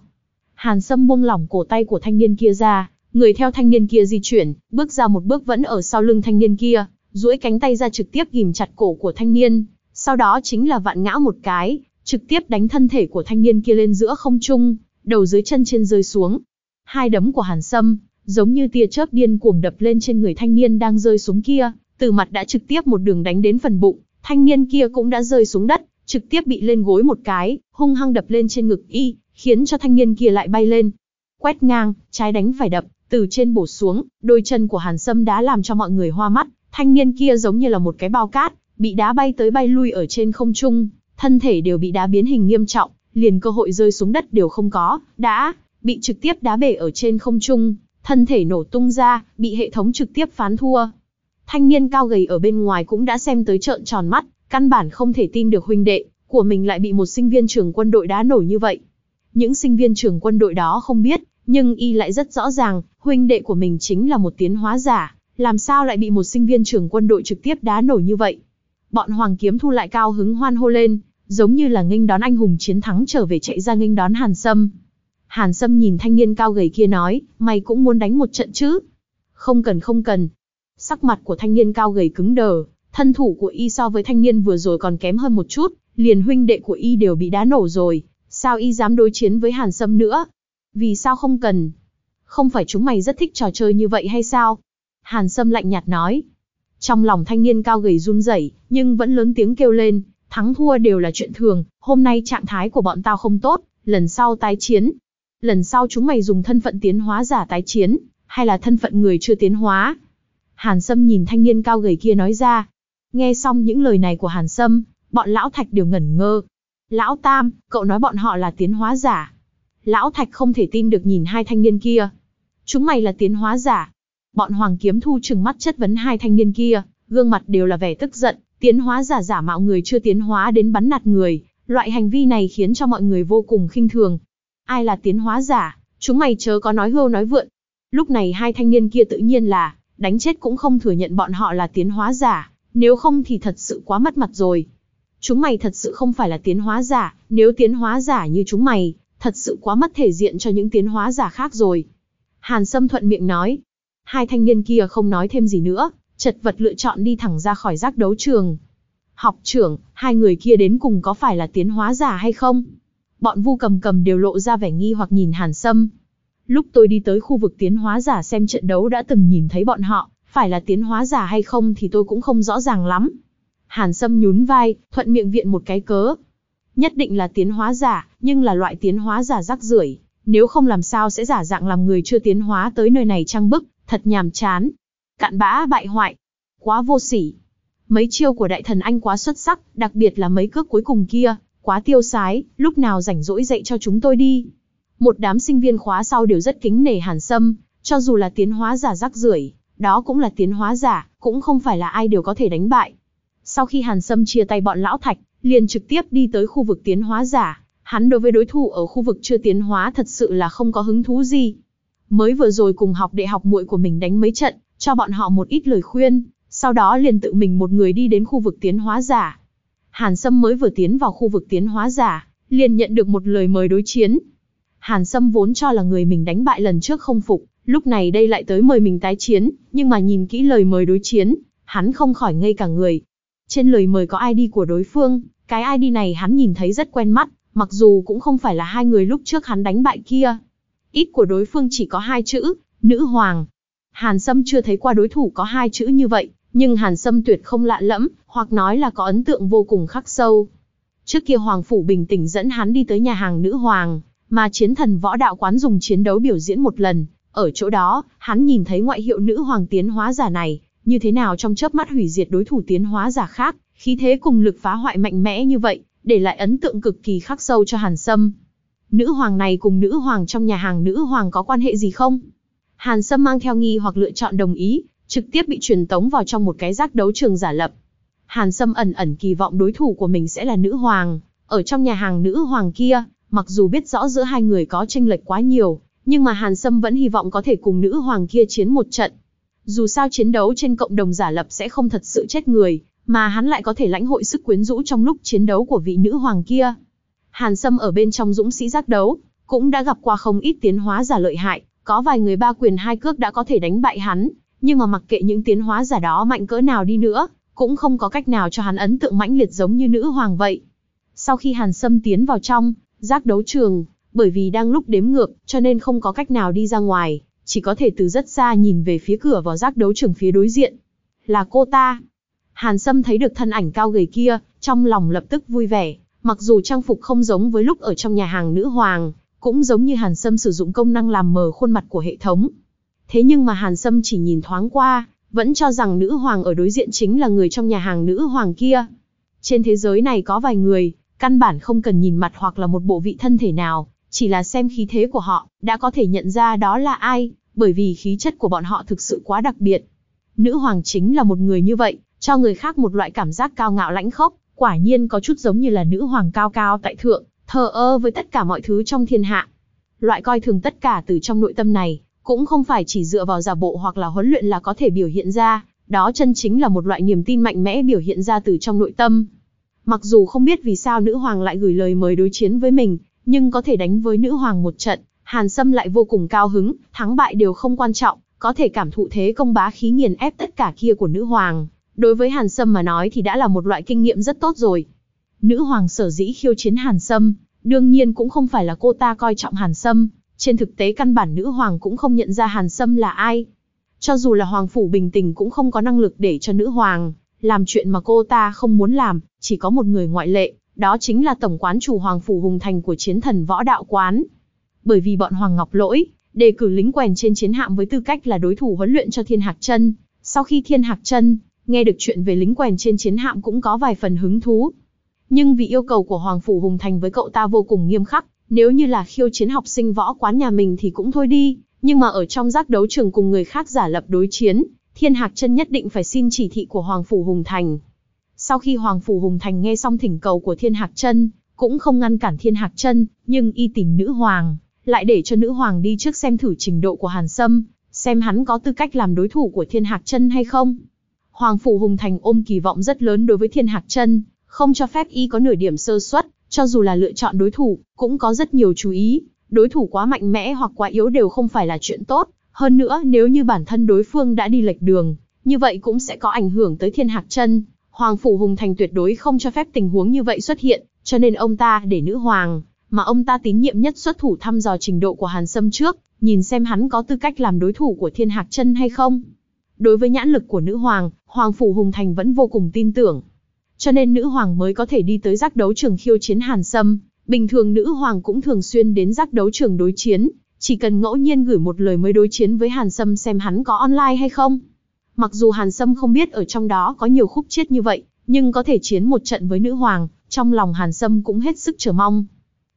Hàn Sâm buông lỏng cổ tay của thanh niên kia ra, người theo thanh niên kia di chuyển, bước ra một bước vẫn ở sau lưng thanh niên kia, duỗi cánh tay ra trực tiếp ghim chặt cổ của thanh niên, sau đó chính là vạn ngã một cái, trực tiếp đánh thân thể của thanh niên kia lên giữa không trung, đầu dưới chân trên rơi xuống. Hai đấm của Hàn Sâm, giống như tia chớp điên cuồng đập lên trên người thanh niên đang rơi xuống kia, từ mặt đã trực tiếp một đường đánh đến phần bụng, thanh niên kia cũng đã rơi xuống đất, trực tiếp bị lên gối một cái, hung hăng đập lên trên ngực y, khiến cho thanh niên kia lại bay lên. Quét ngang, trái đánh phải đập, từ trên bổ xuống, đôi chân của Hàn Sâm đã làm cho mọi người hoa mắt, thanh niên kia giống như là một cái bao cát, bị đá bay tới bay lui ở trên không trung, thân thể đều bị đá biến hình nghiêm trọng, liền cơ hội rơi xuống đất đều không có, đã bị trực tiếp đá bể ở trên không trung, thân thể nổ tung ra, bị hệ thống trực tiếp phán thua. Thanh niên cao gầy ở bên ngoài cũng đã xem tới trợn tròn mắt, căn bản không thể tin được huynh đệ của mình lại bị một sinh viên trưởng quân đội đá nổi như vậy. Những sinh viên trưởng quân đội đó không biết, nhưng y lại rất rõ ràng, huynh đệ của mình chính là một tiến hóa giả, làm sao lại bị một sinh viên trưởng quân đội trực tiếp đá nổi như vậy. Bọn Hoàng Kiếm Thu lại cao hứng hoan hô lên, giống như là nghênh đón anh hùng chiến thắng trở về chạy ra nghênh đón Hàn Sâm. Hàn Sâm nhìn thanh niên cao gầy kia nói, mày cũng muốn đánh một trận chứ? Không cần không cần. Sắc mặt của thanh niên cao gầy cứng đờ, thân thủ của y so với thanh niên vừa rồi còn kém hơn một chút, liền huynh đệ của y đều bị đá nổ rồi, sao y dám đối chiến với Hàn Sâm nữa? Vì sao không cần? Không phải chúng mày rất thích trò chơi như vậy hay sao? Hàn Sâm lạnh nhạt nói. Trong lòng thanh niên cao gầy run rẩy, nhưng vẫn lớn tiếng kêu lên, thắng thua đều là chuyện thường, hôm nay trạng thái của bọn tao không tốt, lần sau tái chiến. Lần sau chúng mày dùng thân phận tiến hóa giả tái chiến, hay là thân phận người chưa tiến hóa? Hàn Sâm nhìn thanh niên cao gầy kia nói ra. Nghe xong những lời này của Hàn Sâm, bọn lão thạch đều ngẩn ngơ. Lão Tam, cậu nói bọn họ là tiến hóa giả. Lão Thạch không thể tin được nhìn hai thanh niên kia. Chúng mày là tiến hóa giả. Bọn Hoàng Kiếm Thu trừng mắt chất vấn hai thanh niên kia, gương mặt đều là vẻ tức giận, Tiến hóa giả giả mạo người chưa tiến hóa đến bắn nạt người, loại hành vi này khiến cho mọi người vô cùng khinh thường. Ai là tiến hóa giả, chúng mày chớ có nói hưu nói vượn. Lúc này hai thanh niên kia tự nhiên là, đánh chết cũng không thừa nhận bọn họ là tiến hóa giả, nếu không thì thật sự quá mất mặt rồi. Chúng mày thật sự không phải là tiến hóa giả, nếu tiến hóa giả như chúng mày, thật sự quá mất thể diện cho những tiến hóa giả khác rồi. Hàn Sâm thuận miệng nói. Hai thanh niên kia không nói thêm gì nữa, chật vật lựa chọn đi thẳng ra khỏi giác đấu trường. Học trưởng, hai người kia đến cùng có phải là tiến hóa giả hay không? Bọn vu cầm cầm đều lộ ra vẻ nghi hoặc nhìn Hàn Sâm. Lúc tôi đi tới khu vực tiến hóa giả xem trận đấu đã từng nhìn thấy bọn họ, phải là tiến hóa giả hay không thì tôi cũng không rõ ràng lắm. Hàn Sâm nhún vai, thuận miệng viện một cái cớ. Nhất định là tiến hóa giả, nhưng là loại tiến hóa giả rắc rưởi, nếu không làm sao sẽ giả dạng làm người chưa tiến hóa tới nơi này trăng bức, thật nhàm chán. Cạn bã bại hoại, quá vô sỉ. Mấy chiêu của đại thần anh quá xuất sắc, đặc biệt là mấy cước cuối cùng kia, quá tiêu sái, lúc nào rảnh rỗi dạy cho chúng tôi đi. Một đám sinh viên khóa sau đều rất kính nể Hàn Sâm, cho dù là tiến hóa giả rắc rưởi, đó cũng là tiến hóa giả, cũng không phải là ai đều có thể đánh bại. Sau khi Hàn Sâm chia tay bọn lão thạch, liền trực tiếp đi tới khu vực tiến hóa giả, hắn đối với đối thủ ở khu vực chưa tiến hóa thật sự là không có hứng thú gì. Mới vừa rồi cùng học đệ học muội của mình đánh mấy trận, cho bọn họ một ít lời khuyên, sau đó liền tự mình một người đi đến khu vực tiến hóa giả. Hàn Sâm mới vừa tiến vào khu vực tiến hóa giả, liền nhận được một lời mời đối chiến. Hàn Sâm vốn cho là người mình đánh bại lần trước không phục, lúc này đây lại tới mời mình tái chiến, nhưng mà nhìn kỹ lời mời đối chiến, hắn không khỏi ngây cả người. Trên lời mời có ID của đối phương, cái ID này hắn nhìn thấy rất quen mắt, mặc dù cũng không phải là hai người lúc trước hắn đánh bại kia. Ít của đối phương chỉ có hai chữ, nữ hoàng. Hàn Sâm chưa thấy qua đối thủ có hai chữ như vậy, nhưng Hàn Sâm tuyệt không lạ lẫm, hoặc nói là có ấn tượng vô cùng khắc sâu. Trước kia Hoàng Phủ bình tĩnh dẫn hắn đi tới nhà hàng nữ hoàng, mà chiến thần võ đạo quán dùng chiến đấu biểu diễn một lần. Ở chỗ đó, hắn nhìn thấy ngoại hiệu nữ hoàng tiến hóa giả này, như thế nào trong chớp mắt hủy diệt đối thủ tiến hóa giả khác, khí thế cùng lực phá hoại mạnh mẽ như vậy, để lại ấn tượng cực kỳ khắc sâu cho Hàn Sâm. Nữ hoàng này cùng nữ hoàng trong nhà hàng nữ hoàng có quan hệ gì không? Hàn Sâm mang theo nghi hoặc lựa chọn đồng ý, trực tiếp bị truyền tống vào trong một cái giác đấu trường giả lập. Hàn Sâm ẩn ẩn kỳ vọng đối thủ của mình sẽ là nữ hoàng, ở trong nhà hàng nữ hoàng kia, mặc dù biết rõ giữa hai người có tranh lệch quá nhiều, nhưng mà Hàn Sâm vẫn hy vọng có thể cùng nữ hoàng kia chiến một trận. Dù sao chiến đấu trên cộng đồng giả lập sẽ không thật sự chết người, mà hắn lại có thể lãnh hội sức quyến rũ trong lúc chiến đấu của vị nữ hoàng kia. Hàn Sâm ở bên trong dũng sĩ giác đấu, cũng đã gặp qua không ít tiến hóa giả lợi hại, có vài người ba quyền hai cước đã có thể đánh bại hắn, nhưng mà mặc kệ những tiến hóa giả đó mạnh cỡ nào đi nữa, cũng không có cách nào cho hắn ấn tượng mãnh liệt giống như nữ hoàng vậy. Sau khi Hàn Sâm tiến vào trong, giác đấu trường, bởi vì đang lúc đếm ngược, cho nên không có cách nào đi ra ngoài, chỉ có thể từ rất xa nhìn về phía cửa vào giác đấu trường phía đối diện. Là cô ta. Hàn Sâm thấy được thân ảnh cao gầy kia, trong lòng lập tức vui vẻ, mặc dù trang phục không giống với lúc ở trong nhà hàng nữ hoàng, cũng giống như Hàn Sâm sử dụng công năng làm mờ khuôn mặt của hệ thống. Thế nhưng mà Hàn Sâm chỉ nhìn thoáng qua, vẫn cho rằng nữ hoàng ở đối diện chính là người trong nhà hàng nữ hoàng kia. Trên thế giới này có vài người, căn bản không cần nhìn mặt hoặc là một bộ vị thân thể nào, chỉ là xem khí thế của họ, đã có thể nhận ra đó là ai, bởi vì khí chất của bọn họ thực sự quá đặc biệt. Nữ hoàng chính là một người như vậy, cho người khác một loại cảm giác cao ngạo lãnh khốc, quả nhiên có chút giống như là nữ hoàng cao cao tại thượng, thờ ơ với tất cả mọi thứ trong thiên hạ. Loại coi thường tất cả từ trong nội tâm này, cũng không phải chỉ dựa vào giả bộ hoặc là huấn luyện là có thể biểu hiện ra, đó chân chính là một loại niềm tin mạnh mẽ biểu hiện ra từ trong nội tâm. Mặc dù không biết vì sao nữ hoàng lại gửi lời mời đối chiến với mình, nhưng có thể đánh với nữ hoàng một trận, Hàn Sâm lại vô cùng cao hứng, thắng bại đều không quan trọng, có thể cảm thụ thế công bá khí nghiền ép tất cả kia của nữ hoàng. Đối với Hàn Sâm mà nói thì đã là một loại kinh nghiệm rất tốt rồi. Nữ hoàng sở dĩ khiêu chiến Hàn Sâm, đương nhiên cũng không phải là cô ta coi trọng Hàn Sâm, trên thực tế căn bản nữ hoàng cũng không nhận ra Hàn Sâm là ai. Cho dù là hoàng phủ bình tình cũng không có năng lực để cho nữ hoàng làm chuyện mà cô ta không muốn làm, chỉ có một người ngoại lệ, đó chính là tổng quán chủ hoàng phủ hùng thành của chiến thần võ đạo quán. Bởi vì bọn Hoàng Ngọc Lỗi đề cử lính quèn trên chiến hạm với tư cách là đối thủ huấn luyện cho Thiên Hạc Chân. Sau khi Thiên Hạc Chân nghe được chuyện về lính quèn trên chiến hạm cũng có vài phần hứng thú. Nhưng vì yêu cầu của Hoàng phủ Hùng Thành với cậu ta vô cùng nghiêm khắc, nếu như là khiêu chiến học sinh võ quán nhà mình thì cũng thôi đi, nhưng mà ở trong giác đấu trường cùng người khác giả lập đối chiến, Thiên Hạc Chân nhất định phải xin chỉ thị của Hoàng phủ Hùng Thành. Sau khi Hoàng Phủ Hùng Thành nghe xong thỉnh cầu của Thiên Hạc chân cũng không ngăn cản Thiên Hạc chân nhưng y tìm nữ hoàng, lại để cho nữ hoàng đi trước xem thử trình độ của Hàn Sâm, xem hắn có tư cách làm đối thủ của Thiên Hạc chân hay không. Hoàng Phủ Hùng Thành ôm kỳ vọng rất lớn đối với Thiên Hạc chân không cho phép y có nửa điểm sơ suất, cho dù là lựa chọn đối thủ, cũng có rất nhiều chú ý, đối thủ quá mạnh mẽ hoặc quá yếu đều không phải là chuyện tốt, hơn nữa nếu như bản thân đối phương đã đi lệch đường, như vậy cũng sẽ có ảnh hưởng tới Thiên Hạc chân Hoàng Phủ Hùng Thành tuyệt đối không cho phép tình huống như vậy xuất hiện, cho nên ông ta để nữ hoàng, mà ông ta tín nhiệm nhất xuất thủ thăm dò trình độ của Hàn Sâm trước, nhìn xem hắn có tư cách làm đối thủ của Thiên Hạc Trân hay không. Đối với nhãn lực của nữ hoàng, Hoàng Phủ Hùng Thành vẫn vô cùng tin tưởng. Cho nên nữ hoàng mới có thể đi tới giác đấu trường khiêu chiến Hàn Sâm. Bình thường nữ hoàng cũng thường xuyên đến giác đấu trường đối chiến, chỉ cần ngẫu nhiên gửi một lời mới đối chiến với Hàn Sâm xem hắn có online hay không. Mặc dù Hàn Sâm không biết ở trong đó có nhiều khúc chết như vậy, nhưng có thể chiến một trận với nữ hoàng, trong lòng Hàn Sâm cũng hết sức chờ mong.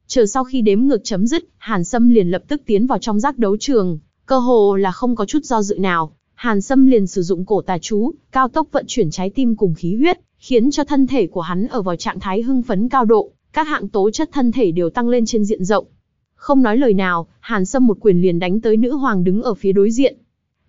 Chờ sau khi đếm ngược chấm dứt, Hàn Sâm liền lập tức tiến vào trong giác đấu trường, cơ hồ là không có chút do dự nào. Hàn Sâm liền sử dụng cổ tà chú, cao tốc vận chuyển trái tim cùng khí huyết, khiến cho thân thể của hắn ở vào trạng thái hưng phấn cao độ, các hạng tố chất thân thể đều tăng lên trên diện rộng. Không nói lời nào, Hàn Sâm một quyền liền đánh tới nữ hoàng đứng ở phía đối diện.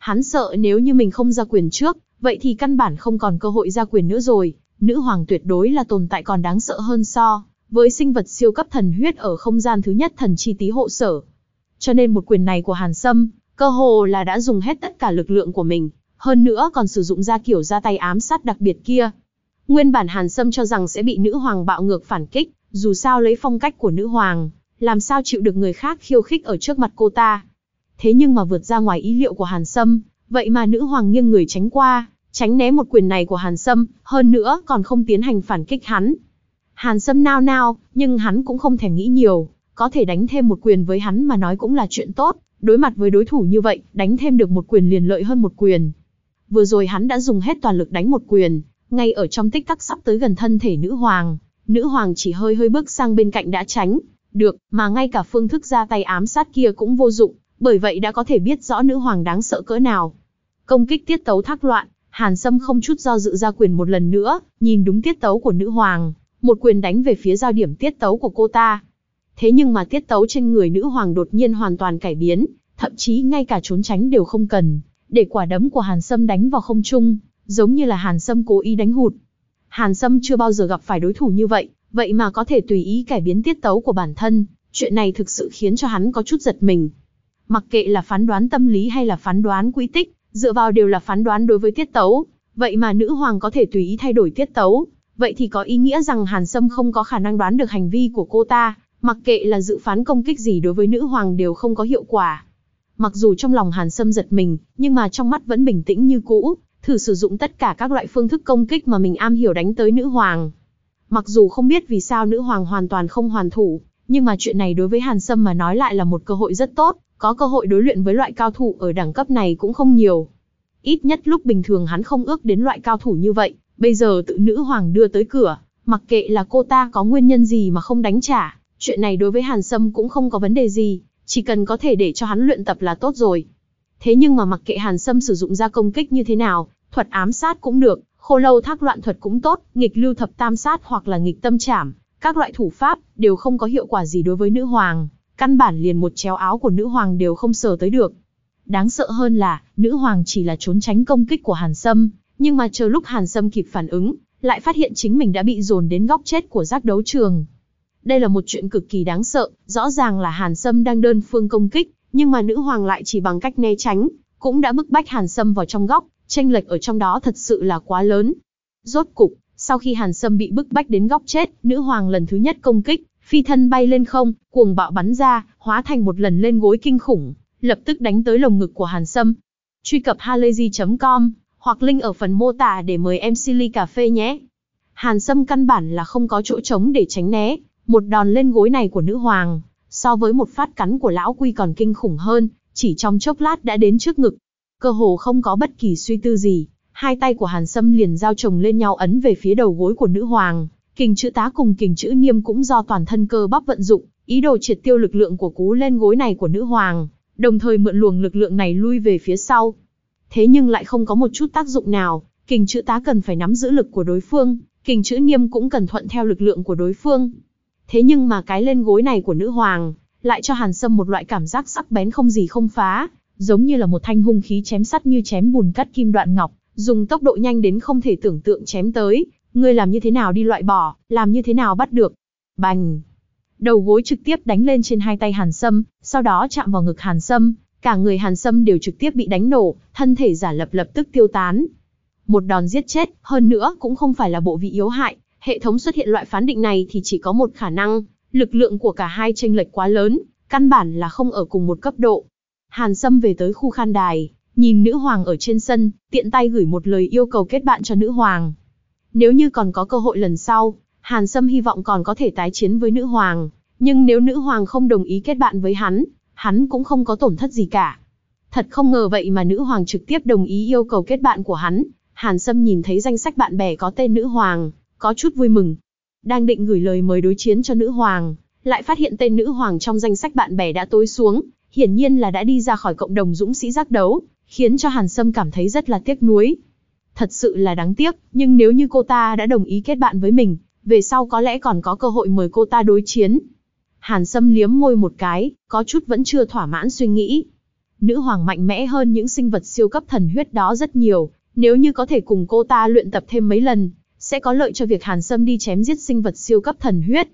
Hắn sợ nếu như mình không ra quyền trước, vậy thì căn bản không còn cơ hội ra quyền nữa rồi. Nữ hoàng tuyệt đối là tồn tại còn đáng sợ hơn so với sinh vật siêu cấp thần huyết ở không gian thứ nhất thần chi tí hộ sở. Cho nên một quyền này của Hàn Sâm, cơ hồ là đã dùng hết tất cả lực lượng của mình, hơn nữa còn sử dụng ra kiểu ra tay ám sát đặc biệt kia. Nguyên bản Hàn Sâm cho rằng sẽ bị nữ hoàng bạo ngược phản kích, dù sao lấy phong cách của nữ hoàng, làm sao chịu được người khác khiêu khích ở trước mặt cô ta. Thế nhưng mà vượt ra ngoài ý liệu của Hàn Sâm, vậy mà nữ hoàng nghiêng người tránh qua, tránh né một quyền này của Hàn Sâm, hơn nữa còn không tiến hành phản kích hắn. Hàn Sâm nao nao, nhưng hắn cũng không thèm nghĩ nhiều, có thể đánh thêm một quyền với hắn mà nói cũng là chuyện tốt, đối mặt với đối thủ như vậy, đánh thêm được một quyền liền lợi hơn một quyền. Vừa rồi hắn đã dùng hết toàn lực đánh một quyền, ngay ở trong tích tắc sắp tới gần thân thể nữ hoàng, nữ hoàng chỉ hơi hơi bước sang bên cạnh đã tránh, được, mà ngay cả phương thức ra tay ám sát kia cũng vô dụng, bởi vậy đã có thể biết rõ nữ hoàng đáng sợ cỡ nào. Công kích tiết tấu thác loạn, Hàn Sâm không chút do dự ra quyền một lần nữa, nhìn đúng tiết tấu của nữ hoàng, một quyền đánh về phía giao điểm tiết tấu của cô ta. Thế nhưng mà tiết tấu trên người nữ hoàng đột nhiên hoàn toàn cải biến, thậm chí ngay cả trốn tránh đều không cần, để quả đấm của Hàn Sâm đánh vào không trung, giống như là Hàn Sâm cố ý đánh hụt. Hàn Sâm chưa bao giờ gặp phải đối thủ như vậy, vậy mà có thể tùy ý cải biến tiết tấu của bản thân, chuyện này thực sự khiến cho hắn có chút giật mình. Mặc kệ là phán đoán tâm lý hay là phán đoán quỹ tích, dựa vào đều là phán đoán đối với tiết tấu, vậy mà nữ hoàng có thể tùy ý thay đổi tiết tấu, vậy thì có ý nghĩa rằng Hàn Sâm không có khả năng đoán được hành vi của cô ta, mặc kệ là dự phán công kích gì đối với nữ hoàng đều không có hiệu quả. Mặc dù trong lòng Hàn Sâm giật mình, nhưng mà trong mắt vẫn bình tĩnh như cũ, thử sử dụng tất cả các loại phương thức công kích mà mình am hiểu đánh tới nữ hoàng. Mặc dù không biết vì sao nữ hoàng hoàn toàn không hoàn thủ, nhưng mà chuyện này đối với Hàn Sâm mà nói lại là một cơ hội rất tốt, có cơ hội đối luyện với loại cao thủ ở đẳng cấp này cũng không nhiều. Ít nhất lúc bình thường hắn không ước đến loại cao thủ như vậy, bây giờ tự nữ hoàng đưa tới cửa, mặc kệ là cô ta có nguyên nhân gì mà không đánh trả, chuyện này đối với Hàn Sâm cũng không có vấn đề gì, chỉ cần có thể để cho hắn luyện tập là tốt rồi. Thế nhưng mà mặc kệ Hàn Sâm sử dụng ra công kích như thế nào, thuật ám sát cũng được, khô lâu thác loạn thuật cũng tốt, nghịch lưu thập tam sát hoặc là nghịch tâm trảm, các loại thủ pháp đều không có hiệu quả gì đối với nữ hoàng, căn bản liền một chéo áo của nữ hoàng đều không sờ tới được. Đáng sợ hơn là, nữ hoàng chỉ là trốn tránh công kích của Hàn Sâm, nhưng mà chờ lúc Hàn Sâm kịp phản ứng, lại phát hiện chính mình đã bị dồn đến góc chết của giác đấu trường. Đây là một chuyện cực kỳ đáng sợ, rõ ràng là Hàn Sâm đang đơn phương công kích, nhưng mà nữ hoàng lại chỉ bằng cách né tránh, cũng đã bức bách Hàn Sâm vào trong góc, tranh lệch ở trong đó thật sự là quá lớn. Rốt cục, sau khi Hàn Sâm bị bức bách đến góc chết, nữ hoàng lần thứ nhất công kích, phi thân bay lên không, cuồng bạo bắn ra, hóa thành một lần lên gối kinh khủng, lập tức đánh tới lồng ngực của Hàn Sâm. Truy cập halayzi.com hoặc link ở phần mô tả để mời em Silly cà phê nhé. Hàn Sâm căn bản là không có chỗ trống để tránh né, một đòn lên gối này của nữ hoàng, so với một phát cắn của lão quy còn kinh khủng hơn, chỉ trong chốc lát đã đến trước ngực. Cơ hồ không có bất kỳ suy tư gì, hai tay của Hàn Sâm liền giao chồng lên nhau ấn về phía đầu gối của nữ hoàng, kình chữ tá cùng kình chữ niêm cũng do toàn thân cơ bắp vận dụng, ý đồ triệt tiêu lực lượng của cú lên gối này của nữ hoàng, đồng thời mượn luồng lực lượng này lui về phía sau. Thế nhưng lại không có một chút tác dụng nào, kình chữ tá cần phải nắm giữ lực của đối phương, kình chữ niêm cũng cần thuận theo lực lượng của đối phương. Thế nhưng mà cái lên gối này của nữ hoàng, lại cho Hàn Sâm một loại cảm giác sắc bén không gì không phá, giống như là một thanh hung khí chém sắt như chém bùn cắt kim đoạn ngọc, dùng tốc độ nhanh đến không thể tưởng tượng chém tới, ngươi làm như thế nào đi loại bỏ, làm như thế nào bắt được. Bành! Đầu gối trực tiếp đánh lên trên hai tay Hàn Sâm, sau đó chạm vào ngực Hàn Sâm, cả người Hàn Sâm đều trực tiếp bị đánh nổ, thân thể giả lập lập tức tiêu tán. Một đòn giết chết, hơn nữa cũng không phải là bộ vị yếu hại, hệ thống xuất hiện loại phán định này thì chỉ có một khả năng, lực lượng của cả hai chênh lệch quá lớn, căn bản là không ở cùng một cấp độ. Hàn Sâm về tới khu khan đài, nhìn nữ hoàng ở trên sân, tiện tay gửi một lời yêu cầu kết bạn cho nữ hoàng. Nếu như còn có cơ hội lần sau, Hàn Sâm hy vọng còn có thể tái chiến với nữ hoàng, nhưng nếu nữ hoàng không đồng ý kết bạn với hắn, hắn cũng không có tổn thất gì cả. Thật không ngờ vậy mà nữ hoàng trực tiếp đồng ý yêu cầu kết bạn của hắn, Hàn Sâm nhìn thấy danh sách bạn bè có tên nữ hoàng, có chút vui mừng. Đang định gửi lời mời đối chiến cho nữ hoàng, lại phát hiện tên nữ hoàng trong danh sách bạn bè đã tối xuống, hiển nhiên là đã đi ra khỏi cộng đồng dũng sĩ giác đấu, khiến cho Hàn Sâm cảm thấy rất là tiếc nuối. Thật sự là đáng tiếc, nhưng nếu như cô ta đã đồng ý kết bạn với mình, về sau có lẽ còn có cơ hội mời cô ta đối chiến. Hàn Sâm liếm môi một cái, có chút vẫn chưa thỏa mãn suy nghĩ. Nữ hoàng mạnh mẽ hơn những sinh vật siêu cấp thần huyết đó rất nhiều, nếu như có thể cùng cô ta luyện tập thêm mấy lần, sẽ có lợi cho việc Hàn Sâm đi chém giết sinh vật siêu cấp thần huyết.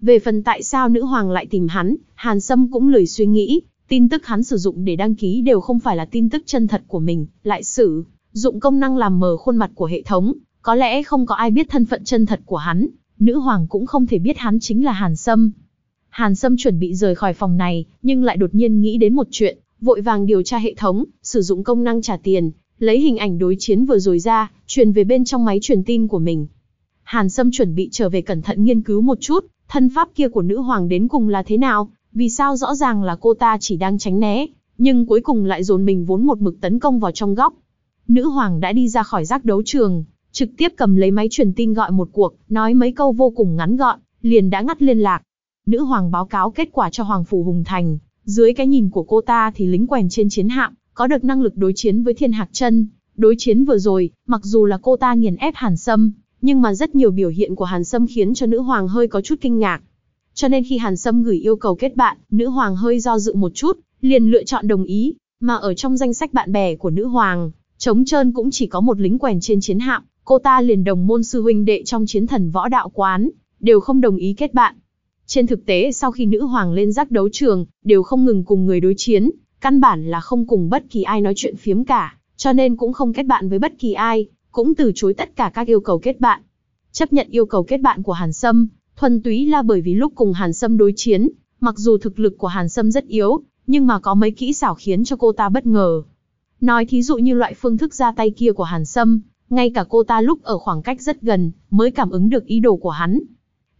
Về phần tại sao nữ hoàng lại tìm hắn, Hàn Sâm cũng lười suy nghĩ, tin tức hắn sử dụng để đăng ký đều không phải là tin tức chân thật của mình, lại sử dụng công năng làm mờ khuôn mặt của hệ thống, có lẽ không có ai biết thân phận chân thật của hắn, nữ hoàng cũng không thể biết hắn chính là Hàn Sâm. Hàn Sâm chuẩn bị rời khỏi phòng này, nhưng lại đột nhiên nghĩ đến một chuyện, vội vàng điều tra hệ thống, sử dụng công năng trả tiền, lấy hình ảnh đối chiến vừa rồi ra, truyền về bên trong máy truyền tin của mình. Hàn Sâm chuẩn bị trở về cẩn thận nghiên cứu một chút, thân pháp kia của nữ hoàng đến cùng là thế nào, vì sao rõ ràng là cô ta chỉ đang tránh né, nhưng cuối cùng lại dồn mình vốn một mực tấn công vào trong góc. Nữ hoàng đã đi ra khỏi giác đấu trường, trực tiếp cầm lấy máy truyền tin gọi một cuộc, nói mấy câu vô cùng ngắn gọn, liền đã ngắt liên lạc. Nữ hoàng báo cáo kết quả cho Hoàng Phủ Hùng Thành, dưới cái nhìn của cô ta thì lính quèn trên chiến hạm, có được năng lực đối chiến với thiên hạc chân. Đối chiến vừa rồi, mặc dù là cô ta nghiền ép Hàn Sâm, nhưng mà rất nhiều biểu hiện của Hàn Sâm khiến cho nữ hoàng hơi có chút kinh ngạc. Cho nên khi Hàn Sâm gửi yêu cầu kết bạn, nữ hoàng hơi do dự một chút, liền lựa chọn đồng ý, mà ở trong danh sách bạn bè của nữ hoàng, trống trơn cũng chỉ có một lính quèn trên chiến hạm, cô ta liền đồng môn sư huynh đệ trong chiến thần võ đạo quán, đều không đồng ý kết bạn. Trên thực tế sau khi nữ hoàng lên giác đấu trường, đều không ngừng cùng người đối chiến, căn bản là không cùng bất kỳ ai nói chuyện phiếm cả, cho nên cũng không kết bạn với bất kỳ ai, cũng từ chối tất cả các yêu cầu kết bạn. Chấp nhận yêu cầu kết bạn của Hàn Sâm, thuần túy là bởi vì lúc cùng Hàn Sâm đối chiến, mặc dù thực lực của Hàn Sâm rất yếu, nhưng mà có mấy kỹ xảo khiến cho cô ta bất ngờ. Nói thí dụ như loại phương thức ra tay kia của Hàn Sâm, ngay cả cô ta lúc ở khoảng cách rất gần, mới cảm ứng được ý đồ của hắn.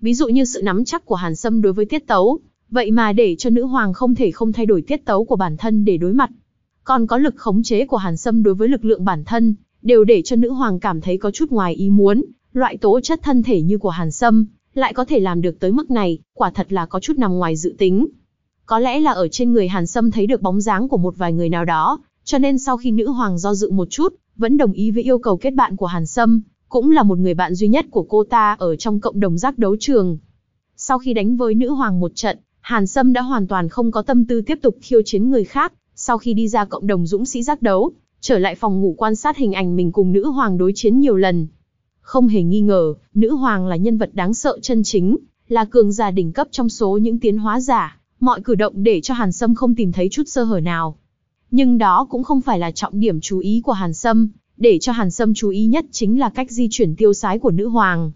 Ví dụ như sự nắm chắc của Hàn Sâm đối với tiết tấu, vậy mà để cho nữ hoàng không thể không thay đổi tiết tấu của bản thân để đối mặt. Còn có lực khống chế của Hàn Sâm đối với lực lượng bản thân, đều để cho nữ hoàng cảm thấy có chút ngoài ý muốn, loại tố chất thân thể như của Hàn Sâm, lại có thể làm được tới mức này, quả thật là có chút nằm ngoài dự tính. Có lẽ là ở trên người Hàn Sâm thấy được bóng dáng của một vài người nào đó, cho nên sau khi nữ hoàng do dự một chút, vẫn đồng ý với yêu cầu kết bạn của Hàn Sâm, cũng là một người bạn duy nhất của cô ta ở trong cộng đồng giác đấu trường. Sau khi đánh với nữ hoàng một trận, Hàn Sâm đã hoàn toàn không có tâm tư tiếp tục khiêu chiến người khác, sau khi đi ra cộng đồng dũng sĩ giác đấu, trở lại phòng ngủ quan sát hình ảnh mình cùng nữ hoàng đối chiến nhiều lần. Không hề nghi ngờ, nữ hoàng là nhân vật đáng sợ chân chính, là cường giả đỉnh cấp trong số những tiến hóa giả, mọi cử động để cho Hàn Sâm không tìm thấy chút sơ hở nào. Nhưng đó cũng không phải là trọng điểm chú ý của Hàn Sâm, để cho Hàn Sâm chú ý nhất chính là cách di chuyển tiêu sái của nữ hoàng.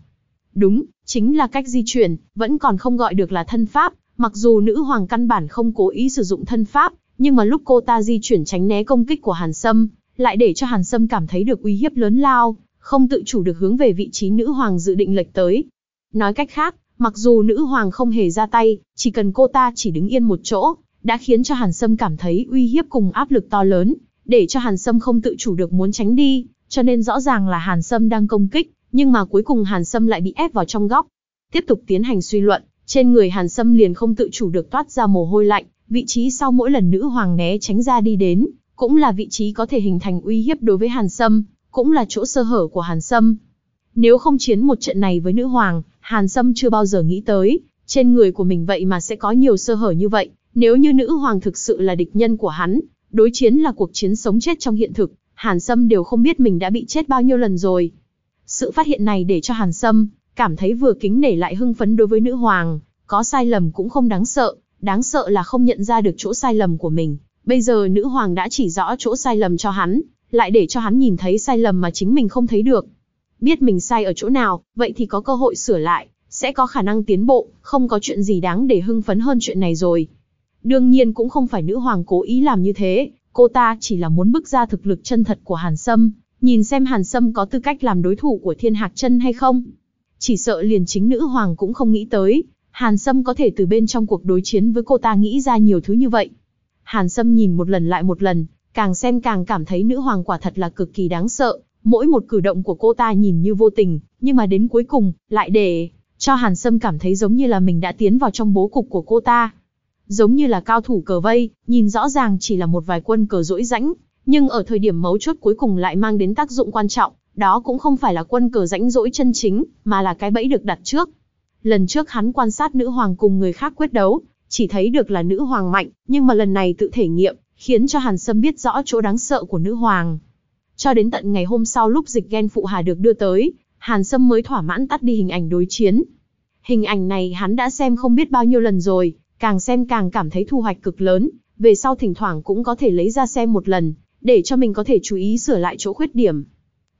Đúng, chính là cách di chuyển, vẫn còn không gọi được là thân pháp, mặc dù nữ hoàng căn bản không cố ý sử dụng thân pháp, nhưng mà lúc cô ta di chuyển tránh né công kích của Hàn Sâm, lại để cho Hàn Sâm cảm thấy được uy hiếp lớn lao, không tự chủ được hướng về vị trí nữ hoàng dự định lệch tới. Nói cách khác, mặc dù nữ hoàng không hề ra tay, chỉ cần cô ta chỉ đứng yên một chỗ, đã khiến cho Hàn Sâm cảm thấy uy hiếp cùng áp lực to lớn, để cho Hàn Sâm không tự chủ được muốn tránh đi, cho nên rõ ràng là Hàn Sâm đang công kích, nhưng mà cuối cùng Hàn Sâm lại bị ép vào trong góc. Tiếp tục tiến hành suy luận, trên người Hàn Sâm liền không tự chủ được toát ra mồ hôi lạnh, vị trí sau mỗi lần nữ hoàng né tránh ra đi đến, cũng là vị trí có thể hình thành uy hiếp đối với Hàn Sâm, cũng là chỗ sơ hở của Hàn Sâm. Nếu không chiến một trận này với nữ hoàng, Hàn Sâm chưa bao giờ nghĩ tới, trên người của mình vậy mà sẽ có nhiều sơ hở như vậy. Nếu như nữ hoàng thực sự là địch nhân của hắn, đối chiến là cuộc chiến sống chết trong hiện thực, Hàn Sâm đều không biết mình đã bị chết bao nhiêu lần rồi. Sự phát hiện này để cho Hàn Sâm cảm thấy vừa kính nể lại hưng phấn đối với nữ hoàng, có sai lầm cũng không đáng sợ, đáng sợ là không nhận ra được chỗ sai lầm của mình. Bây giờ nữ hoàng đã chỉ rõ chỗ sai lầm cho hắn, lại để cho hắn nhìn thấy sai lầm mà chính mình không thấy được. Biết mình sai ở chỗ nào, vậy thì có cơ hội sửa lại, sẽ có khả năng tiến bộ, không có chuyện gì đáng để hưng phấn hơn chuyện này rồi. Đương nhiên cũng không phải nữ hoàng cố ý làm như thế, cô ta chỉ là muốn bức ra thực lực chân thật của Hàn Sâm, nhìn xem Hàn Sâm có tư cách làm đối thủ của Thiên Hạc Chân hay không. Chỉ sợ liền chính nữ hoàng cũng không nghĩ tới, Hàn Sâm có thể từ bên trong cuộc đối chiến với cô ta nghĩ ra nhiều thứ như vậy. Hàn Sâm nhìn một lần lại một lần, càng xem càng cảm thấy nữ hoàng quả thật là cực kỳ đáng sợ, mỗi một cử động của cô ta nhìn như vô tình, nhưng mà đến cuối cùng, lại để cho Hàn Sâm cảm thấy giống như là mình đã tiến vào trong bố cục của cô ta. Giống như là cao thủ cờ vây, nhìn rõ ràng chỉ là một vài quân cờ rỗi rãnh, nhưng ở thời điểm mấu chốt cuối cùng lại mang đến tác dụng quan trọng, đó cũng không phải là quân cờ rãnh rỗi chân chính, mà là cái bẫy được đặt trước. Lần trước hắn quan sát nữ hoàng cùng người khác quyết đấu, chỉ thấy được là nữ hoàng mạnh, nhưng mà lần này tự thể nghiệm, khiến cho Hàn Sâm biết rõ chỗ đáng sợ của nữ hoàng. Cho đến tận ngày hôm sau lúc dịch ghen phụ hà được đưa tới, Hàn Sâm mới thỏa mãn tắt đi hình ảnh đối chiến. Hình ảnh này hắn đã xem không biết bao nhiêu lần rồi, càng xem càng cảm thấy thu hoạch cực lớn, về sau thỉnh thoảng cũng có thể lấy ra xem một lần, để cho mình có thể chú ý sửa lại chỗ khuyết điểm.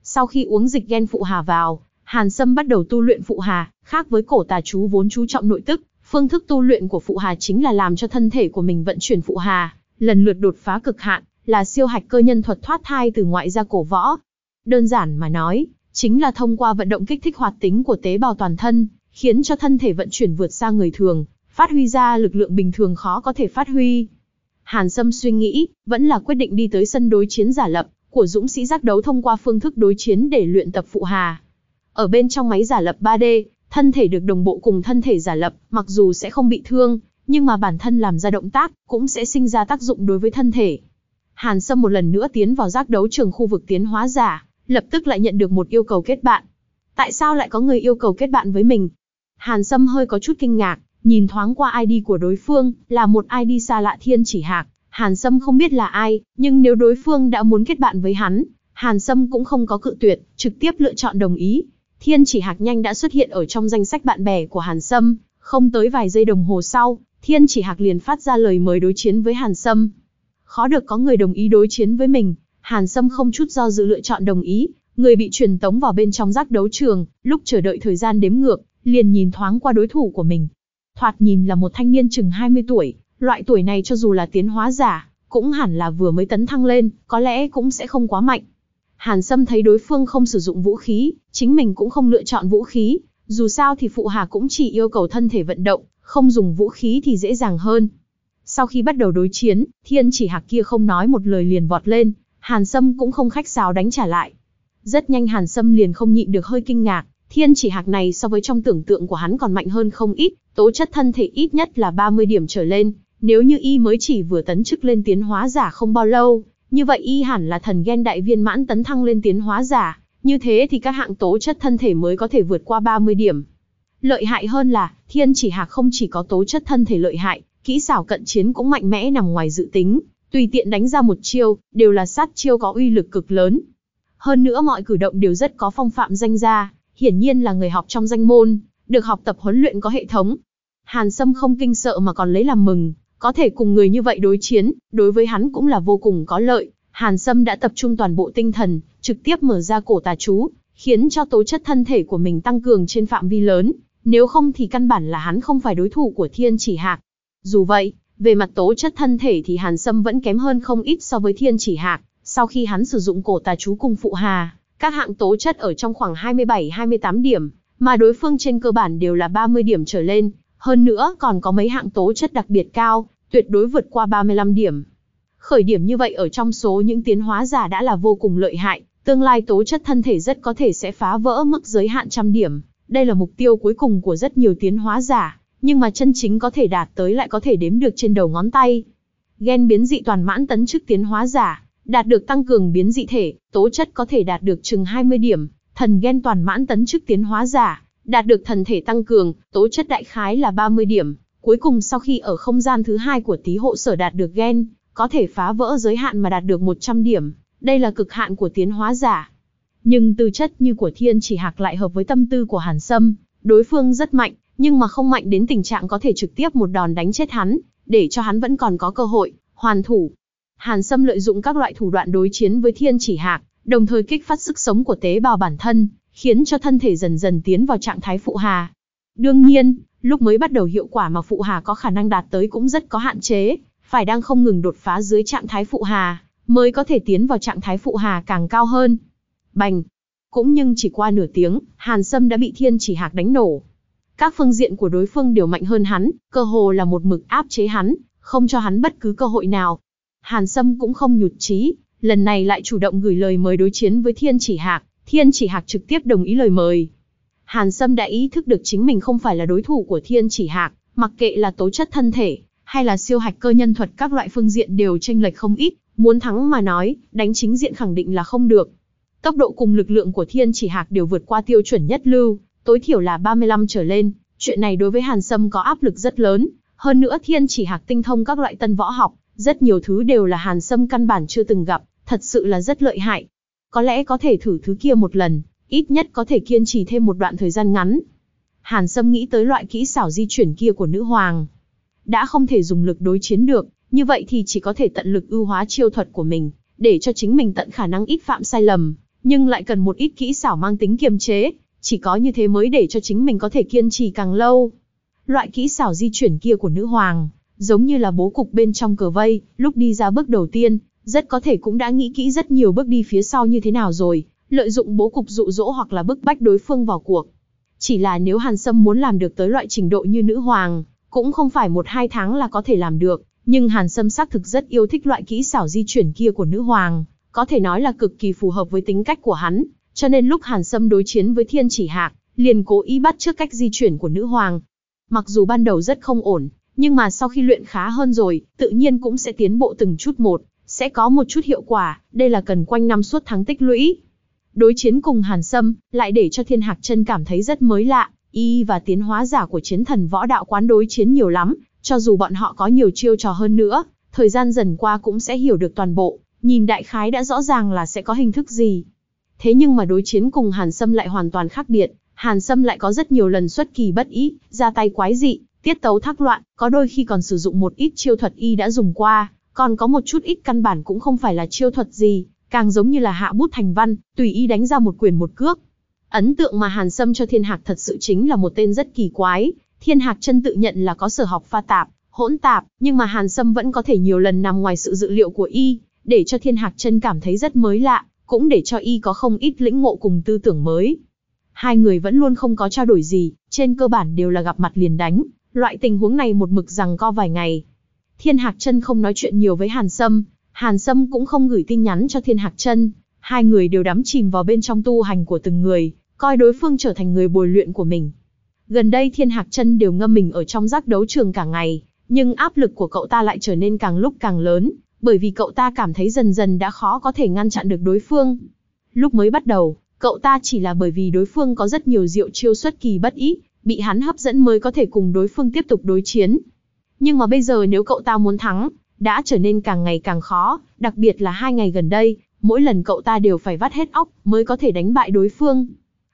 Sau khi uống dịch ghen phụ hà vào, Hàn Sâm bắt đầu tu luyện phụ hà, khác với cổ tà chú vốn chú trọng nội tức, phương thức tu luyện của phụ hà chính là làm cho thân thể của mình vận chuyển phụ hà, lần lượt đột phá cực hạn, là siêu hạch cơ nhân thuật thoát thai từ ngoại ra cổ võ. Đơn giản mà nói, chính là thông qua vận động kích thích hoạt tính của tế bào toàn thân, khiến cho thân thể vận chuyển vượt xa người thường, phát huy ra lực lượng bình thường khó có thể phát huy. Hàn Sâm suy nghĩ, vẫn là quyết định đi tới sân đối chiến giả lập của dũng sĩ giác đấu thông qua phương thức đối chiến để luyện tập phụ hà. Ở bên trong máy giả lập 3D, thân thể được đồng bộ cùng thân thể giả lập, mặc dù sẽ không bị thương, nhưng mà bản thân làm ra động tác, cũng sẽ sinh ra tác dụng đối với thân thể. Hàn Sâm một lần nữa tiến vào giác đấu trường khu vực tiến hóa giả, lập tức lại nhận được một yêu cầu kết bạn. Tại sao lại có người yêu cầu kết bạn với mình? Hàn Sâm hơi có chút kinh ngạc, nhìn thoáng qua ID của đối phương, là một ID xa lạ thiên chỉ hạc. Hàn Sâm không biết là ai, nhưng nếu đối phương đã muốn kết bạn với hắn, Hàn Sâm cũng không có cự tuyệt, trực tiếp lựa chọn đồng ý. Thiên chỉ hạc nhanh đã xuất hiện ở trong danh sách bạn bè của Hàn Sâm, không tới vài giây đồng hồ sau, Thiên chỉ hạc liền phát ra lời mời đối chiến với Hàn Sâm. Khó được có người đồng ý đối chiến với mình, Hàn Sâm không chút do dự lựa chọn đồng ý, người bị truyền tống vào bên trong giác đấu trường, lúc chờ đợi thời gian đếm ngược, liền nhìn thoáng qua đối thủ của mình. Thoạt nhìn là một thanh niên chừng 20 tuổi, loại tuổi này cho dù là tiến hóa giả, cũng hẳn là vừa mới tấn thăng lên, có lẽ cũng sẽ không quá mạnh. Hàn Sâm thấy đối phương không sử dụng vũ khí, chính mình cũng không lựa chọn vũ khí, dù sao thì phụ hà cũng chỉ yêu cầu thân thể vận động, không dùng vũ khí thì dễ dàng hơn. Sau khi bắt đầu đối chiến, thiên chỉ hạc kia không nói một lời liền vọt lên, Hàn Sâm cũng không khách sáo đánh trả lại. Rất nhanh Hàn Sâm liền không nhịn được hơi kinh ngạc, thiên chỉ hạc này so với trong tưởng tượng của hắn còn mạnh hơn không ít, tố chất thân thể ít nhất là 30 điểm trở lên, nếu như y mới chỉ vừa tấn chức lên tiến hóa giả không bao lâu, như vậy y hẳn là thần gen đại viên mãn tấn thăng lên tiến hóa giả, như thế thì các hạng tố chất thân thể mới có thể vượt qua 30 điểm. Lợi hại hơn là, thiên chỉ hạc không chỉ có tố chất thân thể lợi hại, kỹ xảo cận chiến cũng mạnh mẽ nằm ngoài dự tính, tùy tiện đánh ra một chiêu, đều là sát chiêu có uy lực cực lớn. Hơn nữa mọi cử động đều rất có phong phạm danh gia, hiển nhiên là người học trong danh môn, được học tập huấn luyện có hệ thống. Hàn Sâm không kinh sợ mà còn lấy làm mừng, có thể cùng người như vậy đối chiến, đối với hắn cũng là vô cùng có lợi. Hàn Sâm đã tập trung toàn bộ tinh thần, trực tiếp mở ra cổ tà chú, khiến cho tố chất thân thể của mình tăng cường trên phạm vi lớn, nếu không thì căn bản là hắn không phải đối thủ của thiên chỉ hạc. Dù vậy, về mặt tố chất thân thể thì Hàn Sâm vẫn kém hơn không ít so với thiên chỉ hạc. Sau khi hắn sử dụng cổ tà chú cùng phụ hà, các hạng tố chất ở trong khoảng 27-28 điểm, mà đối phương trên cơ bản đều là 30 điểm trở lên. Hơn nữa còn có mấy hạng tố chất đặc biệt cao, tuyệt đối vượt qua 35 điểm. Khởi điểm như vậy ở trong số những tiến hóa giả đã là vô cùng lợi hại, tương lai tố chất thân thể rất có thể sẽ phá vỡ mức giới hạn trăm điểm. Đây là mục tiêu cuối cùng của rất nhiều tiến hóa giả, nhưng mà chân chính có thể đạt tới lại có thể đếm được trên đầu ngón tay. Gen biến dị toàn mãn tấn chức tiến hóa giả, đạt được tăng cường biến dị thể, tố chất có thể đạt được chừng 20 điểm, thần gen toàn mãn tấn chức tiến hóa giả, đạt được thần thể tăng cường, tố chất đại khái là 30 điểm. Cuối cùng sau khi ở không gian thứ hai của tí hộ sở đạt được gen, có thể phá vỡ giới hạn mà đạt được 100 điểm. Đây là cực hạn của tiến hóa giả. Nhưng tư chất như của thiên chỉ hạc lại hợp với tâm tư của Hàn Sâm. Đối phương rất mạnh, nhưng mà không mạnh đến tình trạng có thể trực tiếp một đòn đánh chết hắn, để cho hắn vẫn còn có cơ hội, hoàn thủ. Hàn Sâm lợi dụng các loại thủ đoạn đối chiến với thiên chỉ hạc, đồng thời kích phát sức sống của tế bào bản thân, khiến cho thân thể dần dần tiến vào trạng thái phụ hà. Đương nhiên, lúc mới bắt đầu hiệu quả mà phụ hà có khả năng đạt tới cũng rất có hạn chế, phải đang không ngừng đột phá dưới trạng thái phụ hà, mới có thể tiến vào trạng thái phụ hà càng cao hơn. Bành! Cũng nhưng chỉ qua nửa tiếng, Hàn Sâm đã bị thiên chỉ hạc đánh nổ. Các phương diện của đối phương đều mạnh hơn hắn, cơ hồ là một mực áp chế hắn, không cho hắn bất cứ cơ hội nào. Hàn Sâm cũng không nhụt chí, lần này lại chủ động gửi lời mời đối chiến với Thiên Chỉ Hạc, Thiên Chỉ Hạc trực tiếp đồng ý lời mời. Hàn Sâm đã ý thức được chính mình không phải là đối thủ của Thiên Chỉ Hạc, mặc kệ là tố chất thân thể, hay là siêu hạch cơ nhân thuật các loại phương diện đều tranh lệch không ít, muốn thắng mà nói, đánh chính diện khẳng định là không được. Tốc độ cùng lực lượng của Thiên Chỉ Hạc đều vượt qua tiêu chuẩn nhất lưu, tối thiểu là 35 trở lên, chuyện này đối với Hàn Sâm có áp lực rất lớn, hơn nữa Thiên Chỉ Hạc tinh thông các loại tân võ học, rất nhiều thứ đều là Hàn Sâm căn bản chưa từng gặp, thật sự là rất lợi hại. Có lẽ có thể thử thứ kia một lần, ít nhất có thể kiên trì thêm một đoạn thời gian ngắn. Hàn Sâm nghĩ tới loại kỹ xảo di chuyển kia của nữ hoàng. Đã không thể dùng lực đối chiến được, như vậy thì chỉ có thể tận lực ưu hóa chiêu thuật của mình, để cho chính mình tận khả năng ít phạm sai lầm, nhưng lại cần một ít kỹ xảo mang tính kiềm chế, chỉ có như thế mới để cho chính mình có thể kiên trì càng lâu. Loại kỹ xảo di chuyển kia của nữ hoàng, giống như là bố cục bên trong cờ vây, lúc đi ra bước đầu tiên, rất có thể cũng đã nghĩ kỹ rất nhiều bước đi phía sau như thế nào rồi, lợi dụng bố cục dụ dỗ hoặc là bức bách đối phương vào cuộc. Chỉ là nếu Hàn Sâm muốn làm được tới loại trình độ như nữ hoàng, cũng không phải một hai tháng là có thể làm được, nhưng Hàn Sâm xác thực rất yêu thích loại kỹ xảo di chuyển kia của nữ hoàng, có thể nói là cực kỳ phù hợp với tính cách của hắn, cho nên lúc Hàn Sâm đối chiến với Thiên Chỉ Hạc, liền cố ý bắt trước cách di chuyển của nữ hoàng. Mặc dù ban đầu rất không ổn, nhưng mà sau khi luyện khá hơn rồi, tự nhiên cũng sẽ tiến bộ từng chút một, sẽ có một chút hiệu quả, đây là cần quanh năm suốt tháng tích lũy. Đối chiến cùng Hàn Sâm, lại để cho Thiên Hạc Chân cảm thấy rất mới lạ, y và tiến hóa giả của chiến thần võ đạo quán đối chiến nhiều lắm, cho dù bọn họ có nhiều chiêu trò hơn nữa, thời gian dần qua cũng sẽ hiểu được toàn bộ, nhìn đại khái đã rõ ràng là sẽ có hình thức gì. Thế nhưng mà đối chiến cùng Hàn Sâm lại hoàn toàn khác biệt, Hàn Sâm lại có rất nhiều lần xuất kỳ bất ý, ra tay quái dị, tiết tấu thác loạn, có đôi khi còn sử dụng một ít chiêu thuật y đã dùng qua, còn có một chút ít căn bản cũng không phải là chiêu thuật gì, càng giống như là hạ bút thành văn, tùy y đánh ra một quyền một cước. Ấn tượng mà Hàn Sâm cho Thiên Hạc thật sự chính là một tên rất kỳ quái, Thiên Hạc chân tự nhận là có sở học pha tạp, hỗn tạp, nhưng mà Hàn Sâm vẫn có thể nhiều lần nằm ngoài sự dự liệu của y, để cho Thiên Hạc chân cảm thấy rất mới lạ, cũng để cho y có không ít lĩnh ngộ cùng tư tưởng mới. Hai người vẫn luôn không có trao đổi gì, trên cơ bản đều là gặp mặt liền đánh, loại tình huống này một mực rằng co vài ngày. Thiên Hạc Trân không nói chuyện nhiều với Hàn Sâm, Hàn Sâm cũng không gửi tin nhắn cho Thiên Hạc Trân, hai người đều đắm chìm vào bên trong tu hành của từng người, coi đối phương trở thành người bồi luyện của mình. Gần đây Thiên Hạc Trân đều ngâm mình ở trong giác đấu trường cả ngày, nhưng áp lực của cậu ta lại trở nên càng lúc càng lớn, bởi vì cậu ta cảm thấy dần dần đã khó có thể ngăn chặn được đối phương. Lúc mới bắt đầu, cậu ta chỉ là bởi vì đối phương có rất nhiều diệu chiêu xuất kỳ bất ý, bị hắn hấp dẫn mới có thể cùng đối phương tiếp tục đối chiến. Nhưng mà bây giờ nếu cậu ta muốn thắng, đã trở nên càng ngày càng khó, đặc biệt là hai ngày gần đây, mỗi lần cậu ta đều phải vắt hết óc mới có thể đánh bại đối phương.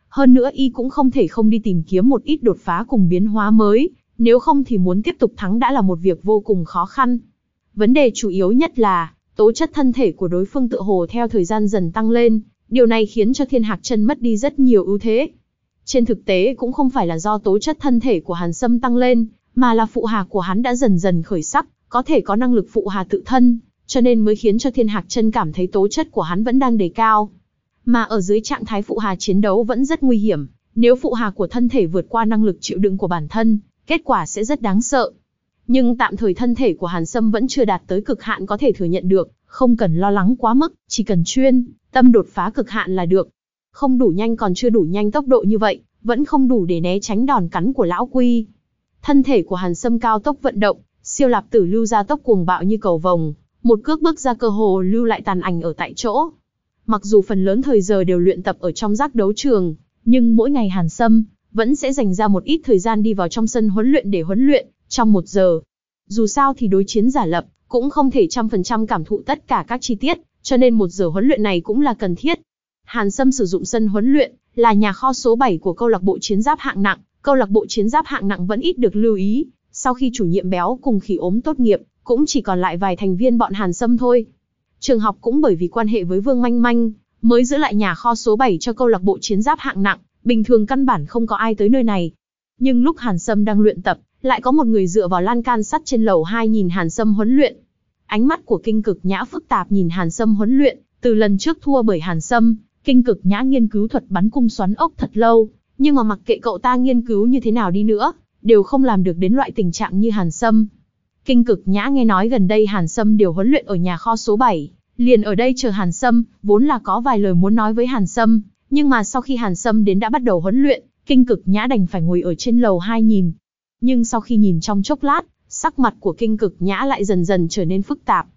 Hơn nữa y cũng không thể không đi tìm kiếm một ít đột phá cùng biến hóa mới, nếu không thì muốn tiếp tục thắng đã là một việc vô cùng khó khăn. Vấn đề chủ yếu nhất là, tố chất thân thể của đối phương tự hồ theo thời gian dần tăng lên, điều này khiến cho thiên hạc chân mất đi rất nhiều ưu thế. Trên thực tế cũng không phải là do tố chất thân thể của Hàn Sâm tăng lên, mà là phụ hà của hắn đã dần dần khởi sắc, có thể có năng lực phụ hà tự thân, cho nên mới khiến cho Thiên Hạc Chân cảm thấy tố chất của hắn vẫn đang đề cao. Mà ở dưới trạng thái phụ hà chiến đấu vẫn rất nguy hiểm, nếu phụ hà của thân thể vượt qua năng lực chịu đựng của bản thân, kết quả sẽ rất đáng sợ. Nhưng tạm thời thân thể của Hàn Sâm vẫn chưa đạt tới cực hạn có thể thừa nhận được, không cần lo lắng quá mức, chỉ cần chuyên, tâm đột phá cực hạn là được. Không đủ nhanh còn chưa đủ nhanh tốc độ như vậy, vẫn không đủ để né tránh đòn cắn của lão quy. Thân thể của Hàn Sâm cao tốc vận động, siêu lạp tử lưu ra tốc cuồng bạo như cầu vồng, một cước bước ra cơ hồ lưu lại tàn ảnh ở tại chỗ. Mặc dù phần lớn thời giờ đều luyện tập ở trong giác đấu trường, nhưng mỗi ngày Hàn Sâm vẫn sẽ dành ra một ít thời gian đi vào trong sân huấn luyện để huấn luyện, trong một giờ. Dù sao thì đối chiến giả lập, cũng không thể trăm phần trăm cảm thụ tất cả các chi tiết, cho nên một giờ huấn luyện này cũng là cần thiết. Hàn Sâm sử dụng sân huấn luyện, là nhà kho số 7 của câu lạc bộ chiến giáp hạng nặng, câu lạc bộ chiến giáp hạng nặng vẫn ít được lưu ý, sau khi chủ nhiệm béo cùng khỉ ốm tốt nghiệp, cũng chỉ còn lại vài thành viên bọn Hàn Sâm thôi. Trường học cũng bởi vì quan hệ với Vương Manh Manh, mới giữ lại nhà kho số 7 cho câu lạc bộ chiến giáp hạng nặng, bình thường căn bản không có ai tới nơi này. Nhưng lúc Hàn Sâm đang luyện tập, lại có một người dựa vào lan can sắt trên lầu 2 nhìn Hàn Sâm huấn luyện. Ánh mắt của kinh cực nhã phức tạp nhìn Hàn Sâm huấn luyện, từ lần trước thua bởi Hàn Sâm, kinh cực nhã nghiên cứu thuật bắn cung xoắn ốc thật lâu, nhưng mà mặc kệ cậu ta nghiên cứu như thế nào đi nữa, đều không làm được đến loại tình trạng như Hàn Sâm. Kinh cực nhã nghe nói gần đây Hàn Sâm đều huấn luyện ở nhà kho số 7, liền ở đây chờ Hàn Sâm, vốn là có vài lời muốn nói với Hàn Sâm, nhưng mà sau khi Hàn Sâm đến đã bắt đầu huấn luyện, kinh cực nhã đành phải ngồi ở trên lầu 2 nhìn. Nhưng sau khi nhìn trong chốc lát, sắc mặt của kinh cực nhã lại dần dần trở nên phức tạp.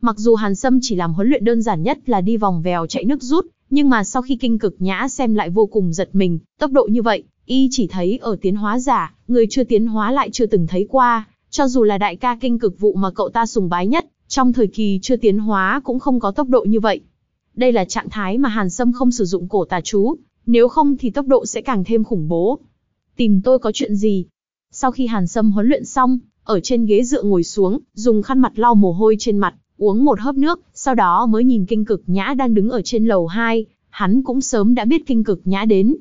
Mặc dù Hàn Sâm chỉ làm huấn luyện đơn giản nhất là đi vòng vèo chạy nước rút, nhưng mà sau khi kinh cực nhã xem lại vô cùng giật mình, tốc độ như vậy, y chỉ thấy ở tiến hóa giả, người chưa tiến hóa lại chưa từng thấy qua, cho dù là đại ca kinh cực vụ mà cậu ta sùng bái nhất, trong thời kỳ chưa tiến hóa cũng không có tốc độ như vậy. Đây là trạng thái mà Hàn Sâm không sử dụng cổ tà chú, nếu không thì tốc độ sẽ càng thêm khủng bố. Tìm tôi có chuyện gì? Sau khi Hàn Sâm huấn luyện xong, ở trên ghế dựa ngồi xuống, dùng khăn mặt lau mồ hôi trên mặt, uống một hớp nước, sau đó mới nhìn kinh cực nhã đang đứng ở trên lầu 2, hắn cũng sớm đã biết kinh cực nhã đến.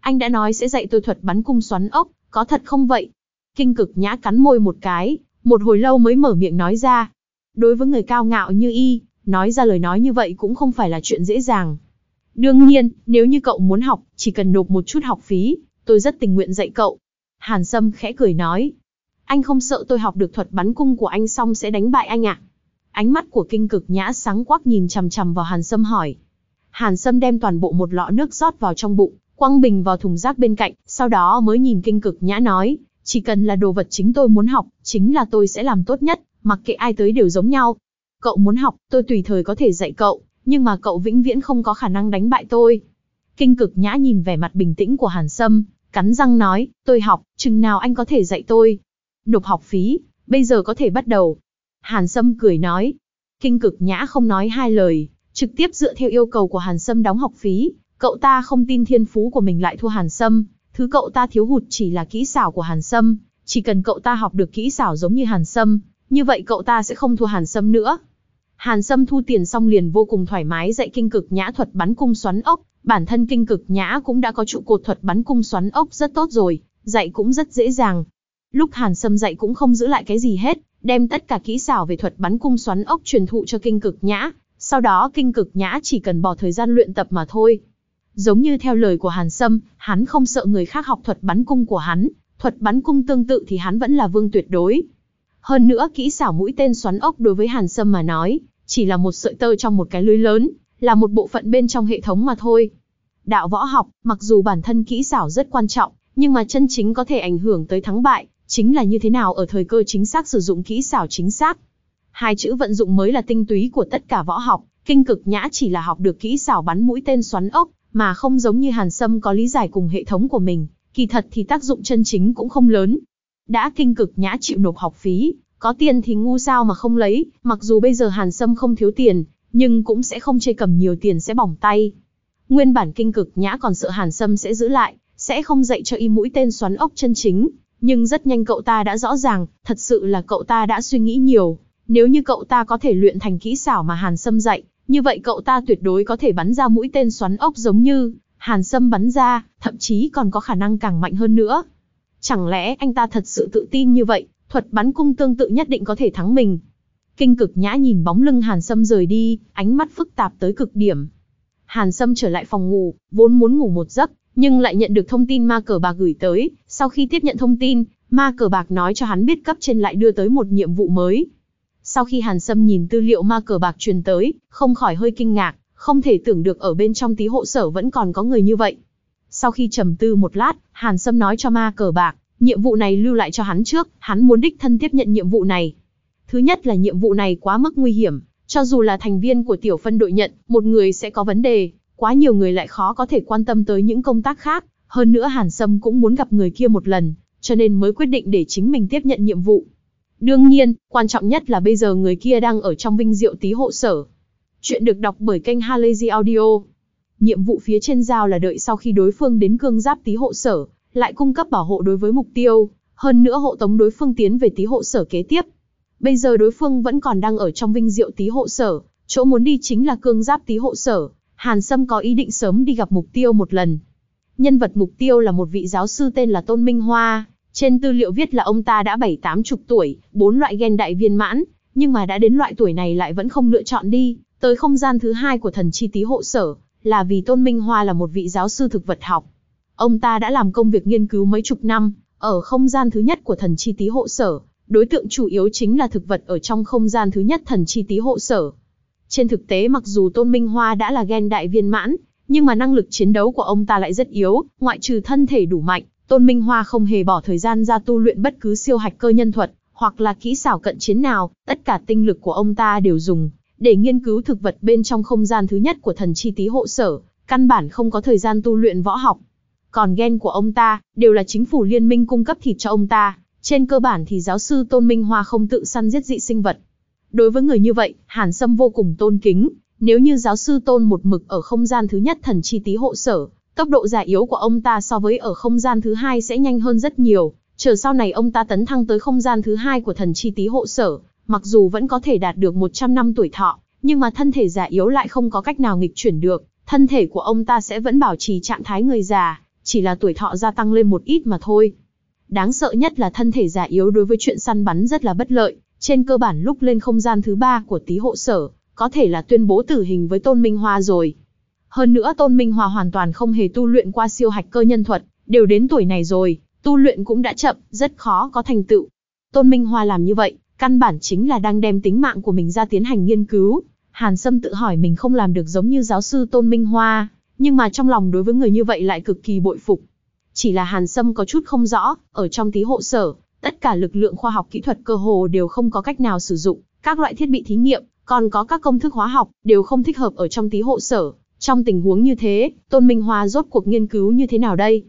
Anh đã nói sẽ dạy tôi thuật bắn cung xoắn ốc, có thật không vậy? Kinh cực nhã cắn môi một cái, một hồi lâu mới mở miệng nói ra. Đối với người cao ngạo như y, nói ra lời nói như vậy cũng không phải là chuyện dễ dàng. Đương nhiên, nếu như cậu muốn học, chỉ cần nộp một chút học phí, tôi rất tình nguyện dạy cậu. Hàn Sâm khẽ cười nói. Anh không sợ tôi học được thuật bắn cung của anh xong sẽ đánh bại anh ạ? À? Ánh mắt của kinh cực nhã sáng quắc nhìn chằm chằm vào Hàn Sâm hỏi. Hàn Sâm đem toàn bộ một lọ nước rót vào trong bụng, quăng bình vào thùng rác bên cạnh, sau đó mới nhìn kinh cực nhã nói, chỉ cần là đồ vật chính tôi muốn học, chính là tôi sẽ làm tốt nhất, mặc kệ ai tới đều giống nhau. Cậu muốn học, tôi tùy thời có thể dạy cậu, nhưng mà cậu vĩnh viễn không có khả năng đánh bại tôi. Kinh cực nhã nhìn vẻ mặt bình tĩnh của Hàn Sâm, cắn răng nói, tôi học, chừng nào anh có thể dạy tôi. Nộp học phí, bây giờ có thể bắt đầu. Hàn Sâm cười nói. Kinh cực nhã không nói hai lời, trực tiếp dựa theo yêu cầu của Hàn Sâm đóng học phí. Cậu ta không tin thiên phú của mình lại thua Hàn Sâm, thứ cậu ta thiếu hụt chỉ là kỹ xảo của Hàn Sâm. Chỉ cần cậu ta học được kỹ xảo giống như Hàn Sâm, như vậy cậu ta sẽ không thua Hàn Sâm nữa. Hàn Sâm thu tiền xong liền vô cùng thoải mái dạy kinh cực nhã thuật bắn cung xoắn ốc, bản thân kinh cực nhã cũng đã có trụ cột thuật bắn cung xoắn ốc rất tốt rồi, dạy cũng rất dễ dàng. Lúc Hàn Sâm dạy cũng không giữ lại cái gì hết, đem tất cả kỹ xảo về thuật bắn cung xoắn ốc truyền thụ cho kinh cực nhã, sau đó kinh cực nhã chỉ cần bỏ thời gian luyện tập mà thôi. Giống như theo lời của Hàn Sâm, hắn không sợ người khác học thuật bắn cung của hắn, thuật bắn cung tương tự thì hắn vẫn là vương tuyệt đối. Hơn nữa kỹ xảo mũi tên xoắn ốc đối với Hàn Sâm mà nói, chỉ là một sợi tơ trong một cái lưới lớn, là một bộ phận bên trong hệ thống mà thôi. Đạo võ học, mặc dù bản thân kỹ xảo rất quan trọng, nhưng mà chân chính có thể ảnh hưởng tới thắng bại, chính là như thế nào ở thời cơ chính xác sử dụng kỹ xảo chính xác. Hai chữ vận dụng mới là tinh túy của tất cả võ học, kinh cực nhã chỉ là học được kỹ xảo bắn mũi tên xoắn ốc, mà không giống như Hàn Sâm có lý giải cùng hệ thống của mình, kỳ thật thì tác dụng chân chính cũng không lớn. Đã kinh cực nhã chịu nộp học phí, có tiền thì ngu sao mà không lấy, mặc dù bây giờ Hàn Sâm không thiếu tiền, nhưng cũng sẽ không chê cầm nhiều tiền sẽ bỏng tay. Nguyên bản kinh cực nhã còn sợ Hàn Sâm sẽ giữ lại, sẽ không dạy cho y mũi tên xoắn ốc chân chính, nhưng rất nhanh cậu ta đã rõ ràng, thật sự là cậu ta đã suy nghĩ nhiều, nếu như cậu ta có thể luyện thành kỹ xảo mà Hàn Sâm dạy, như vậy cậu ta tuyệt đối có thể bắn ra mũi tên xoắn ốc giống như Hàn Sâm bắn ra, thậm chí còn có khả năng càng mạnh hơn nữa. Chẳng lẽ anh ta thật sự tự tin như vậy, thuật bắn cung tương tự nhất định có thể thắng mình. Kinh cực nhã nhìn bóng lưng Hàn Sâm rời đi, ánh mắt phức tạp tới cực điểm. Hàn Sâm trở lại phòng ngủ, vốn muốn ngủ một giấc, nhưng lại nhận được thông tin ma cờ bạc gửi tới. Sau khi tiếp nhận thông tin, ma cờ bạc nói cho hắn biết cấp trên lại đưa tới một nhiệm vụ mới. Sau khi Hàn Sâm nhìn tư liệu ma cờ bạc truyền tới, không khỏi hơi kinh ngạc, không thể tưởng được ở bên trong tí hộ sở vẫn còn có người như vậy. Sau khi trầm tư một lát, Hàn Sâm nói cho ma cờ bạc, nhiệm vụ này lưu lại cho hắn trước, hắn muốn đích thân tiếp nhận nhiệm vụ này. Thứ nhất là nhiệm vụ này quá mức nguy hiểm, Cho dù là thành viên của tiểu phân đội nhận, một người sẽ có vấn đề, quá nhiều người lại khó có thể quan tâm tới những công tác khác, hơn nữa Hàn Sâm cũng muốn gặp người kia một lần, cho nên mới quyết định để chính mình tiếp nhận nhiệm vụ. Đương nhiên, quan trọng nhất là bây giờ người kia đang ở trong vinh diệu tí hộ sở. Chuyện được đọc bởi kênh Halazy Audio. Nhiệm vụ phía trên giao là đợi sau khi đối phương đến cương giáp tí hộ sở, lại cung cấp bảo hộ đối với mục tiêu, hơn nữa hộ tống đối phương tiến về tí hộ sở kế tiếp. Bây giờ đối phương vẫn còn đang ở trong vinh diệu tí hộ sở, chỗ muốn đi chính là cương giáp tí hộ sở. Hàn Sâm có ý định sớm đi gặp mục tiêu một lần. Nhân vật mục tiêu là một vị giáo sư tên là Tôn Minh Hoa. Trên tư liệu viết là ông ta đã bảy tám chục tuổi, bốn loại gen đại viên mãn, nhưng mà đã đến loại tuổi này lại vẫn không lựa chọn đi, tới không gian thứ hai của thần chi tí hộ sở, là vì Tôn Minh Hoa là một vị giáo sư thực vật học. Ông ta đã làm công việc nghiên cứu mấy chục năm, ở không gian thứ nhất của thần chi tí hộ sở, đối tượng chủ yếu chính là thực vật ở trong không gian thứ nhất thần chi tí hộ sở. Trên thực tế mặc dù Tôn Minh Hoa đã là gen đại viên mãn, nhưng mà năng lực chiến đấu của ông ta lại rất yếu, ngoại trừ thân thể đủ mạnh, Tôn Minh Hoa không hề bỏ thời gian ra tu luyện bất cứ siêu hạch cơ nhân thuật, hoặc là kỹ xảo cận chiến nào, tất cả tinh lực của ông ta đều dùng để nghiên cứu thực vật bên trong không gian thứ nhất của thần chi tí hộ sở, căn bản không có thời gian tu luyện võ học. Còn gen của ông ta, đều là chính phủ liên minh cung cấp thịt cho ông ta, trên cơ bản thì giáo sư Tôn Minh Hoa không tự săn giết dị sinh vật. Đối với người như vậy, Hàn Sâm vô cùng tôn kính, nếu như giáo sư Tôn một mực ở không gian thứ nhất thần chi tí hộ sở, tốc độ già yếu của ông ta so với ở không gian thứ hai sẽ nhanh hơn rất nhiều, chờ sau này ông ta tấn thăng tới không gian thứ hai của thần chi tí hộ sở, mặc dù vẫn có thể đạt được 100 năm tuổi thọ, nhưng mà thân thể già yếu lại không có cách nào nghịch chuyển được, thân thể của ông ta sẽ vẫn bảo trì trạng thái người già, chỉ là tuổi thọ gia tăng lên một ít mà thôi. Đáng sợ nhất là thân thể già yếu đối với chuyện săn bắn rất là bất lợi, trên cơ bản lúc lên không gian thứ ba của tí hộ sở, có thể là tuyên bố tử hình với Tôn Minh Hoa rồi. Hơn nữa Tôn Minh Hoa hoàn toàn không hề tu luyện qua siêu hạch cơ nhân thuật, đều đến tuổi này rồi, tu luyện cũng đã chậm, rất khó có thành tựu. Tôn Minh Hoa làm như vậy, căn bản chính là đang đem tính mạng của mình ra tiến hành nghiên cứu. Hàn Sâm tự hỏi mình không làm được giống như giáo sư Tôn Minh Hoa, nhưng mà trong lòng đối với người như vậy lại cực kỳ bội phục. Chỉ là Hàn Sâm có chút không rõ, ở trong tí hộ sở, tất cả lực lượng khoa học kỹ thuật cơ hồ đều không có cách nào sử dụng, các loại thiết bị thí nghiệm, còn có các công thức hóa học, đều không thích hợp ở trong tí hộ sở. Trong tình huống như thế, Tôn Minh Hoa rốt cuộc nghiên cứu như thế nào đây?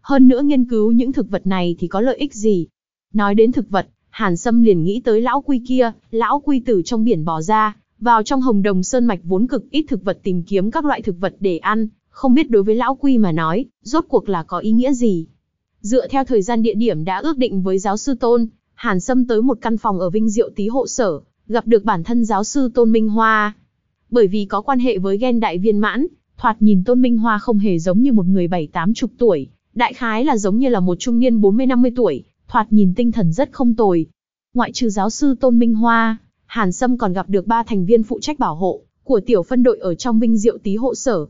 Hơn nữa nghiên cứu những thực vật này thì có lợi ích gì? Nói đến thực vật, Hàn Sâm liền nghĩ tới lão quy kia, lão quy tử trong biển bò ra, vào trong hồng đồng sơn mạch vốn cực ít thực vật tìm kiếm các loại thực vật để ăn, không biết đối với lão quy mà nói, rốt cuộc là có ý nghĩa gì. Dựa theo thời gian địa điểm đã ước định với giáo sư Tôn, Hàn Sâm tới một căn phòng ở Vinh Diệu Tý hộ sở, gặp được bản thân giáo sư Tôn Minh Hoa. Bởi vì có quan hệ với ghen đại viên mãn, thoạt nhìn Tôn Minh Hoa không hề giống như một người bảy tám chục tuổi, đại khái là giống như là một trung niên 40-50 tuổi, thoạt nhìn tinh thần rất không tồi. Ngoại trừ giáo sư Tôn Minh Hoa, Hàn Sâm còn gặp được ba thành viên phụ trách bảo hộ của tiểu phân đội ở trong Vinh Diệu Tý hộ sở.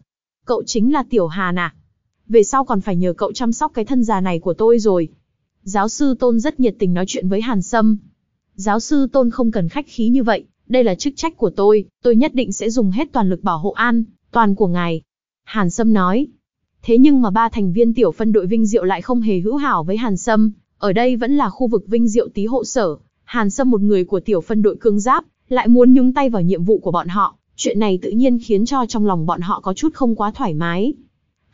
Cậu chính là Tiểu Hàn à? Về sau còn phải nhờ cậu chăm sóc cái thân già này của tôi rồi. Giáo sư Tôn rất nhiệt tình nói chuyện với Hàn Sâm. Giáo sư Tôn không cần khách khí như vậy, đây là chức trách của tôi, tôi nhất định sẽ dùng hết toàn lực bảo hộ an, toàn của ngài. Hàn Sâm nói. Thế nhưng mà ba thành viên tiểu phân đội Vinh Diệu lại không hề hữu hảo với Hàn Sâm, ở đây vẫn là khu vực Vinh Diệu tí hộ sở, Hàn Sâm một người của tiểu phân đội cương giáp, lại muốn nhúng tay vào nhiệm vụ của bọn họ, chuyện này tự nhiên khiến cho trong lòng bọn họ có chút không quá thoải mái.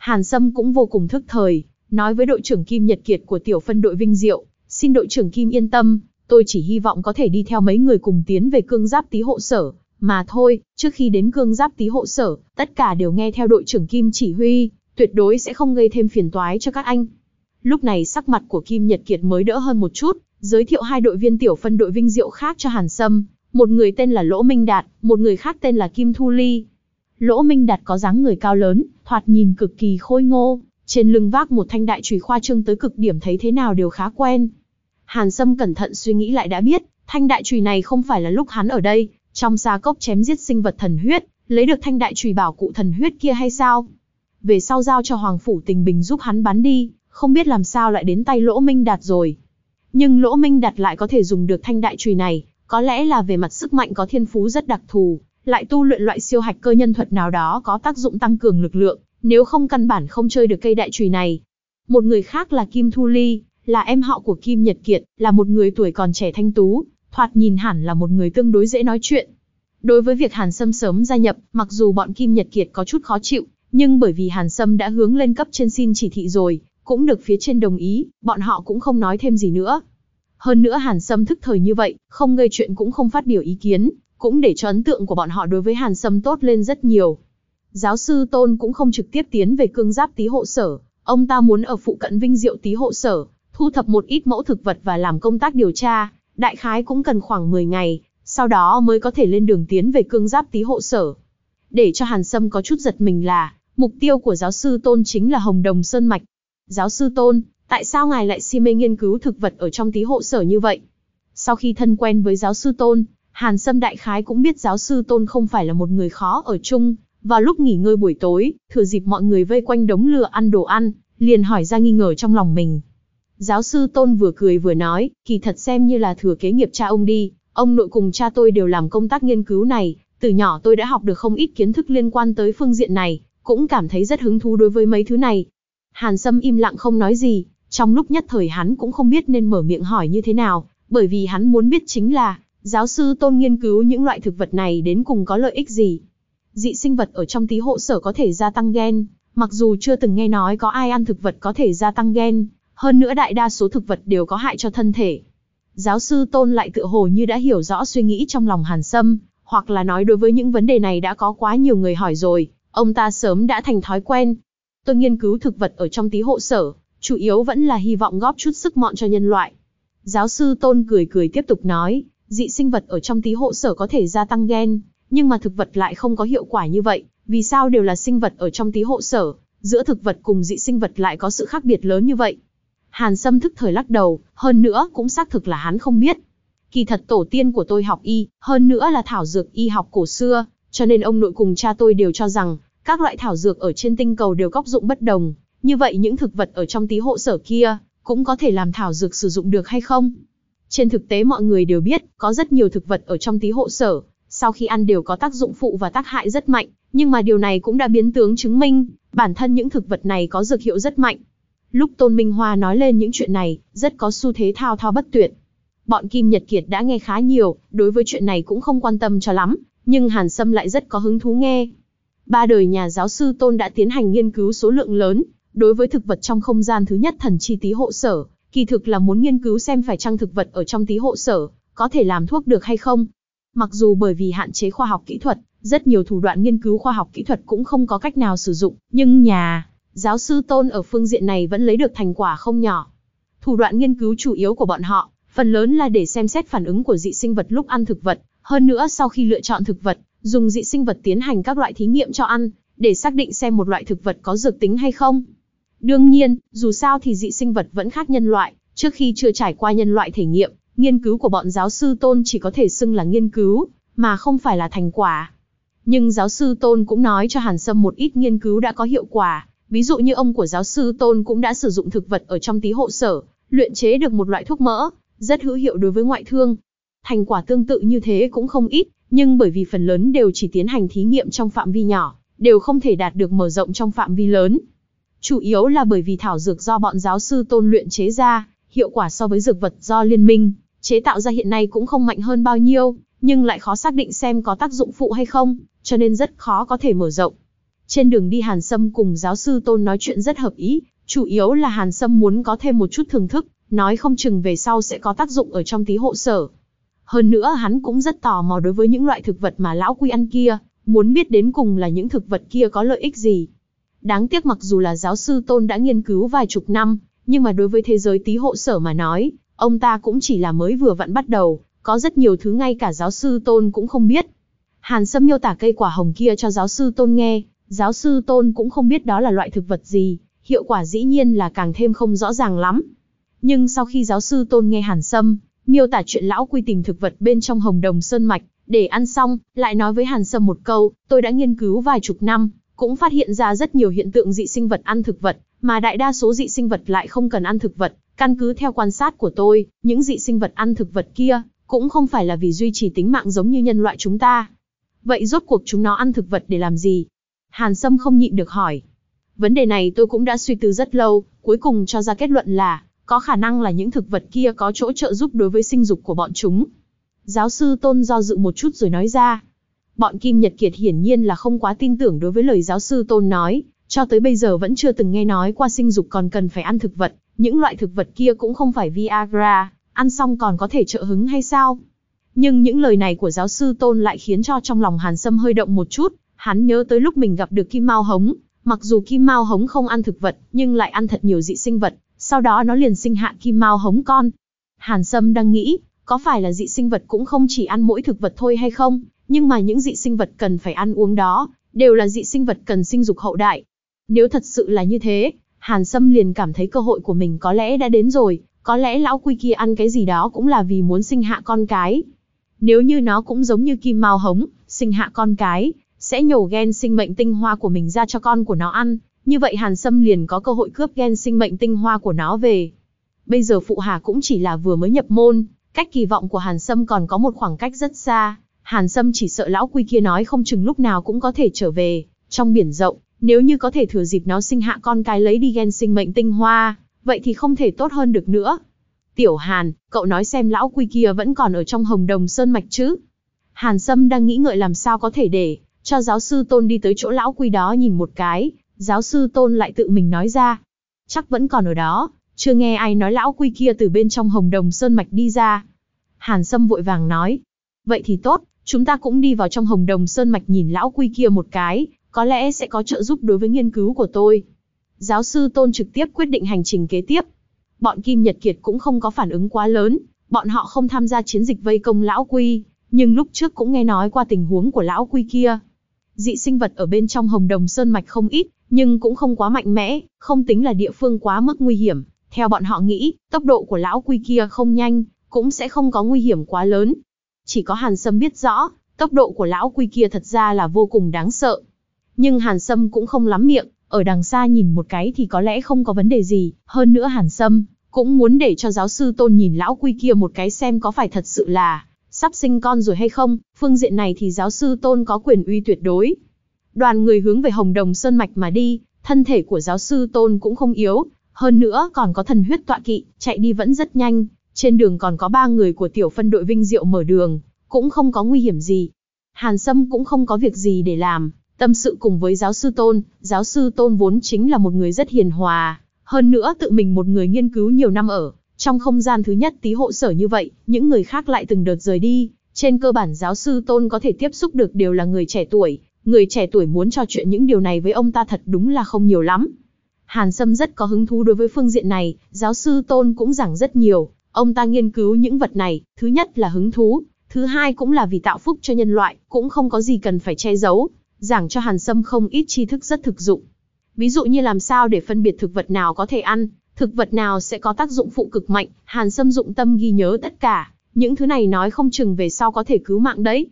Hàn Sâm cũng vô cùng thức thời, nói với đội trưởng Kim Nhật Kiệt của tiểu phân đội Vinh Diệu, xin đội trưởng Kim yên tâm, tôi chỉ hy vọng có thể đi theo mấy người cùng tiến về cương giáp tí hộ sở, mà thôi, trước khi đến cương giáp tí hộ sở, tất cả đều nghe theo đội trưởng Kim chỉ huy, tuyệt đối sẽ không gây thêm phiền toái cho các anh. Lúc này sắc mặt của Kim Nhật Kiệt mới đỡ hơn một chút, giới thiệu hai đội viên tiểu phân đội Vinh Diệu khác cho Hàn Sâm, một người tên là Lỗ Minh Đạt, một người khác tên là Kim Thu Ly. Lỗ Minh Đạt có dáng người cao lớn, thoạt nhìn cực kỳ khôi ngô, trên lưng vác một thanh đại chùy khoa trương tới cực điểm thấy thế nào đều khá quen. Hàn Sâm cẩn thận suy nghĩ lại đã biết, thanh đại chùy này không phải là lúc hắn ở đây, trong xa cốc chém giết sinh vật thần huyết, lấy được thanh đại chùy bảo cụ thần huyết kia hay sao? Về sau giao cho Hoàng Phủ Tình Bình giúp hắn bắn đi, không biết làm sao lại đến tay Lỗ Minh Đạt rồi. Nhưng Lỗ Minh Đạt lại có thể dùng được thanh đại chùy này, có lẽ là về mặt sức mạnh có thiên phú rất đặc thù, lại tu luyện loại siêu hạch cơ nhân thuật nào đó có tác dụng tăng cường lực lượng, nếu không căn bản không chơi được cây đại chùy này. Một người khác là Kim Thu Ly, là em họ của Kim Nhật Kiệt, là một người tuổi còn trẻ thanh tú, thoạt nhìn hẳn là một người tương đối dễ nói chuyện. Đối với việc Hàn Sâm sớm gia nhập, mặc dù bọn Kim Nhật Kiệt có chút khó chịu, nhưng bởi vì Hàn Sâm đã hướng lên cấp trên xin chỉ thị rồi, cũng được phía trên đồng ý, bọn họ cũng không nói thêm gì nữa. Hơn nữa Hàn Sâm thức thời như vậy, không gây chuyện cũng không phát biểu ý kiến, cũng để cho ấn tượng của bọn họ đối với Hàn Sâm tốt lên rất nhiều. Giáo sư Tôn cũng không trực tiếp tiến về cương giáp tí hộ sở, ông ta muốn ở phụ cận vinh diệu tí hộ sở, thu thập một ít mẫu thực vật và làm công tác điều tra, đại khái cũng cần khoảng 10 ngày, sau đó mới có thể lên đường tiến về cương giáp tí hộ sở. Để cho Hàn Sâm có chút giật mình là, mục tiêu của giáo sư Tôn chính là Hồng Đồng Sơn Mạch. Giáo sư Tôn, tại sao ngài lại si mê nghiên cứu thực vật ở trong tí hộ sở như vậy? Sau khi thân quen với giáo sư Tôn, Hàn Sâm đại khái cũng biết giáo sư Tôn không phải là một người khó ở chung. Vào lúc nghỉ ngơi buổi tối, thừa dịp mọi người vây quanh đống lửa ăn đồ ăn, liền hỏi ra nghi ngờ trong lòng mình. Giáo sư Tôn vừa cười vừa nói, kỳ thật xem như là thừa kế nghiệp cha ông đi, ông nội cùng cha tôi đều làm công tác nghiên cứu này, từ nhỏ tôi đã học được không ít kiến thức liên quan tới phương diện này, cũng cảm thấy rất hứng thú đối với mấy thứ này. Hàn Sâm im lặng không nói gì, trong lúc nhất thời hắn cũng không biết nên mở miệng hỏi như thế nào, bởi vì hắn muốn biết chính là, giáo sư Tôn nghiên cứu những loại thực vật này đến cùng có lợi ích gì. Dị sinh vật ở trong tí hộ sở có thể gia tăng gen, mặc dù chưa từng nghe nói có ai ăn thực vật có thể gia tăng gen, hơn nữa đại đa số thực vật đều có hại cho thân thể. Giáo sư Tôn lại tự hồ như đã hiểu rõ suy nghĩ trong lòng Hàn Sâm, hoặc là nói đối với những vấn đề này đã có quá nhiều người hỏi rồi, ông ta sớm đã thành thói quen. Tôi nghiên cứu thực vật ở trong tí hộ sở, chủ yếu vẫn là hy vọng góp chút sức mọn cho nhân loại. Giáo sư Tôn cười cười tiếp tục nói, dị sinh vật ở trong tí hộ sở có thể gia tăng gen, nhưng mà thực vật lại không có hiệu quả như vậy, vì sao đều là sinh vật ở trong tí hộ sở, giữa thực vật cùng dị sinh vật lại có sự khác biệt lớn như vậy? Hàn Sâm thức thời lắc đầu, hơn nữa cũng xác thực là hắn không biết. Kỳ thật tổ tiên của tôi học y, hơn nữa là thảo dược y học cổ xưa, cho nên ông nội cùng cha tôi đều cho rằng, các loại thảo dược ở trên tinh cầu đều góc dụng bất đồng. Như vậy những thực vật ở trong tí hộ sở kia, cũng có thể làm thảo dược sử dụng được hay không? Trên thực tế mọi người đều biết, có rất nhiều thực vật ở trong tí hộ sở, sau khi ăn đều có tác dụng phụ và tác hại rất mạnh, nhưng mà điều này cũng đã biến tướng chứng minh, bản thân những thực vật này có dược hiệu rất mạnh. Lúc Tôn Minh Hoa nói lên những chuyện này, rất có xu thế thao thao bất tuyệt. Bọn Kim Nhật Kiệt đã nghe khá nhiều, đối với chuyện này cũng không quan tâm cho lắm, nhưng Hàn Sâm lại rất có hứng thú nghe. Ba đời nhà giáo sư Tôn đã tiến hành nghiên cứu số lượng lớn, đối với thực vật trong không gian thứ nhất thần chi tí hộ sở, kỳ thực là muốn nghiên cứu xem phải chăng thực vật ở trong tí hộ sở, có thể làm thuốc được hay không. Mặc dù bởi vì hạn chế khoa học kỹ thuật, rất nhiều thủ đoạn nghiên cứu khoa học kỹ thuật cũng không có cách nào sử dụng, nhưng nhà giáo sư Tôn ở phương diện này vẫn lấy được thành quả không nhỏ. Thủ đoạn nghiên cứu chủ yếu của bọn họ, phần lớn là để xem xét phản ứng của dị sinh vật lúc ăn thực vật, hơn nữa sau khi lựa chọn thực vật, dùng dị sinh vật tiến hành các loại thí nghiệm cho ăn, để xác định xem một loại thực vật có dược tính hay không. Đương nhiên, dù sao thì dị sinh vật vẫn khác nhân loại, trước khi chưa trải qua nhân loại thể nghiệm, nghiên cứu của bọn giáo sư Tôn chỉ có thể xưng là nghiên cứu, mà không phải là thành quả. Nhưng giáo sư Tôn cũng nói cho Hàn Sâm một ít nghiên cứu đã có hiệu quả, ví dụ như ông của giáo sư Tôn cũng đã sử dụng thực vật ở trong tí hộ sở, luyện chế được một loại thuốc mỡ, rất hữu hiệu đối với ngoại thương. Thành quả tương tự như thế cũng không ít, nhưng bởi vì phần lớn đều chỉ tiến hành thí nghiệm trong phạm vi nhỏ, đều không thể đạt được mở rộng trong phạm vi lớn. Chủ yếu là bởi vì thảo dược do bọn giáo sư tôn luyện chế ra, hiệu quả so với dược vật do liên minh, chế tạo ra hiện nay cũng không mạnh hơn bao nhiêu, nhưng lại khó xác định xem có tác dụng phụ hay không, cho nên rất khó có thể mở rộng. Trên đường đi Hàn Sâm cùng giáo sư Tôn nói chuyện rất hợp ý, chủ yếu là Hàn Sâm muốn có thêm một chút thưởng thức, nói không chừng về sau sẽ có tác dụng ở trong tí hộ sở. Hơn nữa hắn cũng rất tò mò đối với những loại thực vật mà lão quy ăn kia, muốn biết đến cùng là những thực vật kia có lợi ích gì. Đáng tiếc mặc dù là giáo sư Tôn đã nghiên cứu vài chục năm, nhưng mà đối với thế giới tí hộ sở mà nói, ông ta cũng chỉ là mới vừa vặn bắt đầu, có rất nhiều thứ ngay cả giáo sư Tôn cũng không biết. Hàn Sâm miêu tả cây quả hồng kia cho giáo sư Tôn nghe, giáo sư Tôn cũng không biết đó là loại thực vật gì, hiệu quả dĩ nhiên là càng thêm không rõ ràng lắm. Nhưng sau khi giáo sư Tôn nghe Hàn Sâm, miêu tả chuyện lão quy tình thực vật bên trong hồng đồng sơn mạch, để ăn xong, lại nói với Hàn Sâm một câu, tôi đã nghiên cứu vài chục năm, cũng phát hiện ra rất nhiều hiện tượng dị sinh vật ăn thực vật, mà đại đa số dị sinh vật lại không cần ăn thực vật, căn cứ theo quan sát của tôi, những dị sinh vật ăn thực vật kia, cũng không phải là vì duy trì tính mạng giống như nhân loại chúng ta. Vậy rốt cuộc chúng nó ăn thực vật để làm gì? Hàn Sâm không nhịn được hỏi. Vấn đề này tôi cũng đã suy tư rất lâu, cuối cùng cho ra kết luận là, có khả năng là những thực vật kia có chỗ trợ giúp đối với sinh dục của bọn chúng. Giáo sư Tôn do dự một chút rồi nói ra. Bọn Kim Nhật Kiệt hiển nhiên là không quá tin tưởng đối với lời giáo sư Tôn nói, cho tới bây giờ vẫn chưa từng nghe nói qua sinh dục còn cần phải ăn thực vật, những loại thực vật kia cũng không phải Viagra, ăn xong còn có thể trợ hứng hay sao? Nhưng những lời này của giáo sư Tôn lại khiến cho trong lòng Hàn Sâm hơi động một chút, hắn nhớ tới lúc mình gặp được Kim Mao Hống, mặc dù Kim Mao Hống không ăn thực vật, nhưng lại ăn thật nhiều dị sinh vật, sau đó nó liền sinh hạ Kim Mao Hống con. Hàn Sâm đang nghĩ, có phải là dị sinh vật cũng không chỉ ăn mỗi thực vật thôi hay không, nhưng mà những dị sinh vật cần phải ăn uống đó, đều là dị sinh vật cần sinh dục hậu đại. Nếu thật sự là như thế, Hàn Sâm liền cảm thấy cơ hội của mình có lẽ đã đến rồi, có lẽ lão quy kia ăn cái gì đó cũng là vì muốn sinh hạ con cái. Nếu như nó cũng giống như kim mao hống, sinh hạ con cái, sẽ nhổ gen sinh mệnh tinh hoa của mình ra cho con của nó ăn, như vậy Hàn Sâm liền có cơ hội cướp gen sinh mệnh tinh hoa của nó về. Bây giờ Phụ Hà cũng chỉ là vừa mới nhập môn, cách kỳ vọng của Hàn Sâm còn có một khoảng cách rất xa. Hàn Sâm chỉ sợ lão quy kia nói không chừng lúc nào cũng có thể trở về, trong biển rộng, nếu như có thể thừa dịp nó sinh hạ con cái lấy đi gen sinh mệnh tinh hoa, vậy thì không thể tốt hơn được nữa. Tiểu Hàn, cậu nói xem lão quy kia vẫn còn ở trong hồng đồng sơn mạch chứ? Hàn Sâm đang nghĩ ngợi làm sao có thể để cho giáo sư Tôn đi tới chỗ lão quy đó nhìn một cái, giáo sư Tôn lại tự mình nói ra. Chắc vẫn còn ở đó, chưa nghe ai nói lão quy kia từ bên trong hồng đồng sơn mạch đi ra. Hàn Sâm vội vàng nói. Vậy thì tốt, chúng ta cũng đi vào trong hồng đồng sơn mạch nhìn lão quy kia một cái, có lẽ sẽ có trợ giúp đối với nghiên cứu của tôi. Giáo sư Tôn trực tiếp quyết định hành trình kế tiếp. Bọn Kim Nhật Kiệt cũng không có phản ứng quá lớn, bọn họ không tham gia chiến dịch vây công lão quy, nhưng lúc trước cũng nghe nói qua tình huống của lão quy kia. Dị sinh vật ở bên trong hồng đồng sơn mạch không ít, nhưng cũng không quá mạnh mẽ, không tính là địa phương quá mức nguy hiểm. Theo bọn họ nghĩ, tốc độ của lão quy kia không nhanh, cũng sẽ không có nguy hiểm quá lớn. Chỉ có Hàn Sâm biết rõ, tốc độ của lão quy kia thật ra là vô cùng đáng sợ. Nhưng Hàn Sâm cũng không lắm miệng, ở đằng xa nhìn một cái thì có lẽ không có vấn đề gì, hơn nữa Hàn Sâm cũng muốn để cho giáo sư Tôn nhìn lão quy kia một cái xem có phải thật sự là sắp sinh con rồi hay không, phương diện này thì giáo sư Tôn có quyền uy tuyệt đối. Đoàn người hướng về Hồng Đồng Sơn Mạch mà đi, thân thể của giáo sư Tôn cũng không yếu, hơn nữa còn có thần huyết tọa kỵ, chạy đi vẫn rất nhanh, trên đường còn có ba người của tiểu phân đội Vinh Diệu mở đường, cũng không có nguy hiểm gì. Hàn Sâm cũng không có việc gì để làm, tâm sự cùng với giáo sư Tôn, giáo sư Tôn vốn chính là một người rất hiền hòa, hơn nữa tự mình một người nghiên cứu nhiều năm ở, trong không gian thứ nhất tí hộ sở như vậy, những người khác lại từng đợt rời đi, trên cơ bản giáo sư Tôn có thể tiếp xúc được đều là người trẻ tuổi, người trẻ tuổi muốn trò chuyện những điều này với ông ta thật đúng là không nhiều lắm. Hàn Sâm rất có hứng thú đối với phương diện này, giáo sư Tôn cũng giảng rất nhiều, ông ta nghiên cứu những vật này, thứ nhất là hứng thú, thứ hai cũng là vì tạo phúc cho nhân loại, cũng không có gì cần phải che giấu, giảng cho Hàn Sâm không ít tri thức rất thực dụng. Ví dụ như làm sao để phân biệt thực vật nào có thể ăn, thực vật nào sẽ có tác dụng phụ cực mạnh, Hàn Sâm dụng tâm ghi nhớ tất cả, những thứ này nói không chừng về sau có thể cứu mạng đấy.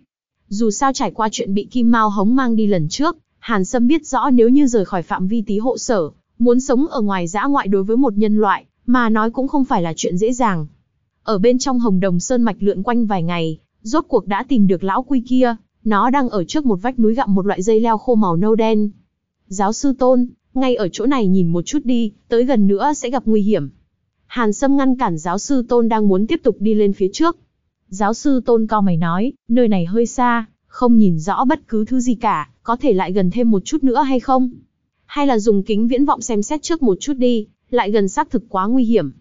Dù sao trải qua chuyện bị Kim Mao hống mang đi lần trước, Hàn Sâm biết rõ nếu như rời khỏi phạm vi tí hộ sở, muốn sống ở ngoài dã ngoại đối với một nhân loại, mà nói cũng không phải là chuyện dễ dàng. Ở bên trong Hồng Đồng Sơn mạch lượn quanh vài ngày, rốt cuộc đã tìm được lão quy kia, nó đang ở trước một vách núi gặm một loại dây leo khô màu nâu đen. Giáo sư Tôn, ngay ở chỗ này nhìn một chút đi, tới gần nữa sẽ gặp nguy hiểm. Hàn Sâm ngăn cản giáo sư Tôn đang muốn tiếp tục đi lên phía trước. Giáo sư Tôn co mày nói, nơi này hơi xa, không nhìn rõ bất cứ thứ gì cả, có thể lại gần thêm một chút nữa hay không? Hay là dùng kính viễn vọng xem xét trước một chút đi, lại gần xác thực quá nguy hiểm.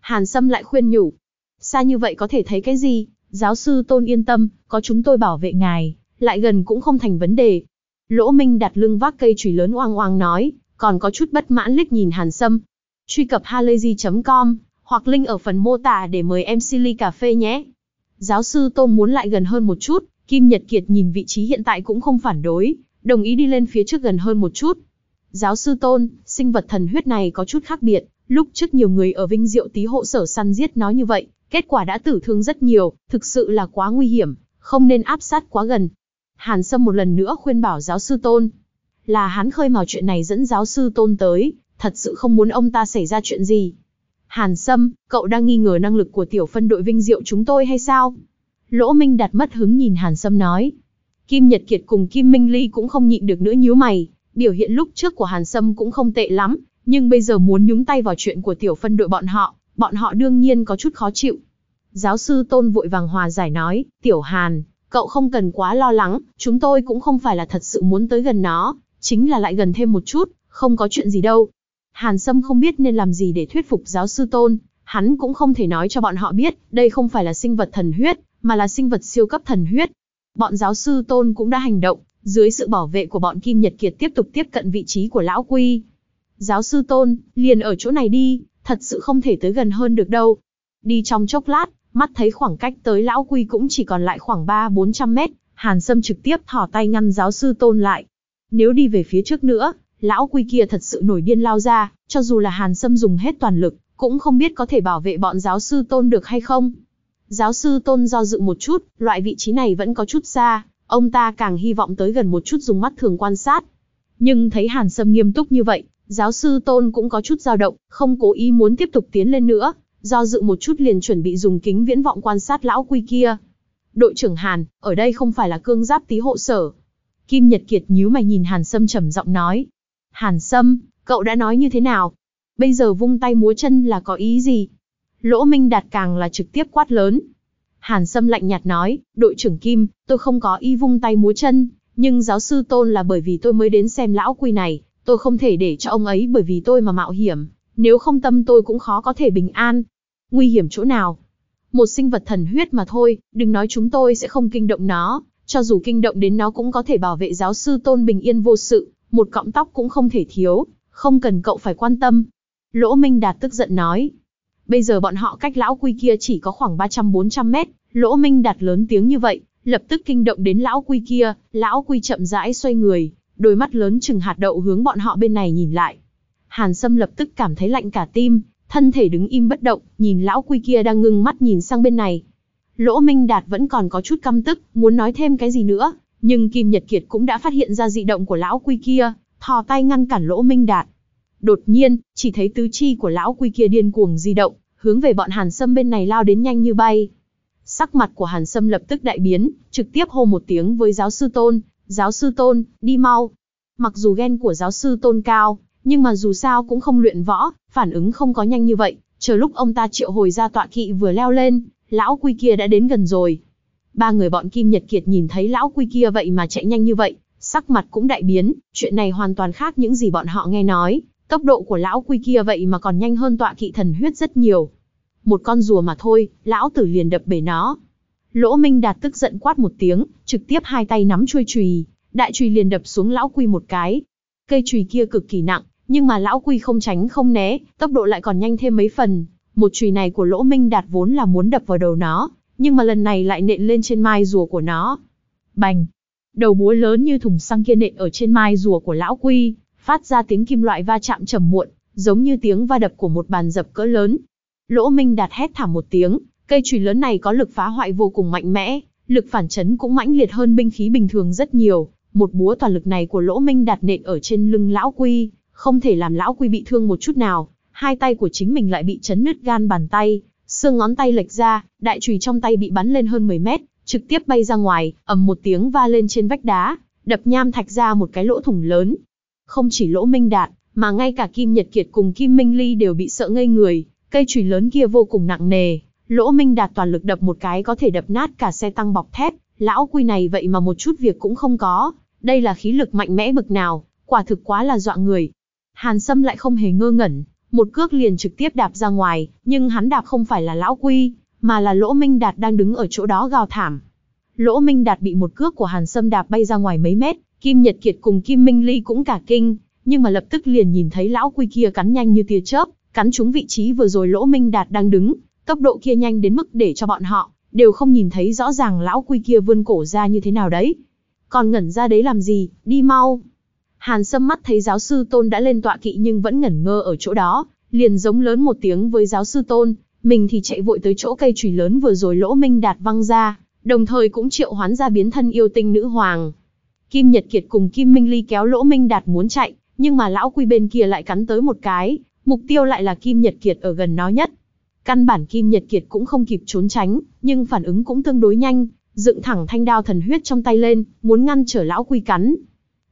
Hàn Sâm lại khuyên nhủ, xa như vậy có thể thấy cái gì? Giáo sư Tôn yên tâm, có chúng tôi bảo vệ ngài, lại gần cũng không thành vấn đề. Lỗ Minh đặt lưng vác cây chùy lớn oang oang nói, còn có chút bất mãn liếc nhìn Hàn Sâm. Truy cập halayzi.com, hoặc link ở phần mô tả để mời em Silly Cà Phê nhé. Giáo sư Tôn muốn lại gần hơn một chút, Kim Nhật Kiệt nhìn vị trí hiện tại cũng không phản đối, đồng ý đi lên phía trước gần hơn một chút. Giáo sư Tôn, sinh vật thần huyết này có chút khác biệt, lúc trước nhiều người ở Vinh Diệu Tý hộ sở săn giết nó như vậy, kết quả đã tử thương rất nhiều, thực sự là quá nguy hiểm, không nên áp sát quá gần. Hàn Sâm một lần nữa khuyên bảo giáo sư Tôn. Là hắn khơi mào chuyện này dẫn giáo sư Tôn tới, thật sự không muốn ông ta xảy ra chuyện gì. Hàn Sâm, cậu đang nghi ngờ năng lực của tiểu phân đội vinh diệu chúng tôi hay sao? Lỗ Minh đặt mất hứng nhìn Hàn Sâm nói. Kim Nhật Kiệt cùng Kim Minh Ly cũng không nhịn được nữa nhíu mày, biểu hiện lúc trước của Hàn Sâm cũng không tệ lắm, nhưng bây giờ muốn nhúng tay vào chuyện của tiểu phân đội bọn họ, bọn họ đương nhiên có chút khó chịu. Giáo sư Tôn vội vàng hòa giải nói, tiểu Hàn, cậu không cần quá lo lắng, chúng tôi cũng không phải là thật sự muốn tới gần nó, chính là lại gần thêm một chút, không có chuyện gì đâu. Hàn Sâm không biết nên làm gì để thuyết phục giáo sư Tôn, hắn cũng không thể nói cho bọn họ biết, đây không phải là sinh vật thần huyết, mà là sinh vật siêu cấp thần huyết. Bọn giáo sư Tôn cũng đã hành động, dưới sự bảo vệ của bọn Kim Nhật Kiệt tiếp tục tiếp cận vị trí của Lão Quy. Giáo sư Tôn, liền ở chỗ này đi, thật sự không thể tới gần hơn được đâu. Đi trong chốc lát, mắt thấy khoảng cách tới Lão Quy cũng chỉ còn lại khoảng 3-400 mét, Hàn Sâm trực tiếp thỏ tay ngăn giáo sư Tôn lại. Nếu đi về phía trước nữa, Lão Quy kia thật sự nổi điên lao ra, cho dù là Hàn Sâm dùng hết toàn lực, cũng không biết có thể bảo vệ bọn giáo sư Tôn được hay không. Giáo sư Tôn do dự một chút, loại vị trí này vẫn có chút xa, ông ta càng hy vọng tới gần một chút dùng mắt thường quan sát. Nhưng thấy Hàn Sâm nghiêm túc như vậy, giáo sư Tôn cũng có chút dao động, không cố ý muốn tiếp tục tiến lên nữa, do dự một chút liền chuẩn bị dùng kính viễn vọng quan sát lão quy kia. Đội trưởng Hàn, ở đây không phải là cương giáp tí hộ sở. Kim Nhật Kiệt nhíu mày nhìn Hàn Sâm trầm giọng nói. Hàn Sâm, cậu đã nói như thế nào? Bây giờ vung tay múa chân là có ý gì? Lỗ Minh Đạt càng là trực tiếp quát lớn. Hàn Sâm lạnh nhạt nói, đội trưởng Kim, tôi không có ý vung tay múa chân, nhưng giáo sư Tôn là bởi vì tôi mới đến xem lão quy này, tôi không thể để cho ông ấy bởi vì tôi mà mạo hiểm, nếu không tâm tôi cũng khó có thể bình an. Nguy hiểm chỗ nào? Một sinh vật thần huyết mà thôi, đừng nói chúng tôi sẽ không kinh động nó, cho dù kinh động đến nó cũng có thể bảo vệ giáo sư Tôn bình yên vô sự, một cọng tóc cũng không thể thiếu, không cần cậu phải quan tâm. Lỗ Minh Đạt tức giận nói. Bây giờ bọn họ cách lão quy kia chỉ có khoảng 300-400 mét, Lỗ Minh Đạt lớn tiếng như vậy, lập tức kinh động đến lão quy kia, lão quy chậm rãi xoay người, đôi mắt lớn chừng hạt đậu hướng bọn họ bên này nhìn lại. Hàn Sâm lập tức cảm thấy lạnh cả tim, thân thể đứng im bất động, nhìn lão quy kia đang ngưng mắt nhìn sang bên này. Lỗ Minh Đạt vẫn còn có chút căm tức, muốn nói thêm cái gì nữa, nhưng Kim Nhật Kiệt cũng đã phát hiện ra dị động của lão quy kia, thò tay ngăn cản Lỗ Minh Đạt. Đột nhiên, chỉ thấy tứ chi của lão quy kia điên cuồng di động, hướng về bọn Hàn Sâm bên này lao đến nhanh như bay. Sắc mặt của Hàn Sâm lập tức đại biến, trực tiếp hô một tiếng với giáo sư Tôn, giáo sư Tôn, đi mau. Mặc dù ghen của giáo sư Tôn cao, nhưng mà dù sao cũng không luyện võ, phản ứng không có nhanh như vậy, chờ lúc ông ta triệu hồi ra tọa kỵ vừa leo lên, lão quy kia đã đến gần rồi. Ba người bọn Kim Nhật Kiệt nhìn thấy lão quy kia vậy mà chạy nhanh như vậy, sắc mặt cũng đại biến, chuyện này hoàn toàn khác những gì bọn họ nghe nói, tốc độ của lão quy kia vậy mà còn nhanh hơn tọa kỵ thần huyết rất nhiều. Một con rùa mà thôi, lão tử liền đập bể nó. Lỗ Minh Đạt tức giận quát một tiếng, trực tiếp hai tay nắm chuôi chùy, đại chùy liền đập xuống lão quy một cái. Cây chùy kia cực kỳ nặng, nhưng mà lão quy không tránh không né, tốc độ lại còn nhanh thêm mấy phần. Một chùy này của Lỗ Minh Đạt vốn là muốn đập vào đầu nó, nhưng mà lần này lại nện lên trên mai rùa của nó. Bành! Đầu búa lớn như thùng xăng kia nện ở trên mai rùa của lão quy, phát ra tiếng kim loại va chạm trầm muộn, giống như tiếng va đập của một bàn dập cỡ lớn. Lỗ Minh Đạt hét thảm một tiếng, cây chùy lớn này có lực phá hoại vô cùng mạnh mẽ, lực phản chấn cũng mãnh liệt hơn binh khí bình thường rất nhiều. Một búa toàn lực này của Lỗ Minh Đạt nện ở trên lưng lão quy, không thể làm lão quy bị thương một chút nào, hai tay của chính mình lại bị chấn nứt gan bàn tay, xương ngón tay lệch ra, đại chùy trong tay bị bắn lên hơn 10 mét, trực tiếp bay ra ngoài, ầm một tiếng va lên trên vách đá, đập nham thạch ra một cái lỗ thủng lớn. Không chỉ lỗ minh đạt, mà ngay cả Kim Nhật Kiệt cùng Kim Minh Ly đều bị sợ ngây người, cây chùy lớn kia vô cùng nặng nề, lỗ minh đạt toàn lực đập một cái có thể đập nát cả xe tăng bọc thép, lão quy này vậy mà một chút việc cũng không có, đây là khí lực mạnh mẽ bực nào, quả thực quá là dọa người. Hàn Sâm lại không hề ngơ ngẩn, một cước liền trực tiếp đạp ra ngoài, nhưng hắn đạp không phải là lão quy, mà là Lỗ Minh Đạt đang đứng ở chỗ đó gào thảm. Lỗ Minh Đạt bị một cước của Hàn Sâm đạp bay ra ngoài mấy mét, Kim Nhật Kiệt cùng Kim Minh Ly cũng cả kinh, nhưng mà lập tức liền nhìn thấy lão quy kia cắn nhanh như tia chớp, cắn trúng vị trí vừa rồi Lỗ Minh Đạt đang đứng, tốc độ kia nhanh đến mức để cho bọn họ đều không nhìn thấy rõ ràng lão quy kia vươn cổ ra như thế nào đấy. Còn ngẩn ra đấy làm gì, đi mau. Hàn Sâm mắt thấy giáo sư Tôn đã lên tọa kỵ nhưng vẫn ngẩn ngơ ở chỗ đó, liền giống lớn một tiếng với giáo sư Tôn, mình thì chạy vội tới chỗ cây chùy lớn vừa rồi lỗ minh đạt văng ra, đồng thời cũng triệu hoán ra biến thân yêu tinh nữ hoàng. Kim Nhật Kiệt cùng Kim Minh Ly kéo lỗ minh đạt muốn chạy, nhưng mà lão quy bên kia lại cắn tới một cái, mục tiêu lại là Kim Nhật Kiệt ở gần nó nhất. Căn bản Kim Nhật Kiệt cũng không kịp trốn tránh, nhưng phản ứng cũng tương đối nhanh, dựng thẳng thanh đao thần huyết trong tay lên, muốn ngăn trở lão quy cắn.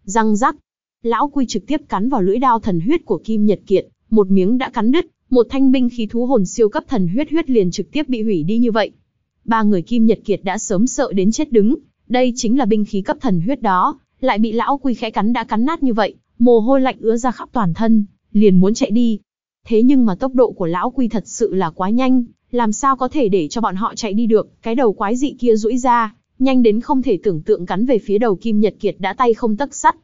Răng rắc, lão quy trực tiếp cắn vào lưỡi đao thần huyết của Kim Nhật Kiệt, một miếng đã cắn đứt, một thanh binh khí thú hồn siêu cấp thần huyết huyết liền trực tiếp bị hủy đi như vậy. Ba người Kim Nhật Kiệt đã sớm sợ đến chết đứng, đây chính là binh khí cấp thần huyết đó, lại bị lão quy khẽ cắn đã cắn nát như vậy, mồ hôi lạnh ứa ra khắp toàn thân, liền muốn chạy đi. Thế nhưng mà tốc độ của lão quy thật sự là quá nhanh, làm sao có thể để cho bọn họ chạy đi được, cái đầu quái dị kia rũi ra, nhanh đến không thể tưởng tượng cắn về phía đầu Kim Nhật Kiệt đã tay không tấc sắt.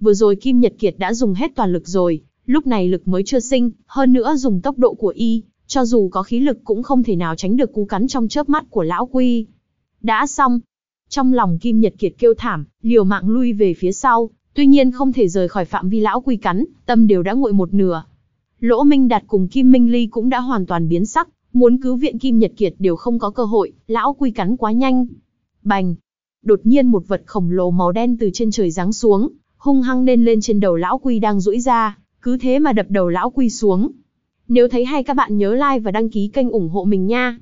Vừa rồi Kim Nhật Kiệt đã dùng hết toàn lực rồi, lúc này lực mới chưa sinh, hơn nữa dùng tốc độ của y, cho dù có khí lực cũng không thể nào tránh được cú cắn trong chớp mắt của lão quy. Đã xong. Trong lòng Kim Nhật Kiệt kêu thảm, liều mạng lui về phía sau, tuy nhiên không thể rời khỏi phạm vi lão quy cắn, tâm đều đã nguội một nửa. Lỗ Minh Đạt cùng Kim Minh Ly cũng đã hoàn toàn biến sắc, muốn cứu viện Kim Nhật Kiệt đều không có cơ hội, lão quy cắn quá nhanh. Bành! Đột nhiên một vật khổng lồ màu đen từ trên trời giáng xuống, hung hăng lên lên trên đầu lão quy đang duỗi ra, cứ thế mà đập đầu lão quy xuống. Nếu thấy hay các bạn nhớ like và đăng ký kênh ủng hộ mình nha.